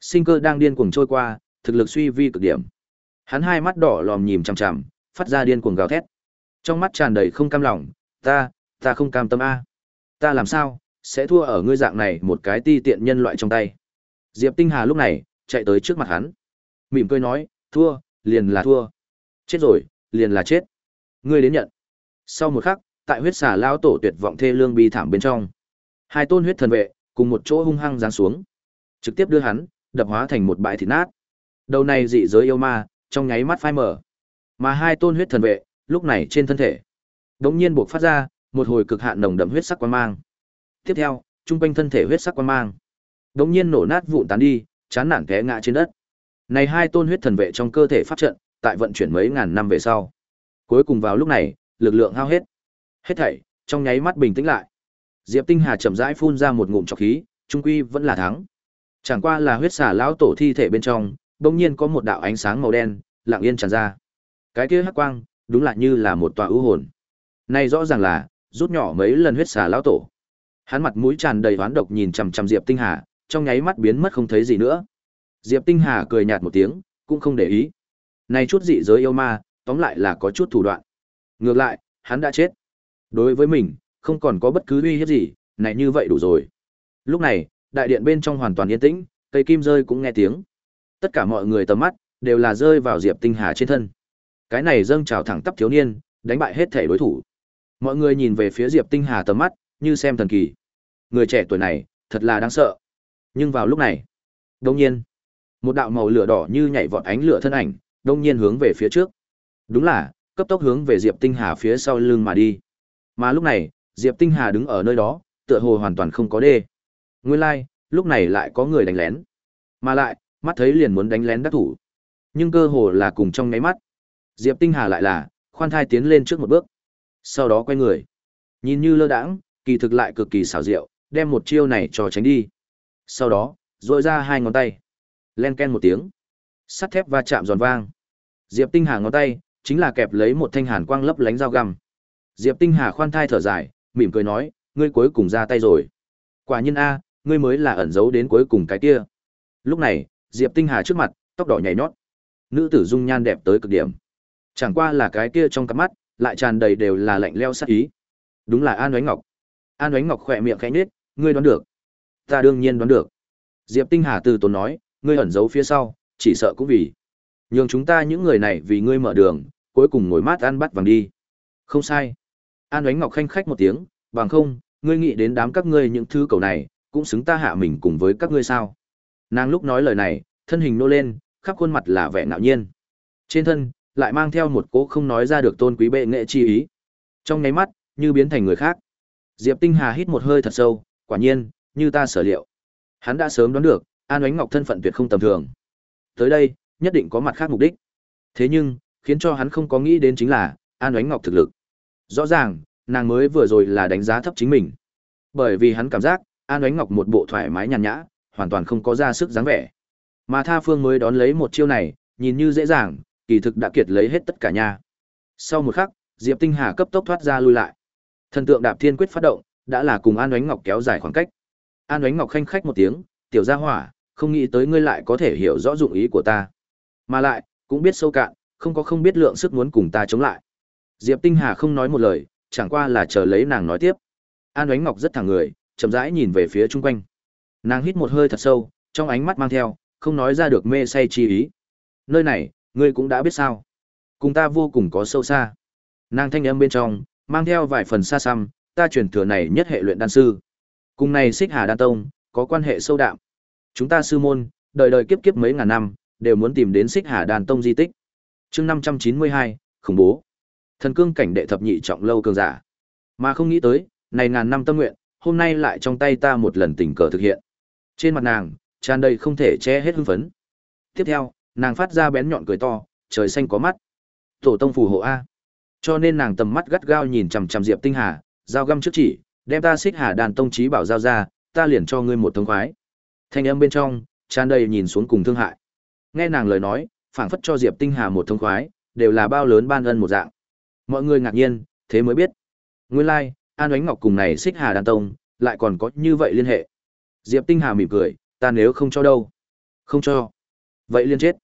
Sinh cơ đang điên cuồng trôi qua, thực lực suy vi cực điểm. Hắn hai mắt đỏ lòm nhìn chằm chằm, phát ra điên cuồng gào thét. Trong mắt tràn đầy không cam lòng, ta, ta không cam tâm a. Ta làm sao sẽ thua ở ngươi dạng này một cái ti tiện nhân loại trong tay. Diệp Tinh Hà lúc này chạy tới trước mặt hắn, mỉm cười nói, thua, liền là thua. Chết rồi, liền là chết. Ngươi đến nhận. Sau một khắc, tại huyết xà lao tổ tuyệt vọng thê lương bi thảm bên trong, hai tôn huyết thần vệ cùng một chỗ hung hăng giáng xuống, trực tiếp đưa hắn đập hóa thành một bãi thịt nát. Đầu này dị giới yêu ma, trong nháy mắt phai mở. Mà hai tôn huyết thần vệ, lúc này trên thân thể, đột nhiên buộc phát ra một hồi cực hạn nồng đậm huyết sắc quang mang. Tiếp theo, trung quanh thân thể huyết sắc quang mang, đột nhiên nổ nát vụn tán đi, chán nản té ngã trên đất. Này hai tôn huyết thần vệ trong cơ thể pháp trận, tại vận chuyển mấy ngàn năm về sau, cuối cùng vào lúc này, lực lượng hao hết. Hết thảy, trong nháy mắt bình tĩnh lại. Diệp Tinh Hà chậm rãi phun ra một ngụm trọc khí, trung quy vẫn là thắng. Chẳng qua là huyết xà lão tổ thi thể bên trong, đột nhiên có một đạo ánh sáng màu đen, lặng yên tràn ra. Cái kia hắc quang, đúng là như là một tòa ưu hồn. Này rõ ràng là rút nhỏ mấy lần huyết xà lão tổ. Hắn mặt mũi tràn đầy oán độc nhìn chằm chằm Diệp Tinh Hà, trong nháy mắt biến mất không thấy gì nữa. Diệp Tinh Hà cười nhạt một tiếng, cũng không để ý. Này chút dị giới yêu ma, tóm lại là có chút thủ đoạn. Ngược lại, hắn đã chết. Đối với mình, không còn có bất cứ uy hiếp gì, này như vậy đủ rồi. Lúc này, đại điện bên trong hoàn toàn yên tĩnh, cây kim rơi cũng nghe tiếng. Tất cả mọi người tầm mắt đều là rơi vào Diệp Tinh Hà trên thân. Cái này dâng trào thẳng tắp thiếu niên, đánh bại hết thể đối thủ. Mọi người nhìn về phía Diệp Tinh Hà tầm mắt, như xem thần kỳ. Người trẻ tuổi này, thật là đáng sợ. Nhưng vào lúc này, đột nhiên, một đạo màu lửa đỏ như nhảy vọt ánh lửa thân ảnh, đột nhiên hướng về phía trước. Đúng là, cấp tốc hướng về Diệp Tinh Hà phía sau lưng mà đi. Mà lúc này, Diệp Tinh Hà đứng ở nơi đó, tựa hồ hoàn toàn không có đê. Nguyên lai, like, lúc này lại có người đánh lén. Mà lại, mắt thấy liền muốn đánh lén đắc thủ. Nhưng cơ hồ là cùng trong nháy mắt. Diệp Tinh Hà lại là, khoan thai tiến lên trước một bước. Sau đó quay người. Nhìn như lơ đãng, kỳ thực lại cực kỳ xảo diệu, đem một chiêu này cho tránh đi. Sau đó, duỗi ra hai ngón tay. Len ken một tiếng. Sắt thép va chạm giòn vang. Diệp Tinh Hà ngón tay, chính là kẹp lấy một thanh hàn quang lấp lánh dao găm. Diệp Tinh Hà khoan thai thở dài, mỉm cười nói, ngươi cuối cùng ra tay rồi. Quả nhiên a, ngươi mới là ẩn giấu đến cuối cùng cái kia. Lúc này, Diệp Tinh Hà trước mặt, tóc đỏ nhảy nhót. Nữ tử dung nhan đẹp tới cực điểm. Chẳng qua là cái kia trong cặp mắt, lại tràn đầy đều là lạnh lẽo sát ý. Đúng là An Oánh Ngọc. An Oánh Ngọc khỏe miệng khẽ nhếch, ngươi đoán được. Ta đương nhiên đoán được. Diệp Tinh Hà từ tốn nói, ngươi ẩn giấu phía sau, chỉ sợ cũng vì nhường chúng ta những người này vì ngươi mở đường, cuối cùng ngồi mát ăn bắt vàng đi. Không sai. An Oánh Ngọc khanh khách một tiếng, bằng không, ngươi nghĩ đến đám các ngươi những thứ cầu này, cũng xứng ta hạ mình cùng với các ngươi sao. Nàng lúc nói lời này, thân hình nô lên, khắp khuôn mặt là vẻ ngạo nhiên. Trên thân, lại mang theo một cố không nói ra được tôn quý bệ nghệ chi ý. Trong nháy mắt, như biến thành người khác. Diệp Tinh Hà hít một hơi thật sâu, quả nhiên, như ta sở liệu. Hắn đã sớm đoán được, An Ánh Ngọc thân phận tuyệt không tầm thường. Tới đây, nhất định có mặt khác mục đích. Thế nhưng, khiến cho hắn không có nghĩ đến chính là An Ánh Ngọc thực lực. Rõ ràng, nàng mới vừa rồi là đánh giá thấp chính mình. Bởi vì hắn cảm giác, An ánh Ngọc một bộ thoải mái nhàn nhã, hoàn toàn không có ra sức dáng vẻ. Mà Tha Phương mới đón lấy một chiêu này, nhìn như dễ dàng, kỳ thực đã kiệt lấy hết tất cả nha. Sau một khắc, Diệp Tinh Hà cấp tốc thoát ra lui lại. Thần tượng Đạp Thiên quyết phát động, đã là cùng An ánh Ngọc kéo dài khoảng cách. An ánh Ngọc khanh khách một tiếng, "Tiểu gia hỏa, không nghĩ tới ngươi lại có thể hiểu rõ dụng ý của ta, mà lại cũng biết sâu cạn, không có không biết lượng sức muốn cùng ta chống lại." Diệp Tinh Hà không nói một lời, chẳng qua là chờ lấy nàng nói tiếp. An ánh Ngọc rất thẳng người, chậm rãi nhìn về phía chung quanh. Nàng hít một hơi thật sâu, trong ánh mắt mang theo, không nói ra được mê say chi ý. Nơi này, ngươi cũng đã biết sao. Cùng ta vô cùng có sâu xa. Nàng thanh âm bên trong, mang theo vài phần xa xăm, ta truyền thừa này nhất hệ luyện đan sư. Cùng này xích hà đan tông, có quan hệ sâu đậm. Chúng ta sư môn, đời đời kiếp kiếp mấy ngàn năm, đều muốn tìm đến xích hà đan tông di tích. chương 592, khủng bố. Thần cương cảnh đệ thập nhị trọng lâu cường giả. Mà không nghĩ tới, này ngàn năm tâm nguyện, hôm nay lại trong tay ta một lần tình cờ thực hiện. Trên mặt nàng, tràn đầy không thể che hết hưng phấn. Tiếp theo, nàng phát ra bén nhọn cười to, trời xanh có mắt. Tổ tông phù hộ A. Cho nên nàng tầm mắt gắt gao nhìn chằm chằm Diệp Tinh Hà, giao găm trước chỉ, đem ta xích hà đàn tông chí bảo giao ra, ta liền cho ngươi một thông khoái. Thanh âm bên trong, tràn đầy nhìn xuống cùng thương hại. Nghe nàng lời nói, phảng phất cho Diệp Tinh Hà một thông khoái, đều là bao lớn ban ân một dạng. Mọi người ngạc nhiên, thế mới biết. Nguyên lai, like, An Ánh Ngọc cùng này xích hà đàn tông, lại còn có như vậy liên hệ. Diệp Tinh Hà mỉm cười, ta nếu không cho đâu. Không cho. Vậy liên chết.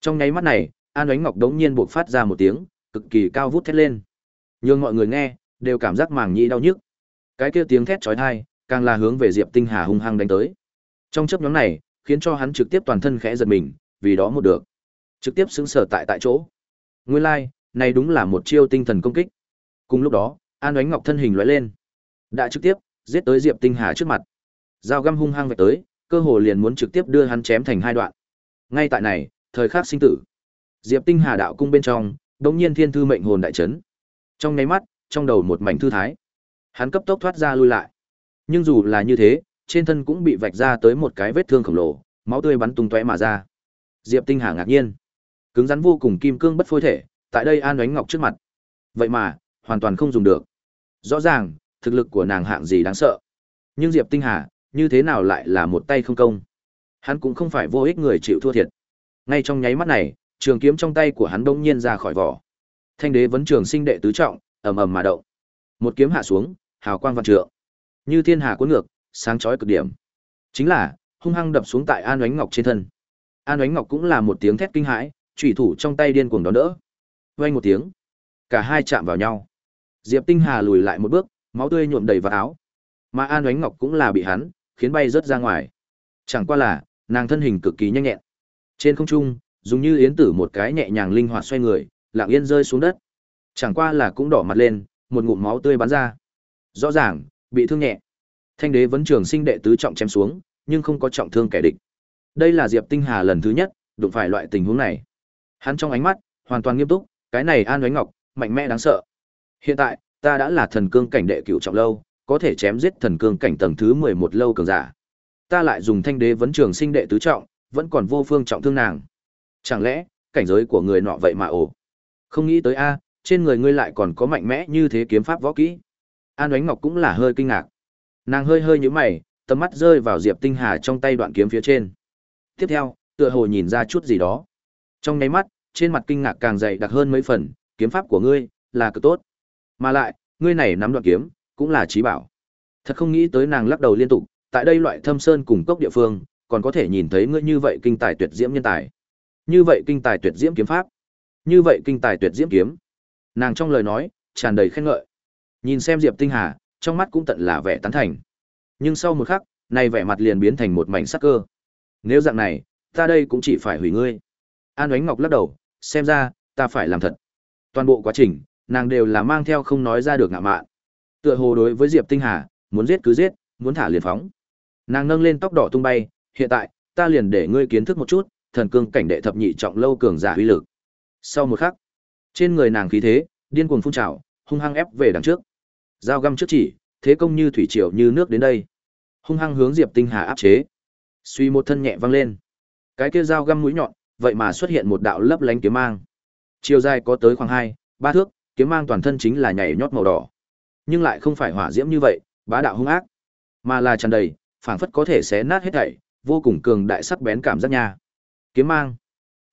Trong nháy mắt này, An Ánh Ngọc đống nhiên buộc phát ra một tiếng, cực kỳ cao vút thét lên. Nhưng mọi người nghe, đều cảm giác màng nhĩ đau nhức. Cái kia tiếng thét chói tai, càng là hướng về Diệp Tinh Hà hung hăng đánh tới. Trong chớp nhoáng này, khiến cho hắn trực tiếp toàn thân khẽ giật mình, vì đó một được. Trực tiếp xứng sở tại tại chỗ. Nguyên lai, like, này đúng là một chiêu tinh thần công kích. Cùng lúc đó, An Ánh Ngọc thân hình lóe lên, đã trực tiếp giết tới Diệp Tinh Hà trước mặt. Dao găm hung hăng vạch tới, cơ hồ liền muốn trực tiếp đưa hắn chém thành hai đoạn. Ngay tại này, thời khắc sinh tử. Diệp Tinh Hà đạo cung bên trong, đống nhiên thiên thư mệnh hồn đại chấn. Trong nháy mắt, trong đầu một mảnh thư thái. Hắn cấp tốc thoát ra lui lại. Nhưng dù là như thế, trên thân cũng bị vạch ra tới một cái vết thương khổng lồ, máu tươi bắn tung tóe mà ra. Diệp Tinh Hà ngạc nhiên, cứng rắn vô cùng kim cương bất phôi thể, tại đây an ánh ngọc trước mặt. Vậy mà, hoàn toàn không dùng được. Rõ ràng, thực lực của nàng hạng gì đáng sợ. Nhưng Diệp Tinh Hà, như thế nào lại là một tay không công? Hắn cũng không phải vô ích người chịu thua thiệt. Ngay trong nháy mắt này, trường kiếm trong tay của hắn bỗng nhiên ra khỏi vỏ. Thanh đế vấn trường sinh đệ tứ trọng, ầm ầm mà động. Một kiếm hạ xuống, hào quang vạn trượng. Như thiên hà cuốn ngược, sáng chói cực điểm. Chính là hung hăng đập xuống tại An Oánh Ngọc trên thân. An Oánh Ngọc cũng là một tiếng thét kinh hãi, chủy thủ trong tay điên cuồng đón đỡ. Vang một tiếng, cả hai chạm vào nhau. Diệp Tinh Hà lùi lại một bước, máu tươi nhuộm đầy vào áo. Mà An Oánh Ngọc cũng là bị hắn khiến bay rớt ra ngoài. Chẳng qua là, nàng thân hình cực kỳ nhanh nhẹn. Trên không trung, dùng như yến tử một cái nhẹ nhàng linh hoạt xoay người, lặng yên rơi xuống đất. Chẳng qua là cũng đỏ mặt lên, một ngụm máu tươi bắn ra. Rõ ràng, bị thương nhẹ. Thanh đế vẫn trường sinh đệ tứ trọng chém xuống, nhưng không có trọng thương kẻ địch. Đây là Diệp Tinh Hà lần thứ nhất đụng phải loại tình huống này. Hắn trong ánh mắt hoàn toàn nghiêm túc, cái này An Oánh Ngọc, mạnh mẽ đáng sợ. Hiện tại, ta đã là thần cương cảnh đệ cửu trọng lâu, có thể chém giết thần cương cảnh tầng thứ 11 lâu cường giả. Ta lại dùng thanh đế vấn trường sinh đệ tứ trọng, vẫn còn vô phương trọng thương nàng. Chẳng lẽ, cảnh giới của người nọ vậy mà ồ? Không nghĩ tới a, trên người ngươi lại còn có mạnh mẽ như thế kiếm pháp võ kỹ. An Oánh Ngọc cũng là hơi kinh ngạc. Nàng hơi hơi nhíu mày, tầm mắt rơi vào Diệp Tinh Hà trong tay đoạn kiếm phía trên. Tiếp theo, tựa hồ nhìn ra chút gì đó. Trong nháy mắt, trên mặt kinh ngạc càng dày đặc hơn mấy phần, kiếm pháp của ngươi là cực tốt. Mà lại, ngươi này nắm đoạn kiếm, cũng là trí bảo. Thật không nghĩ tới nàng lắc đầu liên tục, tại đây loại thâm sơn cùng cốc địa phương, còn có thể nhìn thấy ngươi như vậy kinh tài tuyệt diễm nhân tài. Như vậy kinh tài tuyệt diễm kiếm pháp. Như vậy kinh tài tuyệt diễm kiếm. Nàng trong lời nói, tràn đầy khen ngợi. Nhìn xem Diệp Tinh Hà, trong mắt cũng tận là vẻ tán thành. Nhưng sau một khắc, này vẻ mặt liền biến thành một mảnh sắc cơ. Nếu dạng này, ta đây cũng chỉ phải hủy ngươi. An Ánh Ngọc lắc đầu, xem ra, ta phải làm thật. Toàn bộ quá trình, nàng đều là mang theo không nói ra được ngạ mạn. Tựa hồ đối với Diệp Tinh Hà, muốn giết cứ giết, muốn thả liền phóng. Nàng nâng lên tóc đỏ tung bay, hiện tại, ta liền để ngươi kiến thức một chút, thần cương cảnh đệ thập nhị trọng lâu cường giả uy lực. Sau một khắc, trên người nàng khí thế, điên cuồng phun trào, hung hăng ép về đằng trước. Dao găm trước chỉ, thế công như thủy triều như nước đến đây. Hung hăng hướng Diệp Tinh Hà áp chế. Suy một thân nhẹ văng lên. Cái kia dao găm mũi nhọn, vậy mà xuất hiện một đạo lấp lánh kiếm mang. Chiều dài có tới khoảng 2, 3 thước, kiếm mang toàn thân chính là nhảy nhót màu đỏ. Nhưng lại không phải hỏa diễm như vậy, bá đạo hung ác, mà là tràn đầy, phảng phất có thể xé nát hết thảy, vô cùng cường đại sắc bén cảm giác nha. Kiếm mang.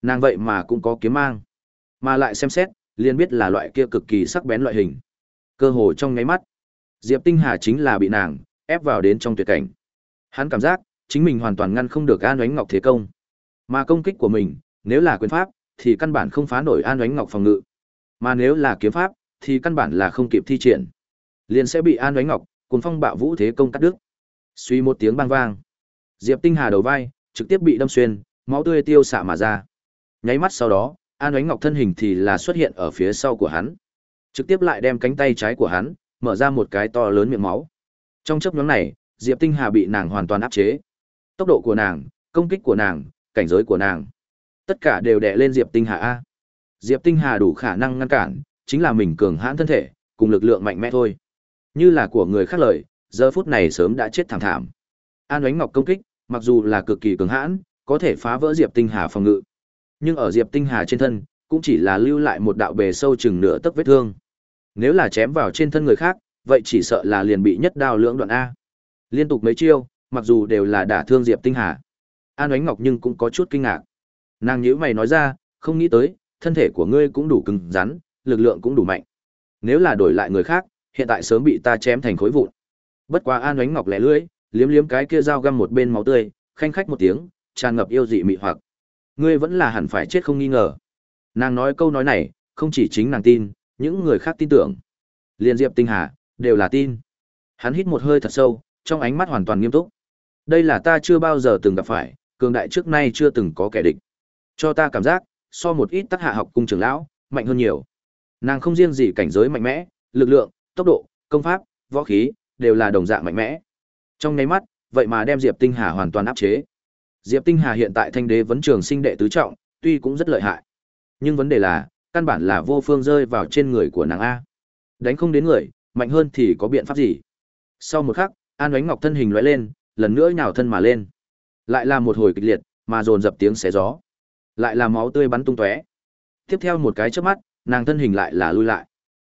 Nàng vậy mà cũng có kiếm mang. Mà lại xem xét, liền biết là loại kia cực kỳ sắc bén loại hình. Cơ hồ trong nháy mắt, Diệp Tinh Hà chính là bị nàng ép vào đến trong tuyệt cảnh. Hắn cảm giác chính mình hoàn toàn ngăn không được An Oánh Ngọc thế công. Mà công kích của mình, nếu là quyền pháp, thì căn bản không phá nổi An Oánh Ngọc phòng ngự. Mà nếu là kiếm pháp, thì căn bản là không kịp thi triển. Liền sẽ bị An Đánh Ngọc cuốn phong bạo vũ thế công cắt đứt. Suy một tiếng bang vang, Diệp Tinh Hà đầu vai trực tiếp bị đâm xuyên, máu tươi tiêu xạ mà ra. Nháy mắt sau đó, An Đánh Ngọc thân hình thì là xuất hiện ở phía sau của hắn. Trực tiếp lại đem cánh tay trái của hắn, mở ra một cái to lớn miệng máu. Trong chớp nhoáng này, Diệp Tinh Hà bị nàng hoàn toàn áp chế. Tốc độ của nàng, công kích của nàng, cảnh giới của nàng, tất cả đều đè lên Diệp Tinh Hà a. Diệp Tinh Hà đủ khả năng ngăn cản, chính là mình cường hãn thân thể, cùng lực lượng mạnh mẽ thôi. Như là của người khác lời, giờ phút này sớm đã chết thảm thảm. An Oánh Ngọc công kích, mặc dù là cực kỳ cường hãn, có thể phá vỡ Diệp Tinh Hà phòng ngự. Nhưng ở Diệp Tinh Hà trên thân, cũng chỉ là lưu lại một đạo bề sâu chừng nửa tấc vết thương. Nếu là chém vào trên thân người khác, vậy chỉ sợ là liền bị nhất đao lưỡng đoạn a. Liên tục mấy chiêu, mặc dù đều là đả thương Diệp Tinh Hà. An Oánh Ngọc nhưng cũng có chút kinh ngạc. Nàng nhíu mày nói ra, không nghĩ tới, thân thể của ngươi cũng đủ cứng rắn, lực lượng cũng đủ mạnh. Nếu là đổi lại người khác, hiện tại sớm bị ta chém thành khối vụn. Bất quá An Oánh Ngọc lẻ lưỡi, liếm liếm cái kia dao găm một bên máu tươi, khanh khách một tiếng, tràn ngập yêu dị mị hoặc. Ngươi vẫn là hẳn phải chết không nghi ngờ. Nàng nói câu nói này, không chỉ chính nàng tin, những người khác tin tưởng. Liên Diệp Tinh Hà, đều là tin. Hắn hít một hơi thật sâu, trong ánh mắt hoàn toàn nghiêm túc. Đây là ta chưa bao giờ từng gặp phải, cường đại trước nay chưa từng có kẻ địch. Cho ta cảm giác, so một ít tác hạ học cung trưởng lão, mạnh hơn nhiều. Nàng không riêng gì cảnh giới mạnh mẽ, lực lượng, tốc độ, công pháp, võ khí, đều là đồng dạng mạnh mẽ. Trong nháy mắt, vậy mà đem Diệp Tinh Hà hoàn toàn áp chế. Diệp Tinh Hà hiện tại thanh đế vấn trường sinh đệ tứ trọng, tuy cũng rất lợi hại. Nhưng vấn đề là, căn bản là vô phương rơi vào trên người của nàng A. Đánh không đến người, mạnh hơn thì có biện pháp gì? Sau một khắc, An Ánh Ngọc thân hình lóe lên, lần nữa nhào thân mà lên. Lại là một hồi kịch liệt, mà dồn dập tiếng xé gió. Lại là máu tươi bắn tung tóe. Tiếp theo một cái chớp mắt, nàng thân hình lại là lui lại.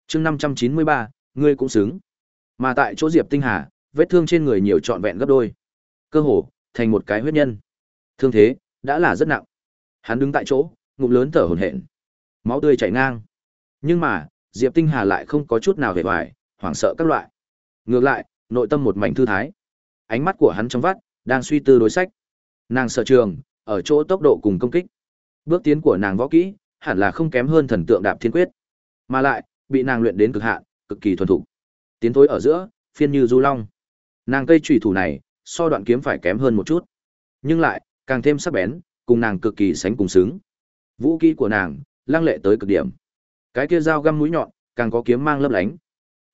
Chương 593, ngươi cũng xứng. Mà tại chỗ Diệp Tinh Hà, vết thương trên người nhiều trọn vẹn gấp đôi. Cơ hồ thành một cái huyết nhân. Thương thế đã là rất nặng. Hắn đứng tại chỗ, ngụm lớn thở hổn hển. Máu tươi chảy ngang. Nhưng mà, Diệp Tinh Hà lại không có chút nào vẻ hoài, hoảng sợ các loại. Ngược lại, nội tâm một mảnh thư thái. Ánh mắt của hắn trong vắt, đang suy tư đối sách. Nàng sở trường, ở chỗ tốc độ cùng công kích. Bước tiến của nàng võ kỹ, hẳn là không kém hơn thần tượng đạp thiên quyết. Mà lại, bị nàng luyện đến cực hạn, cực kỳ thuần thục. Tiến thối ở giữa, phiên như du long. Nàng cây chủy thủ này, so đoạn kiếm phải kém hơn một chút. Nhưng lại, càng thêm sắc bén, cùng nàng cực kỳ sánh cùng xứng. Vũ khí của nàng, lăng lệ tới cực điểm. Cái kia dao găm mũi nhọn, càng có kiếm mang lấp lánh.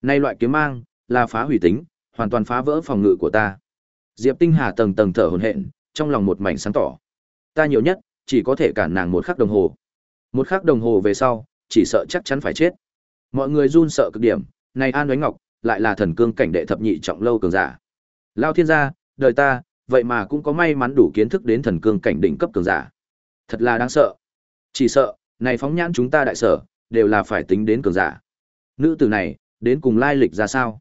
Nay loại kiếm mang, là phá hủy tính, hoàn toàn phá vỡ phòng ngự của ta. Diệp Tinh Hà tầng tầng thở hổn hển, trong lòng một mảnh sáng tỏ. Ta nhiều nhất, chỉ có thể cản nàng một khắc đồng hồ. Một khắc đồng hồ về sau, chỉ sợ chắc chắn phải chết. Mọi người run sợ cực điểm, này An Đoánh Ngọc, lại là thần cương cảnh đệ thập nhị trọng lâu cường giả. Lao thiên gia, đời ta, vậy mà cũng có may mắn đủ kiến thức đến thần cương cảnh đỉnh cấp cường giả. Thật là đáng sợ. Chỉ sợ, này phóng nhãn chúng ta đại sở, đều là phải tính đến cường giả. Nữ tử này, đến cùng lai lịch ra sao?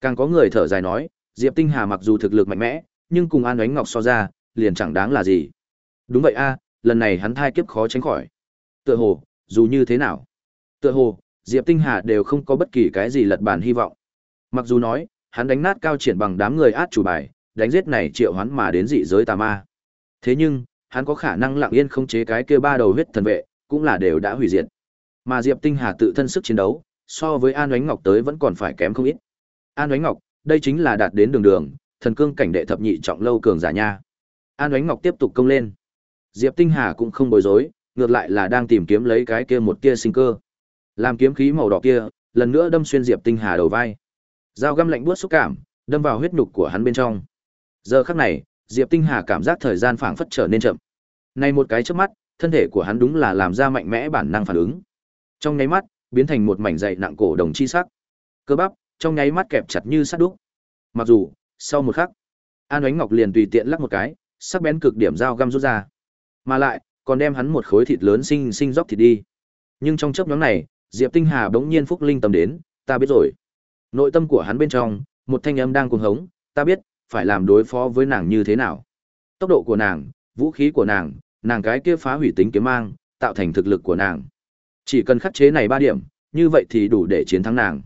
Càng có người thở dài nói, Diệp Tinh Hà mặc dù thực lực mạnh mẽ, nhưng cùng An Ánh Ngọc so ra, liền chẳng đáng là gì. Đúng vậy a, lần này hắn thai kiếp khó tránh khỏi. Tựa hồ, dù như thế nào, tựa hồ, Diệp Tinh Hà đều không có bất kỳ cái gì lật bàn hy vọng. Mặc dù nói, hắn đánh nát cao triển bằng đám người át chủ bài, đánh giết này triệu hắn mà đến dị giới tà ma. Thế nhưng, hắn có khả năng lặng yên không chế cái kia ba đầu huyết thần vệ, cũng là đều đã hủy diệt. Mà Diệp Tinh Hà tự thân sức chiến đấu, so với An Oánh Ngọc tới vẫn còn phải kém không ít. An Oánh Ngọc, đây chính là đạt đến đường đường, thần cương cảnh đệ thập nhị trọng lâu cường giả nha. An Oánh Ngọc tiếp tục công lên. Diệp Tinh Hà cũng không bối rối, ngược lại là đang tìm kiếm lấy cái kia một tia sinh cơ. Làm kiếm khí màu đỏ kia, lần nữa đâm xuyên Diệp Tinh Hà đầu vai. Dao găm lạnh buốt xúc cảm, đâm vào huyết nhục của hắn bên trong. Giờ khắc này, Diệp Tinh Hà cảm giác thời gian phảng phất trở nên chậm. Này một cái chớp mắt, thân thể của hắn đúng là làm ra mạnh mẽ bản năng phản ứng. Trong nháy mắt, biến thành một mảnh dày nặng cổ đồng chi sắc. Cơ bắp trong nháy mắt kẹp chặt như sắt đúc. Mặc dù, sau một khắc, An Oánh Ngọc liền tùy tiện lắc một cái, sắc bén cực điểm dao găm rút ra. Mà lại, còn đem hắn một khối thịt lớn sinh sinh dốc thịt đi. Nhưng trong chớp nhoáng này, Diệp Tinh Hà bỗng nhiên phúc linh tâm đến, ta biết rồi. Nội tâm của hắn bên trong, một thanh âm đang cuồng hống, ta biết, phải làm đối phó với nàng như thế nào. Tốc độ của nàng, vũ khí của nàng, nàng cái kia phá hủy tính kiếm mang, tạo thành thực lực của nàng. Chỉ cần khắc chế này ba điểm, như vậy thì đủ để chiến thắng nàng.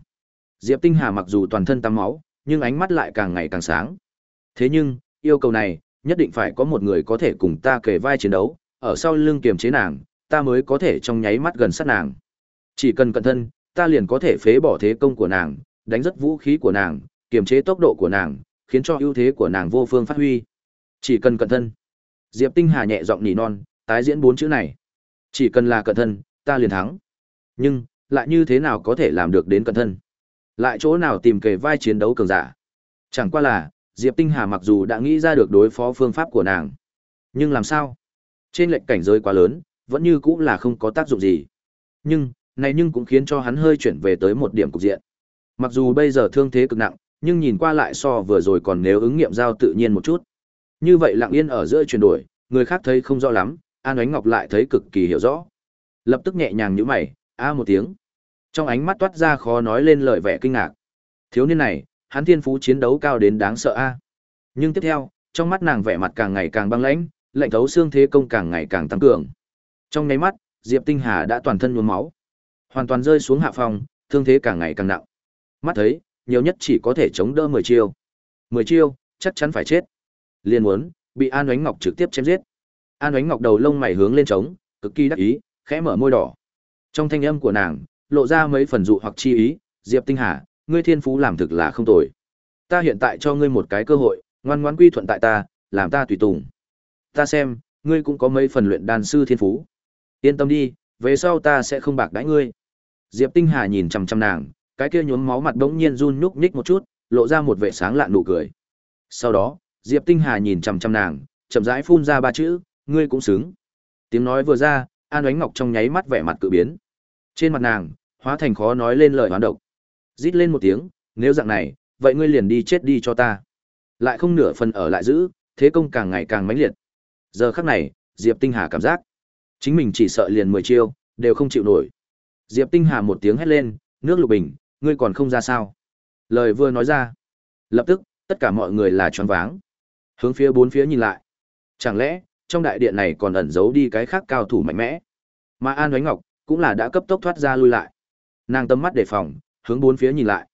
Diệp Tinh Hà mặc dù toàn thân tắm máu, nhưng ánh mắt lại càng ngày càng sáng. Thế nhưng, yêu cầu này, nhất định phải có một người có thể cùng ta kề vai chiến đấu, ở sau lưng kiềm chế nàng, ta mới có thể trong nháy mắt gần sát nàng. Chỉ cần cẩn thân, ta liền có thể phế bỏ thế công của nàng, đánh rất vũ khí của nàng, kiềm chế tốc độ của nàng, khiến cho ưu thế của nàng vô phương phát huy. Chỉ cần cẩn thân. Diệp Tinh Hà nhẹ giọng nỉ non, tái diễn bốn chữ này. Chỉ cần là cẩn thân, ta liền thắng. Nhưng, lại như thế nào có thể làm được đến cẩn thân? Lại chỗ nào tìm kề vai chiến đấu cường giả? Chẳng qua là, Diệp Tinh Hà mặc dù đã nghĩ ra được đối phó phương pháp của nàng. Nhưng làm sao? Trên lệch cảnh giới quá lớn, vẫn như cũng là không có tác dụng gì. Nhưng, này nhưng cũng khiến cho hắn hơi chuyển về tới một điểm cục diện. Mặc dù bây giờ thương thế cực nặng, nhưng nhìn qua lại so vừa rồi còn nếu ứng nghiệm giao tự nhiên một chút. Như vậy lặng yên ở giữa chuyển đổi, người khác thấy không rõ lắm, An Ánh Ngọc lại thấy cực kỳ hiểu rõ. Lập tức nhẹ nhàng nhíu mày, a một tiếng. Trong ánh mắt toát ra khó nói lên lời vẻ kinh ngạc. Thiếu niên này, hắn thiên phú chiến đấu cao đến đáng sợ a. Nhưng tiếp theo, trong mắt nàng vẻ mặt càng ngày càng băng lãnh, lạnh thấu xương thế công càng ngày càng tăng cường. Trong nháy mắt, Diệp Tinh Hà đã toàn thân nhuốm máu, hoàn toàn rơi xuống hạ phòng, thương thế càng ngày càng nặng. Mắt thấy, nhiều nhất chỉ có thể chống đỡ 10 chiêu. 10 chiêu, chắc chắn phải chết. Liên muốn bị An Oánh Ngọc trực tiếp chém giết. An Ánh Ngọc đầu lông mày hướng lên trống, cực kỳ đắc ý, khẽ mở môi đỏ. Trong thanh âm của nàng, lộ ra mấy phần dụ hoặc chi ý, "Diệp Tinh Hà, ngươi thiên phú làm thực là không tồi. Ta hiện tại cho ngươi một cái cơ hội, ngoan ngoãn quy thuận tại ta, làm ta tùy tùng. Ta xem, ngươi cũng có mấy phần luyện đan sư thiên phú. Yên tâm đi, về sau ta sẽ không bạc đãi ngươi." Diệp Tinh Hà nhìn chằm chằm nàng, cái kia nhuốm máu mặt bỗng nhiên run nhúc nhích một chút, lộ ra một vẻ sáng lạn nụ cười. Sau đó, Diệp Tinh Hà nhìn chằm chằm nàng, chậm rãi phun ra ba chữ, ngươi cũng xứng. Tiếng nói vừa ra, An Ánh Ngọc trong nháy mắt vẻ mặt cự biến. Trên mặt nàng, hóa thành khó nói lên lời hoán độc. Rít lên một tiếng, nếu dạng này, vậy ngươi liền đi chết đi cho ta. Lại không nửa phần ở lại giữ, thế công càng ngày càng mãnh liệt. Giờ khắc này, Diệp Tinh Hà cảm giác, chính mình chỉ sợ liền 10 chiêu, đều không chịu nổi. Diệp Tinh Hà một tiếng hét lên, nước lục bình, ngươi còn không ra sao? Lời vừa nói ra, lập tức, tất cả mọi người là choáng váng. Hướng phía bốn phía nhìn lại. Chẳng lẽ, trong đại điện này còn ẩn giấu đi cái khác cao thủ mạnh mẽ? Mà An Oánh Ngọc cũng là đã cấp tốc thoát ra lui lại. Nàng tâm mắt đề phòng, hướng bốn phía nhìn lại.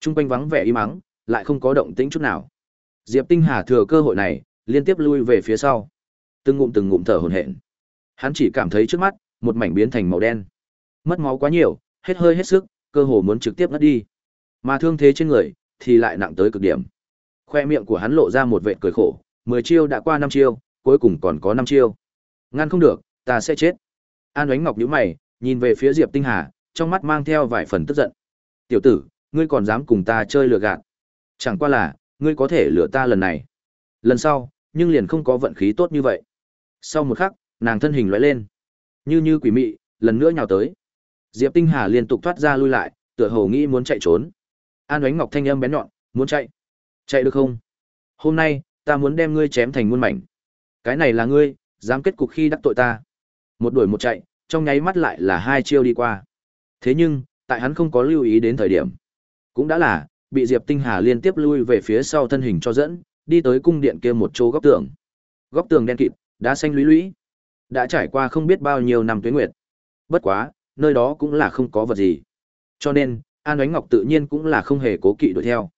Trung quanh vắng vẻ im mắng, lại không có động tĩnh chút nào. Diệp Tinh Hà thừa cơ hội này, liên tiếp lui về phía sau. Từng ngụm từng ngụm thở hổn hển. Hắn chỉ cảm thấy trước mắt, một mảnh biến thành màu đen. Mất máu quá nhiều, hết hơi hết sức, cơ hồ muốn trực tiếp ngất đi. Mà thương thế trên người thì lại nặng tới cực điểm. Khoe miệng của hắn lộ ra một vệt cười khổ, mười chiêu đã qua năm chiêu, cuối cùng còn có năm chiêu. Ngăn không được, ta sẽ chết. An Oánh Ngọc nhíu mày, nhìn về phía Diệp Tinh Hà, trong mắt mang theo vài phần tức giận. "Tiểu tử, ngươi còn dám cùng ta chơi lừa gạt? Chẳng qua là, ngươi có thể lừa ta lần này. Lần sau, nhưng liền không có vận khí tốt như vậy." Sau một khắc, nàng thân hình lóe lên, như như quỷ mị, lần nữa nhào tới. Diệp Tinh Hà liên tục thoát ra lui lại, tựa hồ nghĩ muốn chạy trốn. An Oánh Ngọc thanh âm bén nhọn, "Muốn chạy? Chạy được không? Hôm nay, ta muốn đem ngươi chém thành muôn mảnh. Cái này là ngươi, dám kết cục khi đắc tội ta." Một đuổi một chạy, trong nháy mắt lại là hai chiêu đi qua. Thế nhưng, tại hắn không có lưu ý đến thời điểm, cũng đã là bị Diệp Tinh Hà liên tiếp lui về phía sau thân hình cho dẫn, đi tới cung điện kia một chỗ góc tường. Góc tường đen kịt, đá xanh lũy lũy, đã trải qua không biết bao nhiêu năm tuế nguyệt. Bất quá, nơi đó cũng là không có vật gì. Cho nên, An Ánh Ngọc tự nhiên cũng là không hề cố kỵ đuổi theo.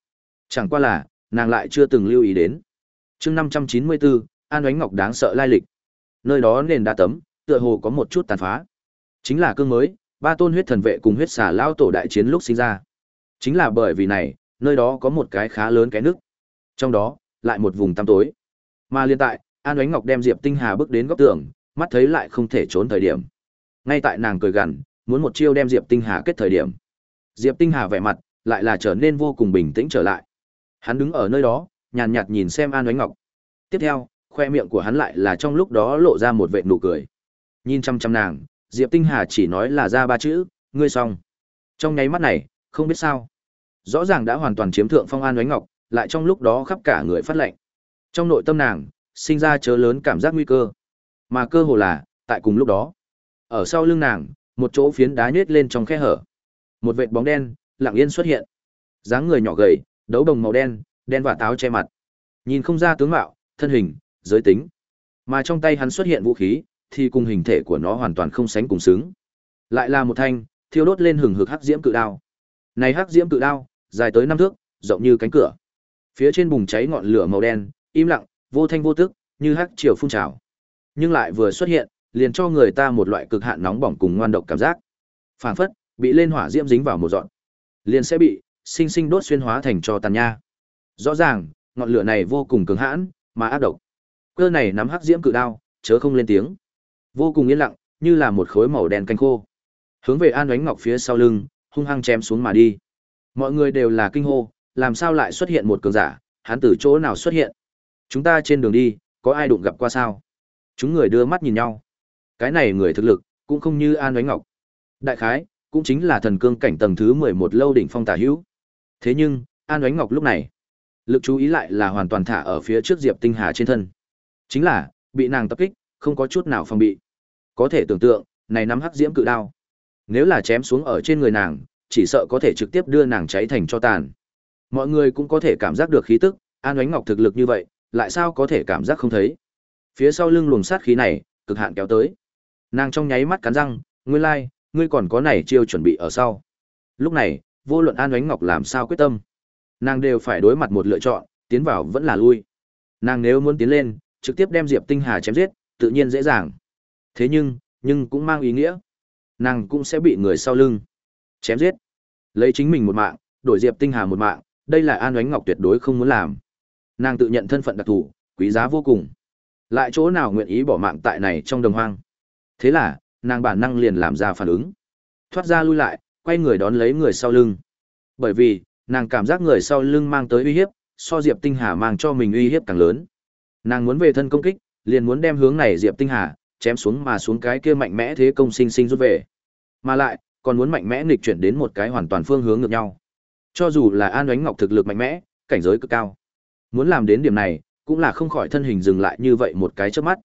Chẳng qua là, nàng lại chưa từng lưu ý đến. chương 594, An Ánh Ngọc đáng sợ lai lịch. Nơi đó nền đá tấm, tựa hồ có một chút tàn phá. Chính là cương mới, ba tôn huyết thần vệ cùng huyết xà lao tổ đại chiến lúc sinh ra. Chính là bởi vì này, nơi đó có một cái khá lớn cái nước. Trong đó, lại một vùng tăm tối. Mà liên tại, An Ánh Ngọc đem Diệp Tinh Hà bước đến góc tường, mắt thấy lại không thể trốn thời điểm. Ngay tại nàng cười gằn, muốn một chiêu đem Diệp Tinh Hà kết thời điểm. Diệp Tinh Hà vẻ mặt lại là trở nên vô cùng bình tĩnh trở lại. Hắn đứng ở nơi đó, nhàn nhạt nhìn xem An Oánh Ngọc. Tiếp theo, khoe miệng của hắn lại là trong lúc đó lộ ra một vệt nụ cười. Nhìn chăm chăm nàng, Diệp Tinh Hà chỉ nói là ra ba chữ, ngươi xong. Trong nháy mắt này, không biết sao, rõ ràng đã hoàn toàn chiếm thượng phong An Oánh Ngọc, lại trong lúc đó khắp cả người phát lệnh. Trong nội tâm nàng, sinh ra chớ lớn cảm giác nguy cơ. Mà cơ hồ là, tại cùng lúc đó, ở sau lưng nàng, một chỗ phiến đá nhếch lên trong khe hở. Một vệt bóng đen lặng yên xuất hiện. dáng người nhỏ gầy, đấu đồng màu đen, đen và táo che mặt. Nhìn không ra tướng mạo, thân hình, giới tính. Mà trong tay hắn xuất hiện vũ khí, thì cùng hình thể của nó hoàn toàn không sánh cùng xứng. Lại là một thanh, thiêu đốt lên hừng hực hắc diễm cự đao. Này hắc diễm cự đao, dài tới năm thước, rộng như cánh cửa. Phía trên bùng cháy ngọn lửa màu đen, im lặng, vô thanh vô tức, như hắc triều phun trào. Nhưng lại vừa xuất hiện, liền cho người ta một loại cực hạn nóng bỏng cùng ngoan độc cảm giác. Phản phất, bị lên hỏa diễm dính vào một dọn, liền sẽ bị sinh sinh đốt xuyên hóa thành cho tàn nha. Rõ ràng, ngọn lửa này vô cùng cứng hãn, mà ác độc. Cơ này nắm hắc diễm cự đao, chớ không lên tiếng. Vô cùng yên lặng, như là một khối màu đen canh khô. Hướng về An Oánh Ngọc phía sau lưng, hung hăng chém xuống mà đi. Mọi người đều là kinh hô, làm sao lại xuất hiện một cường giả, hắn từ chỗ nào xuất hiện? Chúng ta trên đường đi, có ai đụng gặp qua sao? Chúng người đưa mắt nhìn nhau. Cái này người thực lực, cũng không như An Oánh Ngọc. Đại khái, cũng chính là thần cương cảnh tầng thứ 11 lâu đỉnh phong tà hữu. Thế nhưng, An Oánh Ngọc lúc này, lực chú ý lại là hoàn toàn thả ở phía trước Diệp Tinh Hà trên thân. Chính là, bị nàng tập kích, không có chút nào phòng bị. Có thể tưởng tượng, này nắm hắc diễm cự đao, nếu là chém xuống ở trên người nàng, chỉ sợ có thể trực tiếp đưa nàng cháy thành cho tàn. Mọi người cũng có thể cảm giác được khí tức, An Oánh Ngọc thực lực như vậy, lại sao có thể cảm giác không thấy. Phía sau lưng luồng sát khí này, cực hạn kéo tới. Nàng trong nháy mắt cắn răng, nguyên lai, like, ngươi còn có này chiêu chuẩn bị ở sau. Lúc này, vô luận An Oánh Ngọc làm sao quyết tâm, nàng đều phải đối mặt một lựa chọn, tiến vào vẫn là lui. Nàng nếu muốn tiến lên, trực tiếp đem Diệp Tinh Hà chém giết, tự nhiên dễ dàng. Thế nhưng, nhưng cũng mang ý nghĩa. Nàng cũng sẽ bị người sau lưng. Chém giết. Lấy chính mình một mạng, đổi Diệp Tinh Hà một mạng, đây là An Oánh Ngọc tuyệt đối không muốn làm. Nàng tự nhận thân phận đặc thù, quý giá vô cùng. Lại chỗ nào nguyện ý bỏ mạng tại này trong đồng hoang. Thế là, nàng bản năng liền làm ra phản ứng. Thoát ra lui lại, quay người đón lấy người sau lưng. Bởi vì, nàng cảm giác người sau lưng mang tới uy hiếp, so Diệp Tinh Hà mang cho mình uy hiếp càng lớn. Nàng muốn về thân công kích, liền muốn đem hướng này Diệp Tinh Hà chém xuống mà xuống cái kia mạnh mẽ thế công sinh sinh rút về. Mà lại, còn muốn mạnh mẽ nghịch chuyển đến một cái hoàn toàn phương hướng ngược nhau. Cho dù là An Oánh Ngọc thực lực mạnh mẽ, cảnh giới cực cao, muốn làm đến điểm này, cũng là không khỏi thân hình dừng lại như vậy một cái chớp mắt.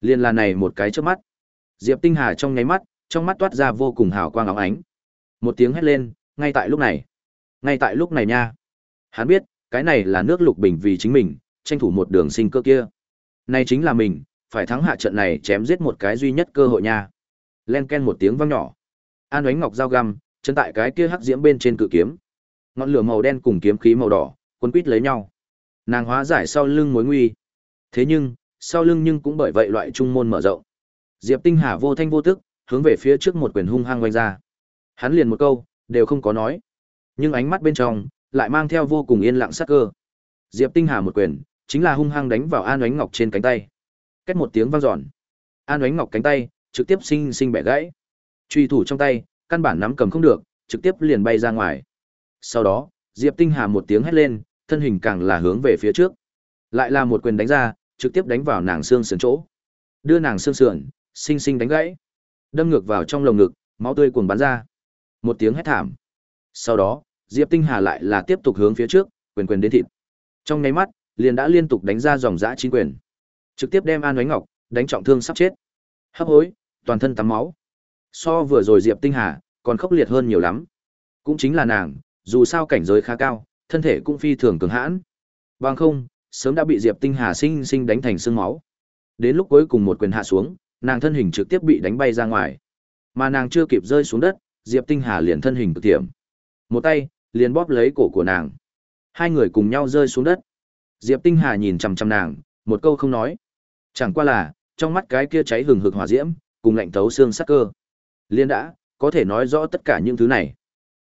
Liên là này một cái chớp mắt. Diệp Tinh Hà trong nháy mắt, trong mắt toát ra vô cùng hào quang óng ánh. Một tiếng hét lên, ngay tại lúc này. Ngay tại lúc này nha. Hắn biết, cái này là nước lục bình vì chính mình, tranh thủ một đường sinh cơ kia. Này chính là mình, phải thắng hạ trận này chém giết một cái duy nhất cơ hội nha. Len ken một tiếng vang nhỏ. An ánh ngọc dao găm, chân tại cái kia hắc diễm bên trên cự kiếm. Ngọn lửa màu đen cùng kiếm khí màu đỏ, quân quýt lấy nhau. Nàng hóa giải sau lưng mối nguy. Thế nhưng, sau lưng nhưng cũng bởi vậy loại trung môn mở rộng. Diệp Tinh Hà vô thanh vô tức, hướng về phía trước một quyền hung hăng quanh ra. Hắn liền một câu, đều không có nói. Nhưng ánh mắt bên trong, lại mang theo vô cùng yên lặng sắc cơ. Diệp Tinh Hà một quyền, chính là hung hăng đánh vào An Oánh Ngọc trên cánh tay. Két một tiếng vang dọn. An Oánh Ngọc cánh tay trực tiếp sinh sinh bẻ gãy. Truy thủ trong tay, căn bản nắm cầm không được, trực tiếp liền bay ra ngoài. Sau đó, Diệp Tinh Hà một tiếng hét lên, thân hình càng là hướng về phía trước. Lại là một quyền đánh ra, trực tiếp đánh vào nàng xương sườn chỗ. Đưa nàng xương sườn, sinh sinh đánh gãy. Đâm ngược vào trong lồng ngực, máu tươi cuồn bắn ra. Một tiếng hét thảm. Sau đó, Diệp Tinh Hà lại là tiếp tục hướng phía trước, quyền quyền đến thịt. Trong nháy mắt, liền đã liên tục đánh ra dòng dã chính quyền. Trực tiếp đem An ánh Ngọc đánh trọng thương sắp chết. Hấp hối, toàn thân tắm máu. So vừa rồi Diệp Tinh Hà, còn khốc liệt hơn nhiều lắm. Cũng chính là nàng, dù sao cảnh giới khá cao, thân thể cũng phi thường cường hãn. Bằng không, sớm đã bị Diệp Tinh Hà sinh sinh đánh thành xương máu. Đến lúc cuối cùng một quyền hạ xuống, nàng thân hình trực tiếp bị đánh bay ra ngoài. Mà nàng chưa kịp rơi xuống đất, Diệp Tinh Hà liền thân hình cực tiệm. Một tay, liền bóp lấy cổ của nàng. Hai người cùng nhau rơi xuống đất. Diệp Tinh Hà nhìn chằm chằm nàng, một câu không nói. Chẳng qua là, trong mắt cái kia cháy hừng hực hỏa diễm, cùng lạnh thấu xương sắc cơ. Liên đã, có thể nói rõ tất cả những thứ này.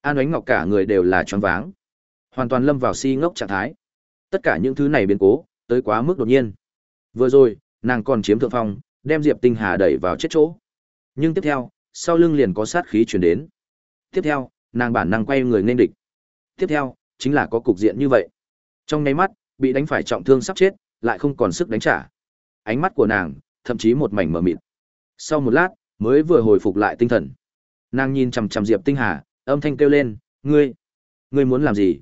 An Ánh Ngọc cả người đều là choáng váng, hoàn toàn lâm vào si ngốc trạng thái. Tất cả những thứ này biến cố, tới quá mức đột nhiên. Vừa rồi, nàng còn chiếm thượng phong, đem Diệp Tinh Hà đẩy vào chết chỗ. Nhưng tiếp theo, sau lưng liền có sát khí truyền đến. Tiếp theo, nàng bản năng quay người nên địch. Tiếp theo, chính là có cục diện như vậy. Trong nháy mắt, bị đánh phải trọng thương sắp chết, lại không còn sức đánh trả. Ánh mắt của nàng, thậm chí một mảnh mờ mịt. Sau một lát, mới vừa hồi phục lại tinh thần. Nàng nhìn chằm chằm Diệp Tinh Hà, âm thanh kêu lên, "Ngươi, ngươi muốn làm gì?"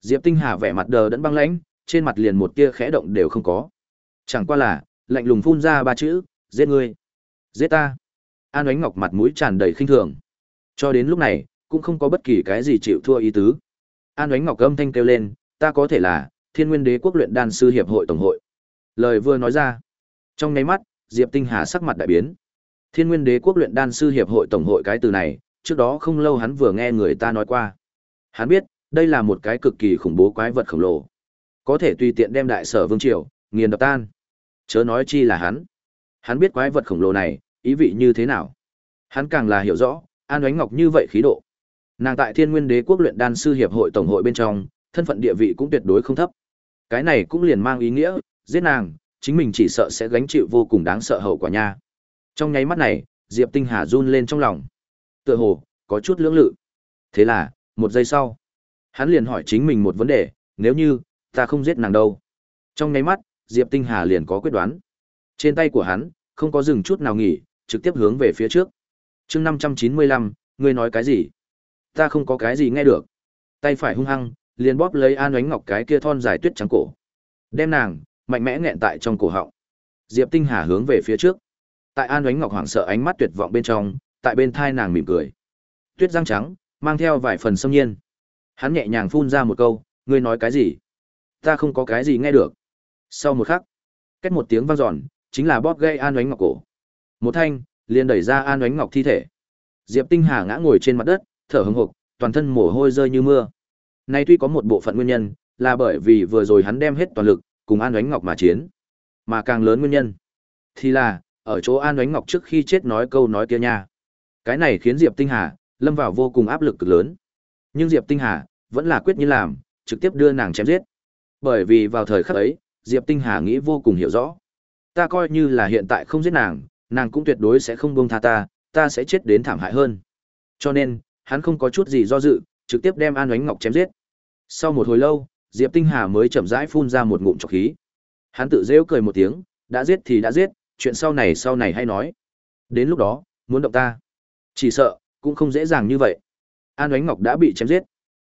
Diệp Tinh Hà vẻ mặt đờ đẫn băng lãnh, trên mặt liền một tia khẽ động đều không có. Chẳng qua là, lạnh lùng phun ra ba chữ, "Giết ngươi." "Giết ta?" An Oánh Ngọc mặt mũi tràn đầy khinh thường. Cho đến lúc này, cũng không có bất kỳ cái gì chịu thua ý tứ. An Oánh Ngọc âm thanh kêu lên, "Ta có thể là Thiên Nguyên Đế Quốc luyện đan sư hiệp hội tổng hội." Lời vừa nói ra, trong nháy mắt, Diệp Tinh Hà sắc mặt đại biến. Thiên Nguyên Đế Quốc luyện đan sư hiệp hội tổng hội cái từ này, trước đó không lâu hắn vừa nghe người ta nói qua. Hắn biết, đây là một cái cực kỳ khủng bố quái vật khổng lồ. Có thể tùy tiện đem đại sở vương triều, nghiền đập tan. Chớ nói chi là hắn. Hắn biết quái vật khổng lồ này, ý vị như thế nào. Hắn càng là hiểu rõ, An Ánh Ngọc như vậy khí độ. Nàng tại Thiên Nguyên Đế Quốc luyện đan sư hiệp hội tổng hội bên trong, thân phận địa vị cũng tuyệt đối không thấp. Cái này cũng liền mang ý nghĩa, giết nàng, chính mình chỉ sợ sẽ gánh chịu vô cùng đáng sợ hậu quả nha. Trong nháy mắt này, Diệp Tinh Hà run lên trong lòng. Tựa hồ có chút lưỡng lự. Thế là, một giây sau, hắn liền hỏi chính mình một vấn đề, nếu như ta không giết nàng đâu. Trong nháy mắt, Diệp Tinh Hà liền có quyết đoán. Trên tay của hắn, không có dừng chút nào nghỉ, trực tiếp hướng về phía trước. Chương 595, ngươi nói cái gì? Ta không có cái gì nghe được. Tay phải hung hăng, liền bóp lấy An Ánh Ngọc cái kia thon dài tuyết trắng cổ. Đem nàng mạnh mẽ nghẹn tại trong cổ họng. Diệp Tinh Hà hướng về phía trước. Tại An Ánh Ngọc hoảng sợ ánh mắt tuyệt vọng bên trong, tại bên thai nàng mỉm cười. Tuyết răng trắng, mang theo vài phần xâm nhiên. Hắn nhẹ nhàng phun ra một câu, ngươi nói cái gì? Ta không có cái gì nghe được. Sau một khắc, cách một tiếng vang dòn, chính là bóp gây An Ánh Ngọc cổ. Một thanh, liền đẩy ra An Ánh Ngọc thi thể. Diệp Tinh Hà ngã ngồi trên mặt đất, thở hừng hộc, toàn thân mồ hôi rơi như mưa. Nay tuy có một bộ phận nguyên nhân, là bởi vì vừa rồi hắn đem hết toàn lực, cùng An Ánh Ngọc mà chiến. Mà càng lớn nguyên nhân, thì là, ở chỗ An Oánh Ngọc trước khi chết nói câu nói kia nha. Cái này khiến Diệp Tinh Hà lâm vào vô cùng áp lực cực lớn. Nhưng Diệp Tinh Hà vẫn là quyết như làm, trực tiếp đưa nàng chém giết. Bởi vì vào thời khắc ấy, Diệp Tinh Hà nghĩ vô cùng hiểu rõ. Ta coi như là hiện tại không giết nàng, nàng cũng tuyệt đối sẽ không buông tha ta, ta sẽ chết đến thảm hại hơn. Cho nên, hắn không có chút gì do dự, trực tiếp đem An Oánh Ngọc chém giết. Sau một hồi lâu, Diệp Tinh Hà mới chậm rãi phun ra một ngụm trọc khí. Hắn tự rêu cười một tiếng, đã giết thì đã giết, chuyện sau này sau này hay nói. Đến lúc đó, muốn động ta, chỉ sợ cũng không dễ dàng như vậy. An Oánh Ngọc đã bị chém giết.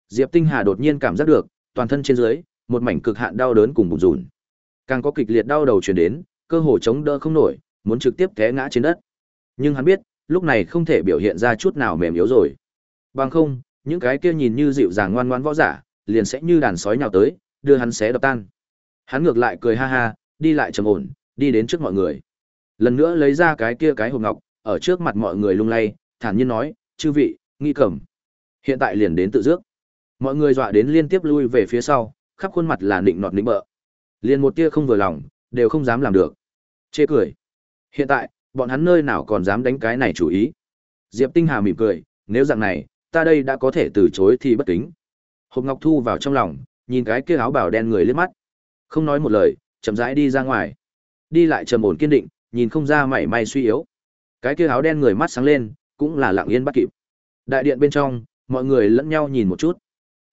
Diệp Tinh Hà đột nhiên cảm giác được, toàn thân trên dưới, một mảnh cực hạn đau đớn cùng bùn rùn. Càng có kịch liệt đau đầu truyền đến, cơ hồ chống đỡ không nổi, muốn trực tiếp té ngã trên đất. Nhưng hắn biết, lúc này không thể biểu hiện ra chút nào mềm yếu rồi. Bằng không, những cái kia nhìn như dịu dàng ngoan ngoãn võ giả, liền sẽ như đàn sói nhào tới, đưa hắn xé đập tan. Hắn ngược lại cười ha ha, đi lại trầm ổn, đi đến trước mọi người. Lần nữa lấy ra cái kia cái hộp ngọc, ở trước mặt mọi người lung lay, thản nhiên nói, "Chư vị, nghi cẩm". Hiện tại liền đến tự dước. Mọi người dọa đến liên tiếp lui về phía sau, khắp khuôn mặt là nịnh nọt nịnh bợ. Liền một tia không vừa lòng, đều không dám làm được. Chê cười. Hiện tại, bọn hắn nơi nào còn dám đánh cái này chủ ý. Diệp Tinh Hà mỉm cười, nếu dạng này, ta đây đã có thể từ chối thì bất kính. Hộp ngọc thu vào trong lòng, nhìn cái kia áo bào đen người liếc mắt. Không nói một lời, chậm rãi đi ra ngoài. Đi lại trầm ổn kiên định, nhìn không ra mảy may suy yếu. Cái kia áo đen người mắt sáng lên, cũng là lặng yên bắt kịp. Đại điện bên trong, mọi người lẫn nhau nhìn một chút.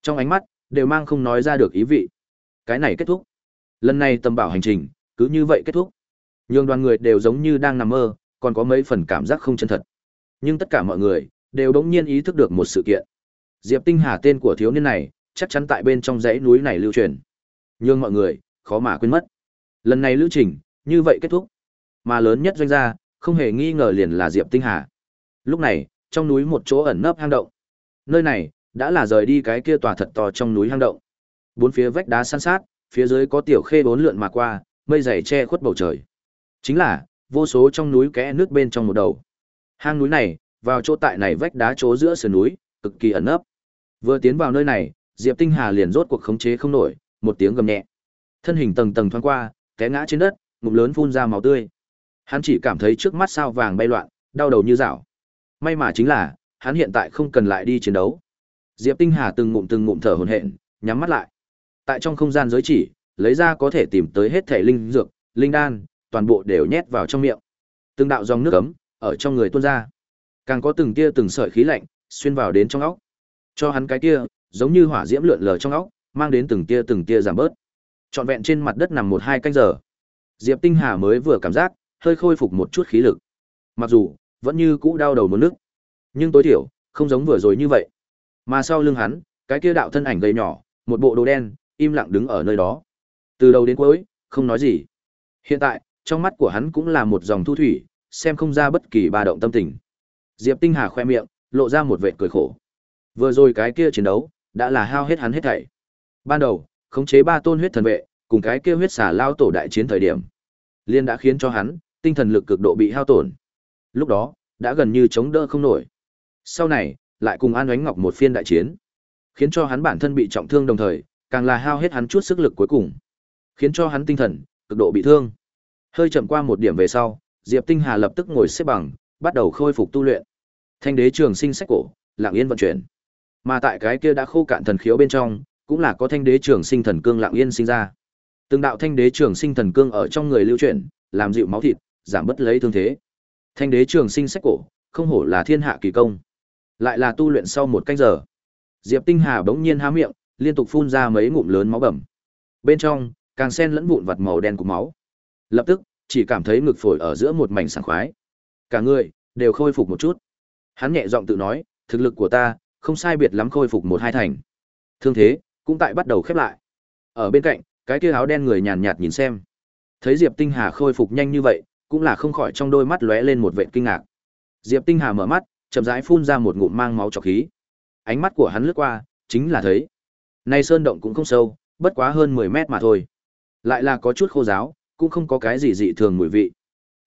Trong ánh mắt, đều mang không nói ra được ý vị. Cái này kết thúc. Lần này tầm bảo hành trình, cứ như vậy kết thúc. Nhưng đoàn người đều giống như đang nằm mơ, còn có mấy phần cảm giác không chân thật. Nhưng tất cả mọi người, đều đống nhiên ý thức được một sự kiện. Diệp Tinh Hà tên của thiếu niên này, chắc chắn tại bên trong dãy núi này lưu truyền. Nhưng mọi người, khó mà quên mất. Lần này lưu trình, như vậy kết thúc. Mà lớn nhất doanh gia, không hề nghi ngờ liền là Diệp Tinh Hà. Lúc này, trong núi một chỗ ẩn nấp hang động. Nơi này, đã là rời đi cái kia tòa thật to trong núi hang động. Bốn phía vách đá san sát, phía dưới có tiểu khê bốn lượn mà qua, mây dày che khuất bầu trời. Chính là, vô số trong núi kẽ nước bên trong một đầu. Hang núi này, vào chỗ tại này vách đá chỗ giữa sườn núi, cực kỳ ẩn nấp. Vừa tiến vào nơi này, Diệp Tinh Hà liền rốt cuộc khống chế không nổi, một tiếng gầm nhẹ. Thân hình tầng tầng thoáng qua, té ngã trên đất, ngụm lớn phun ra máu tươi. Hắn chỉ cảm thấy trước mắt sao vàng bay loạn, đau đầu như dạo. May mà chính là, hắn hiện tại không cần lại đi chiến đấu. Diệp Tinh Hà từng ngụm từng ngụm thở hổn hển, nhắm mắt lại. Tại trong không gian giới chỉ, lấy ra có thể tìm tới hết thể linh dược, linh đan, toàn bộ đều nhét vào trong miệng. Từng đạo dòng nước ấm ở trong người tuôn ra. Càng có từng tia từng sợi khí lạnh xuyên vào đến trong óc. Cho hắn cái kia, giống như hỏa diễm lượn lờ trong óc, mang đến từng tia từng tia giảm bớt. Trọn vẹn trên mặt đất nằm một hai canh giờ. Diệp Tinh Hà mới vừa cảm giác hơi khôi phục một chút khí lực. Mặc dù vẫn như cũ đau đầu muốn nước, nhưng tối thiểu không giống vừa rồi như vậy. Mà sau lưng hắn, cái kia đạo thân ảnh gầy nhỏ, một bộ đồ đen, im lặng đứng ở nơi đó. Từ đầu đến cuối, không nói gì. Hiện tại, trong mắt của hắn cũng là một dòng thu thủy, xem không ra bất kỳ ba động tâm tình. Diệp Tinh Hà khoe miệng, lộ ra một vệt cười khổ. Vừa rồi cái kia chiến đấu, đã là hao hết hắn hết thảy. Ban đầu, khống chế ba tôn huyết thần vệ, cùng cái kia huyết xả lao tổ đại chiến thời điểm, liên đã khiến cho hắn tinh thần lực cực độ bị hao tổn. Lúc đó, đã gần như chống đỡ không nổi. Sau này, lại cùng An Oánh Ngọc một phiên đại chiến, khiến cho hắn bản thân bị trọng thương đồng thời, càng là hao hết hắn chút sức lực cuối cùng, khiến cho hắn tinh thần cực độ bị thương. Hơi chậm qua một điểm về sau, Diệp Tinh Hà lập tức ngồi xếp bằng, bắt đầu khôi phục tu luyện. Thanh đế trường sinh sách cổ, lặng yên vận chuyển. Mà tại cái kia đã khô cạn thần khiếu bên trong, cũng là có thanh đế trường sinh thần cương lặng yên sinh ra. Từng đạo thanh đế trường sinh thần cương ở trong người lưu chuyển, làm dịu máu thịt, giảm bớt lấy thương thế. Thanh đế trường sinh sách cổ, không hổ là thiên hạ kỳ công. Lại là tu luyện sau một canh giờ. Diệp Tinh Hà bỗng nhiên há miệng, liên tục phun ra mấy ngụm lớn máu bầm. Bên trong, càng xen lẫn vụn vặt màu đen của máu. Lập tức, chỉ cảm thấy ngực phổi ở giữa một mảnh sảng khoái. Cả người đều khôi phục một chút. Hắn nhẹ giọng tự nói, thực lực của ta không sai biệt lắm khôi phục một hai thành. Thương thế cũng tại bắt đầu khép lại. Ở bên cạnh, cái kia áo đen người nhàn nhạt nhìn xem. Thấy Diệp Tinh Hà khôi phục nhanh như vậy, cũng là không khỏi trong đôi mắt lóe lên một vệt kinh ngạc. Diệp Tinh Hà mở mắt, chậm rãi phun ra một ngụm mang máu trọc khí. Ánh mắt của hắn lướt qua, chính là thấy. Này sơn động cũng không sâu, bất quá hơn 10 mét mà thôi. Lại là có chút khô giáo, cũng không có cái gì dị thường mùi vị.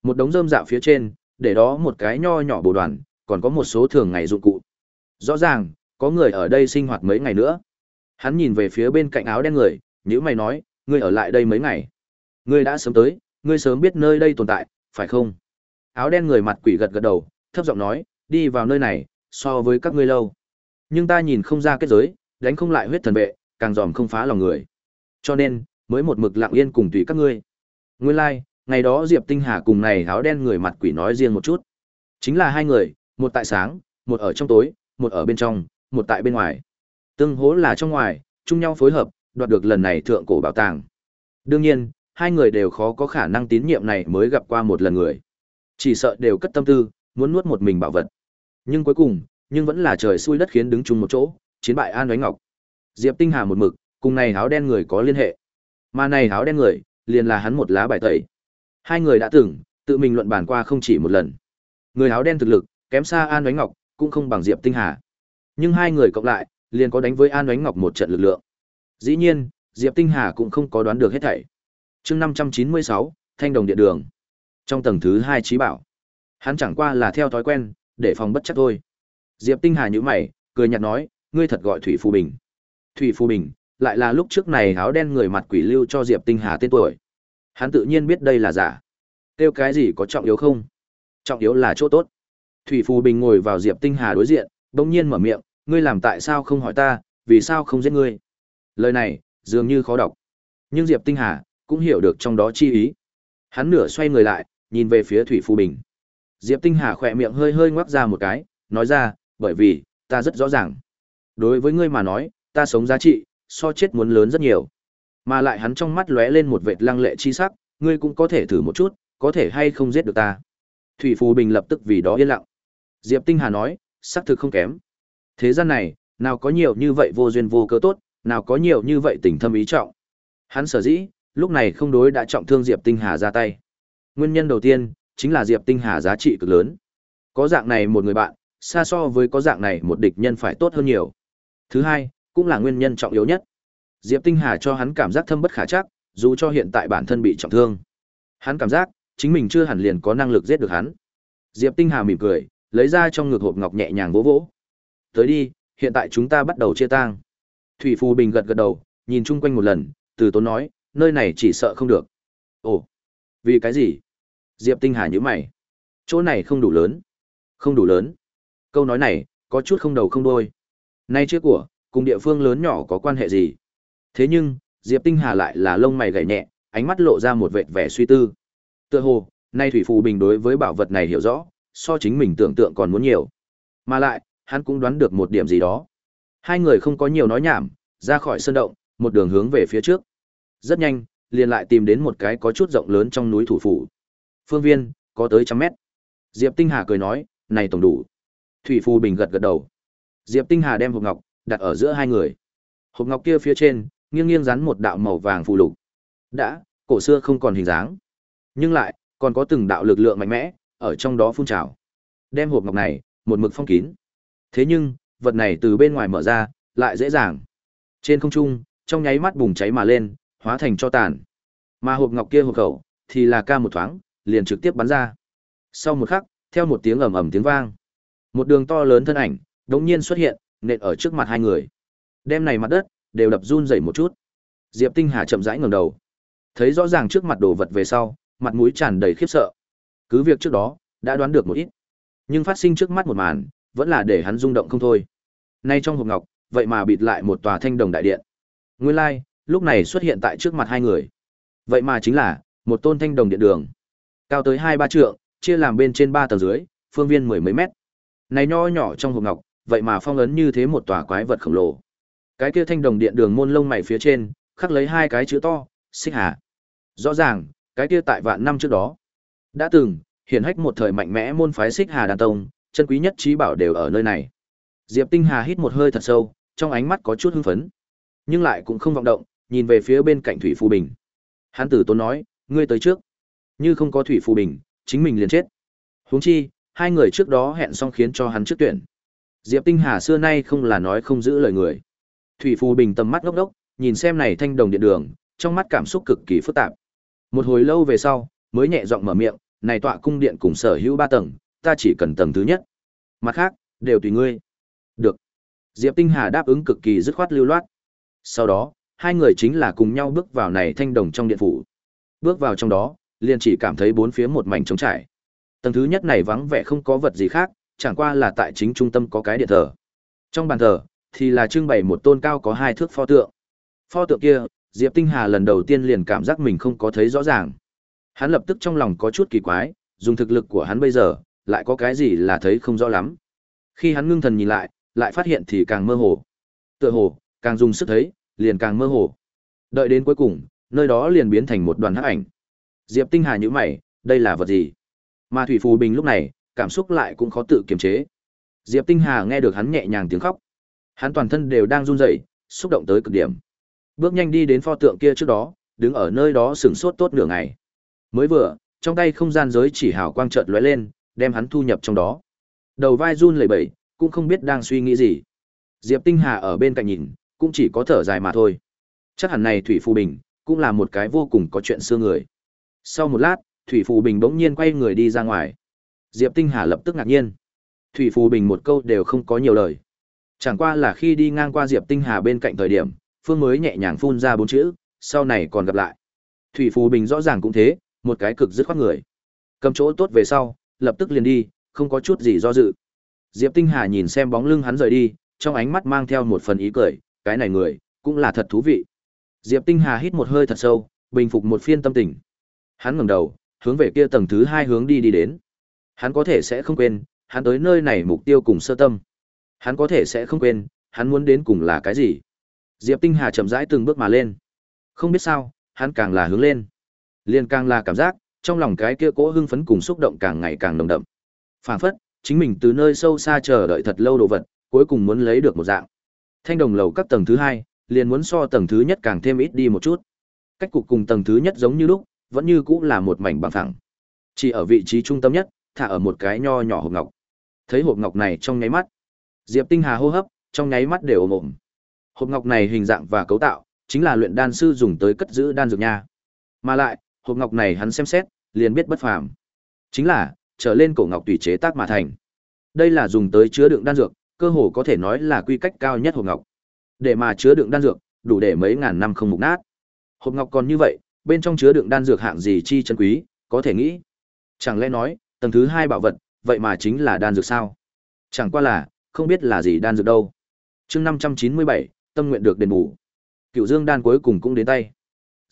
Một đống rơm dạo phía trên, để đó một cái nho nhỏ bồ đoàn, còn có một số thường ngày dụng cụ. Rõ ràng, có người ở đây sinh hoạt mấy ngày nữa. Hắn nhìn về phía bên cạnh áo đen người, nếu mày nói, ngươi ở lại đây mấy ngày. Ngươi đã sớm tới, ngươi sớm biết nơi đây tồn tại, phải không? áo đen người mặt quỷ gật gật đầu, thấp giọng nói, đi vào nơi này, so với các ngươi lâu. Nhưng ta nhìn không ra kết giới, đánh không lại huyết thần vệ, càng dòm không phá lòng người. Cho nên, mới một mực lặng yên cùng tùy các ngươi. Nguyên lai, like, ngày đó Diệp Tinh Hà cùng này áo đen người mặt quỷ nói riêng một chút. Chính là hai người, một tại sáng, một ở trong tối, một ở bên trong, một tại bên ngoài. Tương hố là trong ngoài, chung nhau phối hợp, đoạt được lần này thượng cổ bảo tàng. Đương nhiên, hai người đều khó có khả năng tín nhiệm này mới gặp qua một lần người. Chỉ sợ đều cất tâm tư, muốn nuốt một mình bảo vật. Nhưng cuối cùng, nhưng vẫn là trời xui đất khiến đứng chung một chỗ, chiến bại An Đoái Ngọc. Diệp Tinh Hà một mực, cùng này áo đen người có liên hệ. Mà này áo đen người, liền là hắn một lá bài tẩy. Hai người đã từng, tự mình luận bàn qua không chỉ một lần. Người áo đen thực lực, kém xa An Đoái Ngọc, cũng không bằng Diệp Tinh Hà. Nhưng hai người cộng lại, liền có đánh với An Đoánh Ngọc một trận lực lượng. Dĩ nhiên, Diệp Tinh Hà cũng không có đoán được hết thảy. Chương 596, Thanh Đồng Điện Đường. Trong tầng thứ hai trí bảo, hắn chẳng qua là theo thói quen, để phòng bất chắc thôi. Diệp Tinh Hà nhíu mày, cười nhạt nói, ngươi thật gọi Thủy Phù Bình. Thủy Phù Bình, lại là lúc trước này áo đen người mặt quỷ lưu cho Diệp Tinh Hà tên tuổi. Hắn tự nhiên biết đây là giả. Tiêu cái gì có trọng yếu không? Trọng yếu là chỗ tốt. Thủy Phù Bình ngồi vào Diệp Tinh Hà đối diện, bỗng nhiên mở miệng, ngươi làm tại sao không hỏi ta, vì sao không giết ngươi? Lời này, dường như khó đọc. Nhưng Diệp Tinh Hà cũng hiểu được trong đó chi ý. Hắn nửa xoay người lại, nhìn về phía Thủy Phù Bình. Diệp Tinh Hà khỏe miệng hơi hơi ngoác ra một cái, nói ra, bởi vì, ta rất rõ ràng. Đối với ngươi mà nói, ta sống giá trị, so chết muốn lớn rất nhiều. Mà lại hắn trong mắt lóe lên một vệt lăng lệ chi sắc, ngươi cũng có thể thử một chút, có thể hay không giết được ta. Thủy Phù Bình lập tức vì đó yên lặng. Diệp Tinh Hà nói, xác thực không kém. Thế gian này, nào có nhiều như vậy vô duyên vô cớ tốt, nào có nhiều như vậy tình thâm ý trọng. Hắn sở dĩ, lúc này không đối đã trọng thương Diệp Tinh Hà ra tay. Nguyên nhân đầu tiên, chính là Diệp Tinh Hà giá trị cực lớn. Có dạng này một người bạn, xa so với có dạng này một địch nhân phải tốt hơn nhiều. Thứ hai, cũng là nguyên nhân trọng yếu nhất. Diệp Tinh Hà cho hắn cảm giác thâm bất khả chắc, dù cho hiện tại bản thân bị trọng thương. Hắn cảm giác, chính mình chưa hẳn liền có năng lực giết được hắn. Diệp Tinh Hà mỉm cười, lấy ra trong ngực hộp ngọc nhẹ nhàng vỗ vỗ. Tới đi, hiện tại chúng ta bắt đầu chia tang. Thủy Phù Bình gật gật đầu, nhìn chung quanh một lần, từ tốn nói, nơi này chỉ sợ không được. Ồ, vì cái gì? Diệp Tinh Hà nhíu mày. Chỗ này không đủ lớn. Không đủ lớn. Câu nói này, có chút không đầu không đuôi. Nay trước của, cùng địa phương lớn nhỏ có quan hệ gì? Thế nhưng, Diệp Tinh Hà lại là lông mày gảy nhẹ, ánh mắt lộ ra một vệt vẻ suy tư. Tựa hồ, nay Thủy Phù Bình đối với bảo vật này hiểu rõ, so chính mình tưởng tượng còn muốn nhiều. Mà lại, hắn cũng đoán được một điểm gì đó. Hai người không có nhiều nói nhảm, ra khỏi sơn động, một đường hướng về phía trước. Rất nhanh, liền lại tìm đến một cái có chút rộng lớn trong núi thủ phủ. Phương viên, có tới trăm mét. Diệp Tinh Hà cười nói, này tổng đủ. Thủy Phù Bình gật gật đầu. Diệp Tinh Hà đem hộp ngọc đặt ở giữa hai người. Hộp ngọc kia phía trên, nghiêng nghiêng rắn một đạo màu vàng phù lục. Đã, cổ xưa không còn hình dáng, nhưng lại còn có từng đạo lực lượng mạnh mẽ ở trong đó phun trào. Đem hộp ngọc này một mực phong kín. Thế nhưng, vật này từ bên ngoài mở ra, lại dễ dàng. Trên không trung, trong nháy mắt bùng cháy mà lên, hóa thành cho tàn. Mà hộp ngọc kia hộp khẩu, thì là ca một thoáng, liền trực tiếp bắn ra. Sau một khắc, theo một tiếng ầm ầm tiếng vang, một đường to lớn thân ảnh, đống nhiên xuất hiện, nện ở trước mặt hai người. Đêm này mặt đất, đều đập run rẩy một chút. Diệp Tinh Hà chậm rãi ngẩng đầu, thấy rõ ràng trước mặt đồ vật về sau, mặt mũi tràn đầy khiếp sợ. Cứ việc trước đó, đã đoán được một ít, nhưng phát sinh trước mắt một màn, vẫn là để hắn rung động không thôi. Nay trong hộp ngọc, vậy mà bịt lại một tòa thanh đồng đại điện. Nguyên lai, like, lúc này xuất hiện tại trước mặt hai người. Vậy mà chính là một tôn thanh đồng điện đường, cao tới hai ba trượng, chia làm bên trên ba tầng dưới, phương viên mười mấy mét. Này nho nhỏ trong hộp ngọc, vậy mà phong ấn như thế một tòa quái vật khổng lồ. Cái kia thanh đồng điện đường môn lông mày phía trên, khắc lấy hai cái chữ to, Xích Hà. Rõ ràng, cái kia tại vạn năm trước đó, đã từng hiển hách một thời mạnh mẽ môn phái Xích Hà đan tông, chân quý nhất trí bảo đều ở nơi này. Diệp Tinh Hà hít một hơi thật sâu, trong ánh mắt có chút hưng phấn, nhưng lại cũng không vọng động, nhìn về phía bên cạnh Thủy Phù Bình. Hắn tử tốn nói, ngươi tới trước. Như không có Thủy Phù Bình, chính mình liền chết. Huống chi, hai người trước đó hẹn xong khiến cho hắn trước tuyển. Diệp Tinh Hà xưa nay không là nói không giữ lời người. Thủy Phù Bình tầm mắt ngốc đốc nhìn xem này thanh đồng điện đường, trong mắt cảm xúc cực kỳ phức tạp. Một hồi lâu về sau, mới nhẹ giọng mở miệng, "Này tọa cung điện cùng sở hữu ba tầng, ta chỉ cần tầng thứ nhất. Mặt khác, đều tùy ngươi." Được. Diệp Tinh Hà đáp ứng cực kỳ dứt khoát lưu loát. Sau đó, hai người chính là cùng nhau bước vào này thanh đồng trong điện phủ. Bước vào trong đó, liền chỉ cảm thấy bốn phía một mảnh trống trải. Tầng thứ nhất này vắng vẻ không có vật gì khác, chẳng qua là tại chính trung tâm có cái điện thờ. Trong bàn thờ thì là trưng bày một tôn cao có hai thước pho tượng. Pho tượng kia, Diệp Tinh Hà lần đầu tiên liền cảm giác mình không có thấy rõ ràng. Hắn lập tức trong lòng có chút kỳ quái, dùng thực lực của hắn bây giờ, lại có cái gì là thấy không rõ lắm. Khi hắn ngưng thần nhìn lại, lại phát hiện thì càng mơ hồ. Tựa hồ, càng dùng sức thấy, liền càng mơ hồ. Đợi đến cuối cùng, nơi đó liền biến thành một đoàn hắc ảnh. Diệp Tinh Hà nhíu mày, đây là vật gì? Mà Thủy Phù Bình lúc này, cảm xúc lại cũng khó tự kiềm chế. Diệp Tinh Hà nghe được hắn nhẹ nhàng tiếng khóc. Hắn toàn thân đều đang run rẩy, xúc động tới cực điểm. Bước nhanh đi đến pho tượng kia trước đó, đứng ở nơi đó sửng sốt tốt nửa ngày. Mới vừa, trong tay không gian giới chỉ hào quang chợt lóe lên, đem hắn thu nhập trong đó. Đầu vai run lẩy bẩy, cũng không biết đang suy nghĩ gì. Diệp Tinh Hà ở bên cạnh nhìn, cũng chỉ có thở dài mà thôi. Chắc hẳn này Thủy Phù Bình, cũng là một cái vô cùng có chuyện xưa người. Sau một lát, Thủy Phù Bình bỗng nhiên quay người đi ra ngoài. Diệp Tinh Hà lập tức ngạc nhiên. Thủy Phù Bình một câu đều không có nhiều lời. Chẳng qua là khi đi ngang qua Diệp Tinh Hà bên cạnh thời điểm, Phương mới nhẹ nhàng phun ra bốn chữ, sau này còn gặp lại. Thủy Phù Bình rõ ràng cũng thế, một cái cực dứt khoát người. Cầm chỗ tốt về sau, lập tức liền đi, không có chút gì do dự. Diệp Tinh Hà nhìn xem bóng lưng hắn rời đi, trong ánh mắt mang theo một phần ý cười, cái này người, cũng là thật thú vị. Diệp Tinh Hà hít một hơi thật sâu, bình phục một phiên tâm tình. Hắn ngẩng đầu, hướng về kia tầng thứ hai hướng đi đi đến. Hắn có thể sẽ không quên, hắn tới nơi này mục tiêu cùng sơ tâm. Hắn có thể sẽ không quên, hắn muốn đến cùng là cái gì. Diệp Tinh Hà chậm rãi từng bước mà lên. Không biết sao, hắn càng là hướng lên. Liên càng là cảm giác, trong lòng cái kia cỗ hưng phấn cùng xúc động càng ngày càng nồng đậm. Phản phất, chính mình từ nơi sâu xa chờ đợi thật lâu đồ vật, cuối cùng muốn lấy được một dạng. Thanh đồng lầu các tầng thứ hai, liền muốn so tầng thứ nhất càng thêm ít đi một chút. Cách cục cùng tầng thứ nhất giống như lúc, vẫn như cũng là một mảnh bằng thẳng Chỉ ở vị trí trung tâm nhất, thả ở một cái nho nhỏ hộp ngọc. Thấy hộp ngọc này trong nháy mắt, Diệp Tinh Hà hô hấp, trong nháy mắt đều ồm ồm. Hộp ngọc này hình dạng và cấu tạo, chính là luyện đan sư dùng tới cất giữ đan dược nha. Mà lại, hộp ngọc này hắn xem xét, liền biết bất phàm. Chính là trở lên cổ ngọc tùy chế tác mà thành. Đây là dùng tới chứa đựng đan dược, cơ hồ có thể nói là quy cách cao nhất hộp ngọc. Để mà chứa đựng đan dược, đủ để mấy ngàn năm không mục nát. Hộp ngọc còn như vậy, bên trong chứa đựng đan dược hạng gì chi chân quý, có thể nghĩ. Chẳng lẽ nói, tầng thứ hai bảo vật, vậy mà chính là đan dược sao? Chẳng qua là, không biết là gì đan dược đâu. Chương năm trăm chín mươi bảy tâm nguyện được đền bù. Cựu Dương đan cuối cùng cũng đến tay.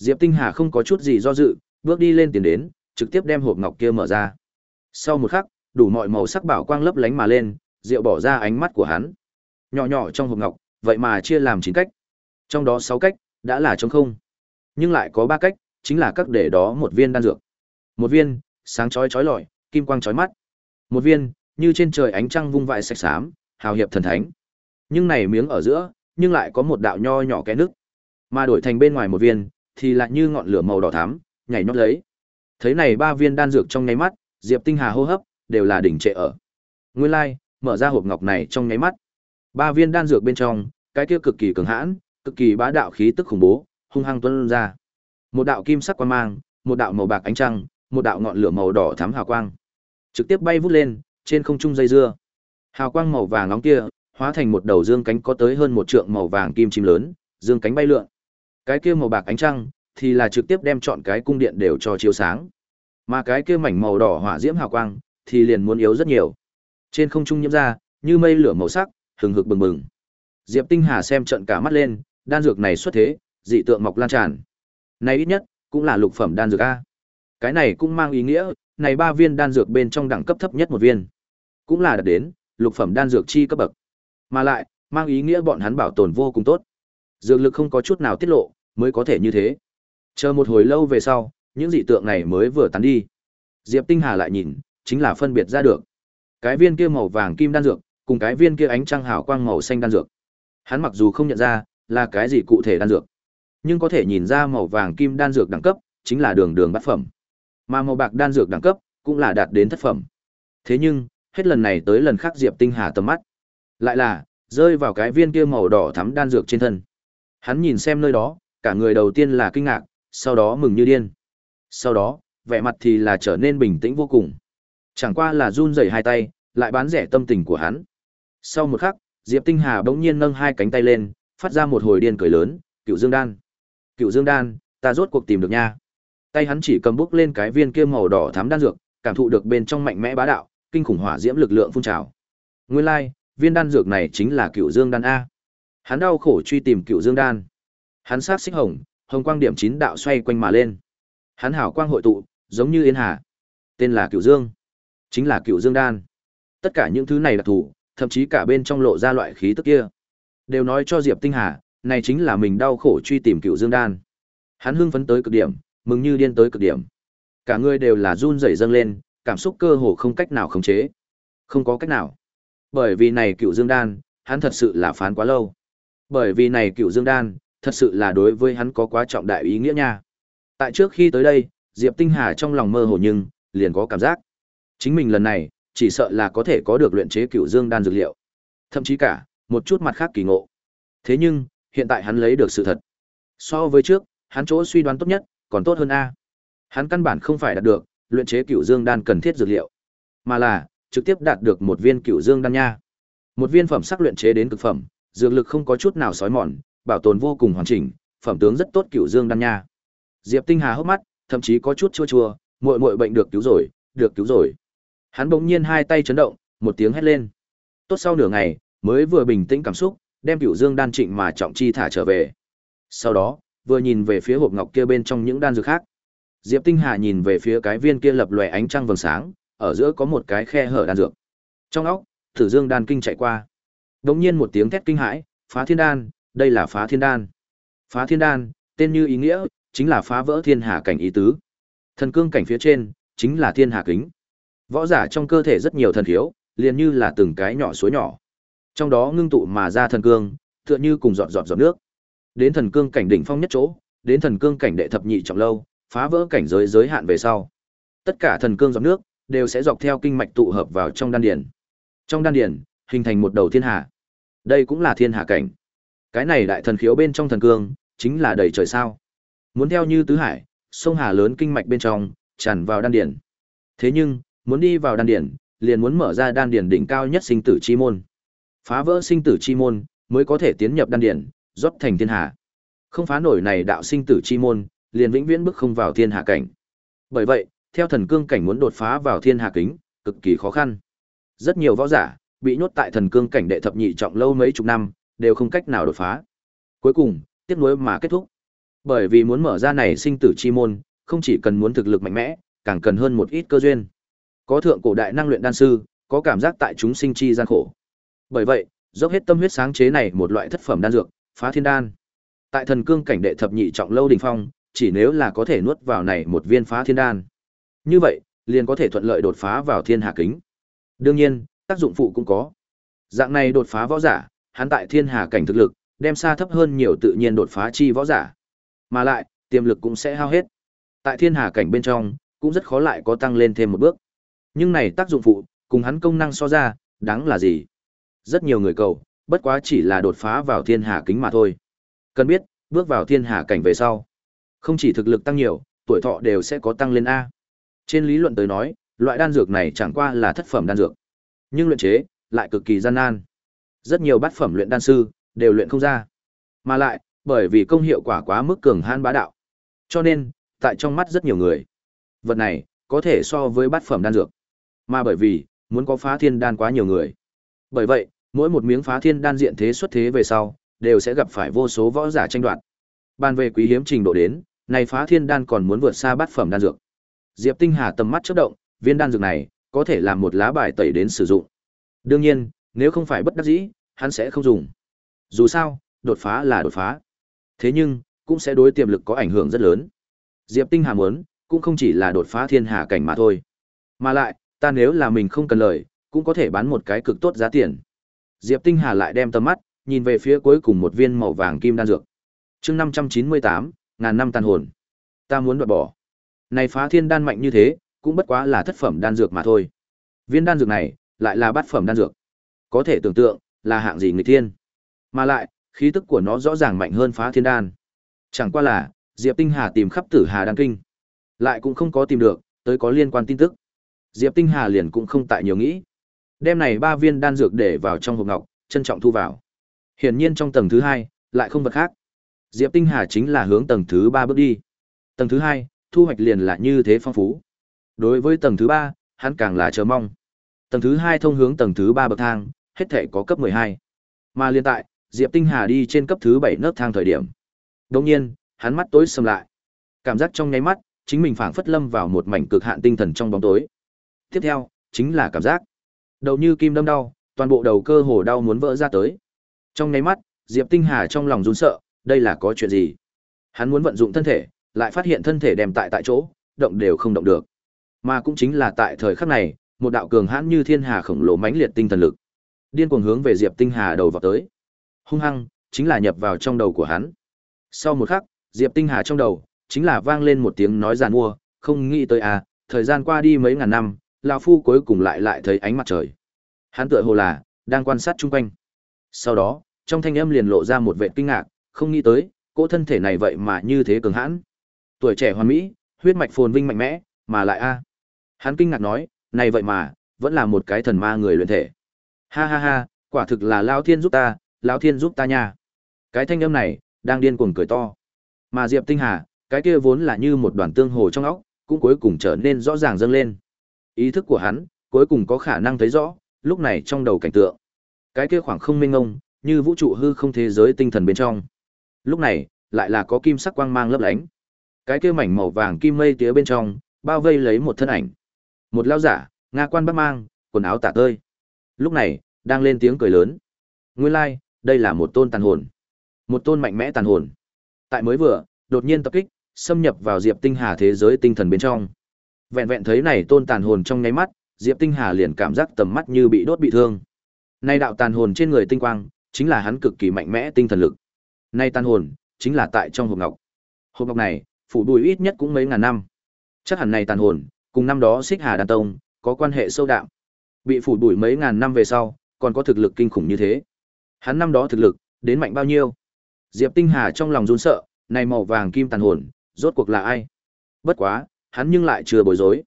Diệp Tinh Hà không có chút gì do dự, bước đi lên tiền đến, trực tiếp đem hộp ngọc kia mở ra. Sau một khắc, đủ mọi màu sắc bảo quang lấp lánh mà lên, Diệu bỏ ra ánh mắt của hắn. Nhỏ nhỏ trong hộp ngọc, vậy mà chia làm chín cách. Trong đó sáu cách đã là trống không. Nhưng lại có ba cách, chính là các để đó một viên đan dược. Một viên, sáng chói chói lọi, kim quang chói mắt. Một viên, như trên trời ánh trăng vung vãi sạch xám, hào hiệp thần thánh. Nhưng này miếng ở giữa, nhưng lại có một đạo nho nhỏ kẽ nước. Mà đổi thành bên ngoài một viên, thì lại như ngọn lửa màu đỏ thắm, nhảy nhót lấy. Thấy này ba viên đan dược trong nháy mắt, Diệp Tinh Hà hô hấp đều là đỉnh trệ ở. Nguyên lai, like, mở ra hộp ngọc này trong nháy mắt. Ba viên đan dược bên trong, cái kia cực kỳ cường hãn, cực kỳ bá đạo khí tức khủng bố, hung hăng tuôn ra. Một đạo kim sắc quang mang, một đạo màu bạc ánh trăng, một đạo ngọn lửa màu đỏ thắm hào quang, trực tiếp bay vút lên, trên không trung dây dưa. Hào quang màu vàng nóng kia, hóa thành một đầu dương cánh có tới hơn một trượng màu vàng kim chim lớn, dương cánh bay lượn. Cái kia màu bạc ánh trăng, thì là trực tiếp đem chọn cái cung điện đều cho chiếu sáng. Mà cái kia mảnh màu đỏ hỏa diễm hào quang, thì liền muốn yếu rất nhiều. Trên không trung nhiễm ra, như mây lửa màu sắc, hừng hực bừng bừng. Diệp Tinh Hà xem trận cả mắt lên, đan dược này xuất thế, dị tượng mọc lan tràn. Này ít nhất cũng là lục phẩm đan dược a. Cái này cũng mang ý nghĩa, này ba viên đan dược bên trong đẳng cấp thấp nhất một viên, cũng là đạt đến lục phẩm đan dược chi cấp bậc. Mà lại, mang ý nghĩa bọn hắn bảo tồn vô cùng tốt. Dược lực không có chút nào tiết lộ, mới có thể như thế. Chờ một hồi lâu về sau, những dị tượng này mới vừa tán đi. Diệp Tinh Hà lại nhìn, chính là phân biệt ra được. Cái viên kia màu vàng kim đan dược, cùng cái viên kia ánh trăng hào quang màu xanh đan dược. Hắn mặc dù không nhận ra là cái gì cụ thể đan dược, nhưng có thể nhìn ra màu vàng kim đan dược đẳng cấp chính là đường đường bát phẩm. Mà màu bạc đan dược đẳng cấp cũng là đạt đến thất phẩm. Thế nhưng, hết lần này tới lần khác Diệp Tinh Hà tầm mắt, lại là rơi vào cái viên kia màu đỏ thắm đan dược trên thân. Hắn nhìn xem nơi đó, cả người đầu tiên là kinh ngạc, sau đó mừng như điên. Sau đó, vẻ mặt thì là trở nên bình tĩnh vô cùng. Chẳng qua là run rẩy hai tay, lại bán rẻ tâm tình của hắn. Sau một khắc, Diệp Tinh Hà bỗng nhiên nâng hai cánh tay lên, phát ra một hồi điên cười lớn, "Cựu Dương Đan, Cựu Dương Đan, ta rốt cuộc tìm được nha." Tay hắn chỉ cầm bước lên cái viên kia màu đỏ thắm đan dược, cảm thụ được bên trong mạnh mẽ bá đạo, kinh khủng hỏa diễm lực lượng phun trào. Nguyên lai, like, viên đan dược này chính là Cựu Dương đan a. Hắn đau khổ truy tìm Cựu Dương đan. Hắn sát xích hồng, hồng quang điểm chín đạo xoay quanh mà lên. Hắn hảo quang hội tụ, giống như yên hà. Tên là Cựu Dương, chính là Cựu Dương đan. Tất cả những thứ này là thủ, thậm chí cả bên trong lộ ra loại khí tức kia, đều nói cho Diệp Tinh Hà, này chính là mình đau khổ truy tìm Cựu Dương đan. Hắn hưng phấn tới cực điểm, mừng như điên tới cực điểm. Cả người đều là run rẩy dâng lên, cảm xúc cơ hồ không cách nào khống chế. Không có cách nào. Bởi vì này Cựu Dương đan, hắn thật sự là phán quá lâu. Bởi vì này Cựu Dương đan, thật sự là đối với hắn có quá trọng đại ý nghĩa nha. Tại trước khi tới đây, Diệp Tinh Hà trong lòng mơ hồ nhưng liền có cảm giác, chính mình lần này chỉ sợ là có thể có được luyện chế Cựu Dương đan dược liệu, thậm chí cả một chút mặt khác kỳ ngộ. Thế nhưng, hiện tại hắn lấy được sự thật. So với trước, hắn chỗ suy đoán tốt nhất, còn tốt hơn a. Hắn căn bản không phải đạt được luyện chế Cựu Dương đan cần thiết dược liệu, mà là trực tiếp đạt được một viên Cựu Dương đan nha. Một viên phẩm sắc luyện chế đến cực phẩm, dược lực không có chút nào sói mòn, bảo tồn vô cùng hoàn chỉnh, phẩm tướng rất tốt Cựu Dương đan nha. Diệp Tinh Hà hốc mắt, thậm chí có chút chua chua, muội muội bệnh được cứu rồi, được cứu rồi. Hắn bỗng nhiên hai tay chấn động, một tiếng hét lên. Tốt sau nửa ngày, mới vừa bình tĩnh cảm xúc, đem Cựu Dương đan trịnh mà trọng chi thả trở về. Sau đó, vừa nhìn về phía hộp ngọc kia bên trong những đan dược khác. Diệp Tinh Hà nhìn về phía cái viên kia lập lòe ánh trăng vầng sáng, ở giữa có một cái khe hở đan dược. Trong óc, Thử Dương đan kinh chạy qua. Đột nhiên một tiếng thét kinh hãi, "Phá Thiên đan, đây là Phá Thiên đan." Phá Thiên đan, tên như ý nghĩa, chính là phá vỡ thiên hà cảnh ý tứ. Thần cương cảnh phía trên, chính là thiên hà kính. Võ giả trong cơ thể rất nhiều thần thiếu, liền như là từng cái nhỏ suối nhỏ. Trong đó ngưng tụ mà ra thần cương, tựa như cùng giọt giọt giọt nước. Đến thần cương cảnh đỉnh phong nhất chỗ, đến thần cương cảnh đệ thập nhị trọng lâu, phá vỡ cảnh giới giới hạn về sau. Tất cả thần cương giọt nước đều sẽ dọc theo kinh mạch tụ hợp vào trong đan điền. Trong đan điền, hình thành một đầu thiên hà. Đây cũng là thiên hạ cảnh. Cái này đại thần khiếu bên trong thần cương, chính là đầy trời sao. Muốn theo như tứ hải, sông hà lớn kinh mạch bên trong, tràn vào đan điển. Thế nhưng, muốn đi vào đan điển, liền muốn mở ra đan điển đỉnh cao nhất sinh tử chi môn. Phá vỡ sinh tử chi môn, mới có thể tiến nhập đan điển, rót thành thiên hạ. Không phá nổi này đạo sinh tử chi môn, liền vĩnh viễn bước không vào thiên hạ cảnh. Bởi vậy, theo thần cương cảnh muốn đột phá vào thiên hạ kính, cực kỳ khó khăn. Rất nhiều võ giả bị nhốt tại thần cương cảnh đệ thập nhị trọng lâu mấy chục năm, đều không cách nào đột phá. Cuối cùng, tiếc nuối mà kết thúc. Bởi vì muốn mở ra này sinh tử chi môn, không chỉ cần muốn thực lực mạnh mẽ, càng cần hơn một ít cơ duyên. Có thượng cổ đại năng luyện đan sư, có cảm giác tại chúng sinh chi gian khổ. Bởi vậy, dốc hết tâm huyết sáng chế này một loại thất phẩm đan dược, Phá Thiên đan. Tại thần cương cảnh đệ thập nhị trọng lâu đỉnh phong, chỉ nếu là có thể nuốt vào này một viên Phá Thiên đan, như vậy, liền có thể thuận lợi đột phá vào thiên hà kính. Đương nhiên, tác dụng phụ cũng có. Dạng này đột phá võ giả, hắn tại thiên hà cảnh thực lực, đem xa thấp hơn nhiều tự nhiên đột phá chi võ giả. Mà lại, tiềm lực cũng sẽ hao hết. Tại thiên hà cảnh bên trong, cũng rất khó lại có tăng lên thêm một bước. Nhưng này tác dụng phụ, cùng hắn công năng so ra, đáng là gì? Rất nhiều người cầu, bất quá chỉ là đột phá vào thiên hà kính mà thôi. Cần biết, bước vào thiên hà cảnh về sau, không chỉ thực lực tăng nhiều, tuổi thọ đều sẽ có tăng lên A. Trên lý luận tới nói, loại đan dược này chẳng qua là thất phẩm đan dược. Nhưng luyện chế, lại cực kỳ gian nan. Rất nhiều bát phẩm luyện đan sư, đều luyện không ra. Mà lại, bởi vì công hiệu quả quá mức cường hãn bá đạo. Cho nên, tại trong mắt rất nhiều người, vật này có thể so với bát phẩm đan dược. Mà bởi vì, muốn có phá thiên đan quá nhiều người. Bởi vậy, mỗi một miếng phá thiên đan diện thế xuất thế về sau, đều sẽ gặp phải vô số võ giả tranh đoạt. bàn về quý hiếm trình độ đến, này phá thiên đan còn muốn vượt xa bát phẩm đan dược. Diệp Tinh Hà tầm mắt chớp động, viên đan dược này có thể làm một lá bài tẩy đến sử dụng. Đương nhiên, nếu không phải bất đắc dĩ, hắn sẽ không dùng. Dù sao, đột phá là đột phá. Thế nhưng, cũng sẽ đối tiềm lực có ảnh hưởng rất lớn. Diệp Tinh Hà muốn, cũng không chỉ là đột phá thiên hà cảnh mà thôi. Mà lại, ta nếu là mình không cần lời, cũng có thể bán một cái cực tốt giá tiền. Diệp Tinh Hà lại đem tầm mắt, nhìn về phía cuối cùng một viên màu vàng kim đan dược. chương 598, ngàn năm tàn hồn. Ta muốn đoạt bỏ. Này phá thiên đan mạnh như thế, cũng bất quá là thất phẩm đan dược mà thôi. Viên đan dược này, lại là bát phẩm đan dược. Có thể tưởng tượng, là hạng gì người thiên. Mà lại, khí tức của nó rõ ràng mạnh hơn phá thiên đan. Chẳng qua là, Diệp Tinh Hà tìm khắp tử Hà đan kinh. Lại cũng không có tìm được, tới có liên quan tin tức. Diệp Tinh Hà liền cũng không tại nhiều nghĩ. Đem này ba viên đan dược để vào trong hộp ngọc, trân trọng thu vào. Hiển nhiên trong tầng thứ hai, lại không vật khác. Diệp Tinh Hà chính là hướng tầng thứ ba bước đi. Tầng thứ hai, thu hoạch liền là như thế phong phú. Đối với tầng thứ ba, hắn càng là chờ mong. Tầng thứ hai thông hướng tầng thứ ba bậc thang, hết thể có cấp 12. Mà liên tại, Diệp Tinh Hà đi trên cấp thứ bảy nấc thang thời điểm. Đồng nhiên, hắn mắt tối sầm lại. Cảm giác trong nháy mắt, chính mình phảng phất lâm vào một mảnh cực hạn tinh thần trong bóng tối. Tiếp theo, chính là cảm giác đầu như kim đâm đau, toàn bộ đầu cơ hồ đau muốn vỡ ra tới. Trong nháy mắt, Diệp Tinh Hà trong lòng run sợ, đây là có chuyện gì? Hắn muốn vận dụng thân thể, lại phát hiện thân thể đem tại tại chỗ, động đều không động được. Mà cũng chính là tại thời khắc này, một đạo cường hãn như thiên hà khổng lồ mãnh liệt tinh thần lực, điên cuồng hướng về Diệp Tinh Hà đầu vào tới. Hung hăng, chính là nhập vào trong đầu của hắn. Sau một khắc, Diệp Tinh Hà trong đầu, chính là vang lên một tiếng nói giàn mua, không nghĩ tới à, thời gian qua đi mấy ngàn năm, lão phu cuối cùng lại lại thấy ánh mặt trời. Hắn tựa hồ là đang quan sát chung quanh. Sau đó, trong thanh âm liền lộ ra một vẻ kinh ngạc, không nghĩ tới, cỗ thân thể này vậy mà như thế cường hãn. Tuổi trẻ hoàn mỹ, huyết mạch phồn vinh mạnh mẽ, mà lại a. Hắn kinh ngạc nói, này vậy mà, vẫn là một cái thần ma người luyện thể. Ha ha ha, quả thực là lão thiên giúp ta, lão thiên giúp ta nha. Cái thanh âm này, đang điên cuồng cười to. Mà Diệp Tinh Hà, cái kia vốn là như một đoàn tương hồ trong óc, cũng cuối cùng trở nên rõ ràng dâng lên. Ý thức của hắn, cuối cùng có khả năng thấy rõ, lúc này trong đầu cảnh tượng. Cái kia khoảng không mênh ngông, như vũ trụ hư không thế giới tinh thần bên trong. Lúc này, lại là có kim sắc quang mang lấp lánh. Cái kia mảnh màu vàng kim mây tía bên trong, bao vây lấy một thân ảnh. Một lão giả, nga quan bắt mang, quần áo tả tơi. Lúc này, đang lên tiếng cười lớn. Nguyên lai, like, đây là một tôn tàn hồn. Một tôn mạnh mẽ tàn hồn. Tại mới vừa, đột nhiên tập kích, xâm nhập vào Diệp Tinh Hà thế giới tinh thần bên trong. Vẹn vẹn thấy này tôn tàn hồn trong nháy mắt, Diệp Tinh Hà liền cảm giác tầm mắt như bị đốt bị thương. Nay đạo tàn hồn trên người tinh quang, chính là hắn cực kỳ mạnh mẽ tinh thần lực. Nay tàn hồn, chính là tại trong hộp ngọc. Hộp ngọc này, phủ bùi ít nhất cũng mấy ngàn năm. Chắc hẳn này tàn hồn, cùng năm đó Xích Hà Đan Tông, có quan hệ sâu đậm. Bị phủ đuổi mấy ngàn năm về sau, còn có thực lực kinh khủng như thế. Hắn năm đó thực lực, đến mạnh bao nhiêu? Diệp Tinh Hà trong lòng run sợ, này màu vàng kim tàn hồn, rốt cuộc là ai? Bất quá, hắn nhưng lại chưa bối rối,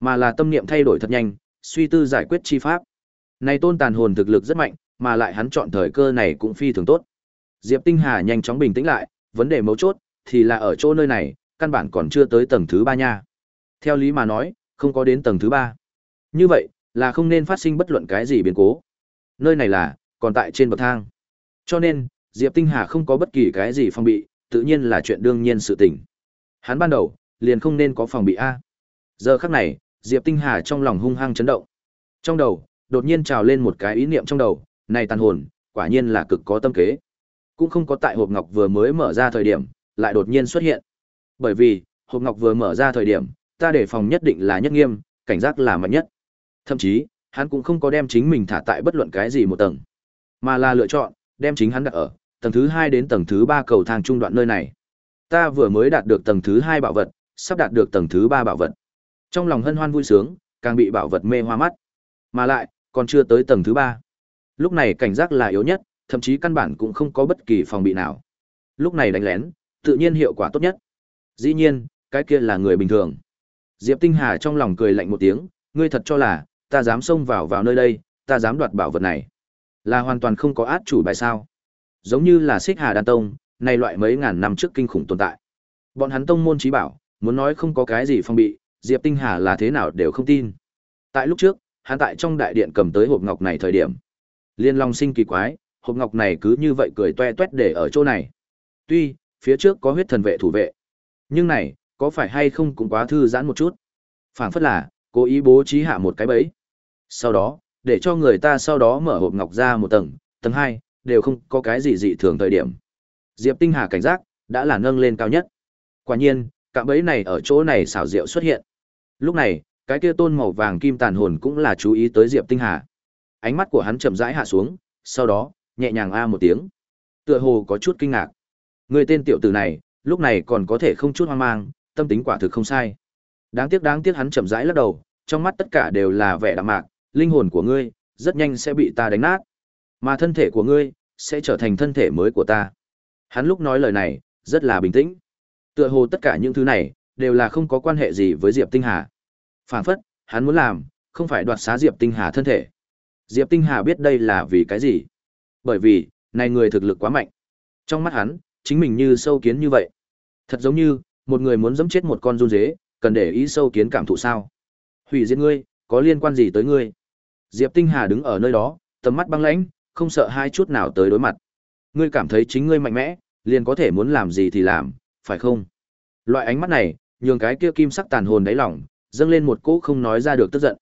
mà là tâm niệm thay đổi thật nhanh, suy tư giải quyết chi pháp. Này tôn tàn hồn thực lực rất mạnh, mà lại hắn chọn thời cơ này cũng phi thường tốt. Diệp Tinh Hà nhanh chóng bình tĩnh lại, vấn đề mấu chốt thì là ở chỗ nơi này, căn bản còn chưa tới tầng thứ ba nha. Theo lý mà nói, không có đến tầng thứ ba. Như vậy, là không nên phát sinh bất luận cái gì biến cố. Nơi này là còn tại trên bậc thang. Cho nên, Diệp Tinh Hà không có bất kỳ cái gì phòng bị, tự nhiên là chuyện đương nhiên sự tình. Hắn ban đầu liền không nên có phòng bị a. Giờ khắc này, Diệp Tinh Hà trong lòng hung hăng chấn động. Trong đầu, đột nhiên trào lên một cái ý niệm trong đầu, này tàn hồn, quả nhiên là cực có tâm kế. Cũng không có tại hộp ngọc vừa mới mở ra thời điểm, lại đột nhiên xuất hiện. Bởi vì, hộp ngọc vừa mở ra thời điểm, ta để phòng nhất định là nhất nghiêm, cảnh giác là mạnh nhất. Thậm chí, hắn cũng không có đem chính mình thả tại bất luận cái gì một tầng, mà là lựa chọn đem chính hắn đặt ở tầng thứ hai đến tầng thứ ba cầu thang trung đoạn nơi này. Ta vừa mới đạt được tầng thứ hai bảo vật, sắp đạt được tầng thứ ba bảo vật. Trong lòng hân hoan vui sướng, càng bị bảo vật mê hoa mắt. Mà lại, còn chưa tới tầng thứ ba. Lúc này cảnh giác là yếu nhất, thậm chí căn bản cũng không có bất kỳ phòng bị nào. Lúc này đánh lén, tự nhiên hiệu quả tốt nhất. Dĩ nhiên, cái kia là người bình thường. Diệp Tinh Hà trong lòng cười lạnh một tiếng, ngươi thật cho là, ta dám xông vào vào nơi đây, ta dám đoạt bảo vật này. Là hoàn toàn không có át chủ bài sao. Giống như là xích hà đan tông, này loại mấy ngàn năm trước kinh khủng tồn tại. Bọn hắn tông môn trí bảo, muốn nói không có cái gì phong bị, Diệp Tinh Hà là thế nào đều không tin. Tại lúc trước, hắn tại trong đại điện cầm tới hộp ngọc này thời điểm. Liên Long sinh kỳ quái, hộp ngọc này cứ như vậy cười toe toét để ở chỗ này. Tuy, phía trước có huyết thần vệ thủ vệ. Nhưng này, có phải hay không cũng quá thư giãn một chút. phảng phất là, cố ý bố trí hạ một cái bẫy. Sau đó, để cho người ta sau đó mở hộp ngọc ra một tầng, tầng hai đều không có cái gì dị thường thời điểm. Diệp Tinh Hà cảnh giác, đã là nâng lên cao nhất. Quả nhiên, cạm bẫy này ở chỗ này xảo diệu xuất hiện. Lúc này, cái kia tôn màu vàng kim tàn hồn cũng là chú ý tới Diệp Tinh Hà. Ánh mắt của hắn chậm rãi hạ xuống, sau đó, nhẹ nhàng a một tiếng. Tựa hồ có chút kinh ngạc. Người tên tiểu tử này, lúc này còn có thể không chút hoang mang, tâm tính quả thực không sai. Đáng tiếc đáng tiếc hắn chậm rãi lắc đầu, trong mắt tất cả đều là vẻ đạm mạc, linh hồn của ngươi rất nhanh sẽ bị ta đánh nát, mà thân thể của ngươi sẽ trở thành thân thể mới của ta. Hắn lúc nói lời này, rất là bình tĩnh. Tựa hồ tất cả những thứ này đều là không có quan hệ gì với Diệp Tinh Hà. Phản phất, hắn muốn làm, không phải đoạt xá Diệp Tinh Hà thân thể. Diệp Tinh Hà biết đây là vì cái gì? Bởi vì, này người thực lực quá mạnh. Trong mắt hắn, chính mình như sâu kiến như vậy. Thật giống như, một người muốn giẫm chết một con run dế, cần để ý sâu kiến cảm thụ sao? Hủy diệt ngươi, có liên quan gì tới ngươi? Diệp Tinh Hà đứng ở nơi đó, tầm mắt băng lãnh, không sợ hai chút nào tới đối mặt. Ngươi cảm thấy chính ngươi mạnh mẽ, liền có thể muốn làm gì thì làm, phải không? Loại ánh mắt này, nhường cái kia kim sắc tàn hồn đáy lòng, dâng lên một cỗ không nói ra được tức giận.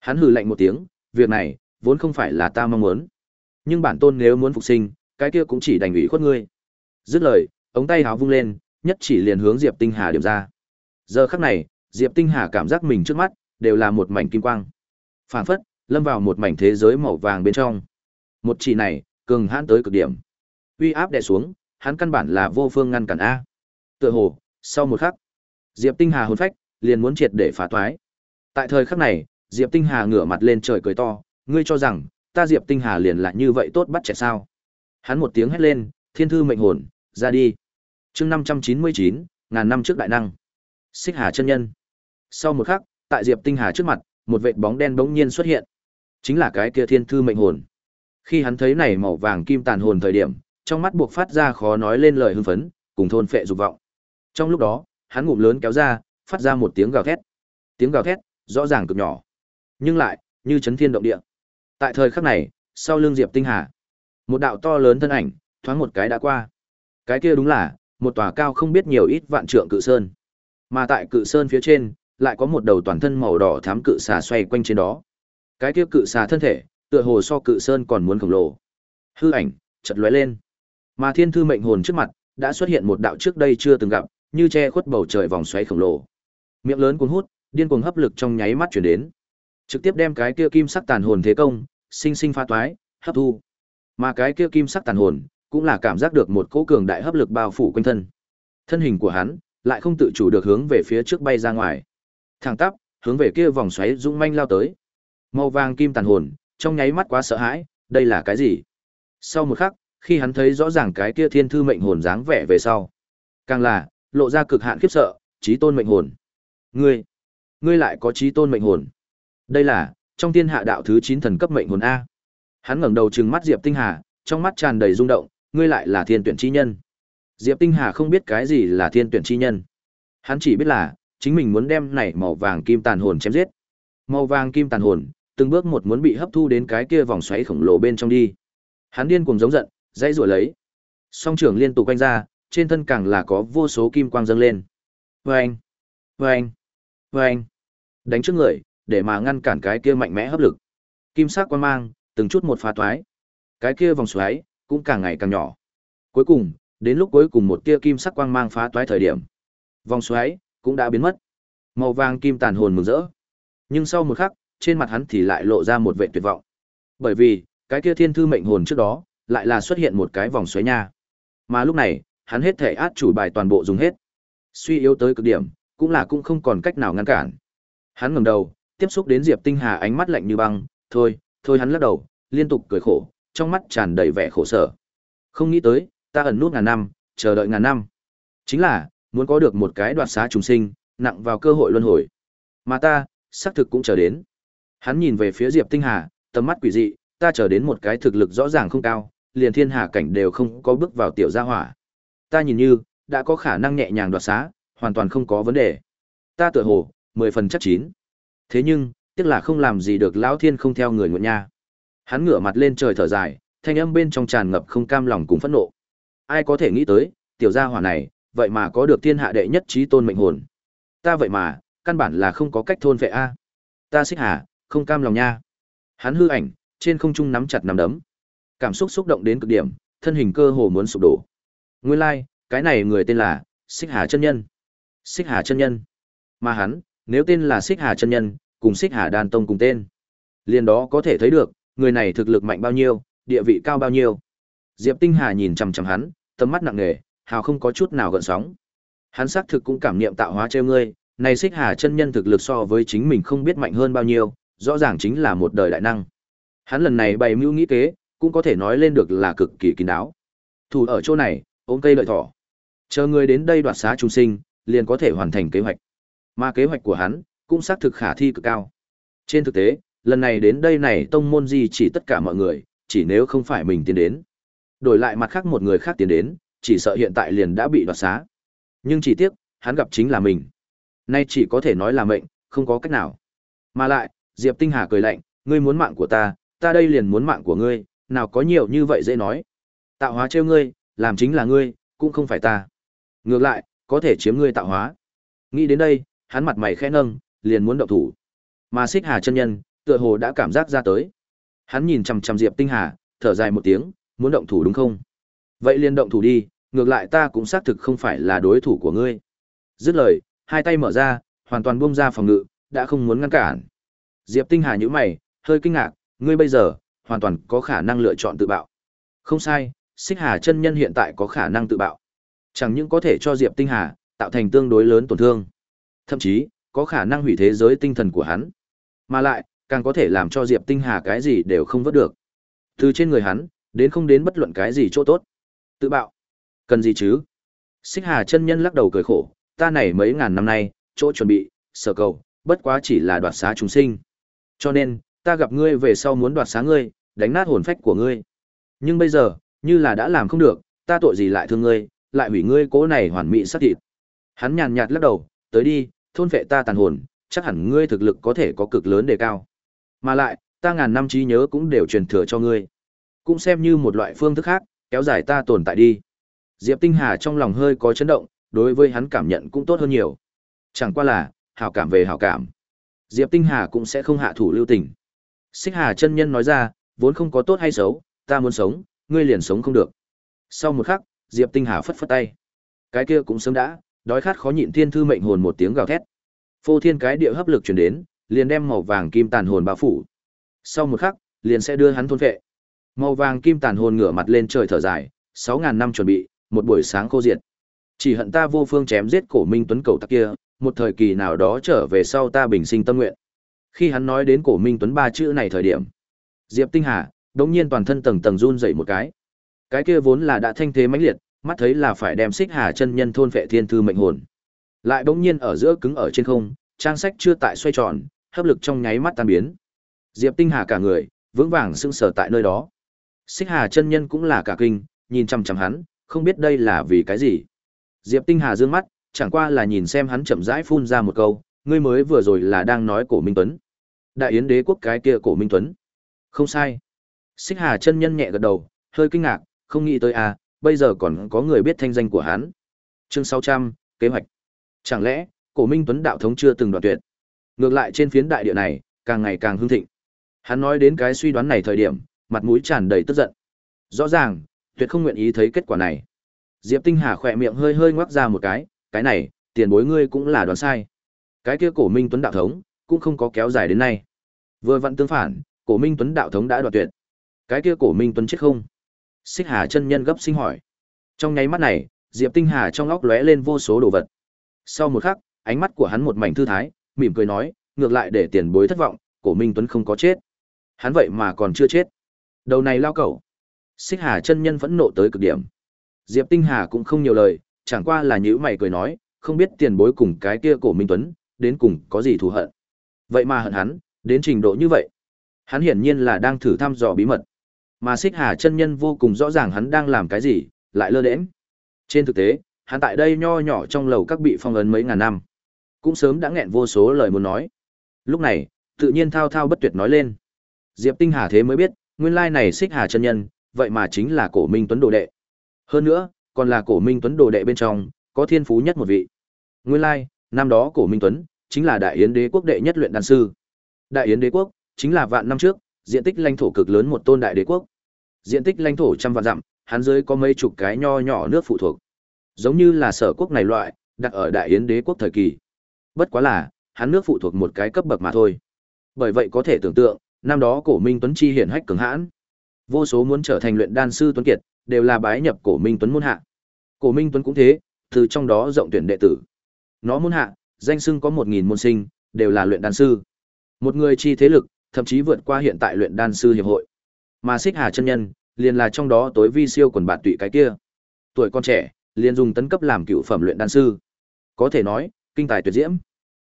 Hắn hừ lạnh một tiếng, việc này vốn không phải là ta mong muốn, nhưng bản tôn nếu muốn phục sinh, cái kia cũng chỉ đành ủy khuất ngươi. Dứt lời, ống tay háo vung lên, nhất chỉ liền hướng Diệp Tinh Hà điểm ra. Giờ khắc này, Diệp Tinh Hà cảm giác mình trước mắt đều là một mảnh kim quang. Phản phất, lâm vào một mảnh thế giới màu vàng bên trong. Một chỉ này, cường hãn tới cực điểm. Uy áp đè xuống, hắn căn bản là vô phương ngăn cản a. Tựa hồ, sau một khắc, Diệp Tinh Hà hồn phách liền muốn triệt để phá toái. Tại thời khắc này, Diệp Tinh Hà ngửa mặt lên trời cười to, ngươi cho rằng ta Diệp Tinh Hà liền là như vậy tốt bắt trẻ sao? Hắn một tiếng hét lên, thiên thư mệnh hồn, ra đi. Chương 599, ngàn năm trước đại năng. Xích Hà chân nhân. Sau một khắc, tại Diệp Tinh Hà trước mặt, một vệt bóng đen bỗng nhiên xuất hiện. Chính là cái kia thiên thư mệnh hồn. Khi hắn thấy này màu vàng kim tàn hồn thời điểm, trong mắt buộc phát ra khó nói lên lời hưng phấn, cùng thôn phệ dục vọng. Trong lúc đó, hắn ngụm lớn kéo ra, phát ra một tiếng gào thét. Tiếng gào thét, rõ ràng cực nhỏ, nhưng lại như chấn thiên động địa. Tại thời khắc này, sau lưng Diệp Tinh Hà, một đạo to lớn thân ảnh, thoáng một cái đã qua. Cái kia đúng là một tòa cao không biết nhiều ít vạn trượng cự sơn. Mà tại cự sơn phía trên, lại có một đầu toàn thân màu đỏ thám cự xà xoay quanh trên đó. Cái kia cự xà thân thể, tựa hồ so cự sơn còn muốn khổng lồ. Hư ảnh chợt lóe lên. Mà Thiên Thư Mệnh Hồn trước mặt đã xuất hiện một đạo trước đây chưa từng gặp, như che khuất bầu trời vòng xoáy khổng lồ. Miệng lớn cuốn hút, điên cuồng hấp lực trong nháy mắt chuyển đến. Trực tiếp đem cái kia kim sắc tàn hồn thế công, sinh sinh pha toái, hấp thu. Mà cái kia kim sắc tàn hồn, cũng là cảm giác được một cỗ cường đại hấp lực bao phủ quanh thân. Thân hình của hắn lại không tự chủ được hướng về phía trước bay ra ngoài. Thẳng tắp, hướng về kia vòng xoáy dũng manh lao tới. Màu vàng kim tàn hồn, trong nháy mắt quá sợ hãi, đây là cái gì? Sau một khắc, khi hắn thấy rõ ràng cái kia thiên thư mệnh hồn dáng vẻ về sau, càng là lộ ra cực hạn khiếp sợ, chí tôn mệnh hồn. Ngươi, ngươi lại có chí tôn mệnh hồn? Đây là trong thiên hạ đạo thứ 9 thần cấp mệnh hồn a. Hắn ngẩng đầu trừng mắt Diệp Tinh Hà, trong mắt tràn đầy rung động, ngươi lại là thiên tuyển chi nhân. Diệp Tinh Hà không biết cái gì là thiên tuyển chi nhân. Hắn chỉ biết là chính mình muốn đem này màu vàng kim tàn hồn chém giết. Màu vàng kim tàn hồn, từng bước một muốn bị hấp thu đến cái kia vòng xoáy khổng lồ bên trong đi. Hắn điên cuồng giống giận, dãy rủa lấy. Song trưởng liên tục quanh ra, trên thân càng là có vô số kim quang dâng lên. Vâng! Vâng! Vâng! Đánh trước người, để mà ngăn cản cái kia mạnh mẽ hấp lực. Kim sắc quang mang, từng chút một phá toái. Cái kia vòng xoáy cũng càng ngày càng nhỏ. Cuối cùng, đến lúc cuối cùng một tia kim sắc quang mang phá toái thời điểm, vòng xoáy cũng đã biến mất. Màu vàng kim tàn hồn mừng rỡ. Nhưng sau một khắc, trên mặt hắn thì lại lộ ra một vẻ tuyệt vọng. Bởi vì, cái kia thiên thư mệnh hồn trước đó, lại là xuất hiện một cái vòng xoáy nha. Mà lúc này, hắn hết thể át chủ bài toàn bộ dùng hết. Suy yếu tới cực điểm, cũng là cũng không còn cách nào ngăn cản. Hắn ngẩng đầu, tiếp xúc đến Diệp Tinh Hà ánh mắt lạnh như băng, "Thôi, thôi." Hắn lắc đầu, liên tục cười khổ, trong mắt tràn đầy vẻ khổ sở. Không nghĩ tới, ta ẩn nút ngàn năm, chờ đợi ngàn năm. Chính là, muốn có được một cái đoạt xá trùng sinh, nặng vào cơ hội luân hồi. Mà ta, xác thực cũng chờ đến. Hắn nhìn về phía Diệp Tinh Hà, tầm mắt quỷ dị, ta chờ đến một cái thực lực rõ ràng không cao, liền thiên hà cảnh đều không có bước vào tiểu gia hỏa. Ta nhìn như, đã có khả năng nhẹ nhàng đoạt xá, hoàn toàn không có vấn đề. Ta tựa hồ, mười phần chắc chín. Thế nhưng, tiếc là không làm gì được lão thiên không theo người nguyện nha. Hắn ngửa mặt lên trời thở dài, thanh âm bên trong tràn ngập không cam lòng cùng phẫn nộ. Ai có thể nghĩ tới, tiểu gia hỏa này, vậy mà có được thiên hạ đệ nhất trí tôn mệnh hồn. Ta vậy mà, căn bản là không có cách thôn vệ a. Ta xích hà, không cam lòng nha. Hắn hư ảnh, trên không trung nắm chặt nắm đấm. Cảm xúc xúc động đến cực điểm, thân hình cơ hồ muốn sụp đổ. Nguyên lai, like, cái này người tên là Xích Hà chân nhân. Xích Hà chân nhân. Mà hắn, nếu tên là Xích Hà chân nhân, cùng Xích Hà Đan Tông cùng tên. Liền đó có thể thấy được, người này thực lực mạnh bao nhiêu, địa vị cao bao nhiêu. Diệp Tinh Hà nhìn chằm chằm hắn, tầm mắt nặng nề, hào không có chút nào gợn sóng. Hắn xác thực cũng cảm niệm tạo hóa trêu ngươi, này Xích Hà chân nhân thực lực so với chính mình không biết mạnh hơn bao nhiêu, rõ ràng chính là một đời đại năng. Hắn lần này bày mưu nghĩ kế, cũng có thể nói lên được là cực kỳ kín đáo. Thủ ở chỗ này, ôm cây lợi thỏ. Chờ người đến đây đoạt xá trung sinh, liền có thể hoàn thành kế hoạch. Mà kế hoạch của hắn, cũng xác thực khả thi cực cao. Trên thực tế, lần này đến đây này tông môn gì chỉ tất cả mọi người, chỉ nếu không phải mình tiến đến. Đổi lại mặt khác một người khác tiến đến, chỉ sợ hiện tại liền đã bị đoạt xá. Nhưng chỉ tiếc, hắn gặp chính là mình. Nay chỉ có thể nói là mệnh, không có cách nào. Mà lại, Diệp Tinh Hà cười lạnh, ngươi muốn mạng của ta, ta đây liền muốn mạng của ngươi, nào có nhiều như vậy dễ nói. Tạo hóa trêu ngươi, làm chính là ngươi, cũng không phải ta. Ngược lại, có thể chiếm ngươi tạo hóa. Nghĩ đến đây, hắn mặt mày khẽ nâng, liền muốn động thủ. Mà Xích Hà chân nhân, tựa hồ đã cảm giác ra tới. Hắn nhìn chằm chằm Diệp Tinh Hà, thở dài một tiếng, muốn động thủ đúng không? Vậy liền động thủ đi, ngược lại ta cũng xác thực không phải là đối thủ của ngươi. Dứt lời, hai tay mở ra, hoàn toàn buông ra phòng ngự, đã không muốn ngăn cản. Diệp Tinh Hà nhíu mày, hơi kinh ngạc, ngươi bây giờ hoàn toàn có khả năng lựa chọn tự bạo. Không sai, Xích Hà chân nhân hiện tại có khả năng tự bạo. Chẳng những có thể cho Diệp Tinh Hà tạo thành tương đối lớn tổn thương, thậm chí có khả năng hủy thế giới tinh thần của hắn, mà lại càng có thể làm cho Diệp Tinh Hà cái gì đều không vớt được. Từ trên người hắn, đến không đến bất luận cái gì chỗ tốt. Tự bạo, cần gì chứ? Xích Hà chân nhân lắc đầu cười khổ, ta này mấy ngàn năm nay, chỗ chuẩn bị, sở cầu, bất quá chỉ là đoạt xá chúng sinh. Cho nên, ta gặp ngươi về sau muốn đoạt xá ngươi, đánh nát hồn phách của ngươi. Nhưng bây giờ, như là đã làm không được, ta tội gì lại thương ngươi, lại hủy ngươi cố này hoàn mỹ sát thịt. Hắn nhàn nhạt lắc đầu, tới đi, thôn vệ ta tàn hồn, chắc hẳn ngươi thực lực có thể có cực lớn đề cao. Mà lại, ta ngàn năm trí nhớ cũng đều truyền thừa cho ngươi. Cũng xem như một loại phương thức khác, kéo dài ta tồn tại đi. Diệp Tinh Hà trong lòng hơi có chấn động, đối với hắn cảm nhận cũng tốt hơn nhiều. Chẳng qua là, hảo cảm về hảo cảm. Diệp Tinh Hà cũng sẽ không hạ thủ lưu tình. Xích Hà chân nhân nói ra, vốn không có tốt hay xấu, ta muốn sống, ngươi liền sống không được. Sau một khắc, Diệp Tinh Hà phất phất tay. Cái kia cũng sớm đã, đói khát khó nhịn thiên thư mệnh hồn một tiếng gào thét. Phô thiên cái địa hấp lực truyền đến, liền đem màu vàng kim tàn hồn bao phủ. Sau một khắc, liền sẽ đưa hắn thôn vệ. Màu vàng kim tàn hồn ngửa mặt lên trời thở dài, 6000 năm chuẩn bị, một buổi sáng khô diệt. Chỉ hận ta vô phương chém giết cổ Minh Tuấn cầu tặc kia, một thời kỳ nào đó trở về sau ta bình sinh tâm nguyện. Khi hắn nói đến cổ Minh Tuấn ba chữ này thời điểm, Diệp Tinh Hà đột nhiên toàn thân tầng tầng run dậy một cái. Cái kia vốn là đã thanh thế mãnh liệt, mắt thấy là phải đem Xích Hà chân nhân thôn vệ thiên thư mệnh hồn. Lại bỗng nhiên ở giữa cứng ở trên không, trang sách chưa tại xoay tròn, hấp lực trong nháy mắt tan biến. Diệp Tinh Hà cả người vững vàng sững sờ tại nơi đó. Xích Hà chân nhân cũng là cả kinh, nhìn chăm chăm hắn, không biết đây là vì cái gì. Diệp Tinh Hà dương mắt, chẳng qua là nhìn xem hắn chậm rãi phun ra một câu, ngươi mới vừa rồi là đang nói cổ Minh Tuấn. Đại yến đế quốc cái kia cổ Minh Tuấn. Không sai. Xích Hà chân nhân nhẹ gật đầu, hơi kinh ngạc, không nghĩ tới à, bây giờ còn có người biết thanh danh của hắn. Chương 600, kế hoạch. Chẳng lẽ, cổ Minh Tuấn đạo thống chưa từng đoạn tuyệt? Ngược lại trên phiến đại địa này, càng ngày càng hưng thịnh. Hắn nói đến cái suy đoán này thời điểm, mặt mũi tràn đầy tức giận. Rõ ràng, tuyệt không nguyện ý thấy kết quả này. Diệp Tinh Hà khỏe miệng hơi hơi ngoác ra một cái, cái này, tiền bối ngươi cũng là đoán sai. Cái kia cổ Minh Tuấn đạo thống, cũng không có kéo dài đến nay. Vừa vặn tương phản, cổ Minh Tuấn đạo thống đã đoạt tuyệt. Cái kia cổ Minh Tuấn chết không? Xích Hà chân nhân gấp sinh hỏi. Trong nháy mắt này, Diệp Tinh Hà trong óc lóe lên vô số đồ vật. Sau một khắc, ánh mắt của hắn một mảnh thư thái, mỉm cười nói, ngược lại để tiền bối thất vọng, cổ Minh Tuấn không có chết. Hắn vậy mà còn chưa chết. Đầu này lao cẩu. Xích Hà chân nhân vẫn nộ tới cực điểm. Diệp Tinh Hà cũng không nhiều lời, chẳng qua là nhíu mày cười nói, không biết tiền bối cùng cái kia cổ Minh Tuấn, đến cùng có gì thù hận. Vậy mà hận hắn, đến trình độ như vậy. Hắn hiển nhiên là đang thử thăm dò bí mật. Mà Xích Hà chân nhân vô cùng rõ ràng hắn đang làm cái gì, lại lơ đễnh. Trên thực tế, hắn tại đây nho nhỏ trong lầu các bị phong ấn mấy ngàn năm, cũng sớm đã nghẹn vô số lời muốn nói. Lúc này, tự nhiên thao thao bất tuyệt nói lên. Diệp Tinh Hà thế mới biết, nguyên lai này Xích Hà chân nhân, vậy mà chính là Cổ Minh Tuấn đồ đệ. Hơn nữa, còn là Cổ Minh Tuấn đồ đệ bên trong, có thiên phú nhất một vị. Nguyên lai, năm đó Cổ Minh Tuấn chính là Đại Yến Đế quốc đệ nhất luyện đan sư. Đại Yến Đế quốc chính là vạn năm trước, diện tích lãnh thổ cực lớn một tôn đại đế quốc. Diện tích lãnh thổ trăm vạn dặm, hắn dưới có mấy chục cái nho nhỏ nước phụ thuộc. Giống như là sở quốc này loại, đặt ở Đại Yến Đế quốc thời kỳ. Bất quá là, hắn nước phụ thuộc một cái cấp bậc mà thôi. Bởi vậy có thể tưởng tượng, năm đó Cổ Minh Tuấn chi hiển hách cường hãn. Vô số muốn trở thành luyện đan sư tuấn kiệt, đều là bái nhập Cổ Minh Tuấn môn hạ. Cổ Minh Tuấn cũng thế, từ trong đó rộng tuyển đệ tử. Nó môn hạ, danh xưng có một nghìn môn sinh, đều là luyện đan sư. Một người chi thế lực, thậm chí vượt qua hiện tại luyện đan sư hiệp hội. Mà Xích Hà chân nhân, liền là trong đó tối vi siêu quần bạt tụy cái kia. Tuổi con trẻ, liền dùng tấn cấp làm cựu phẩm luyện đan sư. Có thể nói, kinh tài tuyệt diễm.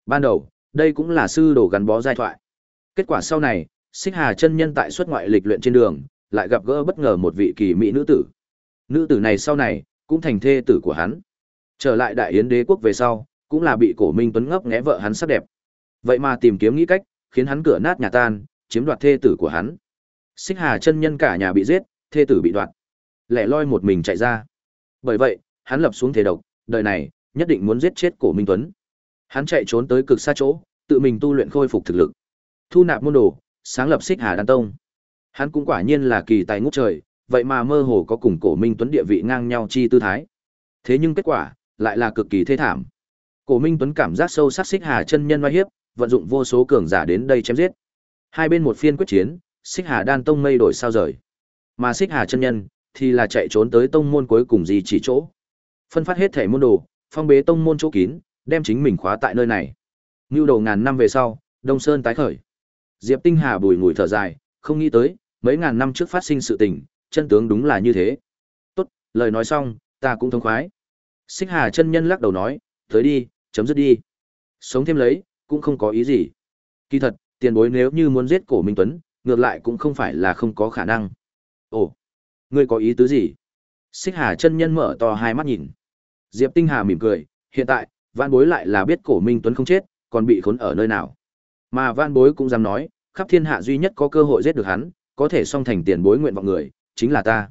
Ban đầu, đây cũng là sư đồ gắn bó giai thoại. Kết quả sau này, Xích Hà chân nhân tại xuất ngoại lịch luyện trên đường, lại gặp gỡ bất ngờ một vị kỳ mỹ nữ tử. Nữ tử này sau này cũng thành thê tử của hắn. Trở lại Đại Yến Đế quốc về sau, cũng là bị Cổ Minh Tuấn ngấp nghé vợ hắn sắc đẹp. Vậy mà tìm kiếm nghĩ cách, khiến hắn cửa nát nhà tan, chiếm đoạt thê tử của hắn. Xích Hà chân nhân cả nhà bị giết, thê tử bị đoạt. Lẻ loi một mình chạy ra. Bởi vậy, hắn lập xuống thế độc, đời này nhất định muốn giết chết Cổ Minh Tuấn. Hắn chạy trốn tới cực xa chỗ, tự mình tu luyện khôi phục thực lực. Thu nạp môn đồ, sáng lập Xích Hà Đan Tông. Hắn cũng quả nhiên là kỳ tài ngút trời, vậy mà mơ hồ có cùng Cổ Minh Tuấn địa vị ngang nhau chi tư thái. Thế nhưng kết quả lại là cực kỳ thê thảm. Cổ Minh Tuấn cảm giác sâu sắc Xích Hà chân nhân oai hiếp, vận dụng vô số cường giả đến đây chém giết. Hai bên một phiên quyết chiến, Xích Hà Đan Tông mây đổi sao rời. Mà Xích Hà chân nhân thì là chạy trốn tới tông môn cuối cùng gì chỉ chỗ. Phân phát hết thể môn đồ, phong bế tông môn chỗ kín, đem chính mình khóa tại nơi này. Nưu đầu ngàn năm về sau, Đông Sơn tái khởi. Diệp Tinh Hà bùi ngùi thở dài, không nghĩ tới, mấy ngàn năm trước phát sinh sự tình, chân tướng đúng là như thế. Tốt, lời nói xong, ta cũng thông khoái. Xích Hà chân nhân lắc đầu nói, tới đi, chấm dứt đi. Sống thêm lấy, cũng không có ý gì. Kỳ thật, tiền bối nếu như muốn giết cổ Minh Tuấn, ngược lại cũng không phải là không có khả năng. Ồ, ngươi có ý tứ gì? Xích Hà chân nhân mở to hai mắt nhìn. Diệp Tinh Hà mỉm cười, hiện tại, Vạn Bối lại là biết cổ Minh Tuấn không chết, còn bị khốn ở nơi nào. Mà Vạn Bối cũng dám nói, khắp thiên hạ duy nhất có cơ hội giết được hắn, có thể song thành tiền bối nguyện vọng người, chính là ta.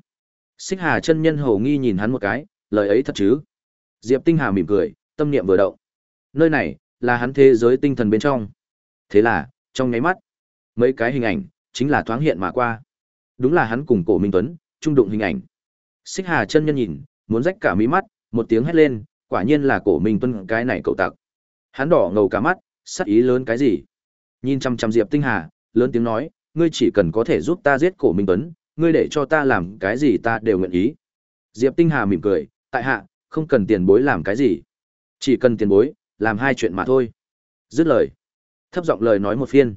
Xích Hà chân nhân hầu nghi nhìn hắn một cái, lời ấy thật chứ? Diệp Tinh Hà mỉm cười, tâm niệm vừa động. Nơi này là hắn thế giới tinh thần bên trong. Thế là, trong nháy mắt, mấy cái hình ảnh chính là thoáng hiện mà qua. Đúng là hắn cùng Cổ Minh Tuấn, trung đụng hình ảnh. Xích Hà chân nhân nhìn, muốn rách cả mí mắt, một tiếng hét lên, quả nhiên là Cổ Minh Tuấn cái này cậu tặc. Hắn đỏ ngầu cả mắt, sắc ý lớn cái gì? Nhìn chăm chăm Diệp Tinh Hà, lớn tiếng nói, ngươi chỉ cần có thể giúp ta giết Cổ Minh Tuấn, ngươi để cho ta làm cái gì ta đều nguyện ý. Diệp Tinh Hà mỉm cười, tại hạ, không cần tiền bối làm cái gì. Chỉ cần tiền bối, làm hai chuyện mà thôi. Dứt lời. Thấp giọng lời nói một phiên.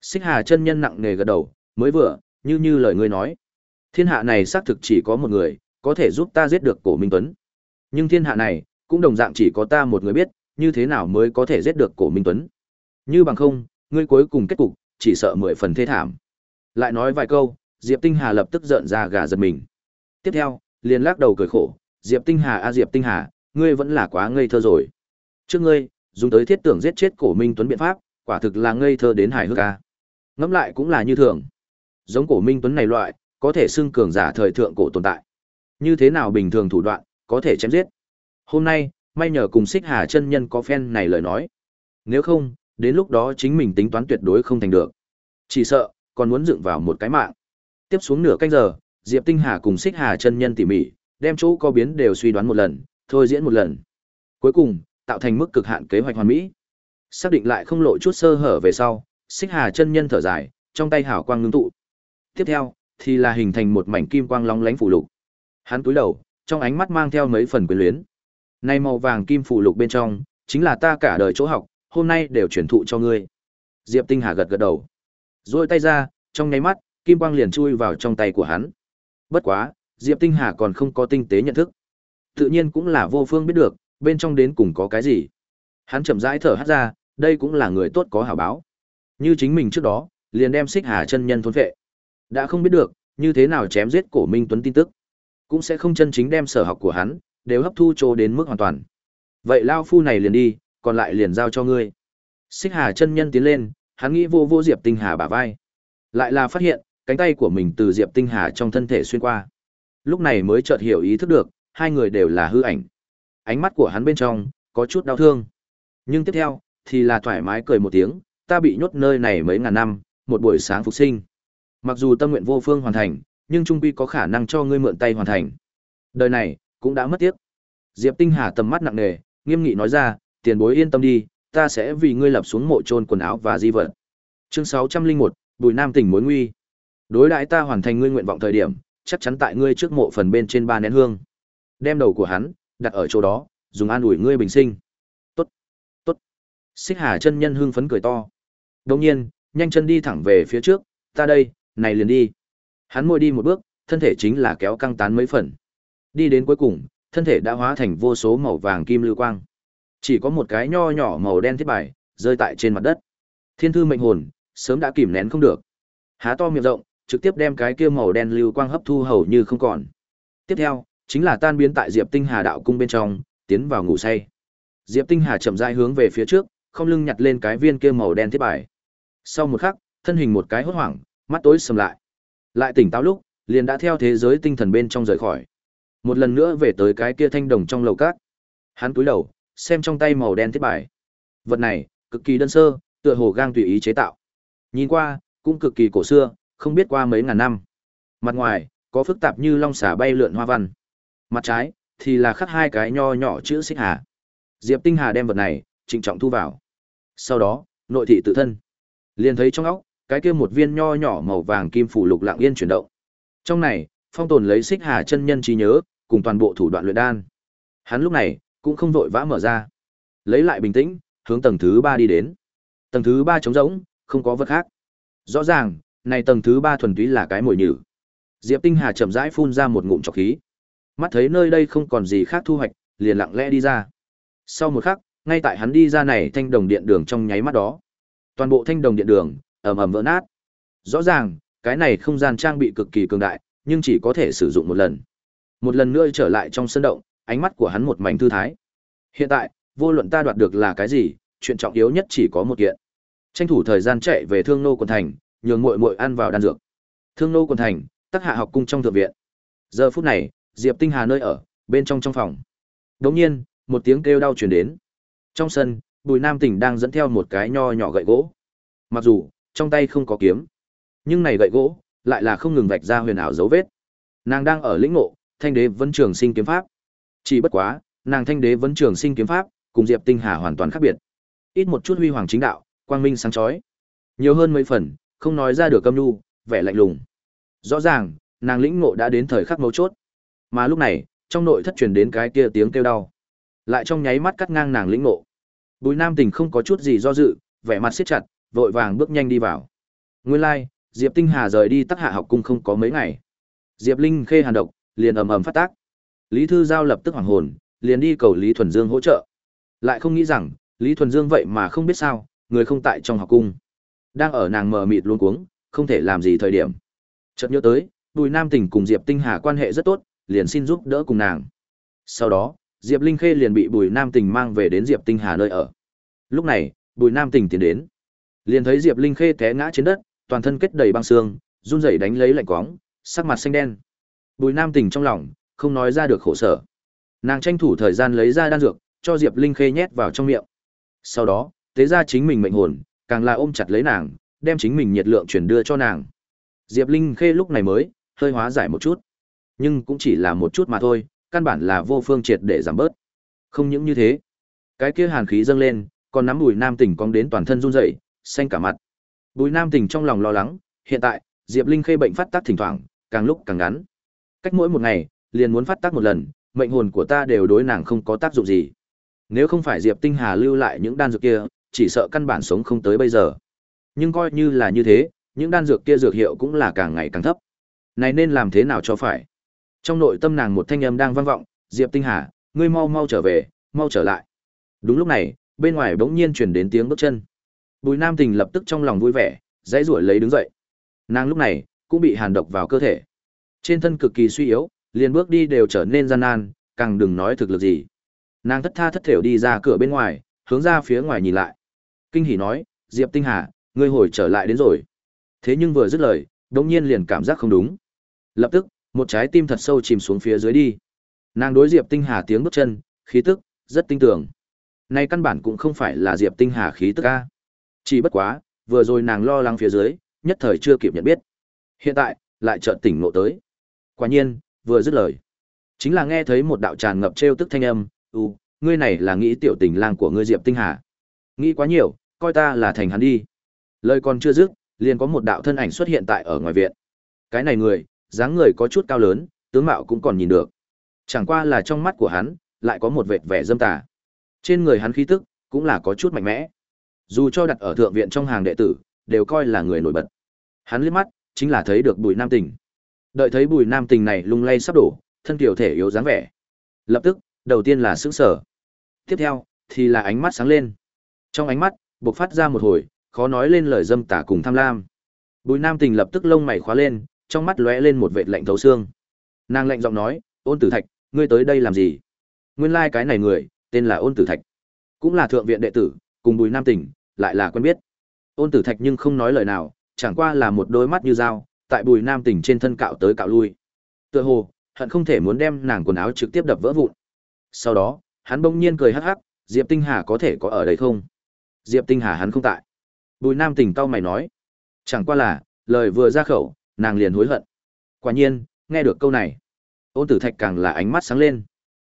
Xích Hà chân nhân nặng nề gật đầu, mới vừa, như như lời ngươi nói. Thiên hạ này xác thực chỉ có một người, có thể giúp ta giết được cổ Minh Tuấn. Nhưng thiên hạ này, cũng đồng dạng chỉ có ta một người biết, như thế nào mới có thể giết được cổ Minh Tuấn. Như bằng không, ngươi cuối cùng kết cục, chỉ sợ mười phần thê thảm. Lại nói vài câu, Diệp Tinh Hà lập tức giận ra gà giật mình. Tiếp theo, liền lắc đầu cười khổ, Diệp Tinh Hà a Diệp Tinh Hà, ngươi vẫn là quá ngây thơ rồi. Trước ngươi, dùng tới thiết tưởng giết chết cổ Minh Tuấn biện pháp, quả thực là ngây thơ đến hài hước a. Ngẫm lại cũng là như thường. Giống cổ Minh Tuấn này loại, có thể xưng cường giả thời thượng cổ tồn tại. Như thế nào bình thường thủ đoạn, có thể chém giết. Hôm nay, may nhờ cùng Xích Hà chân nhân có phen này lời nói. Nếu không, đến lúc đó chính mình tính toán tuyệt đối không thành được. Chỉ sợ, còn muốn dựng vào một cái mạng. Tiếp xuống nửa canh giờ, Diệp Tinh Hà cùng Xích Hà chân nhân tỉ mỉ, đem chỗ có biến đều suy đoán một lần, thôi diễn một lần. Cuối cùng, tạo thành mức cực hạn kế hoạch hoàn mỹ. Xác định lại không lộ chút sơ hở về sau, Xích Hà chân nhân thở dài, trong tay hảo quang ngưng tụ. Tiếp theo, thì là hình thành một mảnh kim quang long lánh phủ lục. Hắn túi đầu, trong ánh mắt mang theo mấy phần quyến luyến. Nay màu vàng kim phụ lục bên trong, chính là ta cả đời chỗ học, hôm nay đều chuyển thụ cho ngươi. Diệp Tinh Hà gật gật đầu. Rồi tay ra, trong nháy mắt, kim quang liền chui vào trong tay của hắn. Bất quá, Diệp Tinh Hà còn không có tinh tế nhận thức. Tự nhiên cũng là vô phương biết được, bên trong đến cùng có cái gì. Hắn chậm rãi thở hắt ra, đây cũng là người tốt có hảo báo. Như chính mình trước đó, liền đem xích hà chân nhân thôn vệ. Đã không biết được, như thế nào chém giết cổ Minh Tuấn tin tức. Cũng sẽ không chân chính đem sở học của hắn, đều hấp thu chỗ đến mức hoàn toàn. Vậy Lao Phu này liền đi, còn lại liền giao cho ngươi. Xích hà chân nhân tiến lên, hắn nghĩ vô vô Diệp Tinh Hà bả vai. Lại là phát hiện, cánh tay của mình từ Diệp Tinh Hà trong thân thể xuyên qua. Lúc này mới chợt hiểu ý thức được, hai người đều là hư ảnh. Ánh mắt của hắn bên trong, có chút đau thương. Nhưng tiếp theo, thì là thoải mái cười một tiếng, ta bị nhốt nơi này mấy ngàn năm, một buổi sáng phục sinh. Mặc dù tâm nguyện vô phương hoàn thành, nhưng trung quy có khả năng cho ngươi mượn tay hoàn thành. Đời này, cũng đã mất tiếc. Diệp Tinh Hà tầm mắt nặng nề, nghiêm nghị nói ra, tiền bối yên tâm đi, ta sẽ vì ngươi lập xuống mộ trôn quần áo và di vật. Chương 601, Bùi Nam tỉnh mối nguy. Đối đãi ta hoàn thành ngươi nguyện vọng thời điểm, chắc chắn tại ngươi trước mộ phần bên trên ba nén hương. Đem đầu của hắn đặt ở chỗ đó, dùng an ủi ngươi bình sinh. Tốt, tốt. Xích Hà chân nhân hưng phấn cười to. Đồng nhiên, nhanh chân đi thẳng về phía trước, ta đây, này liền đi. Hắn môi đi một bước, thân thể chính là kéo căng tán mấy phần. Đi đến cuối cùng, thân thể đã hóa thành vô số màu vàng kim lưu quang. Chỉ có một cái nho nhỏ màu đen thiết bài, rơi tại trên mặt đất. Thiên thư mệnh hồn, sớm đã kìm nén không được. Há to miệng rộng, trực tiếp đem cái kia màu đen lưu quang hấp thu hầu như không còn. Tiếp theo, chính là tan biến tại Diệp Tinh Hà đạo cung bên trong, tiến vào ngủ say. Diệp Tinh Hà chậm rãi hướng về phía trước, không lưng nhặt lên cái viên kia màu đen thiết bài. Sau một khắc, thân hình một cái hốt hoảng, mắt tối sầm lại. Lại tỉnh táo lúc, liền đã theo thế giới tinh thần bên trong rời khỏi. Một lần nữa về tới cái kia thanh đồng trong lầu cát. Hắn cúi đầu, xem trong tay màu đen thiết bài. Vật này, cực kỳ đơn sơ, tựa hồ gang tùy ý chế tạo. Nhìn qua, cũng cực kỳ cổ xưa, không biết qua mấy ngàn năm. Mặt ngoài, có phức tạp như long xà bay lượn hoa văn. Mặt trái, thì là khắc hai cái nho nhỏ chữ xích hà. Diệp Tinh Hà đem vật này, trịnh trọng thu vào. Sau đó, nội thị tự thân. Liền thấy trong óc, cái kia một viên nho nhỏ màu vàng kim phủ lục lặng yên chuyển động. Trong này, phong tồn lấy xích hà chân nhân trí nhớ, cùng toàn bộ thủ đoạn luyện đan. Hắn lúc này, cũng không vội vã mở ra. Lấy lại bình tĩnh, hướng tầng thứ ba đi đến. Tầng thứ ba trống rỗng, không có vật khác. Rõ ràng, này tầng thứ ba thuần túy là cái mồi nhử. Diệp Tinh Hà chậm rãi phun ra một ngụm trọc khí. Mắt thấy nơi đây không còn gì khác thu hoạch, liền lặng lẽ đi ra. Sau một khắc, ngay tại hắn đi ra này thanh đồng điện đường trong nháy mắt đó, toàn bộ thanh đồng điện đường ầm ầm vỡ nát. Rõ ràng, cái này không gian trang bị cực kỳ cường đại, nhưng chỉ có thể sử dụng một lần. Một lần nữa trở lại trong sân động, ánh mắt của hắn một mảnh thư thái. Hiện tại, vô luận ta đoạt được là cái gì, chuyện trọng yếu nhất chỉ có một kiện. Tranh thủ thời gian chạy về Thương Nô quận thành, nhường muội muội ăn vào đan dược. Thương Nô quận thành, Tắc Hạ học cung trong thượng viện. Giờ phút này, Diệp Tinh Hà nơi ở, bên trong trong phòng. Đột nhiên, một tiếng kêu đau truyền đến. Trong sân, Bùi Nam Tỉnh đang dẫn theo một cái nho nhỏ gậy gỗ. Mặc dù trong tay không có kiếm, nhưng này gậy gỗ lại là không ngừng vạch ra huyền ảo dấu vết. Nàng đang ở lĩnh ngộ Thanh Đế Vân Trường Sinh kiếm pháp. Chỉ bất quá, nàng Thanh Đế Vân Trường Sinh kiếm pháp cùng Diệp Tinh Hà hoàn toàn khác biệt. Ít một chút huy hoàng chính đạo, quang minh sáng chói. Nhiều hơn mấy phần, không nói ra được câm nhu, vẻ lạnh lùng. Rõ ràng, nàng lĩnh ngộ đã đến thời khắc mấu chốt. Mà lúc này, trong nội thất truyền đến cái kia tiếng kêu đau. Lại trong nháy mắt cắt ngang nàng lĩnh ngộ. Bùi Nam Tình không có chút gì do dự, vẻ mặt siết chặt, vội vàng bước nhanh đi vào. Nguyên lai, like, Diệp Tinh Hà rời đi Tắc Hạ học cung không có mấy ngày. Diệp Linh khê hàn độc, liền ầm ầm phát tác. Lý Thư Giao lập tức hoảng hồn, liền đi cầu Lý Thuần Dương hỗ trợ. Lại không nghĩ rằng, Lý Thuần Dương vậy mà không biết sao, người không tại trong học cung. Đang ở nàng mờ mịt luôn cuống, không thể làm gì thời điểm. Chợt nhớ tới, Bùi Nam Tỉnh cùng Diệp Tinh Hà quan hệ rất tốt, liền xin giúp đỡ cùng nàng. Sau đó, Diệp Linh Khê liền bị Bùi Nam Tỉnh mang về đến Diệp Tinh Hà nơi ở. Lúc này, Bùi Nam Tỉnh tiến đến, liền thấy Diệp Linh Khê té ngã trên đất, toàn thân kết đầy băng xương, run rẩy đánh lấy lạnh quóng, sắc mặt xanh đen. Bùi Nam Tỉnh trong lòng không nói ra được khổ sở. Nàng tranh thủ thời gian lấy ra đan dược, cho Diệp Linh Khê nhét vào trong miệng. Sau đó, tế ra chính mình mệnh hồn, càng là ôm chặt lấy nàng, đem chính mình nhiệt lượng chuyển đưa cho nàng. Diệp Linh Khê lúc này mới hơi hóa giải một chút, nhưng cũng chỉ là một chút mà thôi, căn bản là vô phương triệt để giảm bớt. Không những như thế, cái kia hàn khí dâng lên, còn nắm Bùi Nam Tỉnh cong đến toàn thân run rẩy, xanh cả mặt. Bùi Nam tình trong lòng lo lắng, hiện tại, Diệp Linh Khê bệnh phát tác thỉnh thoảng, càng lúc càng ngắn. Cách mỗi một ngày, liền muốn phát tác một lần, mệnh hồn của ta đều đối nàng không có tác dụng gì. Nếu không phải Diệp Tinh Hà lưu lại những đan dược kia, chỉ sợ căn bản sống không tới bây giờ. Nhưng coi như là như thế, những đan dược kia dược hiệu cũng là càng ngày càng thấp. Này nên làm thế nào cho phải? Trong nội tâm nàng một thanh âm đang vang vọng, "Diệp Tinh Hà, ngươi mau mau trở về, mau trở lại." Đúng lúc này, bên ngoài bỗng nhiên truyền đến tiếng bước chân. Bùi Nam Tình lập tức trong lòng vui vẻ, dãy rủi lấy đứng dậy. Nàng lúc này cũng bị hàn độc vào cơ thể. Trên thân cực kỳ suy yếu, liền bước đi đều trở nên gian nan, càng đừng nói thực lực gì. Nàng thất tha thất thểu đi ra cửa bên ngoài, hướng ra phía ngoài nhìn lại. Kinh hỉ nói, Diệp Tinh Hà, ngươi hồi trở lại đến rồi. Thế nhưng vừa dứt lời, đống nhiên liền cảm giác không đúng. Lập tức, một trái tim thật sâu chìm xuống phía dưới đi. Nàng đối Diệp Tinh Hà tiếng bước chân, khí tức, rất tinh tường. Này căn bản cũng không phải là Diệp Tinh Hà khí tức a. Chỉ bất quá, vừa rồi nàng lo lắng phía dưới, nhất thời chưa kịp nhận biết. Hiện tại, lại chợt tỉnh ngộ tới. Quả nhiên, vừa dứt lời, chính là nghe thấy một đạo tràn ngập trêu tức thanh âm, "U, ngươi này là nghĩ tiểu tình lang của ngươi Diệp Tinh Hà. Nghĩ quá nhiều, coi ta là thành hắn đi." Lời còn chưa dứt, liền có một đạo thân ảnh xuất hiện tại ở ngoài viện. Cái này người, dáng người có chút cao lớn, tướng mạo cũng còn nhìn được. Chẳng qua là trong mắt của hắn, lại có một vệt vẻ dâm tà. Trên người hắn khí tức, cũng là có chút mạnh mẽ. Dù cho đặt ở thượng viện trong hàng đệ tử, đều coi là người nổi bật. Hắn liếc mắt, chính là thấy được Bùi Nam Tình. Đợi thấy Bùi Nam Tình này lung lay sắp đổ, thân kiểu thể yếu dáng vẻ. Lập tức, đầu tiên là sững sờ. Tiếp theo, thì là ánh mắt sáng lên. Trong ánh mắt, bộc phát ra một hồi, khó nói lên lời dâm tà cùng tham lam. Bùi Nam Tình lập tức lông mày khóa lên, trong mắt lóe lên một vệt lạnh thấu xương. Nàng lạnh giọng nói, "Ôn Tử Thạch, ngươi tới đây làm gì?" Nguyên lai like cái này người, tên là Ôn Tử Thạch, cũng là thượng viện đệ tử, cùng Bùi Nam Tỉnh, lại là quen biết. Ôn tử thạch nhưng không nói lời nào, chẳng qua là một đôi mắt như dao, tại bùi nam tỉnh trên thân cạo tới cạo lui. Tựa hồ, hận không thể muốn đem nàng quần áo trực tiếp đập vỡ vụn. Sau đó, hắn bỗng nhiên cười hắc hắc, Diệp Tinh Hà có thể có ở đây không? Diệp Tinh Hà hắn không tại. Bùi Nam Tỉnh cau mày nói, chẳng qua là, lời vừa ra khẩu, nàng liền hối hận. Quả nhiên, nghe được câu này, Ôn Tử Thạch càng là ánh mắt sáng lên.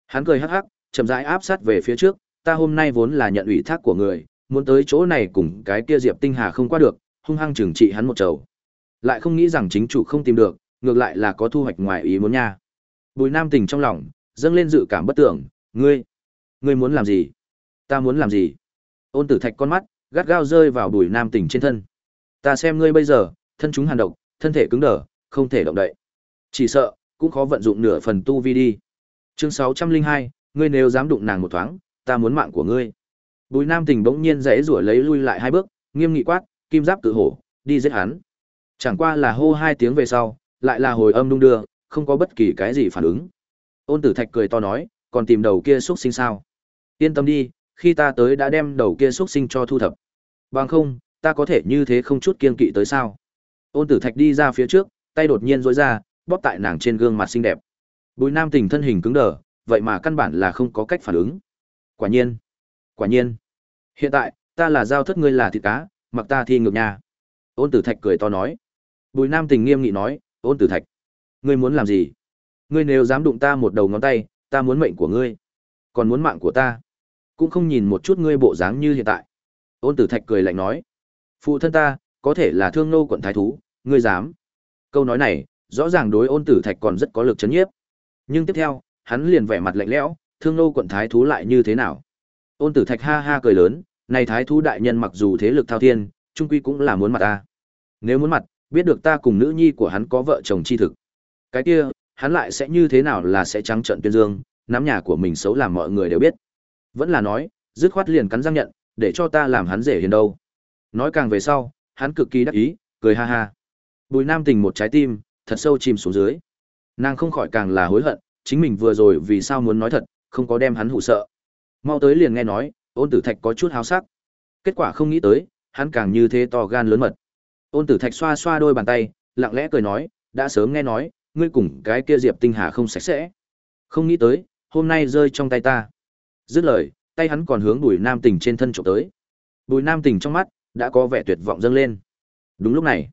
Hắn cười hắc hắc, chậm rãi áp sát về phía trước, ta hôm nay vốn là nhận ủy thác của người, muốn tới chỗ này cùng cái kia Diệp Tinh Hà không qua được, hung hăng trừng trị hắn một trầu. Lại không nghĩ rằng chính chủ không tìm được, ngược lại là có thu hoạch ngoài ý muốn nha. Bùi Nam Tình trong lòng dâng lên dự cảm bất tưởng, ngươi, ngươi muốn làm gì? Ta muốn làm gì? Ôn Tử Thạch con mắt gắt gao rơi vào Bùi Nam Tình trên thân. Ta xem ngươi bây giờ, thân chúng hàn độc, thân thể cứng đờ, không thể động đậy. Chỉ sợ cũng khó vận dụng nửa phần tu vi đi. Chương 602, ngươi nếu dám đụng nàng một thoáng, ta muốn mạng của ngươi. Bùi Nam Tình bỗng nhiên rẽ rủa lấy lui lại hai bước, nghiêm nghị quát, kim giáp cự hổ, đi giết hắn. Chẳng qua là hô hai tiếng về sau, lại là hồi âm đung đưa, không có bất kỳ cái gì phản ứng. Ôn Tử Thạch cười to nói, còn tìm đầu kia xuất sinh sao? Yên tâm đi, khi ta tới đã đem đầu kia xuất sinh cho thu thập. Bằng không, ta có thể như thế không chút kiên kỵ tới sao? Ôn Tử Thạch đi ra phía trước, tay đột nhiên duỗi ra, bóp tại nàng trên gương mặt xinh đẹp. Bùi Nam Tình thân hình cứng đờ, vậy mà căn bản là không có cách phản ứng. Quả nhiên, quả nhiên. Hiện tại, ta là giao thất ngươi là thịt cá, mặc ta thi ngược nhà. Ôn Tử Thạch cười to nói. Bùi Nam Tình nghiêm nghị nói, Ôn Tử Thạch, ngươi muốn làm gì? Ngươi nếu dám đụng ta một đầu ngón tay, ta muốn mệnh của ngươi, còn muốn mạng của ta. Cũng không nhìn một chút ngươi bộ dáng như hiện tại. Ôn Tử Thạch cười lạnh nói, phụ thân ta, có thể là thương nô quận thái thú, ngươi dám? Câu nói này, rõ ràng đối Ôn Tử Thạch còn rất có lực chấn nhiếp. Nhưng tiếp theo, hắn liền vẻ mặt lạnh lẽo, thương nô quận thái thú lại như thế nào? Ôn Tử Thạch ha ha cười lớn, này thái thú đại nhân mặc dù thế lực thao thiên, trung quy cũng là muốn mặt ta. Nếu muốn mặt, biết được ta cùng nữ nhi của hắn có vợ chồng chi thực. Cái kia, hắn lại sẽ như thế nào là sẽ trắng trợn tuyên dương, nắm nhà của mình xấu làm mọi người đều biết. Vẫn là nói, dứt khoát liền cắn răng nhận, để cho ta làm hắn rể hiền đâu. Nói càng về sau, hắn cực kỳ đắc ý, cười ha ha. Bùi Nam Tình một trái tim, thật sâu chìm xuống dưới. Nàng không khỏi càng là hối hận, chính mình vừa rồi vì sao muốn nói thật, không có đem hắn hụ sợ. Mau tới liền nghe nói, ôn tử thạch có chút háo sắc. Kết quả không nghĩ tới, hắn càng như thế to gan lớn mật. Ôn tử thạch xoa xoa đôi bàn tay, lặng lẽ cười nói, đã sớm nghe nói, ngươi cùng cái kia Diệp Tinh Hà không sạch sẽ. Không nghĩ tới, hôm nay rơi trong tay ta. Dứt lời, tay hắn còn hướng Bùi Nam Tình trên thân chụp tới. Bùi Nam Tình trong mắt đã có vẻ tuyệt vọng dâng lên. Đúng lúc này,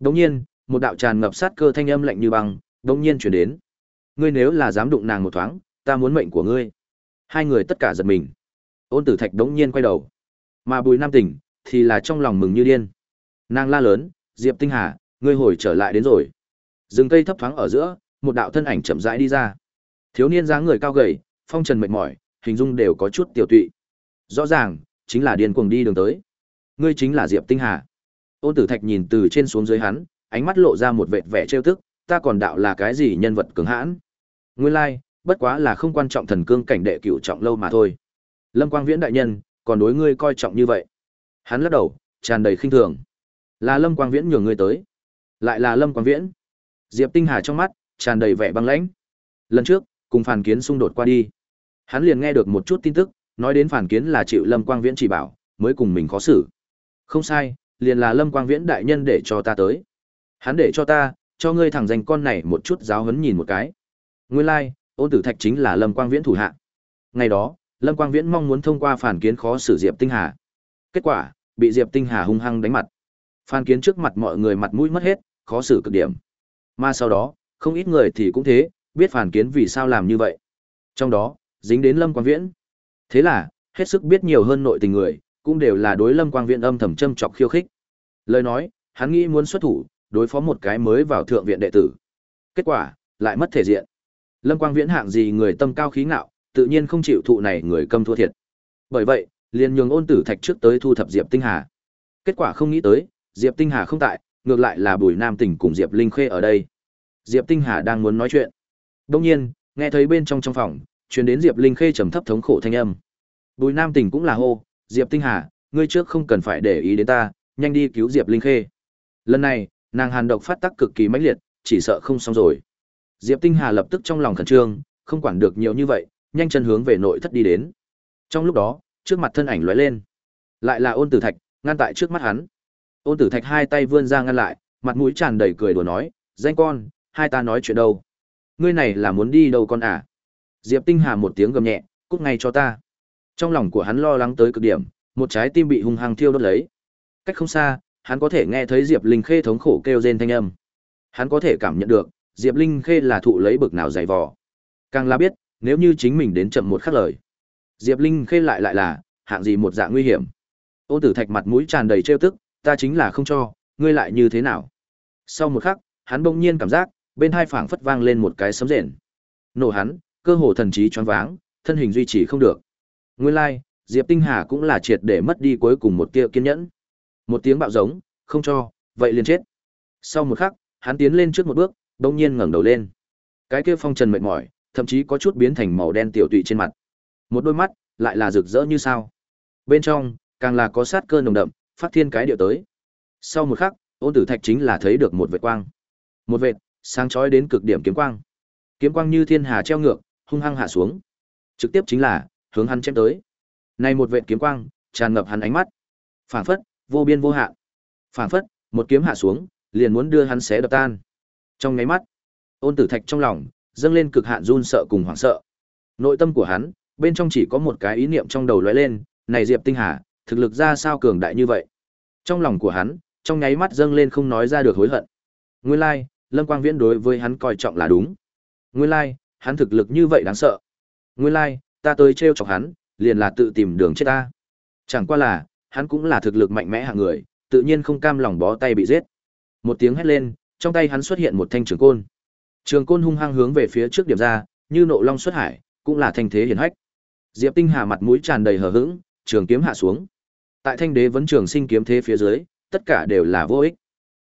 đột nhiên, một đạo tràn ngập sát cơ thanh âm lạnh như băng, đột nhiên truyền đến. Ngươi nếu là dám đụng nàng một thoáng, ta muốn mệnh của ngươi. Hai người tất cả giật mình. Ôn Tử Thạch đống nhiên quay đầu, mà Bùi Nam Tỉnh thì là trong lòng mừng như điên. Nàng la lớn, "Diệp Tinh Hà, ngươi hồi trở lại đến rồi." Rừng cây thấp thoáng ở giữa, một đạo thân ảnh chậm rãi đi ra. Thiếu niên dáng người cao gầy, phong trần mệt mỏi, hình dung đều có chút tiểu tụy. Rõ ràng, chính là điên cuồng đi đường tới. Ngươi chính là Diệp Tinh Hà. Ôn Tử Thạch nhìn từ trên xuống dưới hắn, ánh mắt lộ ra một vệt vẻ trêu tức, ta còn đạo là cái gì nhân vật cường hãn? Nguyên lai, like, bất quá là không quan trọng thần cương cảnh đệ cửu trọng lâu mà thôi. Lâm Quang Viễn đại nhân, còn đối ngươi coi trọng như vậy. Hắn lắc đầu, tràn đầy khinh thường. Là Lâm Quang Viễn nhường ngươi tới. Lại là Lâm Quang Viễn. Diệp Tinh Hà trong mắt tràn đầy vẻ băng lãnh. Lần trước, cùng Phản Kiến xung đột qua đi, hắn liền nghe được một chút tin tức, nói đến Phản Kiến là chịu Lâm Quang Viễn chỉ bảo, mới cùng mình khó xử. Không sai, liền là Lâm Quang Viễn đại nhân để cho ta tới. Hắn để cho ta, cho ngươi thẳng dành con này một chút giáo huấn nhìn một cái. Nguyên lai, like, Ôn Tử Thạch chính là Lâm Quang Viễn thủ hạ. Ngày đó, Lâm Quang Viễn mong muốn thông qua Phản Kiến khó xử Diệp Tinh Hà. Kết quả, bị Diệp Tinh Hà hung hăng đánh mặt. Phản Kiến trước mặt mọi người mặt mũi mất hết, khó xử cực điểm. Mà sau đó, không ít người thì cũng thế, biết phản kiến vì sao làm như vậy. Trong đó, dính đến Lâm Quang Viễn. Thế là, hết sức biết nhiều hơn nội tình người, cũng đều là đối Lâm Quang Viễn âm thầm châm chọc khiêu khích. Lời nói, hắn nghĩ muốn xuất thủ, đối phó một cái mới vào thượng viện đệ tử. Kết quả, lại mất thể diện. Lâm Quang Viễn hạng gì người tâm cao khí ngạo, tự nhiên không chịu thụ này người câm thua thiệt. Bởi vậy, liền nhường ôn tử thạch trước tới thu thập Diệp Tinh Hà. Kết quả không nghĩ tới, Diệp Tinh Hà không tại, ngược lại là Bùi Nam Tỉnh cùng Diệp Linh Khê ở đây. Diệp Tinh Hà đang muốn nói chuyện. Đương nhiên, nghe thấy bên trong trong phòng, truyền đến Diệp Linh Khê trầm thấp thống khổ thanh âm. Bùi Nam Tỉnh cũng là hô, "Diệp Tinh Hà, ngươi trước không cần phải để ý đến ta, nhanh đi cứu Diệp Linh Khê." Lần này, nàng hàn độc phát tác cực kỳ mãnh liệt, chỉ sợ không xong rồi. Diệp Tinh Hà lập tức trong lòng khẩn trương, không quản được nhiều như vậy, nhanh chân hướng về nội thất đi đến. Trong lúc đó, trước mặt thân ảnh lóe lên, lại là Ôn Tử Thạch, ngăn tại trước mắt hắn. Ôn Tử Thạch hai tay vươn ra ngăn lại, mặt mũi tràn đầy cười đùa nói, "Danh con, hai ta nói chuyện đâu? Ngươi này là muốn đi đâu con à?" Diệp Tinh Hà một tiếng gầm nhẹ, "Cút ngay cho ta." Trong lòng của hắn lo lắng tới cực điểm, một trái tim bị hung hăng thiêu đốt lấy. Cách không xa, hắn có thể nghe thấy Diệp Linh Khê thống khổ kêu rên thanh âm. Hắn có thể cảm nhận được, Diệp Linh Khê là thụ lấy bực nào dày vò. Càng là biết, nếu như chính mình đến chậm một khắc lời. Diệp Linh Khê lại lại là, hạng gì một dạng nguy hiểm. Ôn Tử Thạch mặt mũi tràn đầy trêu tức, ta chính là không cho, ngươi lại như thế nào? Sau một khắc, hắn bỗng nhiên cảm giác, bên hai phảng phất vang lên một cái sấm rền. Nổ hắn, cơ hồ thần trí choáng váng, thân hình duy trì không được. Nguyên lai, like, Diệp Tinh Hà cũng là triệt để mất đi cuối cùng một tia kiên nhẫn. Một tiếng bạo giống, không cho, vậy liền chết. Sau một khắc, hắn tiến lên trước một bước, bỗng nhiên ngẩng đầu lên. Cái kia phong trần mệt mỏi, thậm chí có chút biến thành màu đen tiểu tụy trên mặt. Một đôi mắt lại là rực rỡ như sao. Bên trong, càng là có sát cơ nồng đậm, phát thiên cái điệu tới. Sau một khắc, Ôn Tử Thạch chính là thấy được một vệt quang. Một vệt, sáng chói đến cực điểm kiếm quang. Kiếm quang như thiên hà treo ngược, hung hăng hạ xuống. Trực tiếp chính là hướng hắn chém tới. Này một vệt kiếm quang, tràn ngập hắn ánh mắt. Phản phất, vô biên vô hạn. Phản phất, một kiếm hạ xuống, liền muốn đưa hắn xé đập tan. Trong ngáy mắt, Ôn Tử Thạch trong lòng dâng lên cực hạn run sợ cùng hoảng sợ. Nội tâm của hắn, bên trong chỉ có một cái ý niệm trong đầu lóe lên, này Diệp Tinh Hà, thực lực ra sao cường đại như vậy. Trong lòng của hắn, trong nháy mắt dâng lên không nói ra được hối hận. Nguyên lai, like, Lâm Quang Viễn đối với hắn coi trọng là đúng. Nguyên lai, like, hắn thực lực như vậy đáng sợ. Nguyên lai, like, ta tới trêu chọc hắn, liền là tự tìm đường chết ta. Chẳng qua là, hắn cũng là thực lực mạnh mẽ hạng người, tự nhiên không cam lòng bó tay bị giết. Một tiếng hét lên, trong tay hắn xuất hiện một thanh trường côn. Trường côn hung hăng hướng về phía trước điểm ra, như nộ long xuất hải, cũng là thanh thế hiển hách. Diệp Tinh Hà mặt mũi tràn đầy hờ hững, trường kiếm hạ xuống. Tại thanh đế vấn trường sinh kiếm thế phía dưới, tất cả đều là vô ích.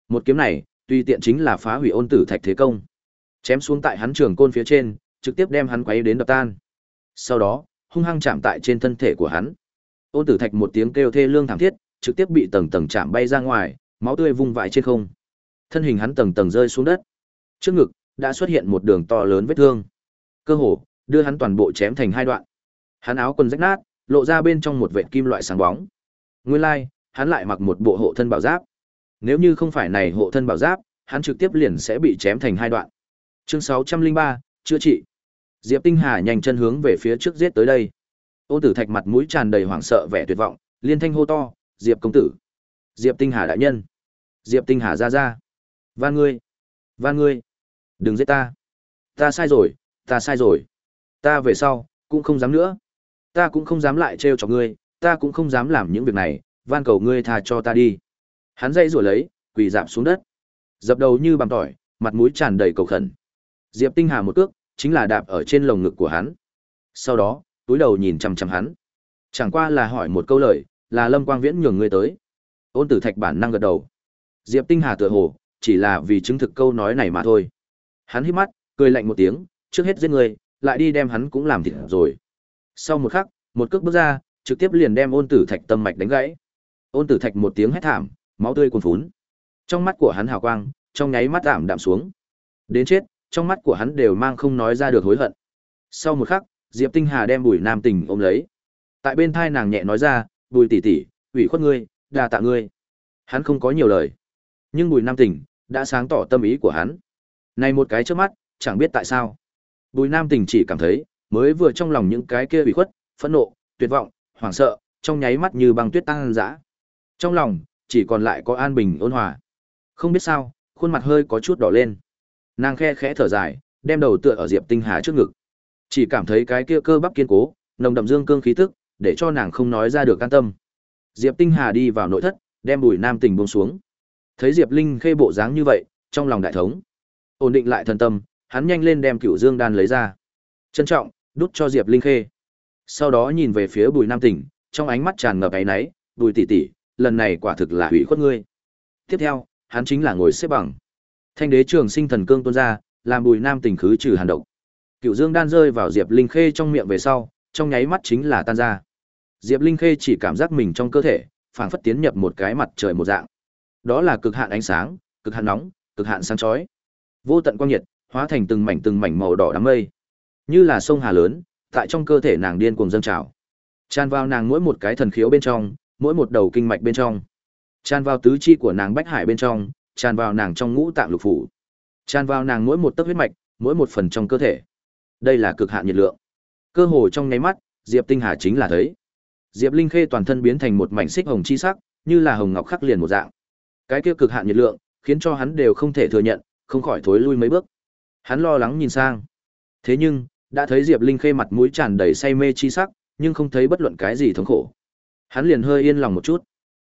Một kiếm này, tuy tiện chính là phá hủy ôn tử thạch thế công. Chém xuống tại hắn trường côn phía trên, trực tiếp đem hắn quấy đến đập tan. Sau đó, hung hăng chạm tại trên thân thể của hắn. Ôn tử thạch một tiếng kêu thê lương thảm thiết, trực tiếp bị tầng tầng chạm bay ra ngoài, máu tươi vung vãi trên không. Thân hình hắn tầng tầng rơi xuống đất. Trước ngực đã xuất hiện một đường to lớn vết thương. Cơ hồ đưa hắn toàn bộ chém thành hai đoạn. Hắn áo quần rách nát, lộ ra bên trong một vệt kim loại sáng bóng. Nguyên lai, like, hắn lại mặc một bộ hộ thân bảo giáp. Nếu như không phải này hộ thân bảo giáp, hắn trực tiếp liền sẽ bị chém thành hai đoạn. Chương 603, chữa trị. Diệp Tinh Hà nhanh chân hướng về phía trước giết tới đây. Ôn Tử Thạch mặt mũi tràn đầy hoảng sợ vẻ tuyệt vọng, liên thanh hô to, "Diệp công tử! Diệp Tinh Hà đại nhân! Diệp Tinh Hà ra ra! Van ngươi! Van ngươi! Đừng giết ta! Ta sai rồi, ta sai rồi! Ta về sau cũng không dám nữa. Ta cũng không dám lại trêu chọc ngươi, ta cũng không dám làm những việc này, van cầu ngươi tha cho ta đi." Hắn dây rủa lấy, quỳ dạp xuống đất. Dập đầu như bằng tỏi, mặt mũi tràn đầy cầu khẩn. Diệp Tinh Hà một cước, chính là đạp ở trên lồng ngực của hắn. Sau đó, túi đầu nhìn chằm chằm hắn. Chẳng qua là hỏi một câu lời, là Lâm Quang Viễn nhường ngươi tới. Ôn Tử Thạch bản năng gật đầu. Diệp Tinh Hà tựa hồ, chỉ là vì chứng thực câu nói này mà thôi. Hắn hít mắt, cười lạnh một tiếng, trước hết giết người, lại đi đem hắn cũng làm thịt rồi. Sau một khắc, một cước bước ra, trực tiếp liền đem Ôn Tử Thạch tâm mạch đánh gãy. Ôn Tử Thạch một tiếng hét thảm, máu tươi cuồn phún. Trong mắt của hắn hào quang, trong nháy mắt giảm đạm xuống. Đến chết, trong mắt của hắn đều mang không nói ra được hối hận. Sau một khắc, Diệp Tinh Hà đem Bùi Nam Tình ôm lấy. Tại bên thai nàng nhẹ nói ra, "Bùi tỷ tỷ, ủy khuất ngươi, đa tạ ngươi." Hắn không có nhiều lời, nhưng Bùi Nam Tình đã sáng tỏ tâm ý của hắn. Này một cái trước mắt, chẳng biết tại sao, Bùi Nam Tình chỉ cảm thấy, mới vừa trong lòng những cái kia ủy khuất, phẫn nộ, tuyệt vọng, hoảng sợ, trong nháy mắt như băng tuyết tăng dã. Trong lòng chỉ còn lại có an bình ôn hòa. Không biết sao, khuôn mặt hơi có chút đỏ lên. Nàng khe khẽ thở dài, đem đầu tựa ở Diệp Tinh Hà trước ngực. Chỉ cảm thấy cái kia cơ bắp kiên cố, nồng đậm dương cương khí tức, để cho nàng không nói ra được an tâm. Diệp Tinh Hà đi vào nội thất, đem Bùi Nam Tình buông xuống. Thấy Diệp Linh khê bộ dáng như vậy, trong lòng đại thống, ổn định lại thần tâm, hắn nhanh lên đem Cửu Dương đan lấy ra. Trân trọng, đút cho Diệp Linh khê. Sau đó nhìn về phía Bùi Nam Tỉnh, trong ánh mắt tràn ngập áy náy, "Bùi tỷ tỷ, lần này quả thực là hủy khuất ngươi." Tiếp theo, hắn chính là ngồi xếp bằng. Thanh đế trường sinh thần cương tuôn ra, làm Bùi Nam Tỉnh khứ trừ hàn độc. Cựu Dương đan rơi vào Diệp Linh Khê trong miệng về sau, trong nháy mắt chính là tan ra. Diệp Linh Khê chỉ cảm giác mình trong cơ thể, phảng phất tiến nhập một cái mặt trời một dạng. Đó là cực hạn ánh sáng, cực hạn nóng, cực hạn sáng chói. Vô tận quang nhiệt, hóa thành từng mảnh từng mảnh màu đỏ đám mây. Như là sông hà lớn, tại trong cơ thể nàng điên cuồng dâng trào. Tràn vào nàng mỗi một cái thần khiếu bên trong, mỗi một đầu kinh mạch bên trong. Tràn vào tứ chi của nàng bách hải bên trong, tràn vào nàng trong ngũ tạng lục phủ. Tràn vào nàng mỗi một tấc huyết mạch, mỗi một phần trong cơ thể. Đây là cực hạn nhiệt lượng. Cơ hồ trong nháy mắt, Diệp Tinh Hà chính là thấy. Diệp Linh Khê toàn thân biến thành một mảnh xích hồng chi sắc, như là hồng ngọc khắc liền một dạng. Cái kia cực hạn nhiệt lượng, khiến cho hắn đều không thể thừa nhận, không khỏi thối lui mấy bước. Hắn lo lắng nhìn sang. Thế nhưng, đã thấy Diệp Linh Khê mặt mũi tràn đầy say mê chi sắc, nhưng không thấy bất luận cái gì thống khổ. Hắn liền hơi yên lòng một chút.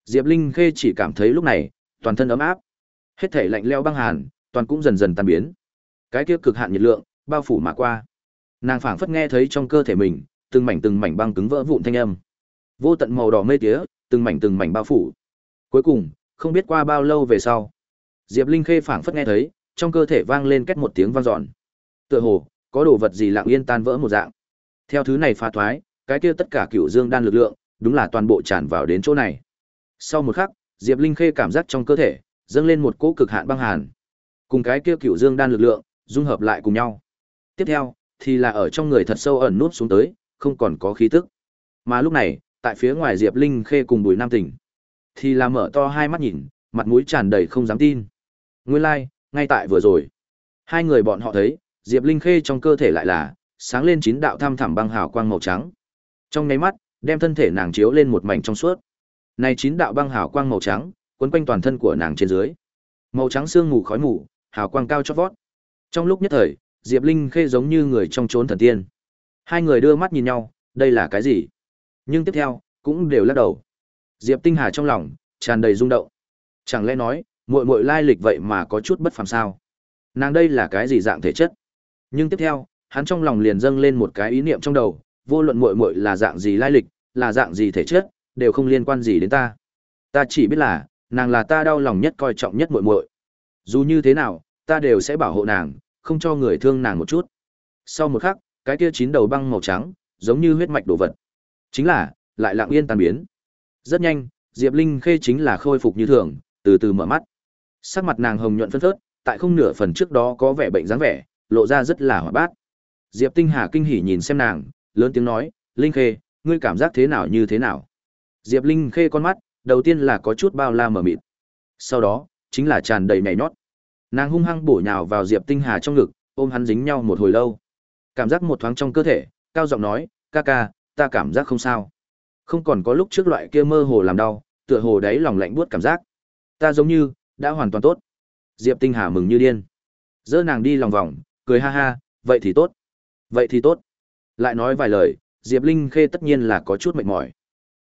Diệp Linh Khê chỉ cảm thấy lúc này, toàn thân ấm áp. Hết thể lạnh lẽo băng hàn, toàn cũng dần dần tan biến. Cái kia cực hạn nhiệt lượng, bao phủ mà qua. Nàng phảng phất nghe thấy trong cơ thể mình, từng mảnh từng mảnh băng cứng vỡ vụn thanh âm. Vô tận màu đỏ mê tía, từng mảnh từng mảnh bao phủ. Cuối cùng, không biết qua bao lâu về sau, Diệp Linh Khê phảng phất nghe thấy, trong cơ thể vang lên két một tiếng vang dọn. Tựa hồ, có đồ vật gì lặng yên tan vỡ một dạng. Theo thứ này phá thoái, cái kia tất cả cựu dương đan lực lượng, đúng là toàn bộ tràn vào đến chỗ này. Sau một khắc, Diệp Linh Khê cảm giác trong cơ thể dâng lên một cỗ cực hạn băng hàn, cùng cái kia cựu dương đan lực lượng dung hợp lại cùng nhau. Tiếp theo, thì là ở trong người thật sâu ẩn nút xuống tới, không còn có khí tức. Mà lúc này, tại phía ngoài Diệp Linh Khê cùng Bùi Nam Tỉnh, thì là mở to hai mắt nhìn, mặt mũi tràn đầy không dám tin. Nguyên lai, like, ngay tại vừa rồi, hai người bọn họ thấy, Diệp Linh Khê trong cơ thể lại là sáng lên chín đạo tham thẳm băng hào quang màu trắng. Trong nháy mắt, đem thân thể nàng chiếu lên một mảnh trong suốt. Này chín đạo băng hào quang màu trắng, quấn quanh toàn thân của nàng trên dưới. Màu trắng sương mù khói mù, hào quang cao chót vót. Trong lúc nhất thời, Diệp Linh Khê giống như người trong chốn thần tiên. Hai người đưa mắt nhìn nhau, đây là cái gì? Nhưng tiếp theo, cũng đều lắc đầu. Diệp Tinh Hà trong lòng tràn đầy rung động. Chẳng lẽ nói, muội muội lai lịch vậy mà có chút bất phàm sao? Nàng đây là cái gì dạng thể chất? Nhưng tiếp theo, hắn trong lòng liền dâng lên một cái ý niệm trong đầu, vô luận muội muội là dạng gì lai lịch, là dạng gì thể chất, đều không liên quan gì đến ta. Ta chỉ biết là, nàng là ta đau lòng nhất coi trọng nhất muội muội. Dù như thế nào, ta đều sẽ bảo hộ nàng, không cho người thương nàng một chút. Sau một khắc, cái kia chín đầu băng màu trắng, giống như huyết mạch đồ vật. Chính là, lại lặng yên tan biến. Rất nhanh, Diệp Linh Khê chính là khôi phục như thường, từ từ mở mắt. Sắc mặt nàng hồng nhuận phân phớt, tại không nửa phần trước đó có vẻ bệnh dáng vẻ, lộ ra rất là hoạt bát. Diệp Tinh Hà kinh hỉ nhìn xem nàng, lớn tiếng nói, "Linh Khê, ngươi cảm giác thế nào như thế nào?" Diệp Linh Khê con mắt, đầu tiên là có chút bao la mở mịt. Sau đó, chính là tràn đầy nhảy nhót. Nàng hung hăng bổ nhào vào Diệp Tinh Hà trong ngực, ôm hắn dính nhau một hồi lâu. Cảm giác một thoáng trong cơ thể, cao giọng nói, "Ca ca, ta cảm giác không sao." Không còn có lúc trước loại kia mơ hồ làm đau, tựa hồ đáy lòng lạnh buốt cảm giác. Ta giống như đã hoàn toàn tốt. Diệp Tinh Hà mừng như điên. Dỡ nàng đi lòng vòng, cười ha ha, vậy thì tốt. Vậy thì tốt. Lại nói vài lời, Diệp Linh Khê tất nhiên là có chút mệt mỏi.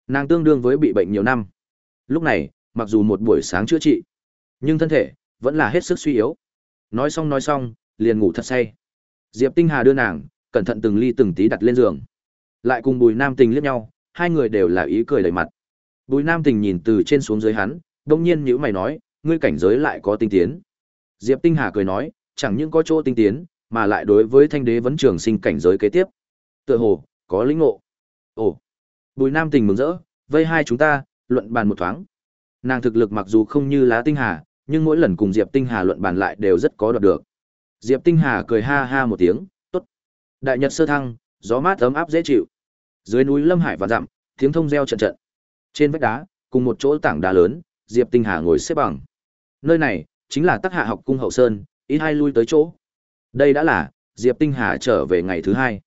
Nàng tương đương với bị bệnh nhiều năm. Lúc này, mặc dù một buổi sáng chữa trị, nhưng thân thể vẫn là hết sức suy yếu. Nói xong nói xong, liền ngủ thật say. Diệp Tinh Hà đưa nàng, cẩn thận từng ly từng tí đặt lên giường. Lại cùng Bùi Nam Tình liếc nhau, hai người đều là ý cười đầy mặt. Bùi Nam Tình nhìn từ trên xuống dưới hắn, đông nhiên nhíu mày nói, ngươi cảnh giới lại có tinh tiến. Diệp Tinh Hà cười nói, chẳng những có chỗ tinh tiến, mà lại đối với thanh đế vấn trường sinh cảnh giới kế tiếp. Tựa hồ, có lĩnh ngộ. Ồ, Bùi Nam Tình mừng rỡ, vây hai chúng ta, luận bàn một thoáng. Nàng thực lực mặc dù không như Lá Tinh Hà, nhưng mỗi lần cùng Diệp Tinh Hà luận bàn lại đều rất có đoạt được. Diệp Tinh Hà cười ha ha một tiếng, tốt. Đại nhật sơ thăng, gió mát ấm áp dễ chịu. Dưới núi Lâm Hải và dặm, tiếng thông reo trận trận. Trên vách đá, cùng một chỗ tảng đá lớn, Diệp Tinh Hà ngồi xếp bằng. Nơi này chính là Tắc Hạ học cung hậu sơn, ít hai lui tới chỗ. Đây đã là Diệp Tinh Hà trở về ngày thứ hai.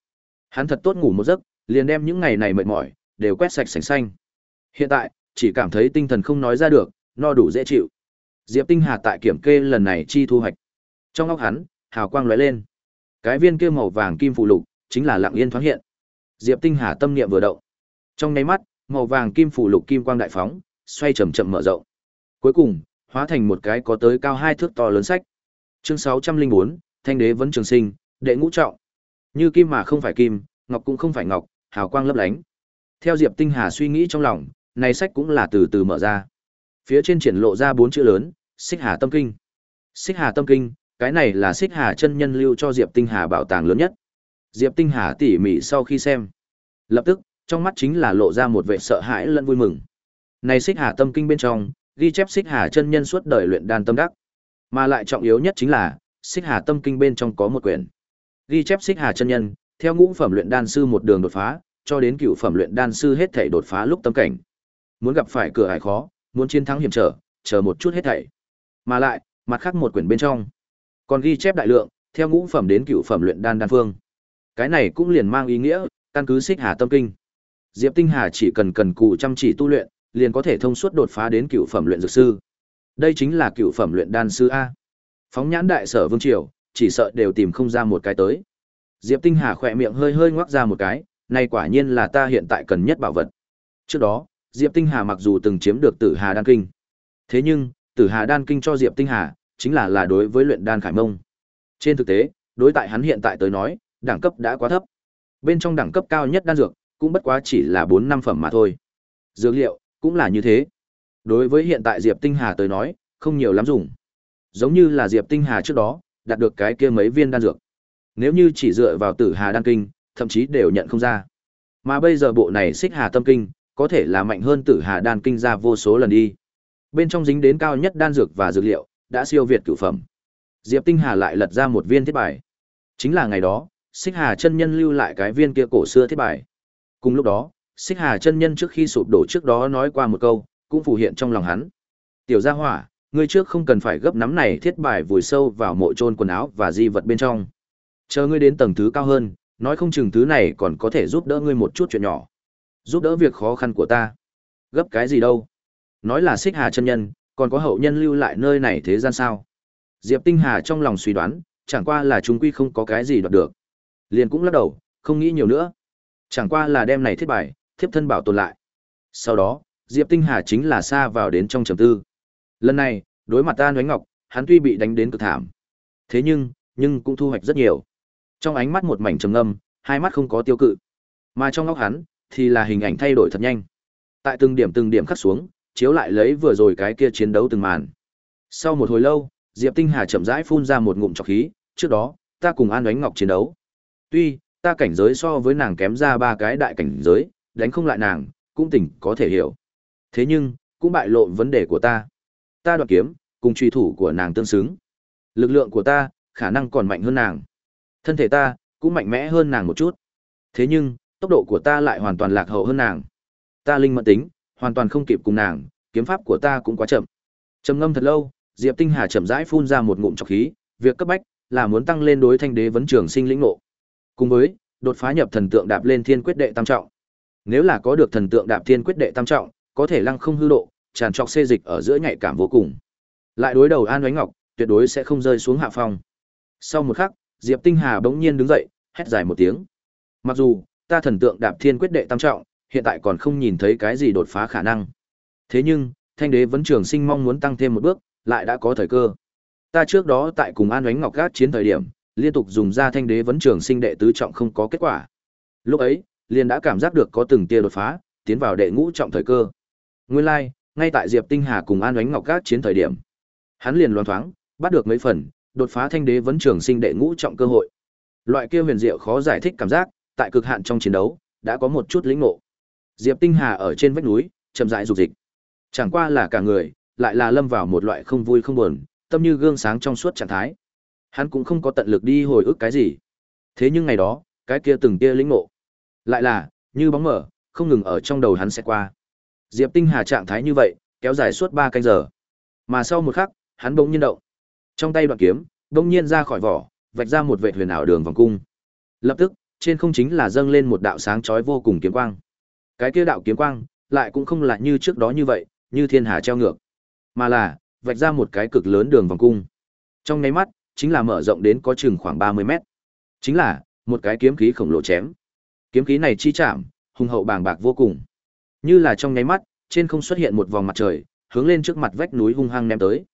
Hắn thật tốt ngủ một giấc, liền đem những ngày này mệt mỏi đều quét sạch sành xanh. Hiện tại, chỉ cảm thấy tinh thần không nói ra được, no đủ dễ chịu. Diệp Tinh Hà tại kiểm kê lần này chi thu hoạch. Trong óc hắn, hào quang lóe lên. Cái viên kia màu vàng kim phụ lục, chính là lặng yên thoáng hiện. Diệp Tinh Hà tâm niệm vừa động. Trong nháy mắt, màu vàng kim phụ lục kim quang đại phóng, xoay chậm chậm mở rộng. Cuối cùng, hóa thành một cái có tới cao hai thước to lớn sách. Chương 604, Thanh đế vẫn trường sinh, đệ ngũ trọng. Như kim mà không phải kim, ngọc cũng không phải ngọc, hào quang lấp lánh. Theo Diệp Tinh Hà suy nghĩ trong lòng, này sách cũng là từ từ mở ra. Phía trên triển lộ ra bốn chữ lớn, Xích Hà Tâm Kinh. Xích Hà Tâm Kinh, cái này là Xích Hà chân nhân lưu cho Diệp Tinh Hà bảo tàng lớn nhất. Diệp Tinh Hà tỉ mỉ sau khi xem, lập tức, trong mắt chính là lộ ra một vẻ sợ hãi lẫn vui mừng. Này Xích Hà Tâm Kinh bên trong, ghi chép Xích Hà chân nhân suốt đời luyện đan tâm đắc. Mà lại trọng yếu nhất chính là, Xích Hà Tâm Kinh bên trong có một quyển. Ghi chép Xích Hà chân nhân, theo ngũ phẩm luyện đan sư một đường đột phá, cho đến cựu phẩm luyện đan sư hết thảy đột phá lúc tâm cảnh. Muốn gặp phải cửa ải khó, Muốn chiến thắng hiểm trở, chờ một chút hết thảy. Mà lại, mặt khác một quyển bên trong, còn ghi chép đại lượng, theo ngũ phẩm đến cựu phẩm luyện đan đan phương. Cái này cũng liền mang ý nghĩa, căn cứ xích hà tâm kinh. Diệp Tinh Hà chỉ cần cần cù chăm chỉ tu luyện, liền có thể thông suốt đột phá đến cựu phẩm luyện dược sư. Đây chính là cựu phẩm luyện đan sư a. Phóng nhãn đại sở vương triều, chỉ sợ đều tìm không ra một cái tới. Diệp Tinh Hà khỏe miệng hơi hơi ngoác ra một cái, này quả nhiên là ta hiện tại cần nhất bảo vật. Trước đó, Diệp Tinh Hà mặc dù từng chiếm được Tử Hà đan kinh, thế nhưng, Tử Hà đan kinh cho Diệp Tinh Hà chính là là đối với luyện đan khải mông. Trên thực tế, đối tại hắn hiện tại tới nói, đẳng cấp đã quá thấp. Bên trong đẳng cấp cao nhất đan dược, cũng bất quá chỉ là 4 năm phẩm mà thôi. Dược liệu cũng là như thế. Đối với hiện tại Diệp Tinh Hà tới nói, không nhiều lắm dùng. Giống như là Diệp Tinh Hà trước đó, đạt được cái kia mấy viên đan dược. Nếu như chỉ dựa vào Tử Hà đan kinh, thậm chí đều nhận không ra. Mà bây giờ bộ này Xích Hà tâm kinh, có thể là mạnh hơn Tử Hà đan kinh ra vô số lần đi. Bên trong dính đến cao nhất đan dược và dược liệu, đã siêu việt cửu phẩm. Diệp Tinh Hà lại lật ra một viên thiết bài. Chính là ngày đó, Xích Hà chân nhân lưu lại cái viên kia cổ xưa thiết bài. Cùng lúc đó, Xích Hà chân nhân trước khi sụp đổ trước đó nói qua một câu, cũng phù hiện trong lòng hắn. Tiểu gia hỏa, ngươi trước không cần phải gấp nắm này thiết bài vùi sâu vào mộ trôn quần áo và di vật bên trong. Chờ ngươi đến tầng thứ cao hơn, nói không chừng thứ này còn có thể giúp đỡ ngươi một chút chuyện nhỏ. Giúp đỡ việc khó khăn của ta. Gấp cái gì đâu? Nói là Xích Hà chân nhân, còn có hậu nhân lưu lại nơi này thế gian sao? Diệp Tinh Hà trong lòng suy đoán, chẳng qua là chúng quy không có cái gì đoạt được. Liền cũng lắc đầu, không nghĩ nhiều nữa. Chẳng qua là đem này thiết bài, thiếp thân bảo tồn lại. Sau đó, Diệp Tinh Hà chính là xa vào đến trong trầm tư. Lần này, đối mặt ta Ngoánh Ngọc, hắn tuy bị đánh đến cực thảm. Thế nhưng, nhưng cũng thu hoạch rất nhiều. Trong ánh mắt một mảnh trầm ngâm, hai mắt không có tiêu cự. Mà trong óc hắn, thì là hình ảnh thay đổi thật nhanh. Tại từng điểm từng điểm khắc xuống, chiếu lại lấy vừa rồi cái kia chiến đấu từng màn. Sau một hồi lâu, Diệp Tinh Hà chậm rãi phun ra một ngụm trọc khí, trước đó, ta cùng An Ánh Ngọc chiến đấu. Tuy, ta cảnh giới so với nàng kém ra ba cái đại cảnh giới, đánh không lại nàng, cũng tỉnh có thể hiểu. Thế nhưng, cũng bại lộ vấn đề của ta. Ta đoạt kiếm, cùng truy thủ của nàng tương xứng. Lực lượng của ta, khả năng còn mạnh hơn nàng. Thân thể ta, cũng mạnh mẽ hơn nàng một chút. Thế nhưng, tốc độ của ta lại hoàn toàn lạc hậu hơn nàng. Ta linh mẫn tính, hoàn toàn không kịp cùng nàng, kiếm pháp của ta cũng quá chậm. Trầm ngâm thật lâu, Diệp Tinh Hà chậm rãi phun ra một ngụm trọc khí, việc cấp bách là muốn tăng lên đối thanh đế vấn trường sinh lĩnh ngộ. Cùng với đột phá nhập thần tượng đạp lên thiên quyết đệ tam trọng. Nếu là có được thần tượng đạp thiên quyết đệ tam trọng, có thể lăng không hư độ, tràn trọc xê dịch ở giữa nhạy cảm vô cùng. Lại đối đầu An Oánh Ngọc, tuyệt đối sẽ không rơi xuống hạ phong. Sau một khắc, Diệp Tinh Hà bỗng nhiên đứng dậy, hét dài một tiếng. Mặc dù ta thần tượng đạp thiên quyết đệ tam trọng, hiện tại còn không nhìn thấy cái gì đột phá khả năng. Thế nhưng, Thanh Đế vẫn trường sinh mong muốn tăng thêm một bước, lại đã có thời cơ. Ta trước đó tại cùng An Oánh Ngọc gác chiến thời điểm, liên tục dùng ra Thanh Đế vấn trường sinh đệ tứ trọng không có kết quả. Lúc ấy, liền đã cảm giác được có từng tia đột phá, tiến vào đệ ngũ trọng thời cơ. Nguyên lai, like, ngay tại Diệp Tinh Hà cùng An Oánh Ngọc các chiến thời điểm, hắn liền loan thoáng, bắt được mấy phần, đột phá Thanh Đế vấn trường sinh đệ ngũ trọng cơ hội. Loại kia huyền diệu khó giải thích cảm giác, tại cực hạn trong chiến đấu, đã có một chút lĩnh ngộ. Diệp Tinh Hà ở trên vách núi, chậm rãi dục dịch. Chẳng qua là cả người, lại là lâm vào một loại không vui không buồn, tâm như gương sáng trong suốt trạng thái. Hắn cũng không có tận lực đi hồi ức cái gì. Thế nhưng ngày đó, cái kia từng kia lĩnh ngộ, lại là như bóng mở, không ngừng ở trong đầu hắn sẽ qua. Diệp Tinh Hà trạng thái như vậy, kéo dài suốt 3 canh giờ. Mà sau một khắc, hắn bỗng nhiên động. Trong tay đoạn kiếm, bỗng nhiên ra khỏi vỏ, vạch ra một vệt huyền ảo đường vòng cung. Lập tức, trên không chính là dâng lên một đạo sáng chói vô cùng kiếm quang. Cái kia đạo kiếm quang, lại cũng không là như trước đó như vậy, như thiên hà treo ngược, mà là vạch ra một cái cực lớn đường vòng cung. Trong nháy mắt, chính là mở rộng đến có chừng khoảng 30 mét. Chính là một cái kiếm khí khổng lồ chém. Kiếm khí này chi chạm, hùng hậu bàng bạc vô cùng. Như là trong nháy mắt, trên không xuất hiện một vòng mặt trời, hướng lên trước mặt vách núi hung hăng ném tới.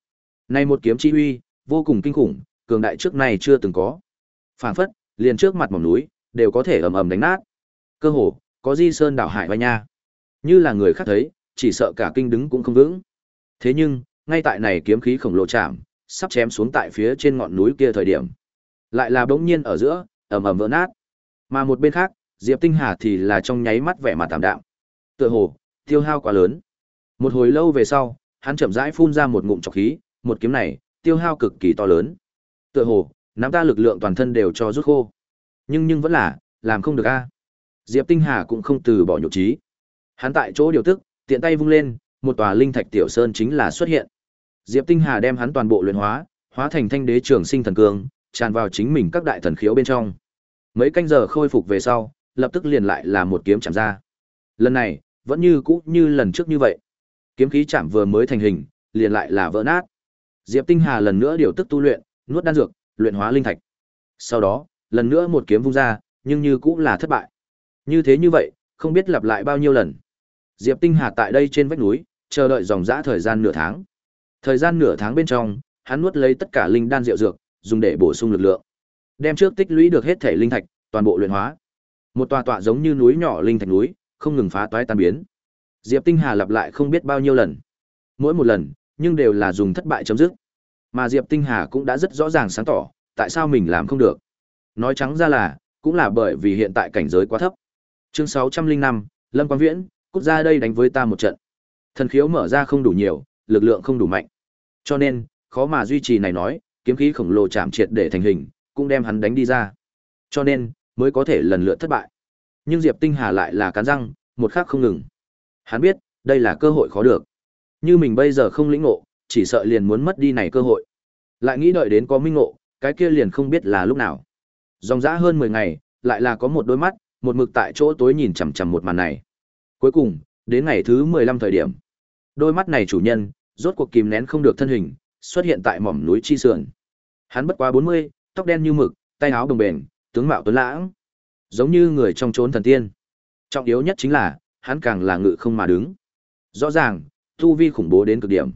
Này một kiếm chi uy, vô cùng kinh khủng, cường đại trước này chưa từng có. Phản phất, liền trước mặt mỏm núi, đều có thể ầm ầm đánh nát. Cơ hồ, có di sơn đảo hải vai nha. Như là người khác thấy, chỉ sợ cả kinh đứng cũng không vững. Thế nhưng, ngay tại này kiếm khí khổng lồ chạm, sắp chém xuống tại phía trên ngọn núi kia thời điểm, lại là bỗng nhiên ở giữa, ầm ầm vỡ nát. Mà một bên khác, Diệp Tinh Hà thì là trong nháy mắt vẻ mặt tạm đạm. Tựa hồ, tiêu hao quá lớn. Một hồi lâu về sau, hắn chậm rãi phun ra một ngụm trọc khí, một kiếm này, tiêu hao cực kỳ to lớn. Tựa hồ, nắm ta lực lượng toàn thân đều cho rút khô. Nhưng nhưng vẫn là, làm không được a. Diệp Tinh Hà cũng không từ bỏ nhục trí. Hắn tại chỗ điều tức, tiện tay vung lên, một tòa linh thạch tiểu sơn chính là xuất hiện. Diệp Tinh Hà đem hắn toàn bộ luyện hóa, hóa thành thanh đế trường sinh thần cương, tràn vào chính mình các đại thần khiếu bên trong. Mấy canh giờ khôi phục về sau, lập tức liền lại là một kiếm chạm ra. Lần này, vẫn như cũ như lần trước như vậy. Kiếm khí chạm vừa mới thành hình, liền lại là vỡ nát. Diệp Tinh Hà lần nữa điều tức tu luyện, nuốt đan dược, luyện hóa linh thạch. Sau đó, lần nữa một kiếm vung ra, nhưng như cũng là thất bại. Như thế như vậy, không biết lặp lại bao nhiêu lần. Diệp Tinh Hà tại đây trên vách núi, chờ đợi dòng dã thời gian nửa tháng. Thời gian nửa tháng bên trong, hắn nuốt lấy tất cả linh đan rượu dược, dùng để bổ sung lực lượng. Đem trước tích lũy được hết thể linh thạch, toàn bộ luyện hóa. Một tòa tọa giống như núi nhỏ linh thạch núi, không ngừng phá toái tan biến. Diệp Tinh Hà lặp lại không biết bao nhiêu lần. Mỗi một lần, nhưng đều là dùng thất bại chấm dứt. Mà Diệp Tinh Hà cũng đã rất rõ ràng sáng tỏ, tại sao mình làm không được. Nói trắng ra là, cũng là bởi vì hiện tại cảnh giới quá thấp. Chương 605, Lâm Quang Viễn, cút ra đây đánh với ta một trận. Thần khiếu mở ra không đủ nhiều, lực lượng không đủ mạnh. Cho nên, khó mà duy trì này nói, kiếm khí khổng lồ chạm triệt để thành hình, cũng đem hắn đánh đi ra. Cho nên, mới có thể lần lượt thất bại. Nhưng Diệp Tinh Hà lại là cắn răng, một khắc không ngừng. Hắn biết, đây là cơ hội khó được. Như mình bây giờ không lĩnh ngộ, chỉ sợ liền muốn mất đi này cơ hội. Lại nghĩ đợi đến có minh ngộ, cái kia liền không biết là lúc nào. Dòng dã hơn 10 ngày, lại là có một đôi mắt, một mực tại chỗ tối nhìn chằm chằm một màn này. Cuối cùng, đến ngày thứ 15 thời điểm, đôi mắt này chủ nhân, rốt cuộc kìm nén không được thân hình, xuất hiện tại mỏm núi chi sườn. Hắn bất quá 40, tóc đen như mực, tay áo đồng bền, tướng mạo tuấn lãng, giống như người trong chốn thần tiên. Trọng yếu nhất chính là, hắn càng là ngự không mà đứng. Rõ ràng, tu vi khủng bố đến cực điểm.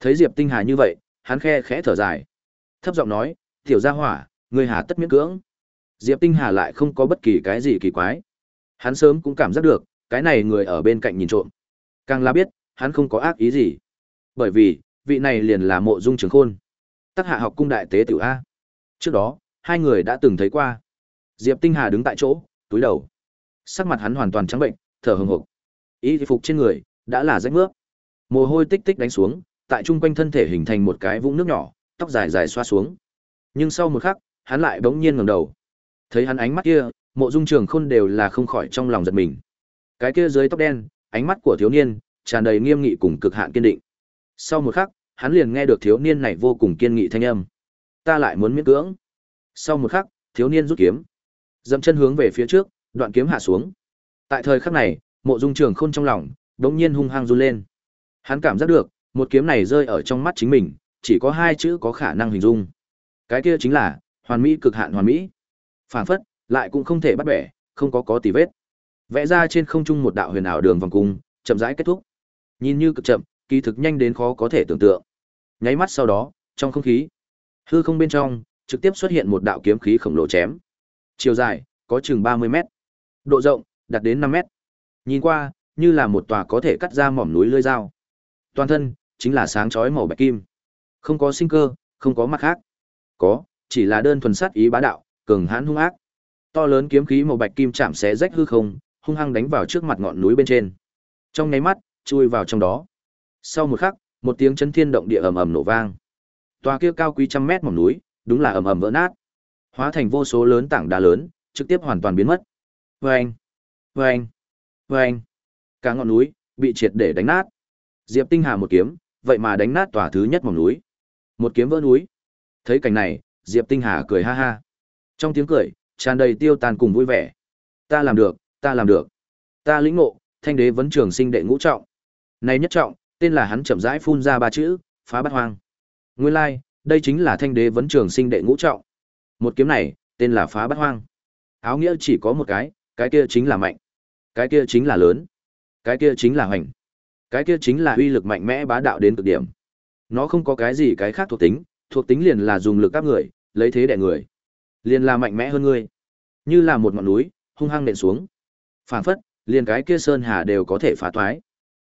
Thấy Diệp Tinh Hà như vậy, hắn khe khẽ thở dài. Thấp giọng nói, "Tiểu gia hỏa, ngươi hà tất miễn cưỡng." Diệp Tinh Hà lại không có bất kỳ cái gì kỳ quái. Hắn sớm cũng cảm giác được, cái này người ở bên cạnh nhìn trộm. Càng là biết, hắn không có ác ý gì. Bởi vì, vị này liền là mộ dung trường khôn. Tắc hạ học cung đại tế tiểu A. Trước đó, hai người đã từng thấy qua. Diệp Tinh Hà đứng tại chỗ, túi đầu. Sắc mặt hắn hoàn toàn trắng bệnh, thở hừng hực. Y phục trên người đã là rách nước. Mồ hôi tích tích đánh xuống, tại trung quanh thân thể hình thành một cái vũng nước nhỏ, tóc dài dài xoa xuống. Nhưng sau một khắc, hắn lại bỗng nhiên ngẩng đầu. Thấy hắn ánh mắt kia, Mộ Dung Trường Khôn đều là không khỏi trong lòng giật mình. Cái kia dưới tóc đen, ánh mắt của thiếu niên tràn đầy nghiêm nghị cùng cực hạn kiên định. Sau một khắc, hắn liền nghe được thiếu niên này vô cùng kiên nghị thanh âm. Ta lại muốn miễn cưỡng. Sau một khắc, thiếu niên rút kiếm, dậm chân hướng về phía trước, đoạn kiếm hạ xuống. Tại thời khắc này, Mộ Dung Trường Khôn trong lòng đống nhiên hung hăng run lên. Hắn cảm giác được, một kiếm này rơi ở trong mắt chính mình, chỉ có hai chữ có khả năng hình dung. Cái kia chính là hoàn mỹ cực hạn hoàn mỹ. Phản phất, lại cũng không thể bắt bẻ, không có có tì vết. Vẽ ra trên không trung một đạo huyền ảo đường vòng cung, chậm rãi kết thúc. Nhìn như cực chậm, kỳ thực nhanh đến khó có thể tưởng tượng. Nháy mắt sau đó, trong không khí, hư không bên trong, trực tiếp xuất hiện một đạo kiếm khí khổng lồ chém. Chiều dài có chừng 30 mét, độ rộng đạt đến 5 mét. Nhìn qua, như là một tòa có thể cắt ra mỏm núi lưỡi dao. Toàn thân chính là sáng chói màu bạch kim. Không có sinh cơ, không có mặt khác. Có, chỉ là đơn thuần sát ý bá đạo, cường hãn hung ác. To lớn kiếm khí màu bạch kim chạm xé rách hư không, hung hăng đánh vào trước mặt ngọn núi bên trên. Trong nháy mắt, chui vào trong đó. Sau một khắc, một tiếng chấn thiên động địa ầm ầm nổ vang. Tòa kia cao quý trăm mét mỏm núi, đúng là ầm ầm vỡ nát, hóa thành vô số lớn tảng đá lớn, trực tiếp hoàn toàn biến mất. Vâng, vâng, vâng. Cả ngọn núi bị triệt để đánh nát. Diệp Tinh Hà một kiếm, vậy mà đánh nát tòa thứ nhất mỏm núi. Một kiếm vỡ núi. Thấy cảnh này, Diệp Tinh Hà cười ha ha. Trong tiếng cười, tràn đầy tiêu tàn cùng vui vẻ. Ta làm được, ta làm được. Ta lĩnh ngộ, thanh đế vấn trường sinh đệ ngũ trọng. Này nhất trọng, tên là hắn chậm rãi phun ra ba chữ, phá bát hoang. Nguyên lai, like, đây chính là thanh đế vấn trường sinh đệ ngũ trọng. Một kiếm này, tên là phá bát hoang. Áo nghĩa chỉ có một cái, cái kia chính là mạnh. Cái kia chính là lớn. Cái kia chính là hoành. Cái kia chính là uy lực mạnh mẽ bá đạo đến cực điểm. Nó không có cái gì cái khác thuộc tính, thuộc tính liền là dùng lực các người, lấy thế đè người. Liền là mạnh mẽ hơn ngươi. Như là một ngọn núi, hung hăng nện xuống. phảng phất, liền cái kia sơn hà đều có thể phá toái.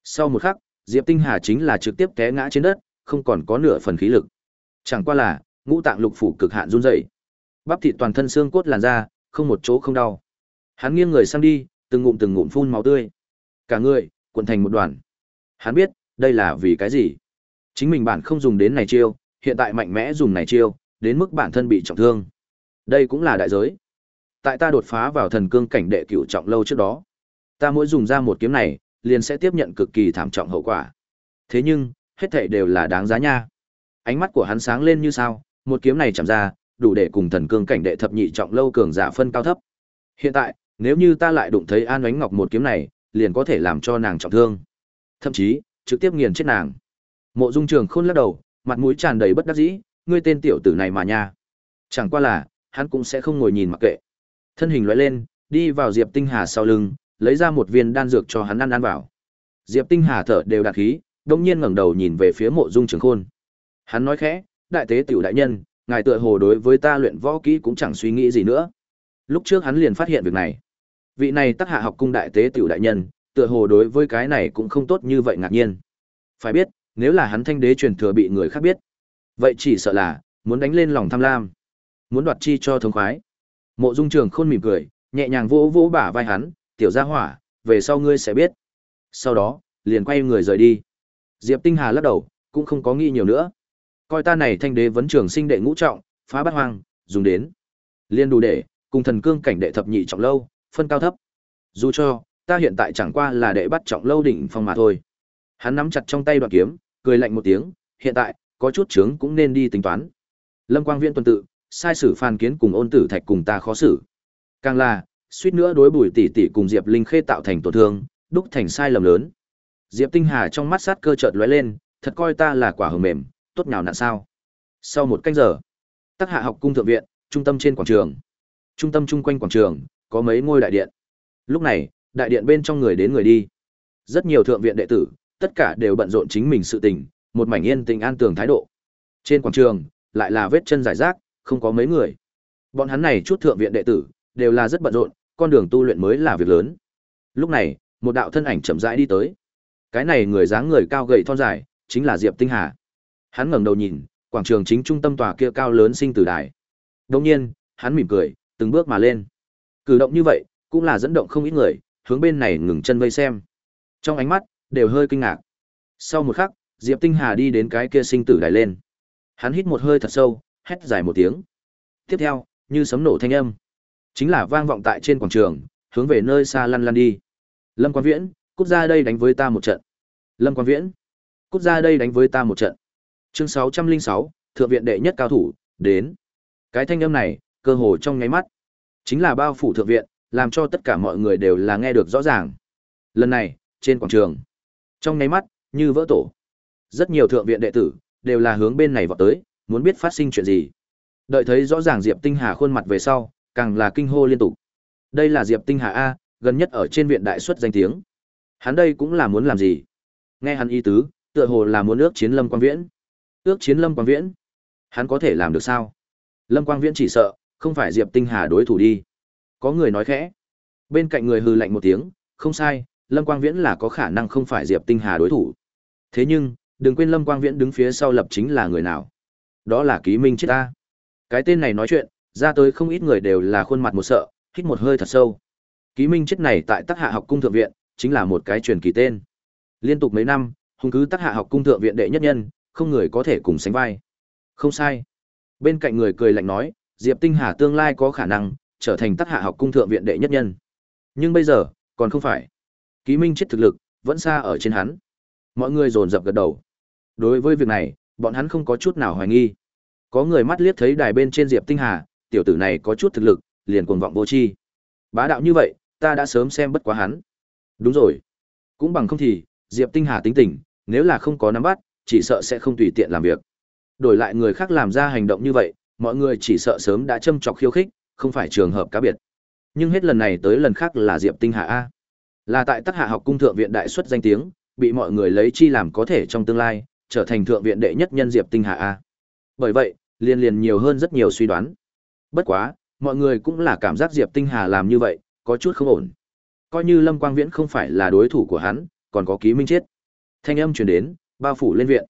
Sau một khắc, Diệp Tinh Hà chính là trực tiếp té ngã trên đất, không còn có nửa phần khí lực. Chẳng qua là, ngũ tạng lục phủ cực hạn run rẩy. Bắp thịt toàn thân xương cốt làn ra, không một chỗ không đau. Hắn nghiêng người sang đi, từng ngụm từng ngụm phun máu tươi. Cả người cuộn thành một đoàn. Hắn biết, đây là vì cái gì? Chính mình bản không dùng đến này chiêu, hiện tại mạnh mẽ dùng này chiêu, đến mức bản thân bị trọng thương. Đây cũng là đại giới. Tại ta đột phá vào thần cương cảnh đệ cửu trọng lâu trước đó, ta mỗi dùng ra một kiếm này, liền sẽ tiếp nhận cực kỳ thảm trọng hậu quả. Thế nhưng, hết thảy đều là đáng giá nha. Ánh mắt của hắn sáng lên như sao, một kiếm này chạm ra, đủ để cùng thần cương cảnh đệ thập nhị trọng lâu cường giả phân cao thấp. Hiện tại, nếu như ta lại đụng thấy An Oánh Ngọc một kiếm này, liền có thể làm cho nàng trọng thương. Thậm chí, trực tiếp nghiền chết nàng. Mộ Dung Trường Khôn lắc đầu, mặt mũi tràn đầy bất đắc dĩ, ngươi tên tiểu tử này mà nha. Chẳng qua là, hắn cũng sẽ không ngồi nhìn mặc kệ. Thân hình lóe lên, đi vào Diệp Tinh Hà sau lưng, lấy ra một viên đan dược cho hắn ăn ăn vào. Diệp Tinh Hà thở đều đạt khí, đông nhiên ngẩng đầu nhìn về phía Mộ Dung Trường Khôn. Hắn nói khẽ, đại tế tiểu đại nhân, ngài tựa hồ đối với ta luyện võ kỹ cũng chẳng suy nghĩ gì nữa. Lúc trước hắn liền phát hiện việc này. Vị này tác hạ học cung đại tế tiểu đại nhân, tựa hồ đối với cái này cũng không tốt như vậy ngạc nhiên. Phải biết, nếu là hắn thanh đế truyền thừa bị người khác biết, vậy chỉ sợ là muốn đánh lên lòng tham lam, muốn đoạt chi cho thống khoái. Mộ Dung Trường Khôn mỉm cười, nhẹ nhàng vỗ vỗ bả vai hắn, "Tiểu gia hỏa, về sau ngươi sẽ biết." Sau đó, liền quay người rời đi. Diệp Tinh Hà lắc đầu, cũng không có nghĩ nhiều nữa. Coi ta này thanh đế vấn trường sinh đệ ngũ trọng, phá bát hoang, dùng đến liên đủ để cùng thần cương cảnh đệ thập nhị trọng lâu, phân cao thấp. Dù cho ta hiện tại chẳng qua là đệ bắt trọng lâu đỉnh phong mà thôi. Hắn nắm chặt trong tay đoạn kiếm, cười lạnh một tiếng, hiện tại có chút chướng cũng nên đi tính toán. Lâm Quang Viễn tuần tự, sai sử phàn Kiến cùng Ôn Tử Thạch cùng ta khó xử. Càng là, suýt nữa đối Bùi tỷ tỷ cùng Diệp Linh Khê tạo thành tổn thương, đúc thành sai lầm lớn. Diệp Tinh Hà trong mắt sát cơ chợt lóe lên, thật coi ta là quả hồng mềm, tốt nhào nạn sao? Sau một canh giờ, Tắc Hạ học cung thượng viện, trung tâm trên quảng trường. Trung tâm chung quanh quảng trường, có mấy ngôi đại điện. Lúc này, đại điện bên trong người đến người đi. Rất nhiều thượng viện đệ tử, tất cả đều bận rộn chính mình sự tình, một mảnh yên tình an tường thái độ. Trên quảng trường, lại là vết chân giải rác, không có mấy người. Bọn hắn này chút thượng viện đệ tử, đều là rất bận rộn, con đường tu luyện mới là việc lớn. Lúc này, một đạo thân ảnh chậm rãi đi tới. Cái này người dáng người cao gầy thon dài, chính là Diệp Tinh Hà. Hắn ngẩng đầu nhìn, quảng trường chính trung tâm tòa kia cao lớn sinh tử đài. Đương nhiên, hắn mỉm cười, từng bước mà lên. Cử động như vậy, cũng là dẫn động không ít người, hướng bên này ngừng chân vây xem. Trong ánh mắt, đều hơi kinh ngạc. Sau một khắc, Diệp Tinh Hà đi đến cái kia sinh tử đài lên. Hắn hít một hơi thật sâu, hét dài một tiếng. Tiếp theo, như sấm nổ thanh âm, chính là vang vọng tại trên quảng trường, hướng về nơi xa lăn lăn đi. Lâm Quan Viễn, cút ra đây đánh với ta một trận. Lâm Quan Viễn, cút ra đây đánh với ta một trận. Chương 606, Thượng viện đệ nhất cao thủ, đến. Cái thanh âm này, cơ hồ trong nháy mắt, chính là bao phủ thượng viện, làm cho tất cả mọi người đều là nghe được rõ ràng. Lần này, trên quảng trường, trong nháy mắt, như vỡ tổ. Rất nhiều thượng viện đệ tử, đều là hướng bên này vọt tới, muốn biết phát sinh chuyện gì. Đợi thấy rõ ràng Diệp Tinh Hà khuôn mặt về sau, càng là kinh hô liên tục. Đây là Diệp Tinh Hà A, gần nhất ở trên viện đại xuất danh tiếng. Hắn đây cũng là muốn làm gì? Nghe hắn ý tứ, tựa hồ là muốn ước chiến Lâm Quang Viễn. Ước chiến Lâm Quang Viễn? Hắn có thể làm được sao? Lâm Quang Viễn chỉ sợ, không phải Diệp Tinh Hà đối thủ đi. Có người nói khẽ. Bên cạnh người hừ lạnh một tiếng, không sai, Lâm Quang Viễn là có khả năng không phải Diệp Tinh Hà đối thủ. Thế nhưng, đừng quên Lâm Quang Viễn đứng phía sau lập chính là người nào. Đó là Ký Minh chết ta. Cái tên này nói chuyện, ra tới không ít người đều là khuôn mặt một sợ, hít một hơi thật sâu. Ký Minh chết này tại Tắc Hạ học cung thượng viện, chính là một cái truyền kỳ tên. Liên tục mấy năm, hùng cứ Tắc Hạ học cung thượng viện đệ nhất nhân, không người có thể cùng sánh vai. Không sai. Bên cạnh người cười lạnh nói, Diệp Tinh Hà tương lai có khả năng trở thành Tắc Hạ học cung thượng viện đệ nhất nhân. Nhưng bây giờ, còn không phải. Ký Minh chết thực lực vẫn xa ở trên hắn. Mọi người dồn dập gật đầu. Đối với việc này, bọn hắn không có chút nào hoài nghi. Có người mắt liếc thấy đài bên trên Diệp Tinh Hà, tiểu tử này có chút thực lực, liền cuồng vọng vô tri. Bá đạo như vậy, ta đã sớm xem bất quá hắn. Đúng rồi. Cũng bằng không thì, Diệp Tinh Hà tính tình, nếu là không có nắm bắt, chỉ sợ sẽ không tùy tiện làm việc. Đổi lại người khác làm ra hành động như vậy, mọi người chỉ sợ sớm đã châm chọc khiêu khích, không phải trường hợp cá biệt. Nhưng hết lần này tới lần khác là Diệp Tinh Hà a. Là tại Tắc Hạ học cung thượng viện đại xuất danh tiếng, bị mọi người lấy chi làm có thể trong tương lai trở thành thượng viện đệ nhất nhân Diệp Tinh Hà a. Bởi vậy, liên liền nhiều hơn rất nhiều suy đoán. Bất quá, mọi người cũng là cảm giác Diệp Tinh Hà làm như vậy, có chút không ổn. Coi như Lâm Quang Viễn không phải là đối thủ của hắn, còn có Ký Minh Chết. Thanh âm truyền đến, bao phủ lên viện.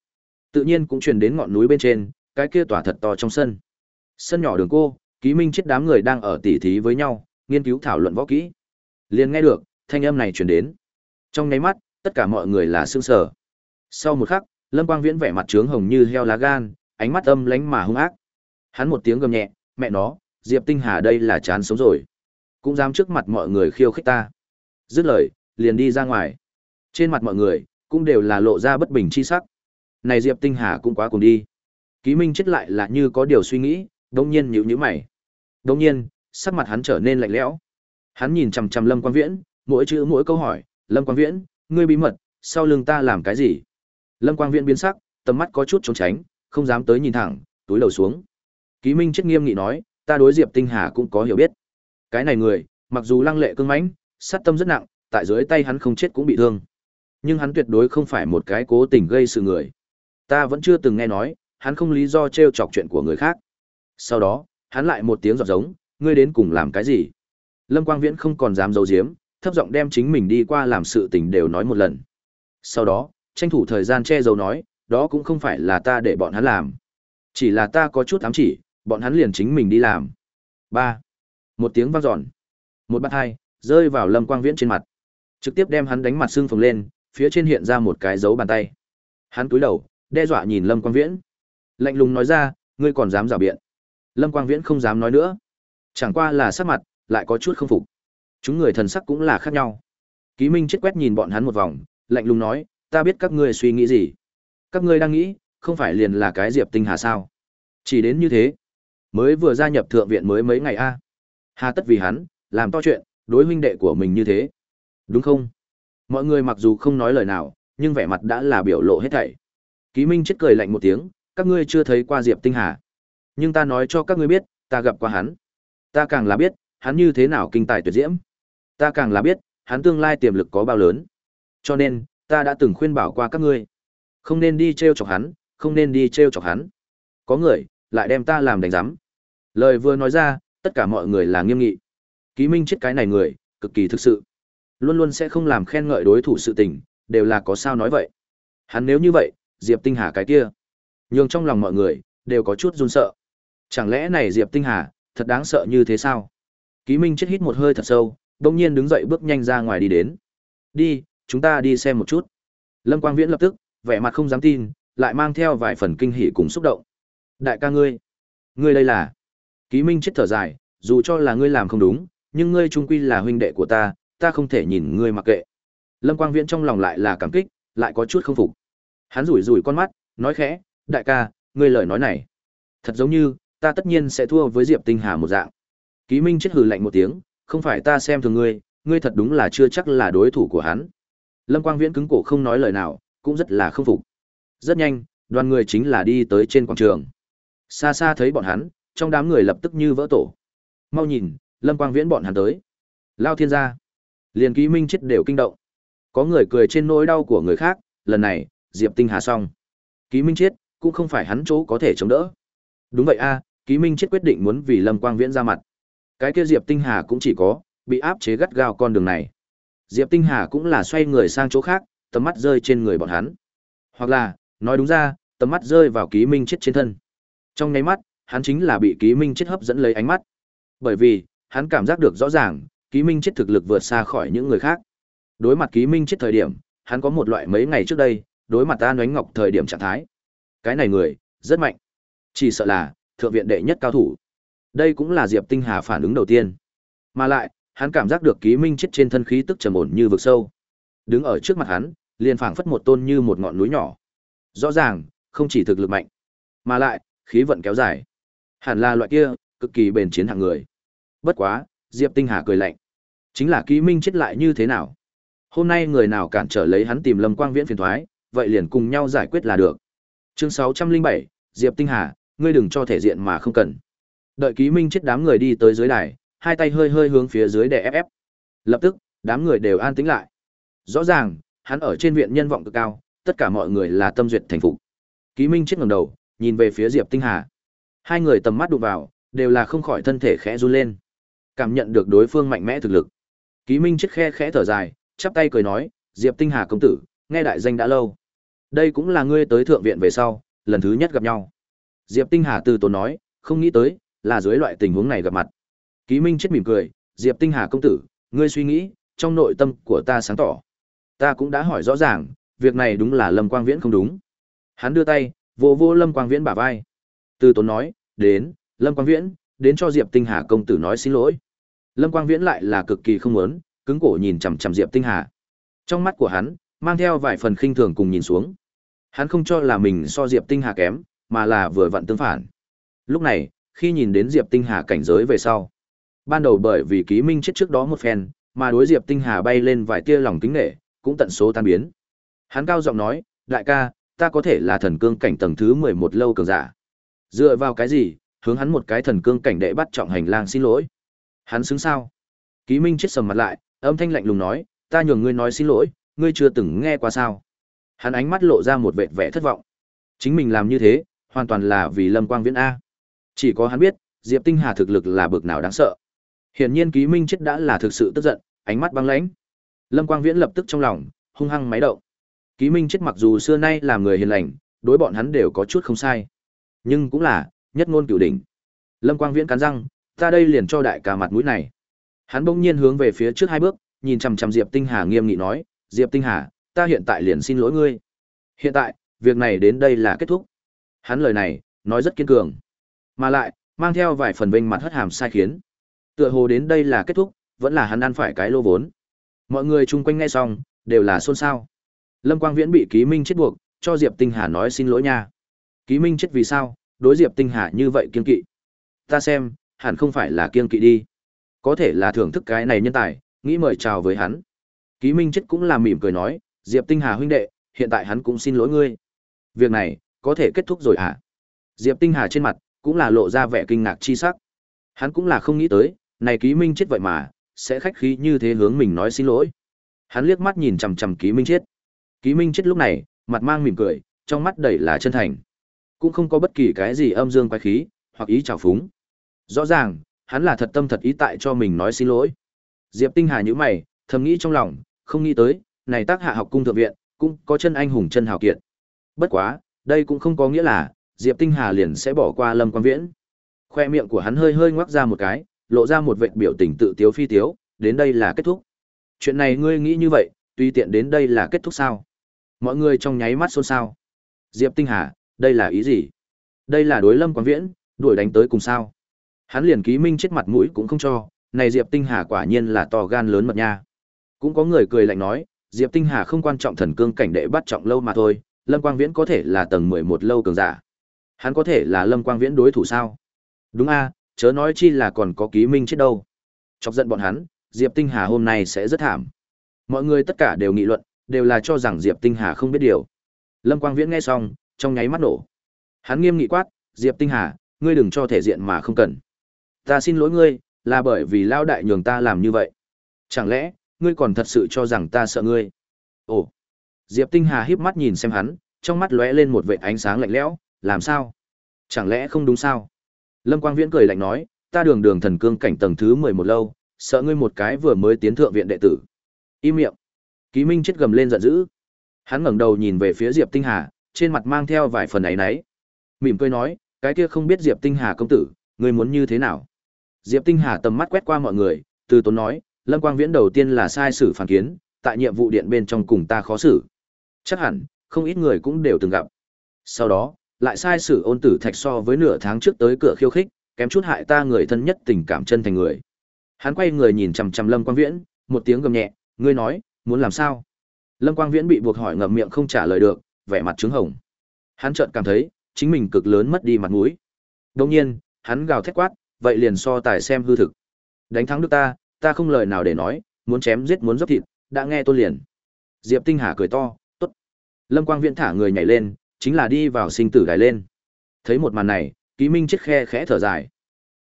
Tự nhiên cũng truyền đến ngọn núi bên trên, cái kia tỏa thật to trong sân. Sân nhỏ đường cô, Ký Minh Chết đám người đang ở tỉ thí với nhau, nghiên cứu thảo luận võ kỹ. Liền nghe được, thanh âm này truyền đến. Trong nháy mắt, tất cả mọi người là sững sờ. Sau một khắc, Lâm Quang Viễn vẻ mặt trướng hồng như heo lá gan, ánh mắt âm lánh mà hung ác. Hắn một tiếng gầm nhẹ, mẹ nó, Diệp Tinh Hà đây là chán sống rồi. Cũng dám trước mặt mọi người khiêu khích ta. Dứt lời, liền đi ra ngoài. Trên mặt mọi người, cũng đều là lộ ra bất bình chi sắc. Này Diệp Tinh Hà cũng quá cùng đi. Ký Minh chết lại là như có điều suy nghĩ, đống nhiên nhíu nhíu mày. Đống nhiên, sắc mặt hắn trở nên lạnh lẽo. Hắn nhìn chằm chằm Lâm Quang Viễn, mỗi chữ mỗi câu hỏi, "Lâm Quang Viễn, ngươi bí mật, sau lưng ta làm cái gì?" Lâm Quang Viễn biến sắc, tầm mắt có chút trốn tránh, không dám tới nhìn thẳng, túi đầu xuống. Ký Minh chết nghiêm nghị nói, "Ta đối Diệp Tinh Hà cũng có hiểu biết. Cái này người, mặc dù lăng lệ cương mãnh, sát tâm rất nặng, tại dưới tay hắn không chết cũng bị thương. Nhưng hắn tuyệt đối không phải một cái cố tình gây sự người. Ta vẫn chưa từng nghe nói, hắn không lý do trêu chọc chuyện của người khác. Sau đó, hắn lại một tiếng giọt giống, ngươi đến cùng làm cái gì? Lâm Quang Viễn không còn dám giấu giếm, thấp giọng đem chính mình đi qua làm sự tình đều nói một lần. Sau đó, tranh thủ thời gian che giấu nói, đó cũng không phải là ta để bọn hắn làm. Chỉ là ta có chút ám chỉ, bọn hắn liền chính mình đi làm. Ba, Một tiếng vang dọn. Một bát hai, rơi vào Lâm Quang Viễn trên mặt. Trực tiếp đem hắn đánh mặt xương phồng lên, phía trên hiện ra một cái dấu bàn tay. Hắn cúi đầu, đe dọa nhìn Lâm Quang Viễn. Lạnh lùng nói ra, ngươi còn dám rào biện. Lâm Quang Viễn không dám nói nữa. Chẳng qua là sắc mặt, lại có chút không phục. Chúng người thần sắc cũng là khác nhau. Ký Minh chết quét nhìn bọn hắn một vòng, lạnh lùng nói, ta biết các ngươi suy nghĩ gì. Các ngươi đang nghĩ, không phải liền là cái Diệp Tinh Hà sao? Chỉ đến như thế. Mới vừa gia nhập thượng viện mới mấy ngày a. Hà tất vì hắn, làm to chuyện, đối huynh đệ của mình như thế. Đúng không? Mọi người mặc dù không nói lời nào, nhưng vẻ mặt đã là biểu lộ hết thảy. Ký Minh chết cười lạnh một tiếng, các ngươi chưa thấy qua Diệp Tinh Hà. Nhưng ta nói cho các ngươi biết, ta gặp qua hắn. Ta càng là biết, hắn như thế nào kinh tài tuyệt diễm. Ta càng là biết, hắn tương lai tiềm lực có bao lớn. Cho nên, ta đã từng khuyên bảo qua các ngươi. Không nên đi treo chọc hắn, không nên đi treo chọc hắn. Có người, lại đem ta làm đánh giám. Lời vừa nói ra, tất cả mọi người là nghiêm nghị. Ký Minh chết cái này người, cực kỳ thực sự. Luôn luôn sẽ không làm khen ngợi đối thủ sự tình, đều là có sao nói vậy. Hắn nếu như vậy, Diệp Tinh Hà cái kia, nhưng trong lòng mọi người đều có chút run sợ. Chẳng lẽ này Diệp Tinh Hà thật đáng sợ như thế sao? Ký Minh chết hít một hơi thật sâu, đột nhiên đứng dậy bước nhanh ra ngoài đi đến. Đi, chúng ta đi xem một chút. Lâm Quang Viễn lập tức, vẻ mặt không dám tin, lại mang theo vài phần kinh hỉ cùng xúc động. Đại ca ngươi, ngươi đây là? Ký Minh chết thở dài, dù cho là ngươi làm không đúng, nhưng ngươi trung quy là huynh đệ của ta, ta không thể nhìn ngươi mặc kệ. Lâm Quang Viễn trong lòng lại là cảm kích, lại có chút không phục. Hắn rủi rủi con mắt, nói khẽ, đại ca, ngươi lời nói này, thật giống như, ta tất nhiên sẽ thua với Diệp Tinh Hà một dạng. Ký Minh chết hừ lạnh một tiếng, không phải ta xem thường ngươi, ngươi thật đúng là chưa chắc là đối thủ của hắn. Lâm Quang Viễn cứng cổ không nói lời nào, cũng rất là không phục. Rất nhanh, đoàn người chính là đi tới trên quảng trường. Xa xa thấy bọn hắn, trong đám người lập tức như vỡ tổ. Mau nhìn, Lâm Quang Viễn bọn hắn tới. Lao thiên gia. Liền ký minh chết đều kinh động. Có người cười trên nỗi đau của người khác, lần này, Diệp Tinh Hà xong. Ký minh chết, cũng không phải hắn chỗ có thể chống đỡ. Đúng vậy a, ký minh chết quyết định muốn vì Lâm Quang Viễn ra mặt. Cái kia Diệp Tinh Hà cũng chỉ có bị áp chế gắt gao con đường này. Diệp Tinh Hà cũng là xoay người sang chỗ khác, tầm mắt rơi trên người bọn hắn. Hoặc là, nói đúng ra, tầm mắt rơi vào ký minh chết trên thân. Trong nháy mắt, hắn chính là bị ký minh chết hấp dẫn lấy ánh mắt. Bởi vì, hắn cảm giác được rõ ràng, ký minh chết thực lực vượt xa khỏi những người khác. Đối mặt ký minh chết thời điểm, hắn có một loại mấy ngày trước đây, đối mặt ta Noánh Ngọc thời điểm trạng thái. Cái này người, rất mạnh. Chỉ sợ là, thượng viện đệ nhất cao thủ. Đây cũng là Diệp Tinh Hà phản ứng đầu tiên. Mà lại, hắn cảm giác được ký minh chết trên thân khí tức trầm ổn như vực sâu. Đứng ở trước mặt hắn, liền phảng phất một tôn như một ngọn núi nhỏ. Rõ ràng, không chỉ thực lực mạnh, mà lại, khí vận kéo dài. Hẳn là loại kia, cực kỳ bền chiến hạng người. Bất quá, Diệp Tinh Hà cười lạnh. Chính là ký minh chết lại như thế nào? Hôm nay người nào cản trở lấy hắn tìm Lâm Quang Viễn phiền thoái, vậy liền cùng nhau giải quyết là được. Chương 607, Diệp Tinh Hà, ngươi đừng cho thể diện mà không cần. Đợi ký minh chết đám người đi tới dưới đài, hai tay hơi hơi hướng phía dưới để ép ép. Lập tức, đám người đều an tĩnh lại. Rõ ràng, hắn ở trên viện nhân vọng cực cao, tất cả mọi người là tâm duyệt thành phục. Ký minh chết ngẩng đầu, nhìn về phía Diệp Tinh Hà. Hai người tầm mắt đụng vào, đều là không khỏi thân thể khẽ run lên. Cảm nhận được đối phương mạnh mẽ thực lực. Ký minh chết khe khẽ thở dài, chắp tay cười nói, Diệp Tinh Hà công tử, nghe đại danh đã lâu. Đây cũng là ngươi tới thượng viện về sau, lần thứ nhất gặp nhau. Diệp Tinh Hà từ tốn nói, không nghĩ tới, là dưới loại tình huống này gặp mặt. Ký Minh chết mỉm cười, Diệp Tinh Hà công tử, ngươi suy nghĩ, trong nội tâm của ta sáng tỏ. Ta cũng đã hỏi rõ ràng, việc này đúng là Lâm Quang Viễn không đúng. Hắn đưa tay, vô vô Lâm Quang Viễn bả vai. Từ tốn nói, đến, Lâm Quang Viễn, đến cho Diệp Tinh Hà công tử nói xin lỗi. Lâm Quang Viễn lại là cực kỳ không muốn, cứng cổ nhìn chằm chằm Diệp Tinh Hà. Trong mắt của hắn, mang theo vài phần khinh thường cùng nhìn xuống. Hắn không cho là mình so Diệp Tinh Hà kém, mà là vừa vặn tương phản. Lúc này, khi nhìn đến Diệp Tinh Hà cảnh giới về sau, ban đầu bởi vì ký minh chết trước đó một phen, mà đối Diệp Tinh Hà bay lên vài tia lòng kính nể, cũng tận số tan biến. Hắn cao giọng nói, đại ca, ta có thể là thần cương cảnh tầng thứ 11 lâu cường giả. Dựa vào cái gì, hướng hắn một cái thần cương cảnh đệ bắt trọng hành lang xin lỗi. Hắn xứng sao? Ký Minh chết sầm mặt lại, âm thanh lạnh lùng nói, ta nhường ngươi nói xin lỗi, ngươi chưa từng nghe qua sao? Hắn ánh mắt lộ ra một vẻ vẻ thất vọng. Chính mình làm như thế, hoàn toàn là vì Lâm Quang Viễn a. Chỉ có hắn biết, Diệp Tinh Hà thực lực là bực nào đáng sợ. Hiển nhiên Ký Minh chết đã là thực sự tức giận, ánh mắt băng lãnh. Lâm Quang Viễn lập tức trong lòng hung hăng máy động. Ký Minh chết mặc dù xưa nay là người hiền lành, đối bọn hắn đều có chút không sai. Nhưng cũng là nhất ngôn cửu đỉnh. Lâm Quang Viễn cắn răng, ta đây liền cho đại ca mặt mũi này. Hắn bỗng nhiên hướng về phía trước hai bước, nhìn chằm chằm Diệp Tinh Hà nghiêm nghị nói, "Diệp Tinh Hà, ta hiện tại liền xin lỗi ngươi. Hiện tại, việc này đến đây là kết thúc." Hắn lời này, nói rất kiên cường, mà lại mang theo vài phần vinh mặt hất hàm sai khiến. Tựa hồ đến đây là kết thúc, vẫn là hắn ăn phải cái lô vốn. Mọi người chung quanh nghe xong, đều là xôn xao. Lâm Quang Viễn bị Ký Minh chết buộc, cho Diệp Tinh Hà nói xin lỗi nha. Ký Minh chết vì sao, đối Diệp Tinh Hà như vậy kiên kỵ. Ta xem, hẳn không phải là kiên kỵ đi. Có thể là thưởng thức cái này nhân tài, nghĩ mời chào với hắn. Ký Minh chết cũng là mỉm cười nói, Diệp Tinh Hà huynh đệ, hiện tại hắn cũng xin lỗi ngươi. Việc này, có thể kết thúc rồi hả? Diệp Tinh Hà trên mặt, cũng là lộ ra vẻ kinh ngạc chi sắc. Hắn cũng là không nghĩ tới, này Ký Minh chết vậy mà, sẽ khách khí như thế hướng mình nói xin lỗi. Hắn liếc mắt nhìn chằm chằm Ký Minh chết. Ký Minh chết lúc này, mặt mang mỉm cười, trong mắt đầy là chân thành. Cũng không có bất kỳ cái gì âm dương quái khí, hoặc ý trào phúng. Rõ ràng, hắn là thật tâm thật ý tại cho mình nói xin lỗi. Diệp Tinh Hà nhíu mày, thầm nghĩ trong lòng, không nghĩ tới, này tác hạ học cung thượng viện, cũng có chân anh hùng chân hào kiệt. Bất quá, đây cũng không có nghĩa là, Diệp Tinh Hà liền sẽ bỏ qua Lâm Quan Viễn. Khoe miệng của hắn hơi hơi ngoác ra một cái, lộ ra một vệt biểu tình tự tiếu phi tiếu, đến đây là kết thúc. Chuyện này ngươi nghĩ như vậy, tuy tiện đến đây là kết thúc sao? Mọi người trong nháy mắt xôn xao. Diệp Tinh Hà, đây là ý gì? Đây là đối Lâm Quang Viễn, đuổi đánh tới cùng sao? Hắn liền ký minh chết mặt mũi cũng không cho, này Diệp Tinh Hà quả nhiên là to gan lớn mật nha. Cũng có người cười lạnh nói, Diệp Tinh Hà không quan trọng thần cương cảnh đệ bắt trọng lâu mà thôi, Lâm Quang Viễn có thể là tầng 11 lâu cường giả. Hắn có thể là Lâm Quang Viễn đối thủ sao? Đúng a, chớ nói chi là còn có ký minh chết đâu. Chọc giận bọn hắn, Diệp Tinh Hà hôm nay sẽ rất thảm. Mọi người tất cả đều nghị luận, đều là cho rằng Diệp Tinh Hà không biết điều. Lâm Quang Viễn nghe xong, trong nháy mắt nổ. Hắn nghiêm nghị quát, "Diệp Tinh Hà, ngươi đừng cho thể diện mà không cần. Ta xin lỗi ngươi, là bởi vì lao đại nhường ta làm như vậy. Chẳng lẽ, ngươi còn thật sự cho rằng ta sợ ngươi?" Ồ. Diệp Tinh Hà híp mắt nhìn xem hắn, trong mắt lóe lên một vệt ánh sáng lạnh lẽo, "Làm sao? Chẳng lẽ không đúng sao?" Lâm Quang Viễn cười lạnh nói, "Ta đường đường thần cương cảnh tầng thứ 11 lâu, sợ ngươi một cái vừa mới tiến thượng viện đệ tử." Im miệng. Ký Minh chết gầm lên giận dữ. Hắn ngẩng đầu nhìn về phía Diệp Tinh Hà, trên mặt mang theo vài phần ấy nấy. Mỉm cười nói, cái kia không biết Diệp Tinh Hà công tử, ngươi muốn như thế nào? Diệp Tinh Hà tầm mắt quét qua mọi người, từ tốn nói, Lâm Quang Viễn đầu tiên là sai sử phản kiến, tại nhiệm vụ điện bên trong cùng ta khó xử. Chắc hẳn, không ít người cũng đều từng gặp. Sau đó, lại sai sử ôn tử thạch so với nửa tháng trước tới cửa khiêu khích, kém chút hại ta người thân nhất tình cảm chân thành người. Hắn quay người nhìn chằm chằm Lâm Quang Viễn, một tiếng gầm nhẹ, ngươi nói, muốn làm sao? Lâm Quang Viễn bị buộc hỏi ngậm miệng không trả lời được, vẻ mặt trứng hồng. Hắn chợt cảm thấy, chính mình cực lớn mất đi mặt mũi. Đồng nhiên, hắn gào thét quát, vậy liền so tài xem hư thực. Đánh thắng được ta, ta không lời nào để nói, muốn chém giết muốn dốc thịt, đã nghe tôi liền. Diệp Tinh Hà cười to, tốt. Lâm Quang Viễn thả người nhảy lên, chính là đi vào sinh tử đài lên. Thấy một màn này, Ký Minh chết khe khẽ thở dài.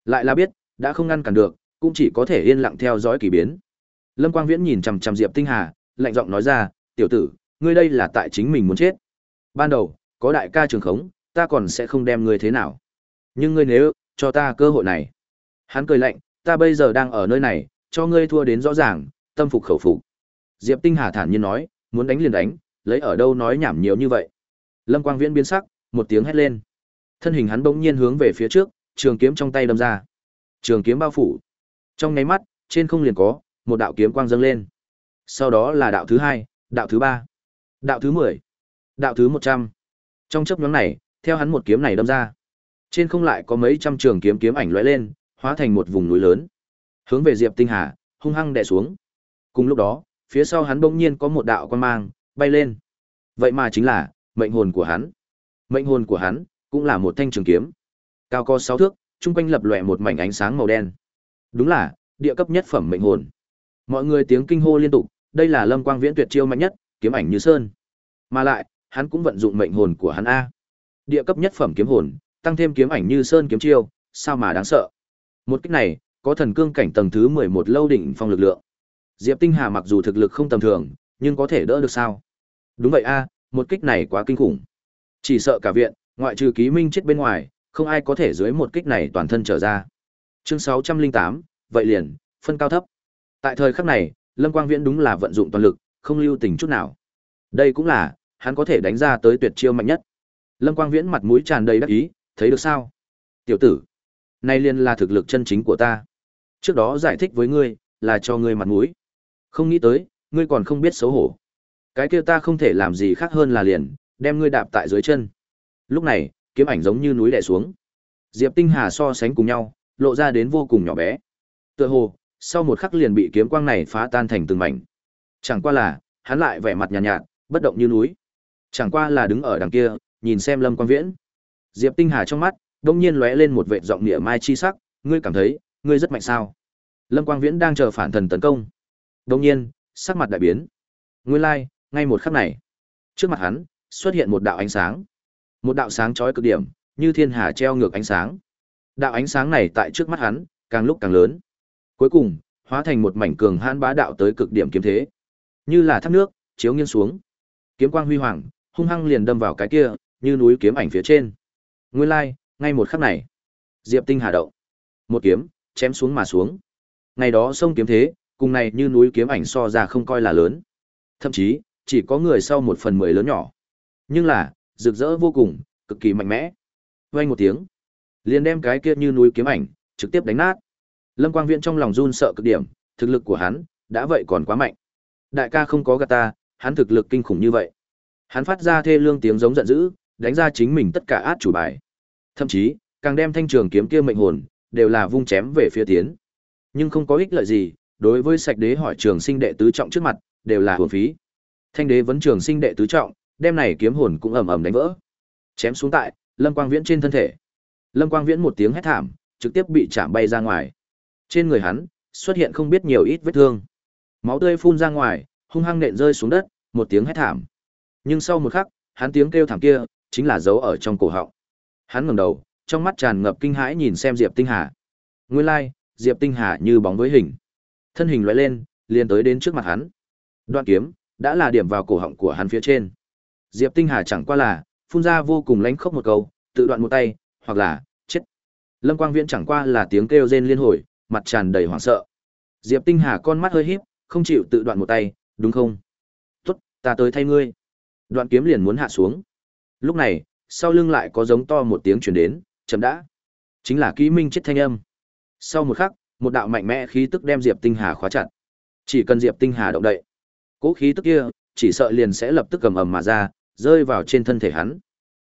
Lại là biết, đã không ngăn cản được, cũng chỉ có thể yên lặng theo dõi kỳ biến. Lâm Quang Viễn nhìn chằm chằm Diệp Tinh Hà, lạnh giọng nói ra, "Tiểu tử, ngươi đây là tại chính mình muốn chết. Ban đầu, có đại ca trường khống, ta còn sẽ không đem ngươi thế nào. Nhưng ngươi nếu cho ta cơ hội này." Hắn cười lạnh, "Ta bây giờ đang ở nơi này, cho ngươi thua đến rõ ràng, tâm phục khẩu phục." Diệp Tinh Hà thản nhiên nói, "Muốn đánh liền đánh, lấy ở đâu nói nhảm nhiều như vậy?" Lâm Quang Viễn biến sắc, một tiếng hét lên. Thân hình hắn bỗng nhiên hướng về phía trước, trường kiếm trong tay đâm ra. Trường kiếm bao phủ. Trong nháy mắt, trên không liền có một đạo kiếm quang dâng lên. Sau đó là đạo thứ hai, đạo thứ ba, đạo thứ mười, đạo thứ một trăm. Trong chớp nhoáng này, theo hắn một kiếm này đâm ra, trên không lại có mấy trăm trường kiếm kiếm ảnh lóe lên, hóa thành một vùng núi lớn, hướng về Diệp Tinh Hà, hung hăng đè xuống. Cùng lúc đó, phía sau hắn bỗng nhiên có một đạo quang mang, bay lên. Vậy mà chính là mệnh hồn của hắn. Mệnh hồn của hắn cũng là một thanh trường kiếm. Cao có sáu thước, trung quanh lập lòe một mảnh ánh sáng màu đen. Đúng là địa cấp nhất phẩm mệnh hồn. Mọi người tiếng kinh hô liên tục, đây là Lâm Quang Viễn tuyệt chiêu mạnh nhất, kiếm ảnh như sơn. Mà lại, hắn cũng vận dụng mệnh hồn của hắn a. Địa cấp nhất phẩm kiếm hồn, tăng thêm kiếm ảnh như sơn kiếm chiêu, sao mà đáng sợ. Một kích này, có thần cương cảnh tầng thứ 11 lâu đỉnh phong lực lượng. Diệp Tinh Hà mặc dù thực lực không tầm thường, nhưng có thể đỡ được sao? Đúng vậy a, một kích này quá kinh khủng. Chỉ sợ cả viện, ngoại trừ Ký Minh chết bên ngoài, không ai có thể dưới một kích này toàn thân trở ra. Chương 608, vậy liền, phân cao thấp. Tại thời khắc này, Lâm Quang Viễn đúng là vận dụng toàn lực, không lưu tình chút nào. Đây cũng là, hắn có thể đánh ra tới tuyệt chiêu mạnh nhất. Lâm Quang Viễn mặt mũi tràn đầy đắc ý, thấy được sao? Tiểu tử, nay liền là thực lực chân chính của ta. Trước đó giải thích với ngươi, là cho ngươi mặt mũi. Không nghĩ tới, ngươi còn không biết xấu hổ. Cái kia ta không thể làm gì khác hơn là liền, đem ngươi đạp tại dưới chân. Lúc này, kiếm ảnh giống như núi đè xuống. Diệp Tinh Hà so sánh cùng nhau, lộ ra đến vô cùng nhỏ bé. Tựa hồ, sau một khắc liền bị kiếm quang này phá tan thành từng mảnh. Chẳng qua là, hắn lại vẻ mặt nhàn nhạt, nhạt, bất động như núi. Chẳng qua là đứng ở đằng kia, nhìn xem Lâm Quang Viễn. Diệp Tinh Hà trong mắt, đột nhiên lóe lên một vệt giọng nghĩa mai chi sắc, ngươi cảm thấy, ngươi rất mạnh sao? Lâm Quang Viễn đang chờ phản thần tấn công. Đột nhiên, sắc mặt đại biến. Nguyên lai, like, ngay một khắc này, trước mặt hắn xuất hiện một đạo ánh sáng. Một đạo sáng chói cực điểm, như thiên hà treo ngược ánh sáng. Đạo ánh sáng này tại trước mắt hắn, càng lúc càng lớn. Cuối cùng, hóa thành một mảnh cường hãn bá đạo tới cực điểm kiếm thế. Như là thác nước, chiếu nghiêng xuống. Kiếm quang huy hoàng, hung hăng liền đâm vào cái kia, như núi kiếm ảnh phía trên. Nguyên lai, like, ngay một khắc này, Diệp Tinh hà động. Một kiếm, chém xuống mà xuống. Ngày đó sông kiếm thế, cùng này như núi kiếm ảnh so ra không coi là lớn. Thậm chí, chỉ có người sau một phần mười lớn nhỏ. Nhưng là, rực rỡ vô cùng, cực kỳ mạnh mẽ. Vang một tiếng, liền đem cái kia như núi kiếm ảnh trực tiếp đánh nát. Lâm Quang Viễn trong lòng run sợ cực điểm, thực lực của hắn đã vậy còn quá mạnh. Đại ca không có gạt ta, hắn thực lực kinh khủng như vậy. Hắn phát ra thê lương tiếng giống giận dữ, đánh ra chính mình tất cả át chủ bài. Thậm chí, càng đem thanh trường kiếm kia mệnh hồn đều là vung chém về phía tiến. Nhưng không có ích lợi gì, đối với Sạch Đế hỏi trường sinh đệ tứ trọng trước mặt, đều là hồn phí. Thanh đế vấn trường sinh đệ tứ trọng, đem này kiếm hồn cũng ầm ầm đánh vỡ. Chém xuống tại Lâm Quang Viễn trên thân thể. Lâm Quang Viễn một tiếng hét thảm, trực tiếp bị chạm bay ra ngoài. Trên người hắn xuất hiện không biết nhiều ít vết thương. Máu tươi phun ra ngoài, hung hăng nện rơi xuống đất, một tiếng hét thảm. Nhưng sau một khắc, hắn tiếng kêu thảm kia chính là dấu ở trong cổ họng. Hắn ngẩng đầu, trong mắt tràn ngập kinh hãi nhìn xem Diệp Tinh Hà. Nguyên lai, like, Diệp Tinh Hà như bóng với hình. Thân hình lóe lên, liền tới đến trước mặt hắn. Đoạn kiếm đã là điểm vào cổ họng của hắn phía trên. Diệp Tinh Hà chẳng qua là phun ra vô cùng lánh khốc một câu, tự đoạn một tay, hoặc là chết. Lâm Quang Viễn chẳng qua là tiếng kêu rên liên hồi, mặt tràn đầy hoảng sợ. Diệp Tinh Hà con mắt hơi híp, không chịu tự đoạn một tay, đúng không? tuất ta tới thay ngươi. Đoạn kiếm liền muốn hạ xuống. Lúc này, sau lưng lại có giống to một tiếng truyền đến, chấm đã. Chính là ký minh chết thanh âm. Sau một khắc, một đạo mạnh mẽ khí tức đem Diệp Tinh Hà khóa chặt. Chỉ cần Diệp Tinh Hà động đậy, cỗ khí tức kia, chỉ sợ liền sẽ lập tức cầm ầm mà ra, rơi vào trên thân thể hắn.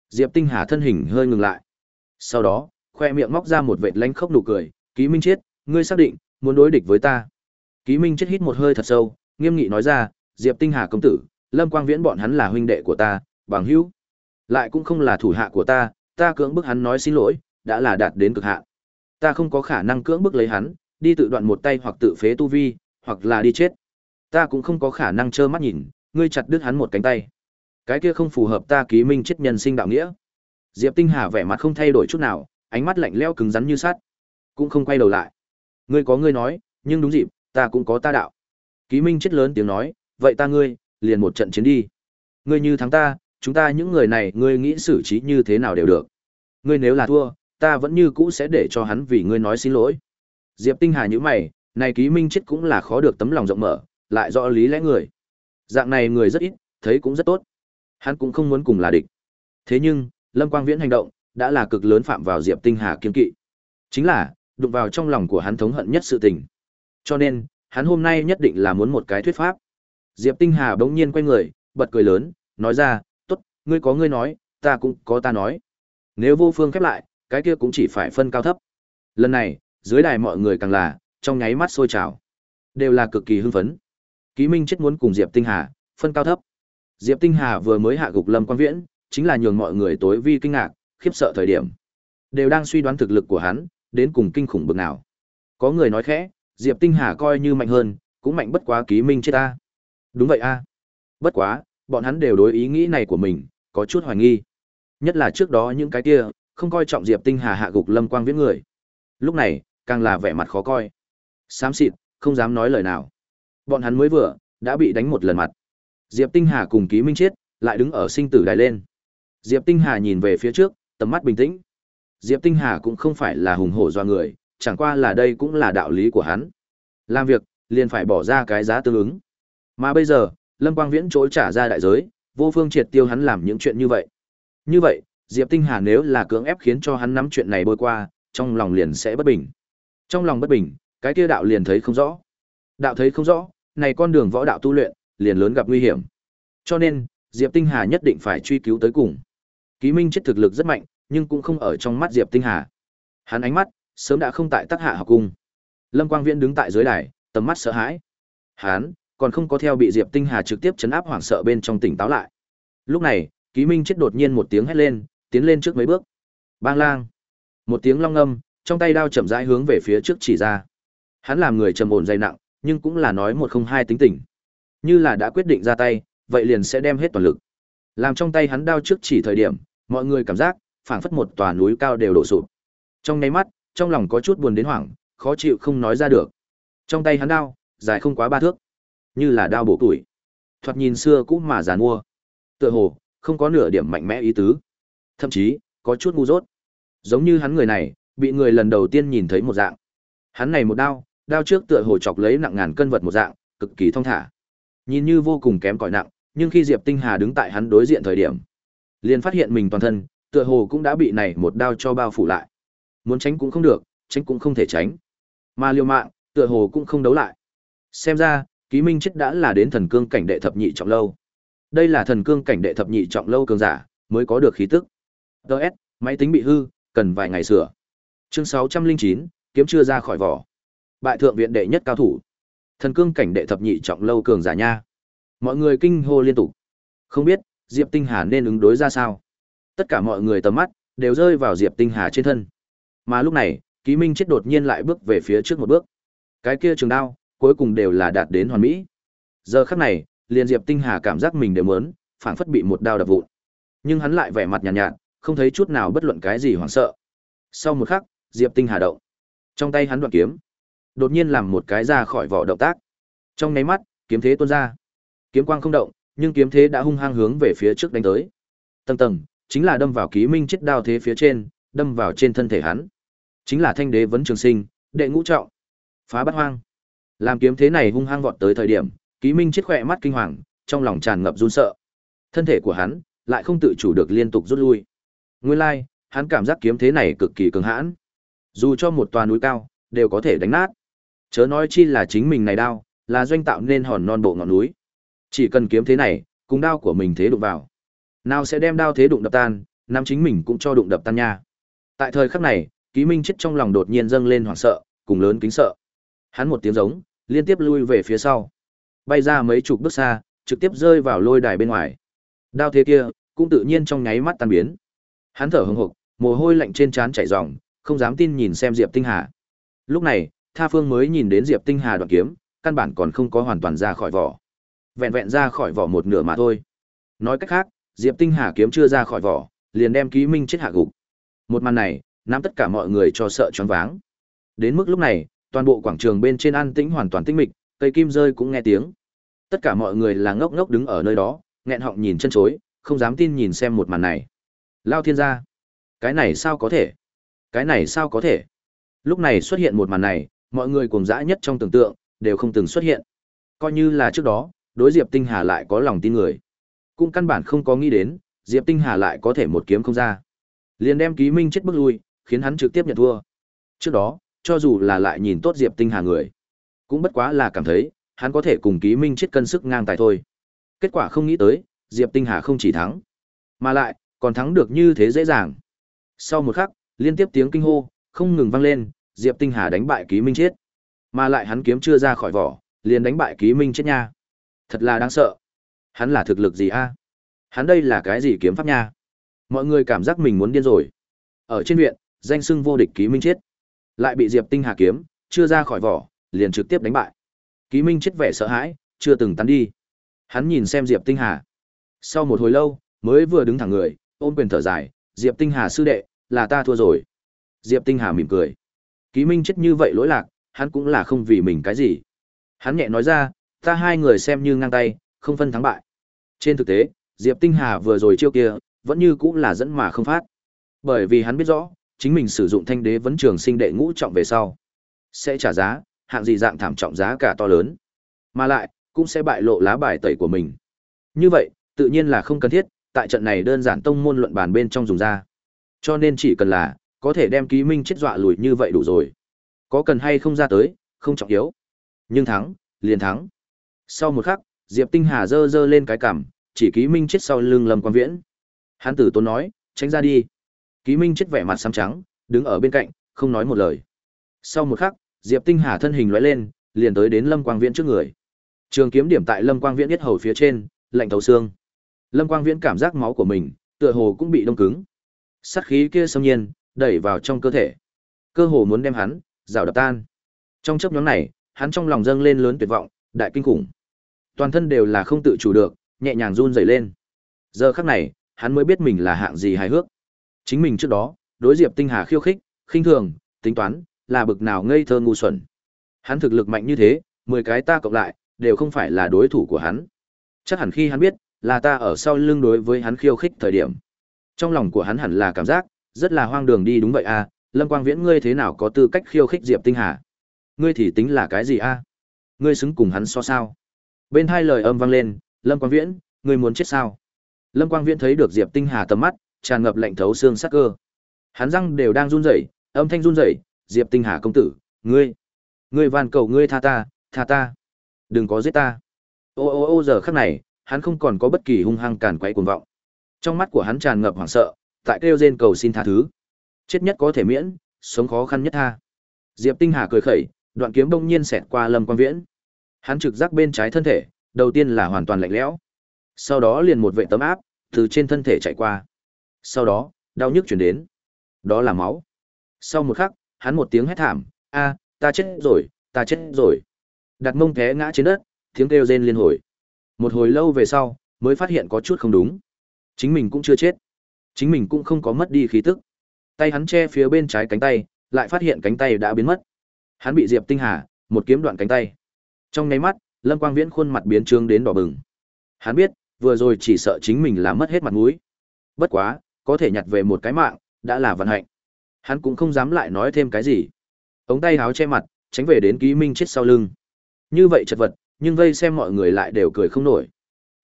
Diệp Tinh Hà thân hình hơi ngừng lại. Sau đó, khoe miệng móc ra một vệt lánh khốc nụ cười, "Ký Minh Chết, ngươi xác định muốn đối địch với ta?" Ký Minh Chết hít một hơi thật sâu, nghiêm nghị nói ra, "Diệp Tinh Hà công tử, Lâm Quang Viễn bọn hắn là huynh đệ của ta, bằng hữu, lại cũng không là thủ hạ của ta, ta cưỡng bức hắn nói xin lỗi, đã là đạt đến cực hạn. Ta không có khả năng cưỡng bức lấy hắn, đi tự đoạn một tay hoặc tự phế tu vi, hoặc là đi chết. Ta cũng không có khả năng trơ mắt nhìn, ngươi chặt đứt hắn một cánh tay. Cái kia không phù hợp ta ký minh chết nhân sinh đạo nghĩa. Diệp Tinh Hà vẻ mặt không thay đổi chút nào, ánh mắt lạnh lẽo cứng rắn như sắt, cũng không quay đầu lại. Ngươi có ngươi nói, nhưng đúng dịp, ta cũng có ta đạo. Ký Minh chết lớn tiếng nói, vậy ta ngươi, liền một trận chiến đi. Ngươi như thắng ta, chúng ta những người này, ngươi nghĩ xử trí như thế nào đều được. Ngươi nếu là thua, ta vẫn như cũ sẽ để cho hắn vì ngươi nói xin lỗi. Diệp Tinh Hà như mày, này Ký Minh chết cũng là khó được tấm lòng rộng mở, lại rõ lý lẽ người. Dạng này người rất ít, thấy cũng rất tốt. Hắn cũng không muốn cùng là địch. Thế nhưng, Lâm Quang Viễn hành động, đã là cực lớn phạm vào Diệp Tinh Hà kiên kỵ. Chính là, đụng vào trong lòng của hắn thống hận nhất sự tình. Cho nên, hắn hôm nay nhất định là muốn một cái thuyết pháp. Diệp Tinh Hà bỗng nhiên quay người, bật cười lớn, nói ra, tốt, ngươi có ngươi nói, ta cũng có ta nói. Nếu vô phương khép lại, cái kia cũng chỉ phải phân cao thấp. Lần này, dưới đài mọi người càng là, trong nháy mắt sôi trào. Đều là cực kỳ hưng phấn. Ký Minh chết muốn cùng Diệp Tinh Hà, phân cao thấp. Diệp Tinh Hà vừa mới hạ gục Lâm Quan Viễn, chính là nhường mọi người tối vi kinh ngạc, khiếp sợ thời điểm. Đều đang suy đoán thực lực của hắn, đến cùng kinh khủng bực nào. Có người nói khẽ, Diệp Tinh Hà coi như mạnh hơn, cũng mạnh bất quá ký minh chết ta. Đúng vậy a. Bất quá, bọn hắn đều đối ý nghĩ này của mình, có chút hoài nghi. Nhất là trước đó những cái kia, không coi trọng Diệp Tinh Hà hạ gục Lâm Quang Viễn người. Lúc này, càng là vẻ mặt khó coi. Xám xịt, không dám nói lời nào. Bọn hắn mới vừa, đã bị đánh một lần mặt. Diệp Tinh Hà cùng Ký Minh Chết, lại đứng ở sinh tử đài lên. Diệp Tinh Hà nhìn về phía trước, tầm mắt bình tĩnh. Diệp Tinh Hà cũng không phải là hùng hổ do người, chẳng qua là đây cũng là đạo lý của hắn. Làm việc, liền phải bỏ ra cái giá tương ứng. Mà bây giờ, Lâm Quang Viễn trỗi trả ra đại giới, vô phương triệt tiêu hắn làm những chuyện như vậy. Như vậy, Diệp Tinh Hà nếu là cưỡng ép khiến cho hắn nắm chuyện này bôi qua, trong lòng liền sẽ bất bình. Trong lòng bất bình, cái kia đạo liền thấy không rõ. Đạo thấy không rõ, này con đường võ đạo tu luyện, liền lớn gặp nguy hiểm. Cho nên, Diệp Tinh Hà nhất định phải truy cứu tới cùng. Ký Minh chết thực lực rất mạnh, nhưng cũng không ở trong mắt Diệp Tinh Hà. Hắn ánh mắt sớm đã không tại Tắc Hạ học cung. Lâm Quang Viễn đứng tại dưới đài, tầm mắt sợ hãi. Hắn còn không có theo bị Diệp Tinh Hà trực tiếp chấn áp hoảng sợ bên trong tỉnh táo lại. Lúc này, Ký Minh chết đột nhiên một tiếng hét lên, tiến lên trước mấy bước. Bang lang. Một tiếng long ngâm, trong tay đao chậm rãi hướng về phía trước chỉ ra. Hắn làm người trầm ổn dày nặng, nhưng cũng là nói một không hai tính tình. Như là đã quyết định ra tay, vậy liền sẽ đem hết toàn lực. Làm trong tay hắn đao trước chỉ thời điểm, mọi người cảm giác phảng phất một tòa núi cao đều đổ sụp. Trong nháy mắt, trong lòng có chút buồn đến hoảng, khó chịu không nói ra được. Trong tay hắn đao, dài không quá ba thước, như là đao bổ tuổi. Thoạt nhìn xưa cũ mà giàn mua. Tựa hồ, không có nửa điểm mạnh mẽ ý tứ. Thậm chí, có chút ngu dốt. Giống như hắn người này, bị người lần đầu tiên nhìn thấy một dạng. Hắn này một đao, đao trước tựa hồ chọc lấy nặng ngàn cân vật một dạng, cực kỳ thông thả. Nhìn như vô cùng kém cỏi nặng, nhưng khi Diệp Tinh Hà đứng tại hắn đối diện thời điểm, liền phát hiện mình toàn thân, tựa hồ cũng đã bị này một đao cho bao phủ lại. Muốn tránh cũng không được, tránh cũng không thể tránh. Mà liều mạng, tựa hồ cũng không đấu lại. Xem ra, Ký Minh chết đã là đến thần cương cảnh đệ thập nhị trọng lâu. Đây là thần cương cảnh đệ thập nhị trọng lâu cường giả, mới có được khí tức. DS, máy tính bị hư, cần vài ngày sửa. Chương 609, kiếm chưa ra khỏi vỏ. Bại thượng viện đệ nhất cao thủ. Thần cương cảnh đệ thập nhị trọng lâu cường giả nha. Mọi người kinh hô liên tục. Không biết, Diệp Tinh Hà nên ứng đối ra sao? Tất cả mọi người tầm mắt đều rơi vào Diệp Tinh Hà trên thân. Mà lúc này, Ký Minh chết đột nhiên lại bước về phía trước một bước. Cái kia trường đao, cuối cùng đều là đạt đến hoàn mỹ. Giờ khắc này, liền Diệp Tinh Hà cảm giác mình đều muốn, phảng phất bị một đao đập vụn. Nhưng hắn lại vẻ mặt nhàn nhạt, nhạt, không thấy chút nào bất luận cái gì hoảng sợ. Sau một khắc, Diệp Tinh Hà động. Trong tay hắn đoạn kiếm, đột nhiên làm một cái ra khỏi vỏ động tác. Trong nháy mắt, kiếm thế tuôn ra. Kiếm quang không động, nhưng kiếm thế đã hung hăng hướng về phía trước đánh tới. Tầng tầng, chính là đâm vào ký minh chết đao thế phía trên, đâm vào trên thân thể hắn. Chính là thanh đế vấn trường sinh, đệ ngũ trọng. Phá bát hoang. Làm kiếm thế này hung hăng vọt tới thời điểm, ký minh chết khỏe mắt kinh hoàng, trong lòng tràn ngập run sợ. Thân thể của hắn lại không tự chủ được liên tục rút lui. Nguyên lai, like, hắn cảm giác kiếm thế này cực kỳ cường hãn. Dù cho một tòa núi cao, đều có thể đánh nát. Chớ nói chi là chính mình này đao, là doanh tạo nên hòn non bộ ngọn núi. Chỉ cần kiếm thế này, cùng đao của mình thế đụng vào. Nào sẽ đem đao thế đụng đập tan, nam chính mình cũng cho đụng đập tan nha. Tại thời khắc này, Ký Minh chết trong lòng đột nhiên dâng lên hoảng sợ, cùng lớn kính sợ. Hắn một tiếng giống, liên tiếp lui về phía sau. Bay ra mấy chục bước xa, trực tiếp rơi vào lôi đài bên ngoài. Đao thế kia, cũng tự nhiên trong nháy mắt tan biến. Hắn thở hừng hực, mồ hôi lạnh trên trán chảy ròng, không dám tin nhìn xem Diệp Tinh Hà. Lúc này, Tha Phương mới nhìn đến Diệp Tinh Hà đoạn kiếm, căn bản còn không có hoàn toàn ra khỏi vỏ. Vẹn vẹn ra khỏi vỏ một nửa mà thôi. Nói cách khác, Diệp Tinh Hà kiếm chưa ra khỏi vỏ, liền đem Ký Minh chết hạ gục. Một màn này, nắm tất cả mọi người cho sợ choáng váng. Đến mức lúc này, toàn bộ quảng trường bên trên an tĩnh hoàn toàn tĩnh mịch, cây kim rơi cũng nghe tiếng. Tất cả mọi người là ngốc ngốc đứng ở nơi đó, nghẹn họng nhìn chân chối, không dám tin nhìn xem một màn này. Lao thiên gia, cái này sao có thể? Cái này sao có thể? Lúc này xuất hiện một màn này, mọi người cuồng dã nhất trong tưởng tượng, đều không từng xuất hiện. Coi như là trước đó, đối Diệp Tinh Hà lại có lòng tin người. Cũng căn bản không có nghĩ đến, Diệp Tinh Hà lại có thể một kiếm không ra. Liền đem ký minh chết bước lui, khiến hắn trực tiếp nhận thua. Trước đó, cho dù là lại nhìn tốt Diệp Tinh Hà người, cũng bất quá là cảm thấy, hắn có thể cùng ký minh chết cân sức ngang tài thôi. Kết quả không nghĩ tới, Diệp Tinh Hà không chỉ thắng, mà lại, còn thắng được như thế dễ dàng. Sau một khắc, liên tiếp tiếng kinh hô, không ngừng vang lên, Diệp Tinh Hà đánh bại ký minh chết. Mà lại hắn kiếm chưa ra khỏi vỏ, liền đánh bại ký minh chết nha. Thật là đáng sợ. Hắn là thực lực gì a? Hắn đây là cái gì kiếm pháp nha? Mọi người cảm giác mình muốn điên rồi. Ở trên viện, danh xưng vô địch ký minh chết, lại bị Diệp Tinh Hà kiếm chưa ra khỏi vỏ, liền trực tiếp đánh bại. Ký minh chết vẻ sợ hãi, chưa từng tan đi. Hắn nhìn xem Diệp Tinh Hà. Sau một hồi lâu, mới vừa đứng thẳng người, ôm quyền thở dài, Diệp Tinh Hà sư đệ, là ta thua rồi. Diệp Tinh Hà mỉm cười. Ký minh chết như vậy lỗi lạc, hắn cũng là không vì mình cái gì. Hắn nhẹ nói ra, ta hai người xem như ngang tay, không phân thắng bại. Trên thực tế, Diệp Tinh Hà vừa rồi chiêu kia, vẫn như cũng là dẫn mà không phát. Bởi vì hắn biết rõ, chính mình sử dụng thanh đế vấn trường sinh đệ ngũ trọng về sau, sẽ trả giá, hạng gì dạng thảm trọng giá cả to lớn. Mà lại, cũng sẽ bại lộ lá bài tẩy của mình. Như vậy, tự nhiên là không cần thiết, tại trận này đơn giản tông môn luận bàn bên trong dùng ra. Cho nên chỉ cần là, có thể đem ký minh chết dọa lùi như vậy đủ rồi. Có cần hay không ra tới, không trọng yếu. Nhưng thắng, liền thắng. Sau một khắc, Diệp Tinh Hà giơ giơ lên cái cằm, chỉ ký minh chết sau lưng Lâm Quan Viễn. hán tử tốn nói, tránh ra đi. Ký minh chết vẻ mặt xám trắng, đứng ở bên cạnh, không nói một lời. Sau một khắc, Diệp Tinh Hà thân hình lóe lên, liền tới đến Lâm Quang Viễn trước người. Trường kiếm điểm tại Lâm Quang Viễn huyết hầu phía trên, lạnh thấu xương. Lâm Quang Viễn cảm giác máu của mình, tựa hồ cũng bị đông cứng. Sát khí kia xâm nhiên, đẩy vào trong cơ thể. Cơ hồ muốn đem hắn rào đập tan. Trong chốc nhóm này, hắn trong lòng dâng lên lớn tuyệt vọng, đại kinh khủng. Toàn thân đều là không tự chủ được, nhẹ nhàng run rẩy lên. Giờ khắc này, hắn mới biết mình là hạng gì hài hước. Chính mình trước đó, đối Diệp Tinh Hà khiêu khích, khinh thường, tính toán, là bực nào ngây thơ ngu xuẩn. Hắn thực lực mạnh như thế, 10 cái ta cộng lại, đều không phải là đối thủ của hắn. Chắc hẳn khi hắn biết, là ta ở sau lưng đối với hắn khiêu khích thời điểm. Trong lòng của hắn hẳn là cảm giác, rất là hoang đường đi đúng vậy à, Lâm Quang Viễn ngươi thế nào có tư cách khiêu khích Diệp Tinh Hà? Ngươi thì tính là cái gì a? À? Ngươi xứng cùng hắn so sao? Bên hai lời âm vang lên, Lâm Quang Viễn, ngươi muốn chết sao? Lâm Quang Viễn thấy được Diệp Tinh Hà tầm mắt, tràn ngập lạnh thấu xương sắc cơ. Hắn răng đều đang run rẩy, âm thanh run rẩy, "Diệp Tinh Hà công tử, ngươi, ngươi van cầu ngươi tha ta, tha ta, đừng có giết ta." Ô ô ô giờ khắc này, hắn không còn có bất kỳ hung hăng càn quấy cuồng vọng. Trong mắt của hắn tràn ngập hoảng sợ, tại kêu rên cầu xin tha thứ. Chết nhất có thể miễn, sống khó khăn nhất tha. Diệp Tinh Hà cười khẩy, đoạn kiếm đông nhiên xẹt qua Lâm Quang Viễn. Hắn trực giác bên trái thân thể, đầu tiên là hoàn toàn lạnh lẽo. Sau đó liền một vệ tấm áp từ trên thân thể chạy qua. Sau đó, đau nhức chuyển đến. Đó là máu. Sau một khắc, hắn một tiếng hét thảm, a, ta chết rồi, ta chết rồi. Đặt mông té ngã trên đất, tiếng kêu rên liên hồi. Một hồi lâu về sau, mới phát hiện có chút không đúng. Chính mình cũng chưa chết. Chính mình cũng không có mất đi khí tức. Tay hắn che phía bên trái cánh tay, lại phát hiện cánh tay đã biến mất. Hắn bị Diệp Tinh Hà một kiếm đoạn cánh tay. Trong nháy mắt, Lâm Quang Viễn khuôn mặt biến trương đến đỏ bừng. Hắn biết, vừa rồi chỉ sợ chính mình là mất hết mặt mũi. Bất quá, có thể nhặt về một cái mạng, đã là vận hạnh. Hắn cũng không dám lại nói thêm cái gì. Ống tay háo che mặt, tránh về đến ký minh chết sau lưng. Như vậy chật vật, nhưng vây xem mọi người lại đều cười không nổi.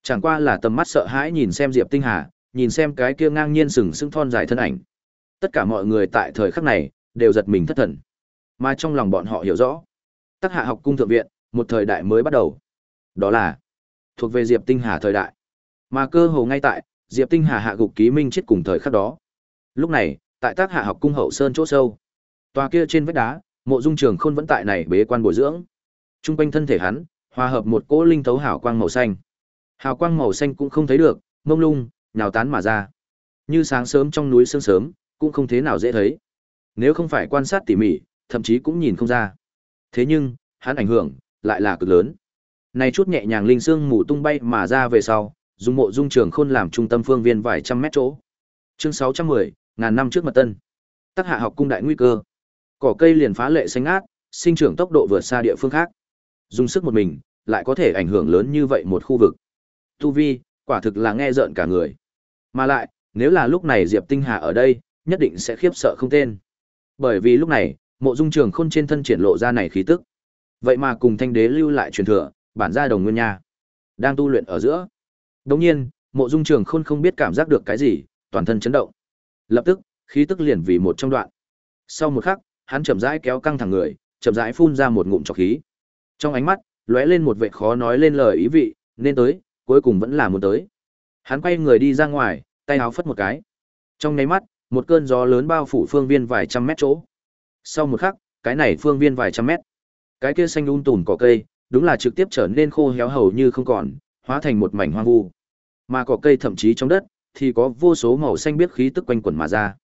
Chẳng qua là tầm mắt sợ hãi nhìn xem Diệp Tinh Hà, nhìn xem cái kia ngang nhiên sừng sững thon dài thân ảnh. Tất cả mọi người tại thời khắc này đều giật mình thất thần. Mà trong lòng bọn họ hiểu rõ, Tắc Hạ học cung thượng viện, một thời đại mới bắt đầu. Đó là thuộc về Diệp Tinh Hà thời đại. Mà cơ hồ ngay tại Diệp Tinh Hà hạ gục ký minh chết cùng thời khắc đó. Lúc này, tại Tác Hạ học cung hậu sơn chỗ sâu, tòa kia trên vách đá, Mộ Dung Trường Khôn vẫn tại này bế quan bồi dưỡng. Trung quanh thân thể hắn, hòa hợp một cỗ linh thấu hào quang màu xanh. Hào quang màu xanh cũng không thấy được, mông lung, nhào tán mà ra. Như sáng sớm trong núi sương sớm, cũng không thế nào dễ thấy. Nếu không phải quan sát tỉ mỉ, thậm chí cũng nhìn không ra. Thế nhưng, hắn ảnh hưởng lại là cực lớn. Này chút nhẹ nhàng linh xương mù tung bay mà ra về sau, dùng mộ dung trường khôn làm trung tâm phương viên vài trăm mét chỗ. Chương 610, ngàn năm trước mật tân. Tác hạ học cung đại nguy cơ. Cỏ cây liền phá lệ xanh ngát, sinh trưởng tốc độ vượt xa địa phương khác. Dùng sức một mình, lại có thể ảnh hưởng lớn như vậy một khu vực. Tu vi, quả thực là nghe rợn cả người. Mà lại, nếu là lúc này Diệp Tinh Hà ở đây, nhất định sẽ khiếp sợ không tên. Bởi vì lúc này, mộ dung trường khôn trên thân triển lộ ra này khí tức. Vậy mà cùng thanh đế lưu lại truyền thừa, bản gia đồng nguyên nha. Đang tu luyện ở giữa. Đồng nhiên, mộ dung trường khôn không biết cảm giác được cái gì, toàn thân chấn động. Lập tức, khí tức liền vì một trong đoạn. Sau một khắc, hắn chậm rãi kéo căng thẳng người, chậm rãi phun ra một ngụm trọc khí. Trong ánh mắt, lóe lên một vẻ khó nói lên lời ý vị, nên tới, cuối cùng vẫn là muốn tới. Hắn quay người đi ra ngoài, tay áo phất một cái. Trong nháy mắt, một cơn gió lớn bao phủ phương viên vài trăm mét chỗ. Sau một khắc, cái này phương viên vài trăm mét. Cái kia xanh um tùm cỏ cây, đúng là trực tiếp trở nên khô héo hầu như không còn, hóa thành một mảnh hoang vu. Mà cỏ cây thậm chí trong đất thì có vô số màu xanh biết khí tức quanh quẩn mà ra.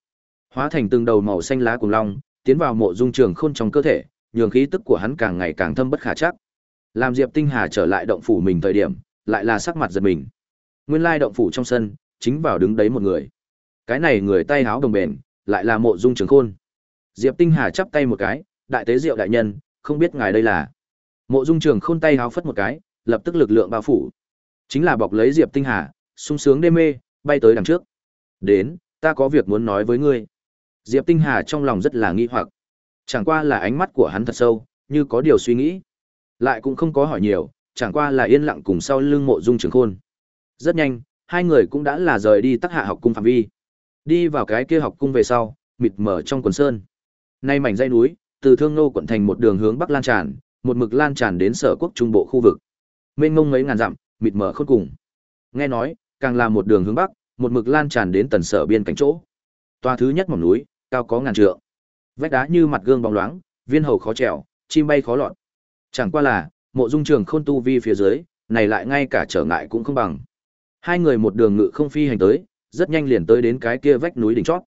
Hóa thành từng đầu màu xanh lá cùng long, tiến vào mộ dung trường khôn trong cơ thể, nhường khí tức của hắn càng ngày càng thâm bất khả chắc. Làm Diệp Tinh Hà trở lại động phủ mình thời điểm, lại là sắc mặt giật mình. Nguyên lai động phủ trong sân, chính vào đứng đấy một người. Cái này người tay háo đồng bền, lại là mộ dung trường khôn. Diệp Tinh Hà chắp tay một cái, đại tế diệu đại nhân, không biết ngài đây là. Mộ dung trường khôn tay háo phất một cái, lập tức lực lượng bao phủ. Chính là bọc lấy Diệp Tinh Hà, sung sướng đê mê, bay tới đằng trước. Đến, ta có việc muốn nói với ngươi. Diệp Tinh Hà trong lòng rất là nghi hoặc. Chẳng qua là ánh mắt của hắn thật sâu, như có điều suy nghĩ. Lại cũng không có hỏi nhiều, chẳng qua là yên lặng cùng sau lưng mộ dung trường khôn. Rất nhanh, hai người cũng đã là rời đi tắc hạ học cung phạm vi. Đi vào cái kia học cung về sau, mịt mở trong quần sơn. Nay mảnh dây núi, từ Thương Nô quận thành một đường hướng bắc lan tràn, một mực lan tràn đến sở quốc trung bộ khu vực. Mênh mông mấy ngàn dặm, mịt mở khôn cùng. Nghe nói, càng là một đường hướng bắc, một mực lan tràn đến tần sở biên cảnh chỗ. Toa thứ nhất mỏm núi, cao có ngàn trượng. Vách đá như mặt gương bóng loáng, viên hầu khó trèo, chim bay khó lọt. Chẳng qua là, mộ dung trường khôn tu vi phía dưới, này lại ngay cả trở ngại cũng không bằng. Hai người một đường ngự không phi hành tới, rất nhanh liền tới đến cái kia vách núi đỉnh chót.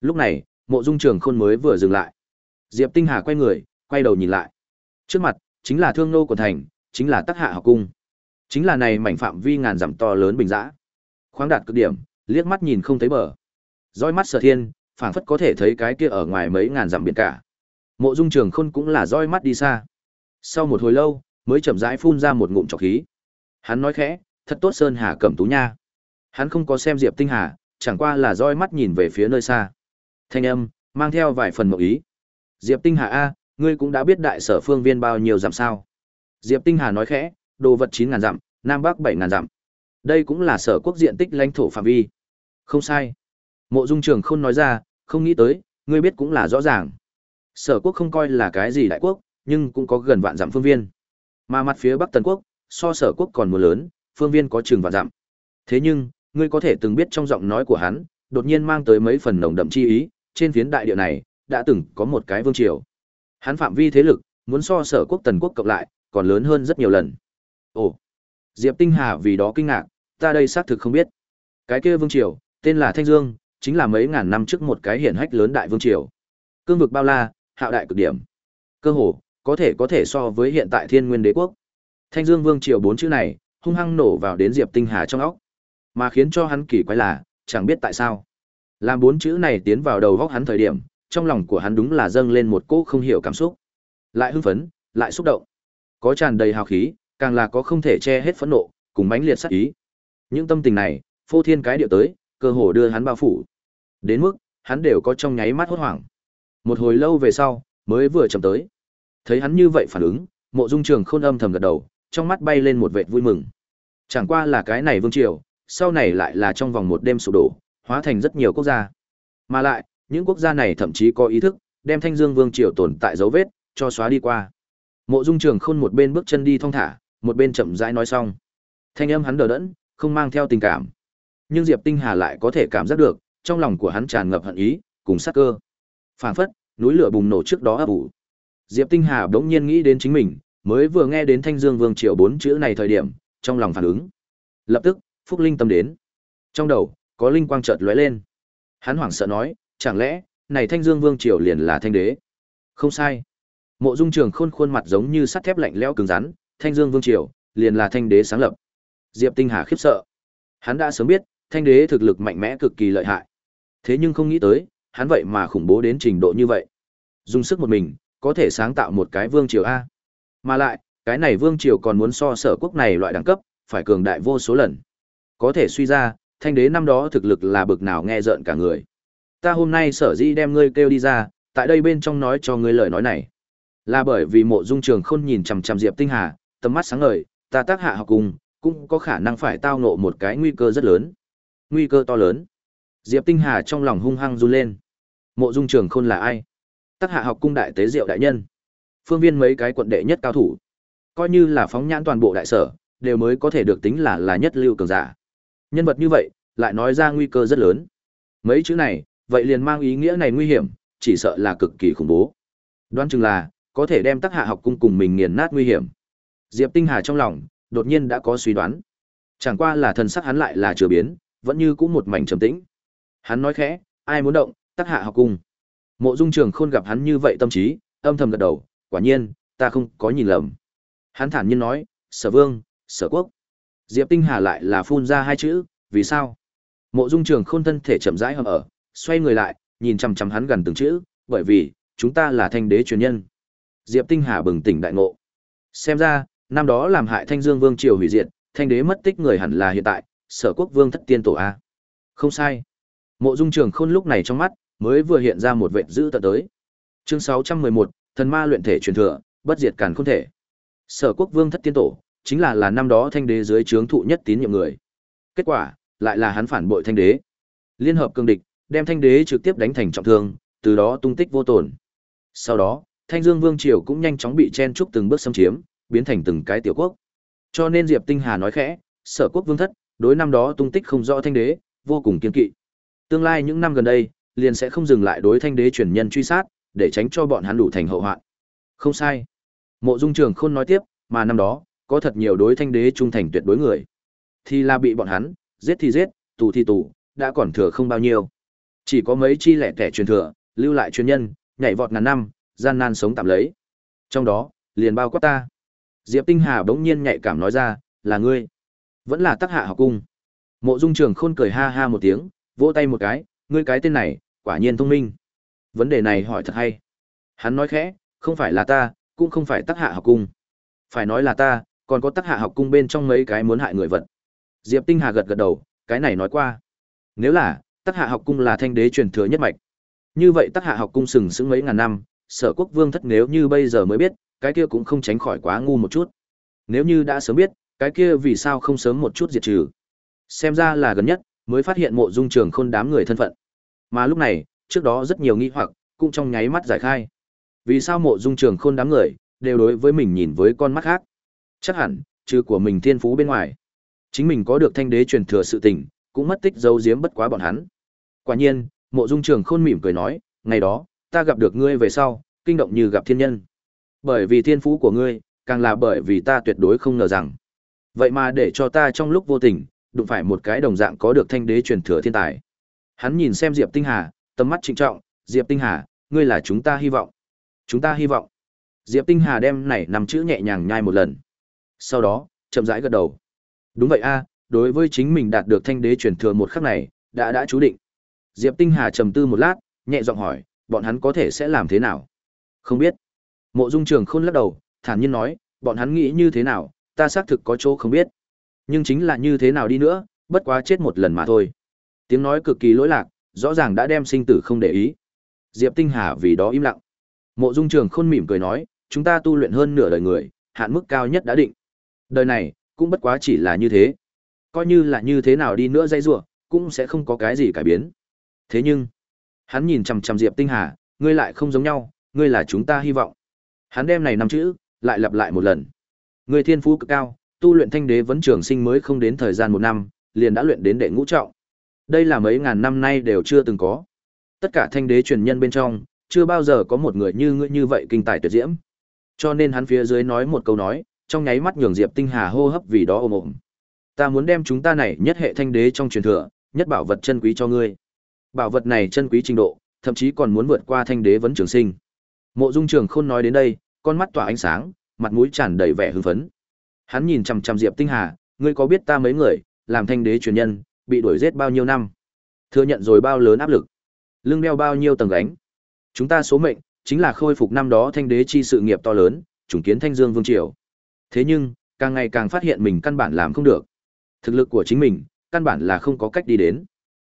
Lúc này, mộ dung trường khôn mới vừa dừng lại. Diệp Tinh Hà quay người, quay đầu nhìn lại. Trước mặt, chính là thương nô của thành, chính là Tắc Hạ học cung. Chính là này mảnh phạm vi ngàn dặm to lớn bình dã. Khoáng đạt cực điểm, liếc mắt nhìn không thấy bờ. Dõi mắt Sở Thiên, phảng phất có thể thấy cái kia ở ngoài mấy ngàn dặm biển cả. Mộ Dung Trường Khôn cũng là dõi mắt đi xa. Sau một hồi lâu, mới chậm rãi phun ra một ngụm trọc khí. Hắn nói khẽ, thật tốt sơn hà cẩm tú nha. Hắn không có xem Diệp Tinh Hà, chẳng qua là dõi mắt nhìn về phía nơi xa. Thanh âm mang theo vài phần mộng ý. Diệp Tinh Hà a, ngươi cũng đã biết đại sở phương viên bao nhiêu dặm sao? Diệp Tinh Hà nói khẽ, đồ vật chín ngàn dặm, nam bắc bảy ngàn dặm. Đây cũng là sở quốc diện tích lãnh thổ phạm vi. Không sai. Mộ Dung Trường Khôn nói ra, không nghĩ tới, ngươi biết cũng là rõ ràng. Sở quốc không coi là cái gì đại quốc, nhưng cũng có gần vạn dặm phương viên. Mà mặt phía Bắc Tần quốc, so Sở quốc còn mưa lớn, phương viên có chừng vạn dặm. Thế nhưng, ngươi có thể từng biết trong giọng nói của hắn, đột nhiên mang tới mấy phần nồng đậm chi ý, trên phiến đại địa này, đã từng có một cái vương triều. Hắn phạm vi thế lực, muốn so Sở quốc Tần quốc cộng lại, còn lớn hơn rất nhiều lần. Ồ, Diệp Tinh Hà vì đó kinh ngạc, ta đây xác thực không biết. Cái kia vương triều, tên là Thanh Dương, chính là mấy ngàn năm trước một cái hiển hách lớn đại vương triều. Cương vực bao la, hạo đại cực điểm. Cơ hồ có thể có thể so với hiện tại Thiên Nguyên Đế quốc. Thanh Dương Vương triều bốn chữ này, hung hăng nổ vào đến Diệp Tinh Hà trong óc. Mà khiến cho hắn kỳ quái là, chẳng biết tại sao. Làm bốn chữ này tiến vào đầu óc hắn thời điểm, trong lòng của hắn đúng là dâng lên một cỗ không hiểu cảm xúc. Lại hưng phấn, lại xúc động. Có tràn đầy hào khí, càng là có không thể che hết phẫn nộ, cùng mãnh liệt sát ý. Những tâm tình này, phô thiên cái điệu tới, cơ hồ đưa hắn bao phủ. Đến mức, hắn đều có trong nháy mắt hốt hoảng. Một hồi lâu về sau, mới vừa chậm tới. Thấy hắn như vậy phản ứng, mộ dung trường khôn âm thầm gật đầu, trong mắt bay lên một vệt vui mừng. Chẳng qua là cái này vương triều, sau này lại là trong vòng một đêm sụp đổ, hóa thành rất nhiều quốc gia. Mà lại, những quốc gia này thậm chí có ý thức, đem thanh dương vương triều tồn tại dấu vết, cho xóa đi qua. Mộ dung trường khôn một bên bước chân đi thong thả, một bên chậm rãi nói xong. Thanh âm hắn đờ đẫn, không mang theo tình cảm. Nhưng Diệp Tinh Hà lại có thể cảm giác được, trong lòng của hắn tràn ngập hận ý, cùng sát cơ. Phảng phất, núi lửa bùng nổ trước đó ấp ủ. Diệp Tinh Hà bỗng nhiên nghĩ đến chính mình, mới vừa nghe đến Thanh Dương Vương Triệu bốn chữ này thời điểm, trong lòng phản ứng. Lập tức, Phúc Linh tâm đến. Trong đầu, có linh quang chợt lóe lên. Hắn hoảng sợ nói, chẳng lẽ, này Thanh Dương Vương triều liền là Thanh đế? Không sai. Mộ Dung Trường Khôn khuôn mặt giống như sắt thép lạnh lẽo cứng rắn, Thanh Dương Vương triều liền là Thanh đế sáng lập. Diệp Tinh Hà khiếp sợ. Hắn đã sớm biết, Thanh đế thực lực mạnh mẽ cực kỳ lợi hại. Thế nhưng không nghĩ tới, hắn vậy mà khủng bố đến trình độ như vậy. Dùng sức một mình, có thể sáng tạo một cái vương triều A. Mà lại, cái này vương triều còn muốn so sở quốc này loại đẳng cấp, phải cường đại vô số lần. Có thể suy ra, thanh đế năm đó thực lực là bực nào nghe rợn cả người. Ta hôm nay sở dĩ đem ngươi kêu đi ra, tại đây bên trong nói cho ngươi lời nói này. Là bởi vì mộ dung trường khôn nhìn chằm chằm Diệp Tinh Hà, tầm mắt sáng ngời, ta tác hạ học cùng, cũng có khả năng phải tao ngộ một cái nguy cơ rất lớn. Nguy cơ to lớn. Diệp Tinh Hà trong lòng hung hăng run lên. Mộ Dung Trường Khôn là ai? Tắc Hạ học cung đại tế diệu đại nhân. Phương viên mấy cái quận đệ nhất cao thủ, coi như là phóng nhãn toàn bộ đại sở, đều mới có thể được tính là là nhất lưu cường giả. Nhân vật như vậy, lại nói ra nguy cơ rất lớn. Mấy chữ này, vậy liền mang ý nghĩa này nguy hiểm, chỉ sợ là cực kỳ khủng bố. Đoán chừng là có thể đem Tắc Hạ học cung cùng mình nghiền nát nguy hiểm. Diệp Tinh Hà trong lòng đột nhiên đã có suy đoán. Chẳng qua là thần sắc hắn lại là chưa biến, vẫn như cũng một mảnh trầm tĩnh. Hắn nói khẽ, ai muốn động, tác hạ học cùng. Mộ Dung Trường Khôn gặp hắn như vậy tâm trí, âm thầm gật đầu, quả nhiên, ta không có nhìn lầm. Hắn thản nhiên nói, Sở Vương, Sở Quốc. Diệp Tinh Hà lại là phun ra hai chữ, vì sao? Mộ Dung Trường Khôn thân thể chậm rãi hầm ở, xoay người lại, nhìn chằm chằm hắn gần từng chữ, bởi vì chúng ta là thanh đế truyền nhân. Diệp Tinh Hà bừng tỉnh đại ngộ. Xem ra, năm đó làm hại Thanh Dương Vương triều hủy diệt, thanh đế mất tích người hẳn là hiện tại, Sở Quốc Vương thất tiên tổ a. Không sai. Mộ Dung Trường Khôn lúc này trong mắt mới vừa hiện ra một vệt dữ tận tới. Chương 611, Thần Ma luyện thể truyền thừa, bất diệt càn không thể. Sở Quốc Vương thất tiên tổ, chính là là năm đó thanh đế dưới trướng thụ nhất tín nhiệm người. Kết quả, lại là hắn phản bội thanh đế. Liên hợp cương địch, đem thanh đế trực tiếp đánh thành trọng thương, từ đó tung tích vô tổn. Sau đó, Thanh Dương Vương triều cũng nhanh chóng bị chen trúc từng bước xâm chiếm, biến thành từng cái tiểu quốc. Cho nên Diệp Tinh Hà nói khẽ, Sở Quốc Vương thất, đối năm đó tung tích không rõ thanh đế, vô cùng kiên kỵ. Tương lai những năm gần đây, liền sẽ không dừng lại đối thanh đế truyền nhân truy sát, để tránh cho bọn hắn đủ thành hậu hoạn. Không sai. Mộ Dung Trường Khôn nói tiếp, mà năm đó, có thật nhiều đối thanh đế trung thành tuyệt đối người. Thì là bị bọn hắn, giết thì giết, tù thì tù, đã còn thừa không bao nhiêu. Chỉ có mấy chi lẻ tẻ truyền thừa, lưu lại truyền nhân, nhảy vọt ngàn năm, gian nan sống tạm lấy. Trong đó, liền bao quát ta. Diệp Tinh Hà bỗng nhiên nhạy cảm nói ra, là ngươi. Vẫn là Tắc hạ học cung. Mộ Dung Trường Khôn cười ha ha một tiếng, vỗ tay một cái, ngươi cái tên này, quả nhiên thông minh. Vấn đề này hỏi thật hay. Hắn nói khẽ, không phải là ta, cũng không phải Tắc hạ học cung. Phải nói là ta, còn có Tắc hạ học cung bên trong mấy cái muốn hại người vật. Diệp Tinh Hà gật gật đầu, cái này nói qua. Nếu là, Tắc hạ học cung là thanh đế truyền thừa nhất mạch. Như vậy Tắc hạ học cung sừng sững mấy ngàn năm, sở quốc vương thất nếu như bây giờ mới biết, cái kia cũng không tránh khỏi quá ngu một chút. Nếu như đã sớm biết, cái kia vì sao không sớm một chút diệt trừ. Xem ra là gần nhất, mới phát hiện mộ dung trường khôn đám người thân phận. Mà lúc này, trước đó rất nhiều nghi hoặc, cũng trong nháy mắt giải khai. Vì sao mộ dung trường khôn đám người, đều đối với mình nhìn với con mắt khác. Chắc hẳn, trừ của mình thiên phú bên ngoài. Chính mình có được thanh đế truyền thừa sự tình, cũng mất tích giấu giếm bất quá bọn hắn. Quả nhiên, mộ dung trường khôn mỉm cười nói, ngày đó, ta gặp được ngươi về sau, kinh động như gặp thiên nhân. Bởi vì thiên phú của ngươi, càng là bởi vì ta tuyệt đối không ngờ rằng. Vậy mà để cho ta trong lúc vô tình, đụng phải một cái đồng dạng có được thanh đế truyền thừa thiên tài. Hắn nhìn xem Diệp Tinh Hà, tầm mắt trịnh trọng, Diệp Tinh Hà, ngươi là chúng ta hy vọng. Chúng ta hy vọng. Diệp Tinh Hà đem này nằm chữ nhẹ nhàng nhai một lần. Sau đó, chậm rãi gật đầu. Đúng vậy a, đối với chính mình đạt được thanh đế truyền thừa một khắc này, đã đã chú định. Diệp Tinh Hà trầm tư một lát, nhẹ giọng hỏi, bọn hắn có thể sẽ làm thế nào? Không biết. Mộ Dung Trường Khôn lắc đầu, thản nhiên nói, bọn hắn nghĩ như thế nào, ta xác thực có chỗ không biết. Nhưng chính là như thế nào đi nữa, bất quá chết một lần mà thôi. Tiếng nói cực kỳ lỗi lạc, rõ ràng đã đem sinh tử không để ý. Diệp Tinh Hà vì đó im lặng. Mộ Dung Trường Khôn mỉm cười nói, chúng ta tu luyện hơn nửa đời người, hạn mức cao nhất đã định. Đời này, cũng bất quá chỉ là như thế. Coi như là như thế nào đi nữa dây rủa, cũng sẽ không có cái gì cải biến. Thế nhưng, hắn nhìn chằm chằm Diệp Tinh Hà, ngươi lại không giống nhau, ngươi là chúng ta hy vọng. Hắn đem này năm chữ, lại lặp lại một lần. người thiên phú cực cao, tu luyện thanh đế vẫn trường sinh mới không đến thời gian một năm, liền đã luyện đến đệ ngũ trọng. Đây là mấy ngàn năm nay đều chưa từng có. Tất cả thanh đế truyền nhân bên trong, chưa bao giờ có một người như ngươi như vậy kinh tài tuyệt diễm. Cho nên hắn phía dưới nói một câu nói, trong nháy mắt nhường Diệp Tinh Hà hô hấp vì đó ôm ôm. Ta muốn đem chúng ta này nhất hệ thanh đế trong truyền thừa, nhất bảo vật chân quý cho ngươi. Bảo vật này chân quý trình độ, thậm chí còn muốn vượt qua thanh đế vấn trường sinh. Mộ Dung Trường Khôn nói đến đây, con mắt tỏa ánh sáng, mặt mũi tràn đầy vẻ hưng phấn. Hắn nhìn chằm chằm Diệp Tinh Hà, ngươi có biết ta mấy người, làm thanh đế truyền nhân, bị đuổi giết bao nhiêu năm? Thừa nhận rồi bao lớn áp lực, lưng đeo bao nhiêu tầng gánh. Chúng ta số mệnh chính là khôi phục năm đó thanh đế chi sự nghiệp to lớn, trùng kiến Thanh Dương Vương triều. Thế nhưng, càng ngày càng phát hiện mình căn bản làm không được. Thực lực của chính mình, căn bản là không có cách đi đến.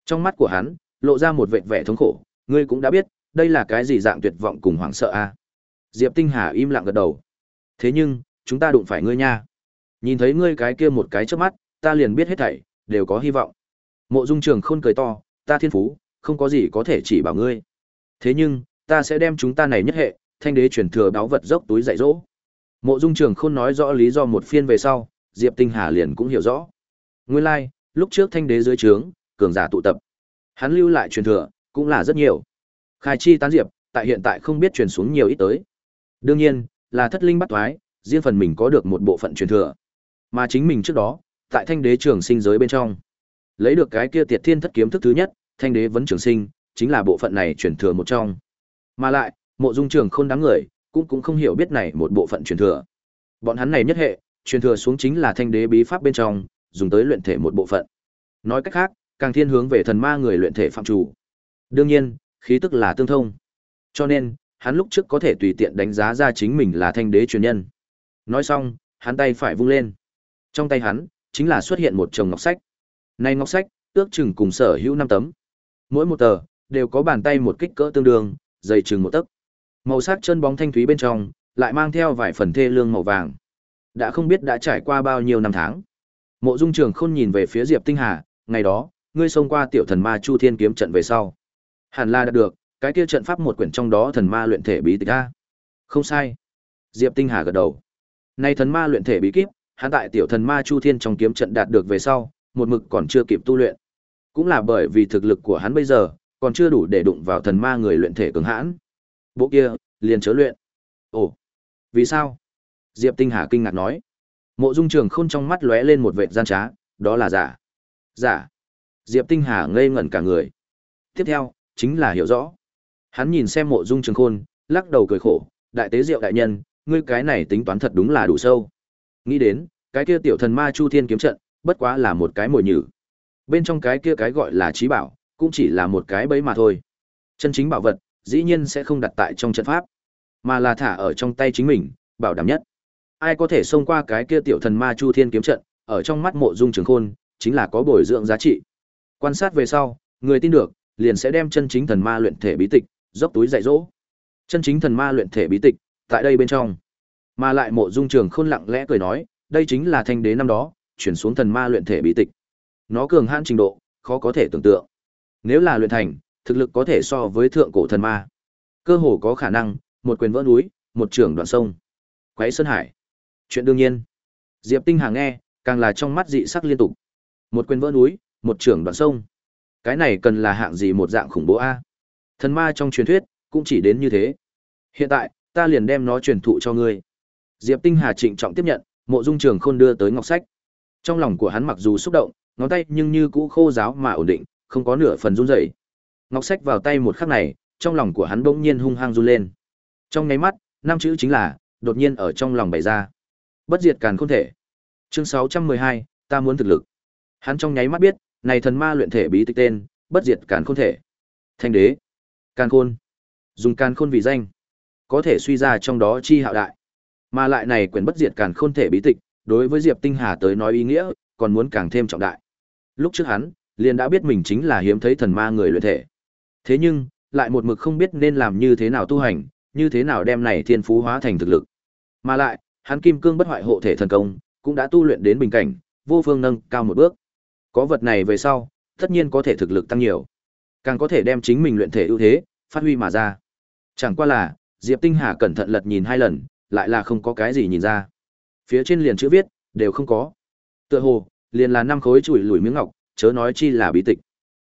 Trong mắt của hắn, lộ ra một vệt vẻ thống khổ, ngươi cũng đã biết, đây là cái gì dạng tuyệt vọng cùng hoảng sợ a à? Diệp tinh hà im lặng gật đầu. Thế nhưng chúng ta đụng phải ngươi nha. Nhìn thấy ngươi cái kia một cái trước mắt ta liền biết hết thảy đều có hy vọng. Mộ dung trường khôn cười to ta thiên phú không có gì có thể chỉ bảo ngươi. Thế nhưng ta sẽ đem chúng ta này nhất hệ thanh đế truyền thừa đáo vật dốc túi dạy dỗ. Mộ dung trường khôn nói rõ lý do một phiên về sau diệp tinh hà liền cũng hiểu rõ. Nguyên lai like, lúc trước thanh đế dưới trướng cường giả tụ tập. Hắn lưu lại truyền thừa cũng là rất nhiều. Khai chi tán diệp, tại hiện tại không biết truyền xuống nhiều ít tới. Đương nhiên, là thất linh bắt thoái, riêng phần mình có được một bộ phận truyền thừa. Mà chính mình trước đó, tại thanh đế trường sinh giới bên trong. Lấy được cái kia tiệt thiên thất kiếm thức thứ nhất, thanh đế vấn trường sinh, chính là bộ phận này truyền thừa một trong. Mà lại, mộ dung trường khôn đáng người, cũng cũng không hiểu biết này một bộ phận truyền thừa. Bọn hắn này nhất hệ, truyền thừa xuống chính là thanh đế bí pháp bên trong, dùng tới luyện thể một bộ phận. Nói cách khác, càng thiên hướng về thần ma người luyện thể phạm chủ. Đương nhiên, khí tức là tương thông. Cho nên, hắn lúc trước có thể tùy tiện đánh giá ra chính mình là thanh đế truyền nhân. Nói xong, hắn tay phải vung lên. Trong tay hắn, chính là xuất hiện một chồng ngọc sách. Này ngọc sách, ước chừng cùng sở hữu năm tấm. Mỗi một tờ, đều có bàn tay một kích cỡ tương đương, dày chừng một tấc. Màu sắc chân bóng thanh thúy bên trong, lại mang theo vài phần thê lương màu vàng. Đã không biết đã trải qua bao nhiêu năm tháng. Mộ Dung Trường Khôn nhìn về phía Diệp Tinh Hà, ngày đó, ngươi xông qua tiểu thần ma Chu Thiên kiếm trận về sau. Hẳn là đạt được, cái kia trận pháp một quyển trong đó thần ma luyện thể bí tịch a. Không sai. Diệp Tinh Hà gật đầu. Nay thần ma luyện thể bí kíp, hắn tại tiểu thần ma Chu Thiên trong kiếm trận đạt được về sau, một mực còn chưa kịp tu luyện. Cũng là bởi vì thực lực của hắn bây giờ còn chưa đủ để đụng vào thần ma người luyện thể cường hãn. Bộ kia, liền chớ luyện. Ồ, vì sao? Diệp Tinh Hà kinh ngạc nói. Mộ Dung Trường Khôn trong mắt lóe lên một vệt gian trá, đó là giả. Giả. Diệp Tinh Hà ngây ngẩn cả người. Tiếp theo, chính là hiểu rõ. Hắn nhìn xem Mộ Dung Trường Khôn, lắc đầu cười khổ, đại tế Diệu đại nhân, ngươi cái này tính toán thật đúng là đủ sâu. Nghĩ đến, cái kia tiểu thần ma Chu Thiên kiếm trận, bất quá là một cái mồi nhử. Bên trong cái kia cái gọi là trí bảo, cũng chỉ là một cái bẫy mà thôi. Chân chính bảo vật, dĩ nhiên sẽ không đặt tại trong trận pháp, mà là thả ở trong tay chính mình, bảo đảm nhất. Ai có thể xông qua cái kia tiểu thần ma Chu Thiên kiếm trận, ở trong mắt Mộ Dung Trường Khôn, chính là có bồi dưỡng giá trị. Quan sát về sau, người tin được, liền sẽ đem chân chính thần ma luyện thể bí tịch, dốc túi dạy dỗ. Chân chính thần ma luyện thể bí tịch, tại đây bên trong. Mà lại Mộ Dung Trường Khôn lặng lẽ cười nói, đây chính là thanh đế năm đó, chuyển xuống thần ma luyện thể bí tịch. Nó cường hãn trình độ, khó có thể tưởng tượng. Nếu là luyện thành, thực lực có thể so với thượng cổ thần ma. Cơ hồ có khả năng, một quyền vỡ núi, một trường đoạn sông. Quấy Sơn Hải. Chuyện đương nhiên. Diệp Tinh Hà nghe, càng là trong mắt dị sắc liên tục. Một quyền vỡ núi, một trường đoạn sông. Cái này cần là hạng gì một dạng khủng bố a? Thần ma trong truyền thuyết cũng chỉ đến như thế. Hiện tại, ta liền đem nó truyền thụ cho ngươi. Diệp Tinh Hà trịnh trọng tiếp nhận, Mộ Dung Trường Khôn đưa tới ngọc sách. Trong lòng của hắn mặc dù xúc động, ngón tay nhưng như cũ khô giáo mà ổn định, không có nửa phần run rẩy. Ngọc sách vào tay một khắc này, trong lòng của hắn bỗng nhiên hung hăng run lên. Trong nháy mắt, năm chữ chính là đột nhiên ở trong lòng bày ra. Bất diệt càn khôn thể. Chương 612, ta muốn thực lực. Hắn trong nháy mắt biết, này thần ma luyện thể bí tịch tên, bất diệt càn khôn thể. Thanh đế, Can khôn. Dùng can khôn vì danh, có thể suy ra trong đó chi hạo đại. Mà lại này quyền bất diệt càn khôn thể bí tịch, đối với Diệp Tinh Hà tới nói ý nghĩa, còn muốn càng thêm trọng đại. Lúc trước hắn, liền đã biết mình chính là hiếm thấy thần ma người luyện thể. Thế nhưng, lại một mực không biết nên làm như thế nào tu hành, như thế nào đem này thiên phú hóa thành thực lực. Mà lại, hắn kim cương bất hoại hộ thể thần công, cũng đã tu luyện đến bình cảnh, vô phương nâng cao một bước. Có vật này về sau, tất nhiên có thể thực lực tăng nhiều, càng có thể đem chính mình luyện thể ưu thế phát huy mà ra. Chẳng qua là, Diệp Tinh Hà cẩn thận lật nhìn hai lần, lại là không có cái gì nhìn ra. Phía trên liền chữ viết, đều không có. Tựa hồ, liền là năm khối chùi lùi miếng ngọc, chớ nói chi là bí tịch.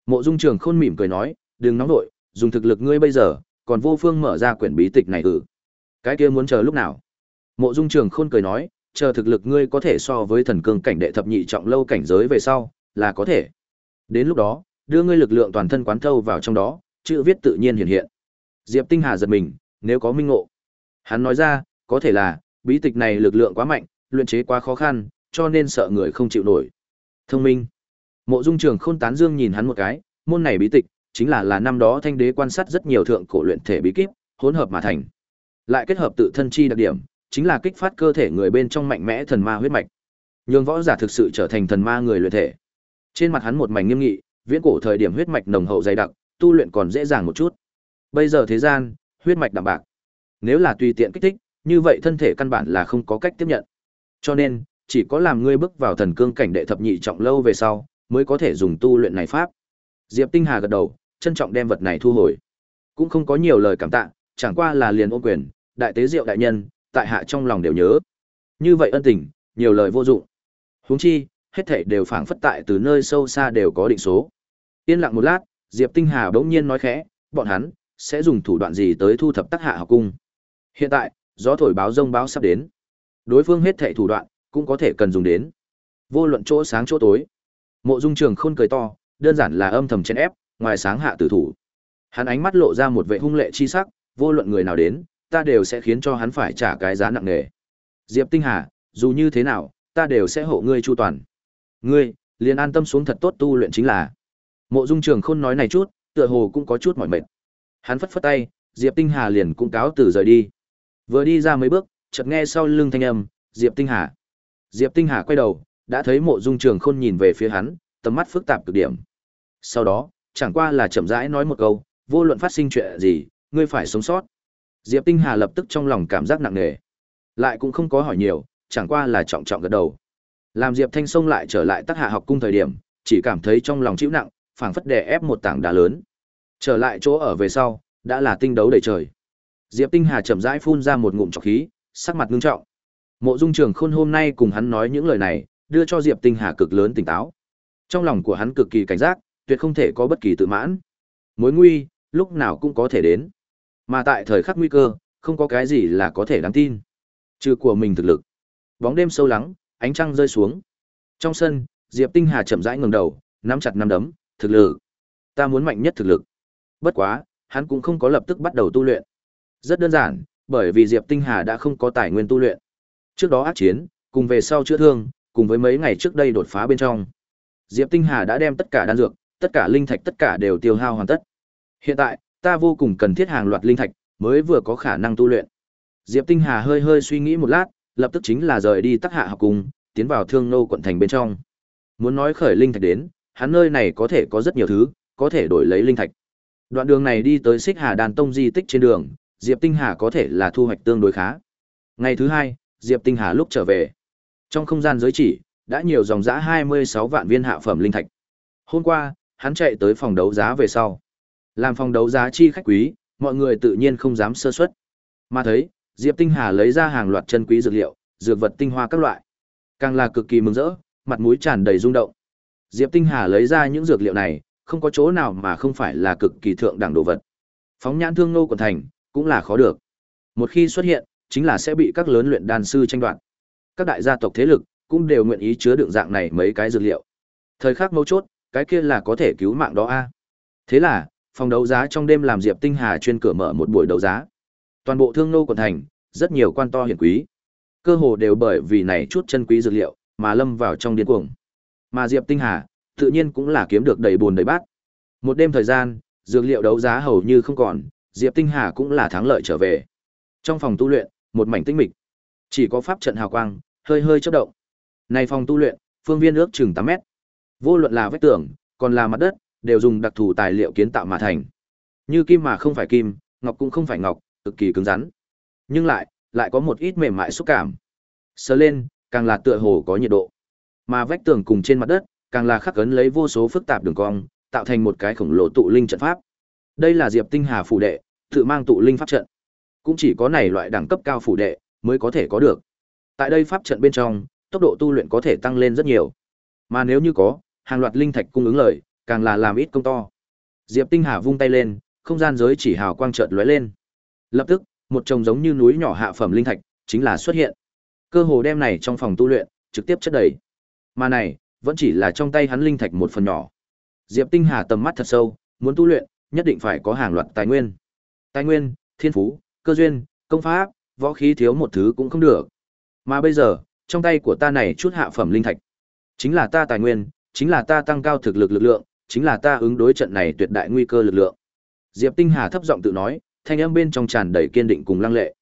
Mộ Dung Trường Khôn mỉm cười nói, đừng nóng nổi dùng thực lực ngươi bây giờ, còn vô phương mở ra quyển bí tịch này ư? Cái kia muốn chờ lúc nào? Mộ Dung Trường Khôn cười nói, chờ thực lực ngươi có thể so với thần cương cảnh đệ thập nhị trọng lâu cảnh giới về sau, là có thể. Đến lúc đó, đưa ngươi lực lượng toàn thân quán thâu vào trong đó, chữ viết tự nhiên hiện hiện. Diệp Tinh Hà giật mình, nếu có minh ngộ. Hắn nói ra, có thể là, bí tịch này lực lượng quá mạnh, luyện chế quá khó khăn, cho nên sợ người không chịu nổi. Thông minh. Mộ Dung Trường Khôn tán dương nhìn hắn một cái, môn này bí tịch chính là là năm đó Thanh Đế quan sát rất nhiều thượng cổ luyện thể bí kíp, hỗn hợp mà thành. Lại kết hợp tự thân chi đặc điểm, chính là kích phát cơ thể người bên trong mạnh mẽ thần ma huyết mạch. Nhường võ giả thực sự trở thành thần ma người luyện thể. Trên mặt hắn một mảnh nghiêm nghị, viễn cổ thời điểm huyết mạch nồng hậu dày đặc, tu luyện còn dễ dàng một chút. Bây giờ thế gian, huyết mạch đậm bạc. Nếu là tùy tiện kích thích, như vậy thân thể căn bản là không có cách tiếp nhận. Cho nên, chỉ có làm ngươi bước vào thần cương cảnh đệ thập nhị trọng lâu về sau, mới có thể dùng tu luyện này pháp. Diệp Tinh Hà gật đầu, trân trọng đem vật này thu hồi. Cũng không có nhiều lời cảm tạ, chẳng qua là liền ô quyền, đại tế diệu đại nhân, tại hạ trong lòng đều nhớ. Như vậy ân tình, nhiều lời vô dụng. Huống chi, hết thảy đều phảng phất tại từ nơi sâu xa đều có định số. Yên lặng một lát, Diệp Tinh Hà bỗng nhiên nói khẽ, bọn hắn sẽ dùng thủ đoạn gì tới thu thập tác hạ học cung. Hiện tại, gió thổi báo rông báo sắp đến. Đối phương hết thảy thủ đoạn cũng có thể cần dùng đến. Vô luận chỗ sáng chỗ tối. Mộ Dung Trường Khôn cười to, đơn giản là âm thầm chen ép, ngoài sáng hạ tử thủ. Hắn ánh mắt lộ ra một vẻ hung lệ chi sắc, vô luận người nào đến, ta đều sẽ khiến cho hắn phải trả cái giá nặng nề. Diệp Tinh Hà, dù như thế nào, ta đều sẽ hộ ngươi chu toàn. Ngươi, liền an tâm xuống thật tốt tu luyện chính là. Mộ Dung Trường Khôn nói này chút, tựa hồ cũng có chút mỏi mệt. Hắn phất phất tay, Diệp Tinh Hà liền cũng cáo từ rời đi. Vừa đi ra mấy bước, chợt nghe sau lưng thanh âm, Diệp Tinh Hà. Diệp Tinh Hà quay đầu, đã thấy Mộ Dung Trường Khôn nhìn về phía hắn, tầm mắt phức tạp cực điểm. Sau đó, chẳng qua là chậm rãi nói một câu, vô luận phát sinh chuyện gì, ngươi phải sống sót. Diệp Tinh Hà lập tức trong lòng cảm giác nặng nề. Lại cũng không có hỏi nhiều, chẳng qua là trọng trọng gật đầu. Làm Diệp Thanh Sông lại trở lại tác hạ học cung thời điểm, chỉ cảm thấy trong lòng chịu nặng, phảng phất đè ép một tảng đá lớn. Trở lại chỗ ở về sau, đã là tinh đấu đầy trời. Diệp Tinh Hà chậm rãi phun ra một ngụm trọc khí, sắc mặt ngưng trọng. Mộ Dung Trường Khôn hôm nay cùng hắn nói những lời này, đưa cho Diệp Tinh Hà cực lớn tỉnh táo. Trong lòng của hắn cực kỳ cảnh giác, tuyệt không thể có bất kỳ tự mãn. Mối nguy, lúc nào cũng có thể đến. Mà tại thời khắc nguy cơ, không có cái gì là có thể đáng tin. Trừ của mình thực lực. Bóng đêm sâu lắng, ánh trăng rơi xuống. Trong sân, Diệp Tinh Hà chậm rãi ngẩng đầu, nắm chặt nắm đấm, thực lực. Ta muốn mạnh nhất thực lực. Bất quá, hắn cũng không có lập tức bắt đầu tu luyện. Rất đơn giản, bởi vì Diệp Tinh Hà đã không có tài nguyên tu luyện. Trước đó ác chiến, cùng về sau chữa thương, cùng với mấy ngày trước đây đột phá bên trong. Diệp Tinh Hà đã đem tất cả đan dược, tất cả linh thạch tất cả đều tiêu hao hoàn tất. Hiện tại, ta vô cùng cần thiết hàng loạt linh thạch, mới vừa có khả năng tu luyện. Diệp Tinh Hà hơi hơi suy nghĩ một lát, lập tức chính là rời đi Tắc Hạ học cùng, tiến vào Thương Nô quận thành bên trong. Muốn nói khởi linh thạch đến, hắn nơi này có thể có rất nhiều thứ, có thể đổi lấy linh thạch. Đoạn đường này đi tới Xích Hà Đàn Tông di tích trên đường, Diệp Tinh Hà có thể là thu hoạch tương đối khá. Ngày thứ hai, Diệp Tinh Hà lúc trở về, trong không gian giới chỉ đã nhiều dòng giá 26 vạn viên hạ phẩm linh thạch. Hôm qua, hắn chạy tới phòng đấu giá về sau. Làm phòng đấu giá chi khách quý, mọi người tự nhiên không dám sơ suất. Mà thấy, Diệp Tinh Hà lấy ra hàng loạt chân quý dược liệu, dược vật tinh hoa các loại. Càng là cực kỳ mừng rỡ, mặt mũi tràn đầy rung động. Diệp Tinh Hà lấy ra những dược liệu này, không có chỗ nào mà không phải là cực kỳ thượng đẳng đồ vật. Phóng nhãn thương nô quận thành, cũng là khó được. Một khi xuất hiện, chính là sẽ bị các lớn luyện đan sư tranh đoạt. Các đại gia tộc thế lực cũng đều nguyện ý chứa đựng dạng này mấy cái dược liệu. Thời khắc mấu chốt, cái kia là có thể cứu mạng đó a. Thế là, phòng đấu giá trong đêm làm Diệp Tinh Hà chuyên cửa mở một buổi đấu giá. Toàn bộ thương nô quận thành, rất nhiều quan to hiển quý. Cơ hồ đều bởi vì này chút chân quý dược liệu, mà lâm vào trong điên cuồng. Mà Diệp Tinh Hà, tự nhiên cũng là kiếm được đầy buồn đầy bát. Một đêm thời gian, dược liệu đấu giá hầu như không còn, Diệp Tinh Hà cũng là thắng lợi trở về. Trong phòng tu luyện, một mảnh tinh mịch, chỉ có pháp trận hào quang, hơi hơi chớp động. Này phòng tu luyện, phương viên ước chừng 8 mét. Vô luận là vách tường, còn là mặt đất, đều dùng đặc thù tài liệu kiến tạo mà thành. Như kim mà không phải kim, ngọc cũng không phải ngọc, cực kỳ cứng rắn. Nhưng lại, lại có một ít mềm mại xúc cảm. Sờ lên, càng là tựa hồ có nhiệt độ. Mà vách tường cùng trên mặt đất, càng là khắc ấn lấy vô số phức tạp đường cong, tạo thành một cái khổng lồ tụ linh trận pháp. Đây là Diệp Tinh Hà phủ đệ, tự mang tụ linh pháp trận. Cũng chỉ có này loại đẳng cấp cao phủ đệ mới có thể có được. Tại đây pháp trận bên trong, tốc độ tu luyện có thể tăng lên rất nhiều. Mà nếu như có, hàng loạt linh thạch cung ứng lời, càng là làm ít công to. Diệp Tinh Hà vung tay lên, không gian giới chỉ hào quang chợt lóe lên. Lập tức, một chồng giống như núi nhỏ hạ phẩm linh thạch chính là xuất hiện. Cơ hồ đem này trong phòng tu luyện trực tiếp chất đầy. Mà này, vẫn chỉ là trong tay hắn linh thạch một phần nhỏ. Diệp Tinh Hà tầm mắt thật sâu, muốn tu luyện, nhất định phải có hàng loạt tài nguyên. Tài nguyên, thiên phú, cơ duyên, công pháp, võ khí thiếu một thứ cũng không được. Mà bây giờ, trong tay của ta này chút hạ phẩm linh thạch, chính là ta tài nguyên, chính là ta tăng cao thực lực lực lượng, chính là ta ứng đối trận này tuyệt đại nguy cơ lực lượng. Diệp Tinh Hà thấp giọng tự nói, thanh âm bên trong tràn đầy kiên định cùng lăng lệ.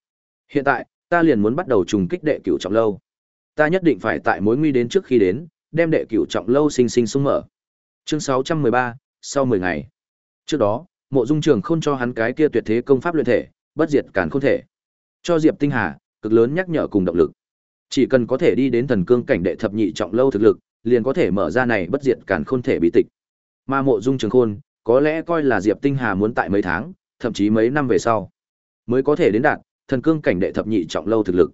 Hiện tại, ta liền muốn bắt đầu trùng kích đệ cửu trọng lâu. Ta nhất định phải tại mối nguy đến trước khi đến, đem đệ cửu trọng lâu sinh sinh sung mở. Chương 613, sau 10 ngày. Trước đó, Mộ Dung Trường Khôn cho hắn cái kia tuyệt thế công pháp luyện thể, bất diệt càn khôn thể. Cho Diệp Tinh Hà, cực lớn nhắc nhở cùng động lực. Chỉ cần có thể đi đến thần cương cảnh đệ thập nhị trọng lâu thực lực, liền có thể mở ra này bất diệt càn khôn thể bí tịch. Mà Mộ Dung Trường Khôn, có lẽ coi là Diệp Tinh Hà muốn tại mấy tháng, thậm chí mấy năm về sau, mới có thể đến đạt thần cương cảnh đệ thập nhị trọng lâu thực lực.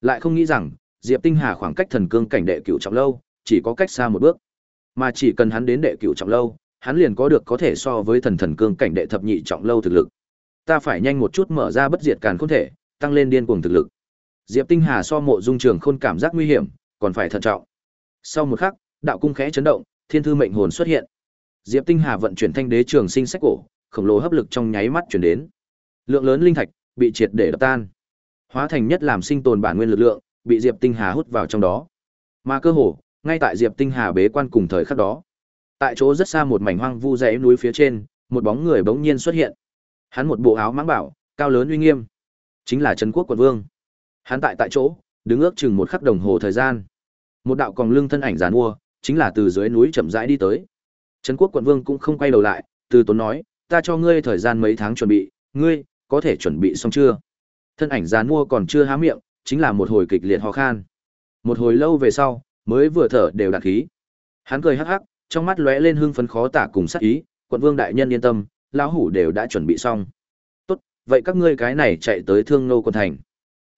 Lại không nghĩ rằng, Diệp Tinh Hà khoảng cách thần cương cảnh đệ cửu trọng lâu, chỉ có cách xa một bước. Mà chỉ cần hắn đến đệ cửu trọng lâu, hắn liền có được có thể so với thần thần cương cảnh đệ thập nhị trọng lâu thực lực. Ta phải nhanh một chút mở ra bất diệt càn khôn thể, tăng lên điên cuồng thực lực. Diệp Tinh Hà so mộ dung trường khôn cảm giác nguy hiểm, còn phải thận trọng. Sau một khắc, đạo cung khẽ chấn động, thiên thư mệnh hồn xuất hiện. Diệp Tinh Hà vận chuyển thanh đế trường sinh sách cổ, khổng lồ hấp lực trong nháy mắt chuyển đến. Lượng lớn linh thạch bị triệt để đập tan, hóa thành nhất làm sinh tồn bản nguyên lực lượng, bị Diệp Tinh Hà hút vào trong đó. Mà cơ hồ, ngay tại Diệp Tinh Hà bế quan cùng thời khắc đó, tại chỗ rất xa một mảnh hoang vu dãy núi phía trên, một bóng người bỗng nhiên xuất hiện. Hắn một bộ áo mãng bảo, cao lớn uy nghiêm, chính là Trấn Quốc quận vương. Hắn tại tại chỗ, đứng ước chừng một khắc đồng hồ thời gian. Một đạo còng lưng thân ảnh giàn mua, chính là từ dưới núi chậm rãi đi tới. Trấn Quốc quận vương cũng không quay đầu lại, từ tốn nói, ta cho ngươi thời gian mấy tháng chuẩn bị, ngươi có thể chuẩn bị xong chưa? Thân ảnh gián mua còn chưa há miệng, chính là một hồi kịch liệt ho khan. Một hồi lâu về sau, mới vừa thở đều đạt khí. Hắn cười hắc hắc, trong mắt lóe lên hưng phấn khó tả cùng sát ý, quận vương đại nhân yên tâm, lão hủ đều đã chuẩn bị xong. Tốt, vậy các ngươi cái này chạy tới Thương Nô quân thành.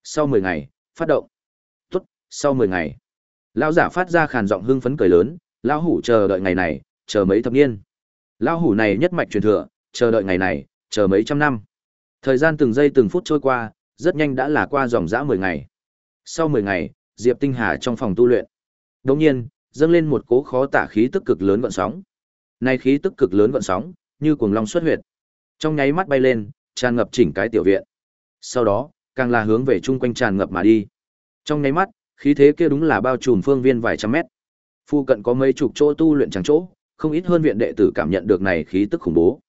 Sau 10 ngày, phát động. Tốt, sau 10 ngày. Lão giả phát ra khàn giọng hưng phấn cười lớn, lão hủ chờ đợi ngày này, chờ mấy thập niên. Lão hủ này nhất mạch truyền thừa, chờ đợi ngày này, chờ mấy trăm năm. Thời gian từng giây từng phút trôi qua, rất nhanh đã là qua dòng dã 10 ngày. Sau 10 ngày, Diệp Tinh Hà trong phòng tu luyện. Đồng nhiên, dâng lên một cố khó tả khí tức cực lớn gợn sóng. Này khí tức cực lớn gợn sóng, như cuồng long xuất huyệt. Trong nháy mắt bay lên, tràn ngập chỉnh cái tiểu viện. Sau đó, càng là hướng về chung quanh tràn ngập mà đi. Trong nháy mắt, khí thế kia đúng là bao trùm phương viên vài trăm mét. Phu cận có mấy chục chỗ tu luyện chẳng chỗ, không ít hơn viện đệ tử cảm nhận được này khí tức khủng bố.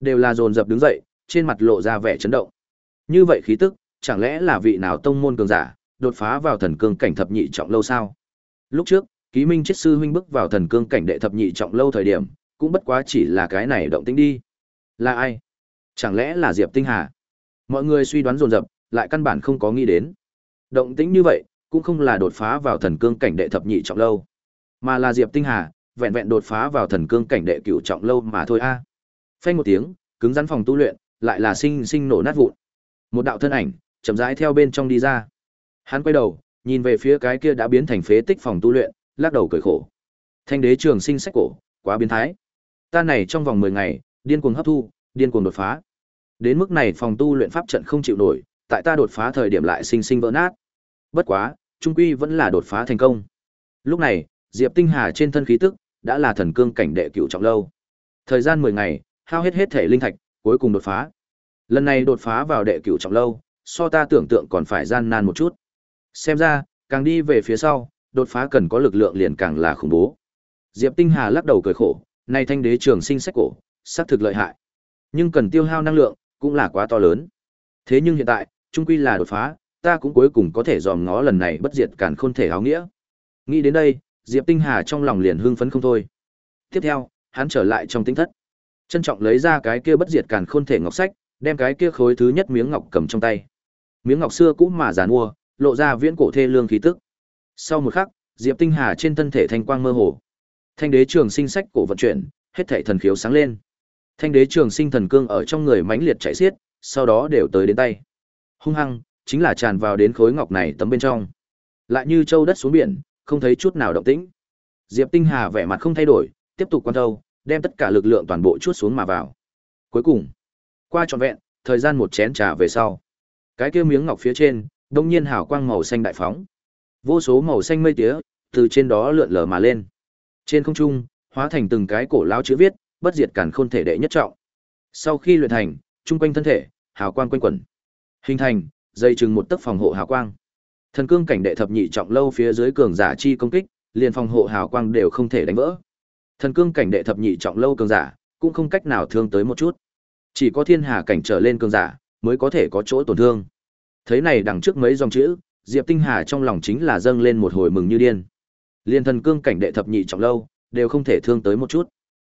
Đều là dồn dập đứng dậy, trên mặt lộ ra vẻ chấn động. Như vậy khí tức, chẳng lẽ là vị nào tông môn cường giả, đột phá vào thần cương cảnh thập nhị trọng lâu sao? Lúc trước, Ký Minh chết sư huynh bước vào thần cương cảnh đệ thập nhị trọng lâu thời điểm, cũng bất quá chỉ là cái này động tĩnh đi. Là ai? Chẳng lẽ là Diệp Tinh Hà? Mọi người suy đoán dồn dập, lại căn bản không có nghĩ đến. Động tĩnh như vậy, cũng không là đột phá vào thần cương cảnh đệ thập nhị trọng lâu, mà là Diệp Tinh Hà, vẹn vẹn đột phá vào thần cương cảnh đệ cửu trọng lâu mà thôi a. Phanh một tiếng, cứng rắn phòng tu luyện, lại là sinh sinh nổ nát vụn. Một đạo thân ảnh, chậm rãi theo bên trong đi ra. Hắn quay đầu, nhìn về phía cái kia đã biến thành phế tích phòng tu luyện, lắc đầu cười khổ. Thanh đế trường sinh sách cổ, quá biến thái. Ta này trong vòng 10 ngày, điên cuồng hấp thu, điên cuồng đột phá. Đến mức này phòng tu luyện pháp trận không chịu nổi, tại ta đột phá thời điểm lại sinh sinh vỡ nát. Bất quá, trung quy vẫn là đột phá thành công. Lúc này, Diệp Tinh Hà trên thân khí tức đã là thần cương cảnh đệ cửu trọng lâu. Thời gian 10 ngày, hao hết hết thể linh thạch, cuối cùng đột phá. Lần này đột phá vào đệ cửu trọng lâu, so ta tưởng tượng còn phải gian nan một chút. Xem ra, càng đi về phía sau, đột phá cần có lực lượng liền càng là khủng bố. Diệp Tinh Hà lắc đầu cười khổ, này thanh đế trường sinh sách cổ, xác thực lợi hại. Nhưng cần tiêu hao năng lượng, cũng là quá to lớn. Thế nhưng hiện tại, trung quy là đột phá, ta cũng cuối cùng có thể dòm ngó lần này bất diệt càn khôn thể áo nghĩa. Nghĩ đến đây, Diệp Tinh Hà trong lòng liền hưng phấn không thôi. Tiếp theo, hắn trở lại trong tinh thất. Trân trọng lấy ra cái kia bất diệt càn khôn thể ngọc sách, đem cái kia khối thứ nhất miếng ngọc cầm trong tay. Miếng ngọc xưa cũ mà giàn mua, lộ ra viễn cổ thê lương khí tức. Sau một khắc, Diệp Tinh Hà trên thân thể thanh quang mơ hồ. Thanh đế trường sinh sách cổ vận chuyển, hết thảy thần khiếu sáng lên. Thanh đế trường sinh thần cương ở trong người mãnh liệt chạy xiết, sau đó đều tới đến tay. Hung hăng, chính là tràn vào đến khối ngọc này tấm bên trong. Lại như châu đất xuống biển, không thấy chút nào động tĩnh. Diệp Tinh Hà vẻ mặt không thay đổi, tiếp tục quan thâu, đem tất cả lực lượng toàn bộ chuốt xuống mà vào. Cuối cùng, qua trọn vẹn, thời gian một chén trà về sau, cái kia miếng ngọc phía trên, đông nhiên hào quang màu xanh đại phóng. Vô số màu xanh mây tía, từ trên đó lượn lờ mà lên. Trên không trung, hóa thành từng cái cổ lão chữ viết, bất diệt cản khôn thể đệ nhất trọng. Sau khi luyện thành, trung quanh thân thể, hào quang quanh quẩn. Hình thành, dây chừng một tấc phòng hộ hào quang. Thần cương cảnh đệ thập nhị trọng lâu phía dưới cường giả chi công kích, liền phòng hộ hào quang đều không thể đánh vỡ. Thần cương cảnh đệ thập nhị trọng lâu cường giả, cũng không cách nào thương tới một chút. Chỉ có thiên hà cảnh trở lên cường giả, mới có thể có chỗ tổn thương. Thấy này đằng trước mấy dòng chữ, Diệp Tinh Hà trong lòng chính là dâng lên một hồi mừng như điên. Liên thần cương cảnh đệ thập nhị trọng lâu, đều không thể thương tới một chút.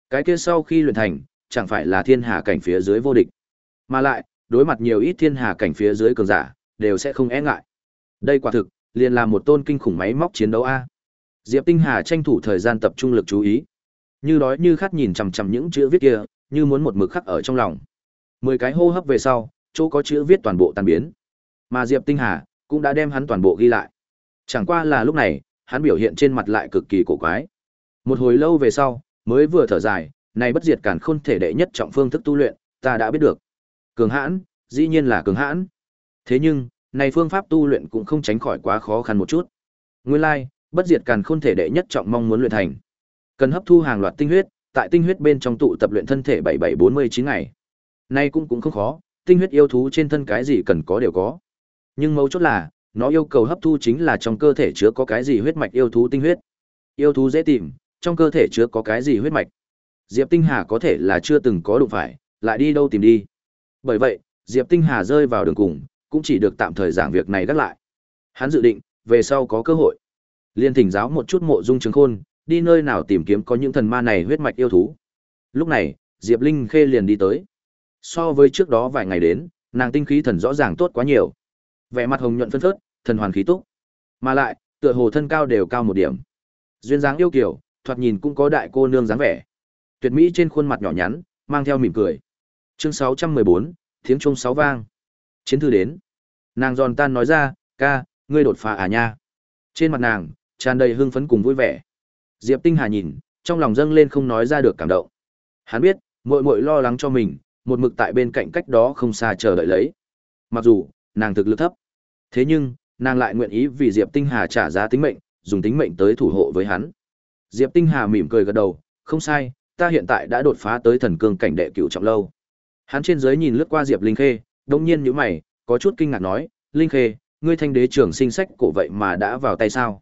Cái kia sau khi luyện thành, chẳng phải là thiên hà cảnh phía dưới vô địch. Mà lại, đối mặt nhiều ít thiên hà cảnh phía dưới cường giả, đều sẽ không e ngại. Đây quả thực, liền là một tôn kinh khủng máy móc chiến đấu a. Diệp Tinh Hà tranh thủ thời gian tập trung lực chú ý. Như đói như khát nhìn chằm chằm những chữ viết kia, như muốn một mực khắc ở trong lòng. Mười cái hô hấp về sau, chỗ có chữ viết toàn bộ tan biến. Mà Diệp Tinh Hà cũng đã đem hắn toàn bộ ghi lại. Chẳng qua là lúc này, hắn biểu hiện trên mặt lại cực kỳ cổ quái. Một hồi lâu về sau, mới vừa thở dài, này bất diệt cản khôn thể đệ nhất trọng phương thức tu luyện, ta đã biết được. Cường hãn, dĩ nhiên là cường hãn. Thế nhưng, này phương pháp tu luyện cũng không tránh khỏi quá khó khăn một chút. Nguyên lai, like, Bất diệt càn khôn thể đệ nhất trọng mong muốn luyện thành. Cần hấp thu hàng loạt tinh huyết, tại tinh huyết bên trong tụ tập luyện thân thể 7749 ngày. Nay cũng cũng không khó, tinh huyết yêu thú trên thân cái gì cần có đều có. Nhưng mấu chốt là, nó yêu cầu hấp thu chính là trong cơ thể chứa có cái gì huyết mạch yêu thú tinh huyết. Yêu thú dễ tìm, trong cơ thể chứa có cái gì huyết mạch. Diệp Tinh Hà có thể là chưa từng có đụng phải, lại đi đâu tìm đi. Bởi vậy, Diệp Tinh Hà rơi vào đường cùng, cũng chỉ được tạm thời giảng việc này gác lại. Hắn dự định, về sau có cơ hội, liên thỉnh giáo một chút mộ dung trường khôn, đi nơi nào tìm kiếm có những thần ma này huyết mạch yêu thú. Lúc này, Diệp Linh Khê liền đi tới. So với trước đó vài ngày đến, nàng tinh khí thần rõ ràng tốt quá nhiều. Vẻ mặt hồng nhuận phân phớt, thần hoàn khí túc. Mà lại, tựa hồ thân cao đều cao một điểm. Duyên dáng yêu kiều, thoạt nhìn cũng có đại cô nương dáng vẻ. Tuyệt mỹ trên khuôn mặt nhỏ nhắn, mang theo mỉm cười. Chương 614, tiếng chuông sáu vang. Chiến thư đến. Nàng giòn tan nói ra, ca, ngươi đột phá à nha. Trên mặt nàng, tràn đầy hưng phấn cùng vui vẻ. Diệp Tinh Hà nhìn, trong lòng dâng lên không nói ra được cảm động. Hắn biết, muội muội lo lắng cho mình, một mực tại bên cạnh cách đó không xa chờ đợi lấy. Mặc dù, nàng thực lực thấp. Thế nhưng, nàng lại nguyện ý vì Diệp Tinh Hà trả giá tính mệnh, dùng tính mệnh tới thủ hộ với hắn. Diệp Tinh Hà mỉm cười gật đầu, không sai, ta hiện tại đã đột phá tới thần cương cảnh đệ cửu trọng lâu. Hắn trên dưới nhìn lướt qua Diệp Linh Khê, đống nhiên nhíu mày, có chút kinh ngạc nói, Linh Khê, ngươi thanh đế trưởng sinh sách cổ vậy mà đã vào tay sao?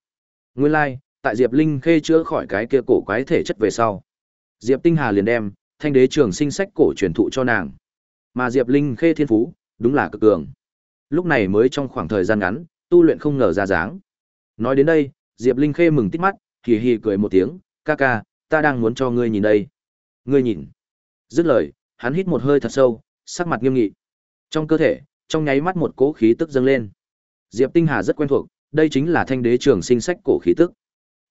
Nguyên lai, like, tại Diệp Linh Khê chữa khỏi cái kia cổ quái thể chất về sau. Diệp Tinh Hà liền đem thanh đế trường sinh sách cổ truyền thụ cho nàng. Mà Diệp Linh Khê thiên phú, đúng là cực cường. Lúc này mới trong khoảng thời gian ngắn, tu luyện không ngờ ra dáng. Nói đến đây, Diệp Linh Khê mừng tít mắt, hì hì cười một tiếng, ca ca, ta đang muốn cho ngươi nhìn đây. Ngươi nhìn. Dứt lời, hắn hít một hơi thật sâu, sắc mặt nghiêm nghị. Trong cơ thể, trong nháy mắt một cỗ khí tức dâng lên. Diệp Tinh Hà rất quen thuộc, đây chính là thanh đế trường sinh sách cổ khí tức.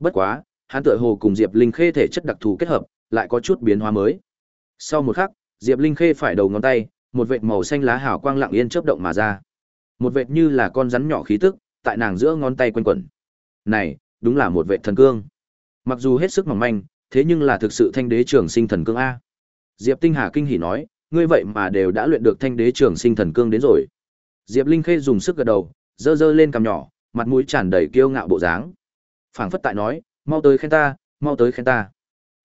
Bất quá, hắn tựa hồ cùng Diệp Linh Khê thể chất đặc thù kết hợp, lại có chút biến hóa mới. Sau một khắc, Diệp Linh Khê phải đầu ngón tay, một vệt màu xanh lá hào quang lặng yên chớp động mà ra. Một vệt như là con rắn nhỏ khí tức, tại nàng giữa ngón tay quanh quẩn. Này, đúng là một vệt thần cương. Mặc dù hết sức mỏng manh, thế nhưng là thực sự thanh đế trường sinh thần cương a. Diệp Tinh Hà kinh hỉ nói, ngươi vậy mà đều đã luyện được thanh đế trường sinh thần cương đến rồi. Diệp Linh Khê dùng sức gật đầu, dơ dơ lên cằm nhỏ, mặt mũi tràn đầy kiêu ngạo bộ dáng. Phảng phất tại nói, mau tới khen ta, mau tới khen ta.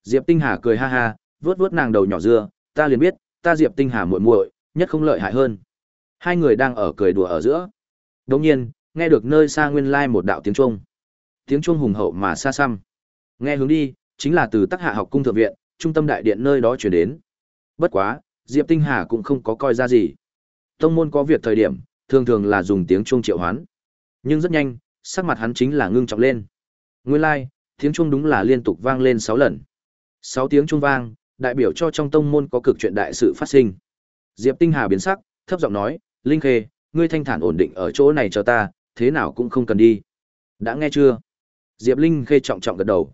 Diệp Tinh Hà cười ha ha, vuốt vuốt nàng đầu nhỏ dưa, ta liền biết, ta Diệp Tinh Hà muội muội, nhất không lợi hại hơn. Hai người đang ở cười đùa ở giữa. Đột nhiên, nghe được nơi xa nguyên lai một đạo tiếng chuông. Tiếng chuông hùng hậu mà xa xăm. Nghe hướng đi, chính là từ Tắc Hạ học cung thượng viện, trung tâm đại điện nơi đó truyền đến. Bất quá, Diệp Tinh Hà cũng không có coi ra gì. Tông môn có việc thời điểm, thường thường là dùng tiếng chuông triệu hoán. Nhưng rất nhanh, sắc mặt hắn chính là ngưng trọng lên. Nguyên lai, like, tiếng chuông đúng là liên tục vang lên 6 lần. 6 tiếng chuông vang, đại biểu cho trong tông môn có cực chuyện đại sự phát sinh. Diệp Tinh Hà biến sắc, thấp giọng nói, "Linh Khê, ngươi thanh thản ổn định ở chỗ này cho ta, thế nào cũng không cần đi." "Đã nghe chưa?" Diệp Linh Khê trọng trọng gật đầu.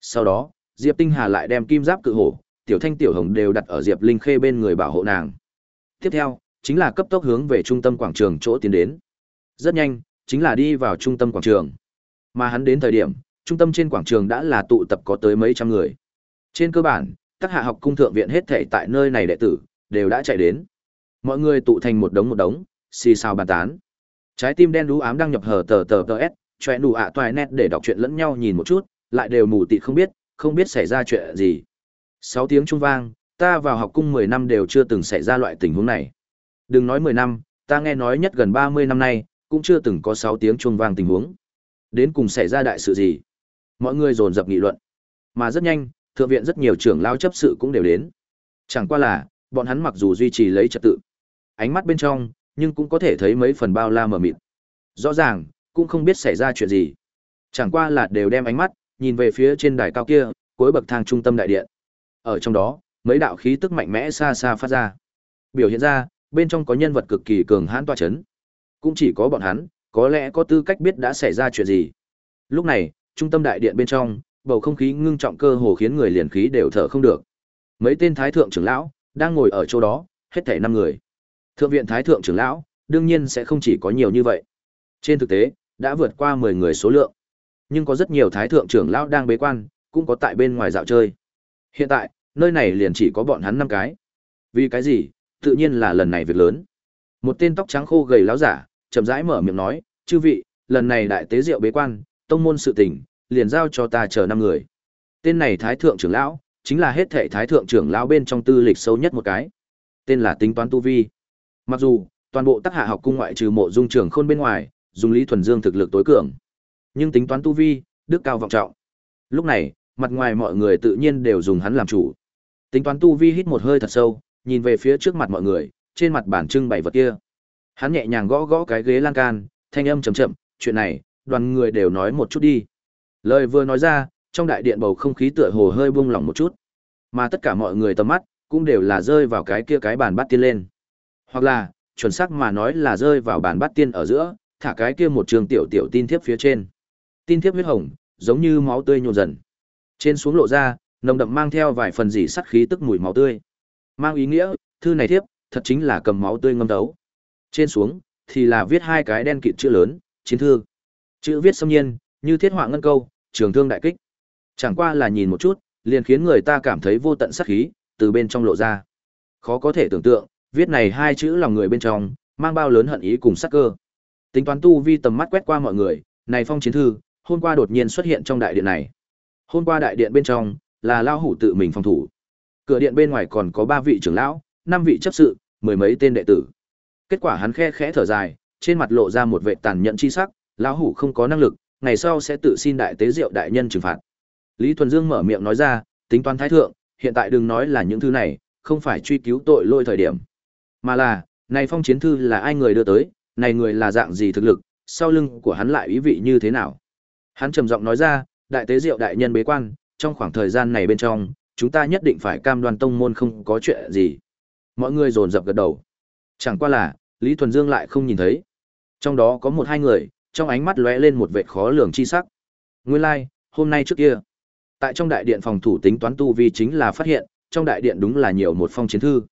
Sau đó, Diệp Tinh Hà lại đem kim giáp cự hổ, tiểu thanh tiểu hồng đều đặt ở Diệp Linh Khê bên người bảo hộ nàng. Tiếp theo, chính là cấp tốc hướng về trung tâm quảng trường chỗ tiến đến. Rất nhanh, chính là đi vào trung tâm quảng trường. Mà hắn đến thời điểm, trung tâm trên quảng trường đã là tụ tập có tới mấy trăm người. Trên cơ bản, các hạ học cung thượng viện hết thể tại nơi này đệ tử đều đã chạy đến. Mọi người tụ thành một đống một đống, xì xào bàn tán. Trái tim đen đú ám đang nhập hở tờ tờ tờ s, choe đủ ạ toài nét để đọc chuyện lẫn nhau nhìn một chút, lại đều mù tịt không biết, không biết xảy ra chuyện gì. Sáu tiếng trung vang, ta vào học cung 10 năm đều chưa từng xảy ra loại tình huống này. Đừng nói 10 năm, ta nghe nói nhất gần 30 năm nay, cũng chưa từng có 6 tiếng chuông vang tình huống. Đến cùng xảy ra đại sự gì? Mọi người dồn dập nghị luận. Mà rất nhanh, thượng viện rất nhiều trưởng lao chấp sự cũng đều đến. Chẳng qua là, bọn hắn mặc dù duy trì lấy trật tự, ánh mắt bên trong, nhưng cũng có thể thấy mấy phần bao la mờ mịt. Rõ ràng, cũng không biết xảy ra chuyện gì. Chẳng qua là đều đem ánh mắt nhìn về phía trên đài cao kia, cuối bậc thang trung tâm đại điện. Ở trong đó, mấy đạo khí tức mạnh mẽ xa xa phát ra. Biểu hiện ra, bên trong có nhân vật cực kỳ cường hãn tọa chấn. Cũng chỉ có bọn hắn, có lẽ có tư cách biết đã xảy ra chuyện gì. Lúc này, trung tâm đại điện bên trong, bầu không khí ngưng trọng cơ hồ khiến người liền khí đều thở không được. Mấy tên thái thượng trưởng lão đang ngồi ở chỗ đó, hết thảy năm người. Thượng viện thái thượng trưởng lão, đương nhiên sẽ không chỉ có nhiều như vậy. Trên thực tế, đã vượt qua 10 người số lượng. Nhưng có rất nhiều thái thượng trưởng lão đang bế quan, cũng có tại bên ngoài dạo chơi. Hiện tại, nơi này liền chỉ có bọn hắn năm cái. Vì cái gì? Tự nhiên là lần này việc lớn. Một tên tóc trắng khô gầy lão giả, chậm rãi mở miệng nói, "Chư vị, lần này đại tế diệu bế quan, tông môn sự tình, liền giao cho ta chờ năm người. Tên này Thái Thượng trưởng lão, chính là hết thệ Thái Thượng trưởng lão bên trong tư lịch sâu nhất một cái. Tên là tính toán tu vi. Mặc dù, toàn bộ tác hạ học cung ngoại trừ mộ dung trưởng khôn bên ngoài, dùng Lý Thuần Dương thực lực tối cường. Nhưng tính toán tu vi, đức cao vọng trọng. Lúc này, mặt ngoài mọi người tự nhiên đều dùng hắn làm chủ. Tính toán tu vi hít một hơi thật sâu, nhìn về phía trước mặt mọi người, trên mặt bản trưng bày vật kia. Hắn nhẹ nhàng gõ gõ cái ghế lan can, thanh âm chậm chậm, chuyện này, đoàn người đều nói một chút đi. Lời vừa nói ra, trong đại điện bầu không khí tựa hồ hơi buông lỏng một chút. Mà tất cả mọi người tầm mắt, cũng đều là rơi vào cái kia cái bàn bát tiên lên. Hoặc là, chuẩn xác mà nói là rơi vào bàn bát tiên ở giữa, thả cái kia một trường tiểu tiểu tin thiếp phía trên. Tin thiếp huyết hồng, giống như máu tươi nhộn dần. Trên xuống lộ ra, nồng đậm mang theo vài phần gì sắt khí tức mùi máu tươi. Mang ý nghĩa, thư này thiếp, thật chính là cầm máu tươi ngâm đấu. Trên xuống, thì là viết hai cái đen kịt chữ lớn, chiến thư. Chữ viết xâm nhiên, như thiết họa ngân câu, trường thương đại kích. Chẳng qua là nhìn một chút, liền khiến người ta cảm thấy vô tận sát khí từ bên trong lộ ra. Khó có thể tưởng tượng, viết này hai chữ lòng người bên trong, mang bao lớn hận ý cùng sát cơ. Tính toán tu vi tầm mắt quét qua mọi người, này phong chiến thư, hôm qua đột nhiên xuất hiện trong đại điện này. Hôm qua đại điện bên trong, là lao hủ tự mình phòng thủ. Cửa điện bên ngoài còn có ba vị trưởng lão, năm vị chấp sự, mười mấy tên đệ tử. Kết quả hắn khe khẽ thở dài, trên mặt lộ ra một vẻ tàn nhẫn chi sắc, lão hủ không có năng lực, ngày sau sẽ tự xin đại tế diệu đại nhân trừng phạt. Lý Thuần Dương mở miệng nói ra, tính toán thái thượng, hiện tại đừng nói là những thứ này, không phải truy cứu tội lỗi thời điểm, mà là, này phong chiến thư là ai người đưa tới, này người là dạng gì thực lực, sau lưng của hắn lại ý vị như thế nào. Hắn trầm giọng nói ra, đại tế diệu đại nhân bế quan, trong khoảng thời gian này bên trong, chúng ta nhất định phải cam đoan tông môn không có chuyện gì. Mọi người dồn dập gật đầu. Chẳng qua là, Lý Thuần Dương lại không nhìn thấy. Trong đó có một hai người, trong ánh mắt lóe lên một vẻ khó lường chi sắc. Nguyên lai, like, hôm nay trước kia, tại trong đại điện phòng thủ tính toán tu vi chính là phát hiện, trong đại điện đúng là nhiều một phong chiến thư.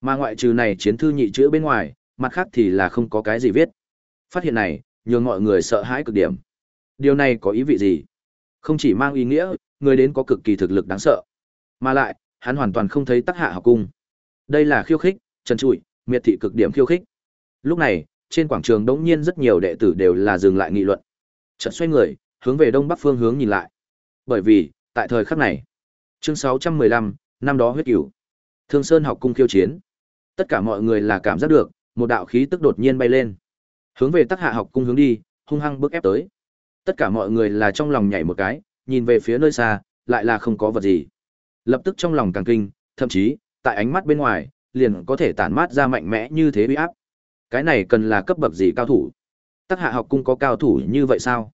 Mà ngoại trừ này chiến thư nhị chữ bên ngoài, mặt khác thì là không có cái gì viết. Phát hiện này, nhường mọi người sợ hãi cực điểm. Điều này có ý vị gì? Không chỉ mang ý nghĩa, người đến có cực kỳ thực lực đáng sợ, mà lại, hắn hoàn toàn không thấy tác hạ học cung. Đây là khiêu khích, trần trụi, miệt thị cực điểm khiêu khích. Lúc này, trên quảng trường đống nhiên rất nhiều đệ tử đều là dừng lại nghị luận. Chợt xoay người, hướng về đông bắc phương hướng nhìn lại. Bởi vì, tại thời khắc này, chương 615, năm đó huyết cửu, Thương Sơn học cung khiêu chiến. Tất cả mọi người là cảm giác được, một đạo khí tức đột nhiên bay lên, hướng về Tắc Hạ học cung hướng đi, hung hăng bước ép tới. Tất cả mọi người là trong lòng nhảy một cái, nhìn về phía nơi xa, lại là không có vật gì. Lập tức trong lòng càng kinh, thậm chí, tại ánh mắt bên ngoài, liền có thể tản mát ra mạnh mẽ như thế uy áp. Cái này cần là cấp bậc gì cao thủ? Tắc Hạ học cung có cao thủ như vậy sao?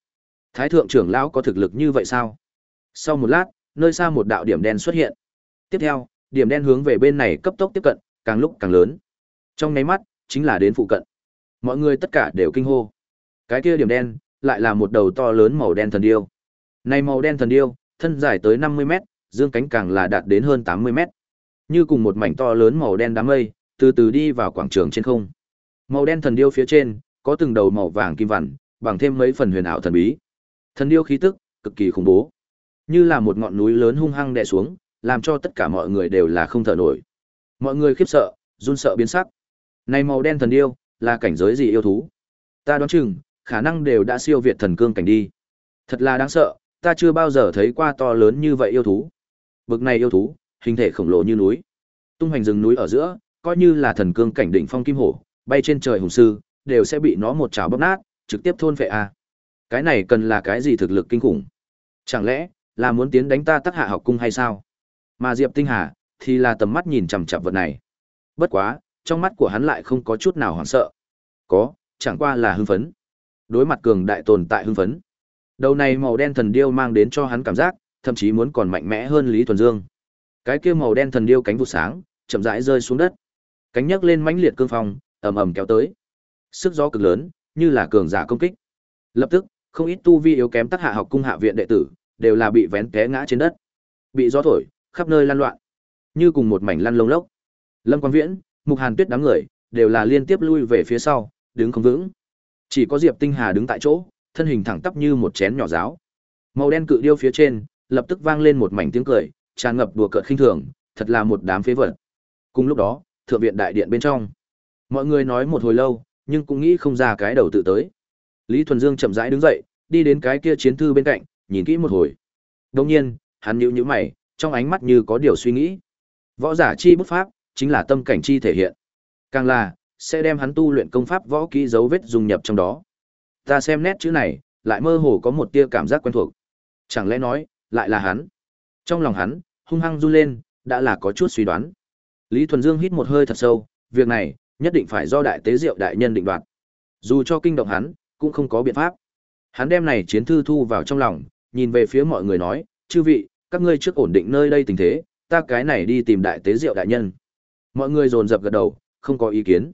Thái thượng trưởng lão có thực lực như vậy sao? Sau một lát, nơi xa một đạo điểm đen xuất hiện. Tiếp theo, điểm đen hướng về bên này cấp tốc tiếp cận, càng lúc càng lớn. Trong nháy mắt, chính là đến phụ cận. Mọi người tất cả đều kinh hô. Cái kia điểm đen, lại là một đầu to lớn màu đen thần điêu. Này màu đen thần điêu, thân dài tới 50 mét, dương cánh càng là đạt đến hơn 80 mét. Như cùng một mảnh to lớn màu đen đám mây, từ từ đi vào quảng trường trên không. Màu đen thần điêu phía trên, có từng đầu màu vàng kim vằn, bằng thêm mấy phần huyền ảo thần bí. Thần điêu khí tức cực kỳ khủng bố, như là một ngọn núi lớn hung hăng đè xuống, làm cho tất cả mọi người đều là không thở nổi. Mọi người khiếp sợ, run sợ biến sắc. Này màu đen thần điêu, là cảnh giới gì yêu thú? Ta đoán chừng, khả năng đều đã siêu việt thần cương cảnh đi. Thật là đáng sợ, ta chưa bao giờ thấy qua to lớn như vậy yêu thú. Bực này yêu thú, hình thể khổng lồ như núi. Tung hoành rừng núi ở giữa, coi như là thần cương cảnh đỉnh phong kim hổ, bay trên trời hùng sư, đều sẽ bị nó một chảo bóp nát, trực tiếp thôn phệ a. Cái này cần là cái gì thực lực kinh khủng? Chẳng lẽ là muốn tiến đánh ta Tắc Hạ học cung hay sao? Mà Diệp Tinh Hà thì là tầm mắt nhìn chằm chằm vật này. Bất quá, trong mắt của hắn lại không có chút nào hoảng sợ. Có, chẳng qua là hưng phấn. Đối mặt cường đại tồn tại hưng phấn. Đầu này màu đen thần điêu mang đến cho hắn cảm giác, thậm chí muốn còn mạnh mẽ hơn Lý Thuần Dương. Cái kia màu đen thần điêu cánh vụ sáng, chậm rãi rơi xuống đất. Cánh nhấc lên mãnh liệt cương phong, ầm ầm kéo tới. Sức gió cực lớn, như là cường giả công kích. Lập tức, không ít tu vi yếu kém tác hạ học cung hạ viện đệ tử, đều là bị vén té ngã trên đất. Bị gió thổi, khắp nơi lan loạn, như cùng một mảnh lăn lông lốc. Lâm Quang Viễn, Mục Hàn Tuyết đám người đều là liên tiếp lui về phía sau, đứng không vững. Chỉ có Diệp Tinh Hà đứng tại chỗ, thân hình thẳng tắp như một chén nhỏ giáo. Màu đen cự điêu phía trên, lập tức vang lên một mảnh tiếng cười, tràn ngập đùa cợt khinh thường, thật là một đám phế vật. Cùng lúc đó, thượng viện đại điện bên trong, mọi người nói một hồi lâu, nhưng cũng nghĩ không ra cái đầu tự tới. Lý Thuần Dương chậm rãi đứng dậy, đi đến cái kia chiến thư bên cạnh, nhìn kỹ một hồi. Đồng nhiên, hắn nhíu nhíu mày, trong ánh mắt như có điều suy nghĩ. Võ giả chi bút pháp, chính là tâm cảnh chi thể hiện. Càng là, sẽ đem hắn tu luyện công pháp võ kỹ dấu vết dung nhập trong đó. Ta xem nét chữ này, lại mơ hồ có một tia cảm giác quen thuộc. Chẳng lẽ nói, lại là hắn? Trong lòng hắn, hung hăng run lên, đã là có chút suy đoán. Lý Thuần Dương hít một hơi thật sâu, việc này, nhất định phải do đại tế diệu đại nhân định đoạt. Dù cho kinh động hắn, cũng không có biện pháp. Hắn đem này chiến thư thu vào trong lòng, nhìn về phía mọi người nói, chư vị, các ngươi trước ổn định nơi đây tình thế, ta cái này đi tìm đại tế diệu đại nhân. Mọi người dồn dập gật đầu, không có ý kiến.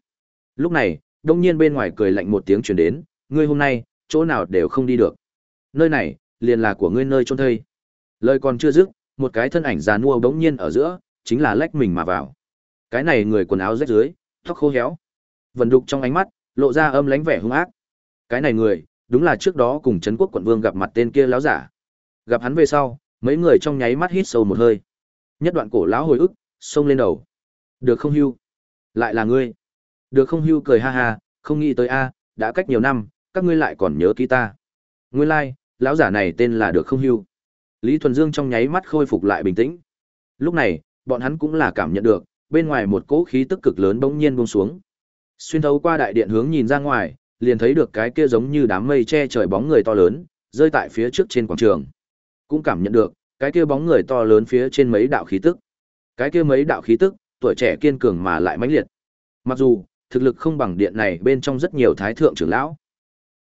Lúc này, đông nhiên bên ngoài cười lạnh một tiếng truyền đến, ngươi hôm nay, chỗ nào đều không đi được. Nơi này, liền là của ngươi nơi trôn thây. Lời còn chưa dứt, một cái thân ảnh già nua bỗng nhiên ở giữa, chính là lách mình mà vào. Cái này người quần áo rách dưới, tóc khô héo, vần đục trong ánh mắt, lộ ra âm lánh vẻ hung ác. Cái này người, đúng là trước đó cùng Trấn Quốc quận vương gặp mặt tên kia láo giả. Gặp hắn về sau, mấy người trong nháy mắt hít sâu một hơi. Nhất đoạn cổ lão hồi ức, xông lên đầu. Được không hưu? Lại là ngươi. Được không hưu cười ha ha, không nghĩ tới a, đã cách nhiều năm, các ngươi lại còn nhớ kỹ ta. Nguyên lai, like, lão giả này tên là Được không hưu. Lý Thuần Dương trong nháy mắt khôi phục lại bình tĩnh. Lúc này, bọn hắn cũng là cảm nhận được, bên ngoài một cỗ khí tức cực lớn bỗng nhiên buông xuống. Xuyên thấu qua đại điện hướng nhìn ra ngoài, liền thấy được cái kia giống như đám mây che trời bóng người to lớn, rơi tại phía trước trên quảng trường. Cũng cảm nhận được, cái kia bóng người to lớn phía trên mấy đạo khí tức. Cái kia mấy đạo khí tức, tuổi trẻ kiên cường mà lại mãnh liệt. Mặc dù, thực lực không bằng điện này bên trong rất nhiều thái thượng trưởng lão,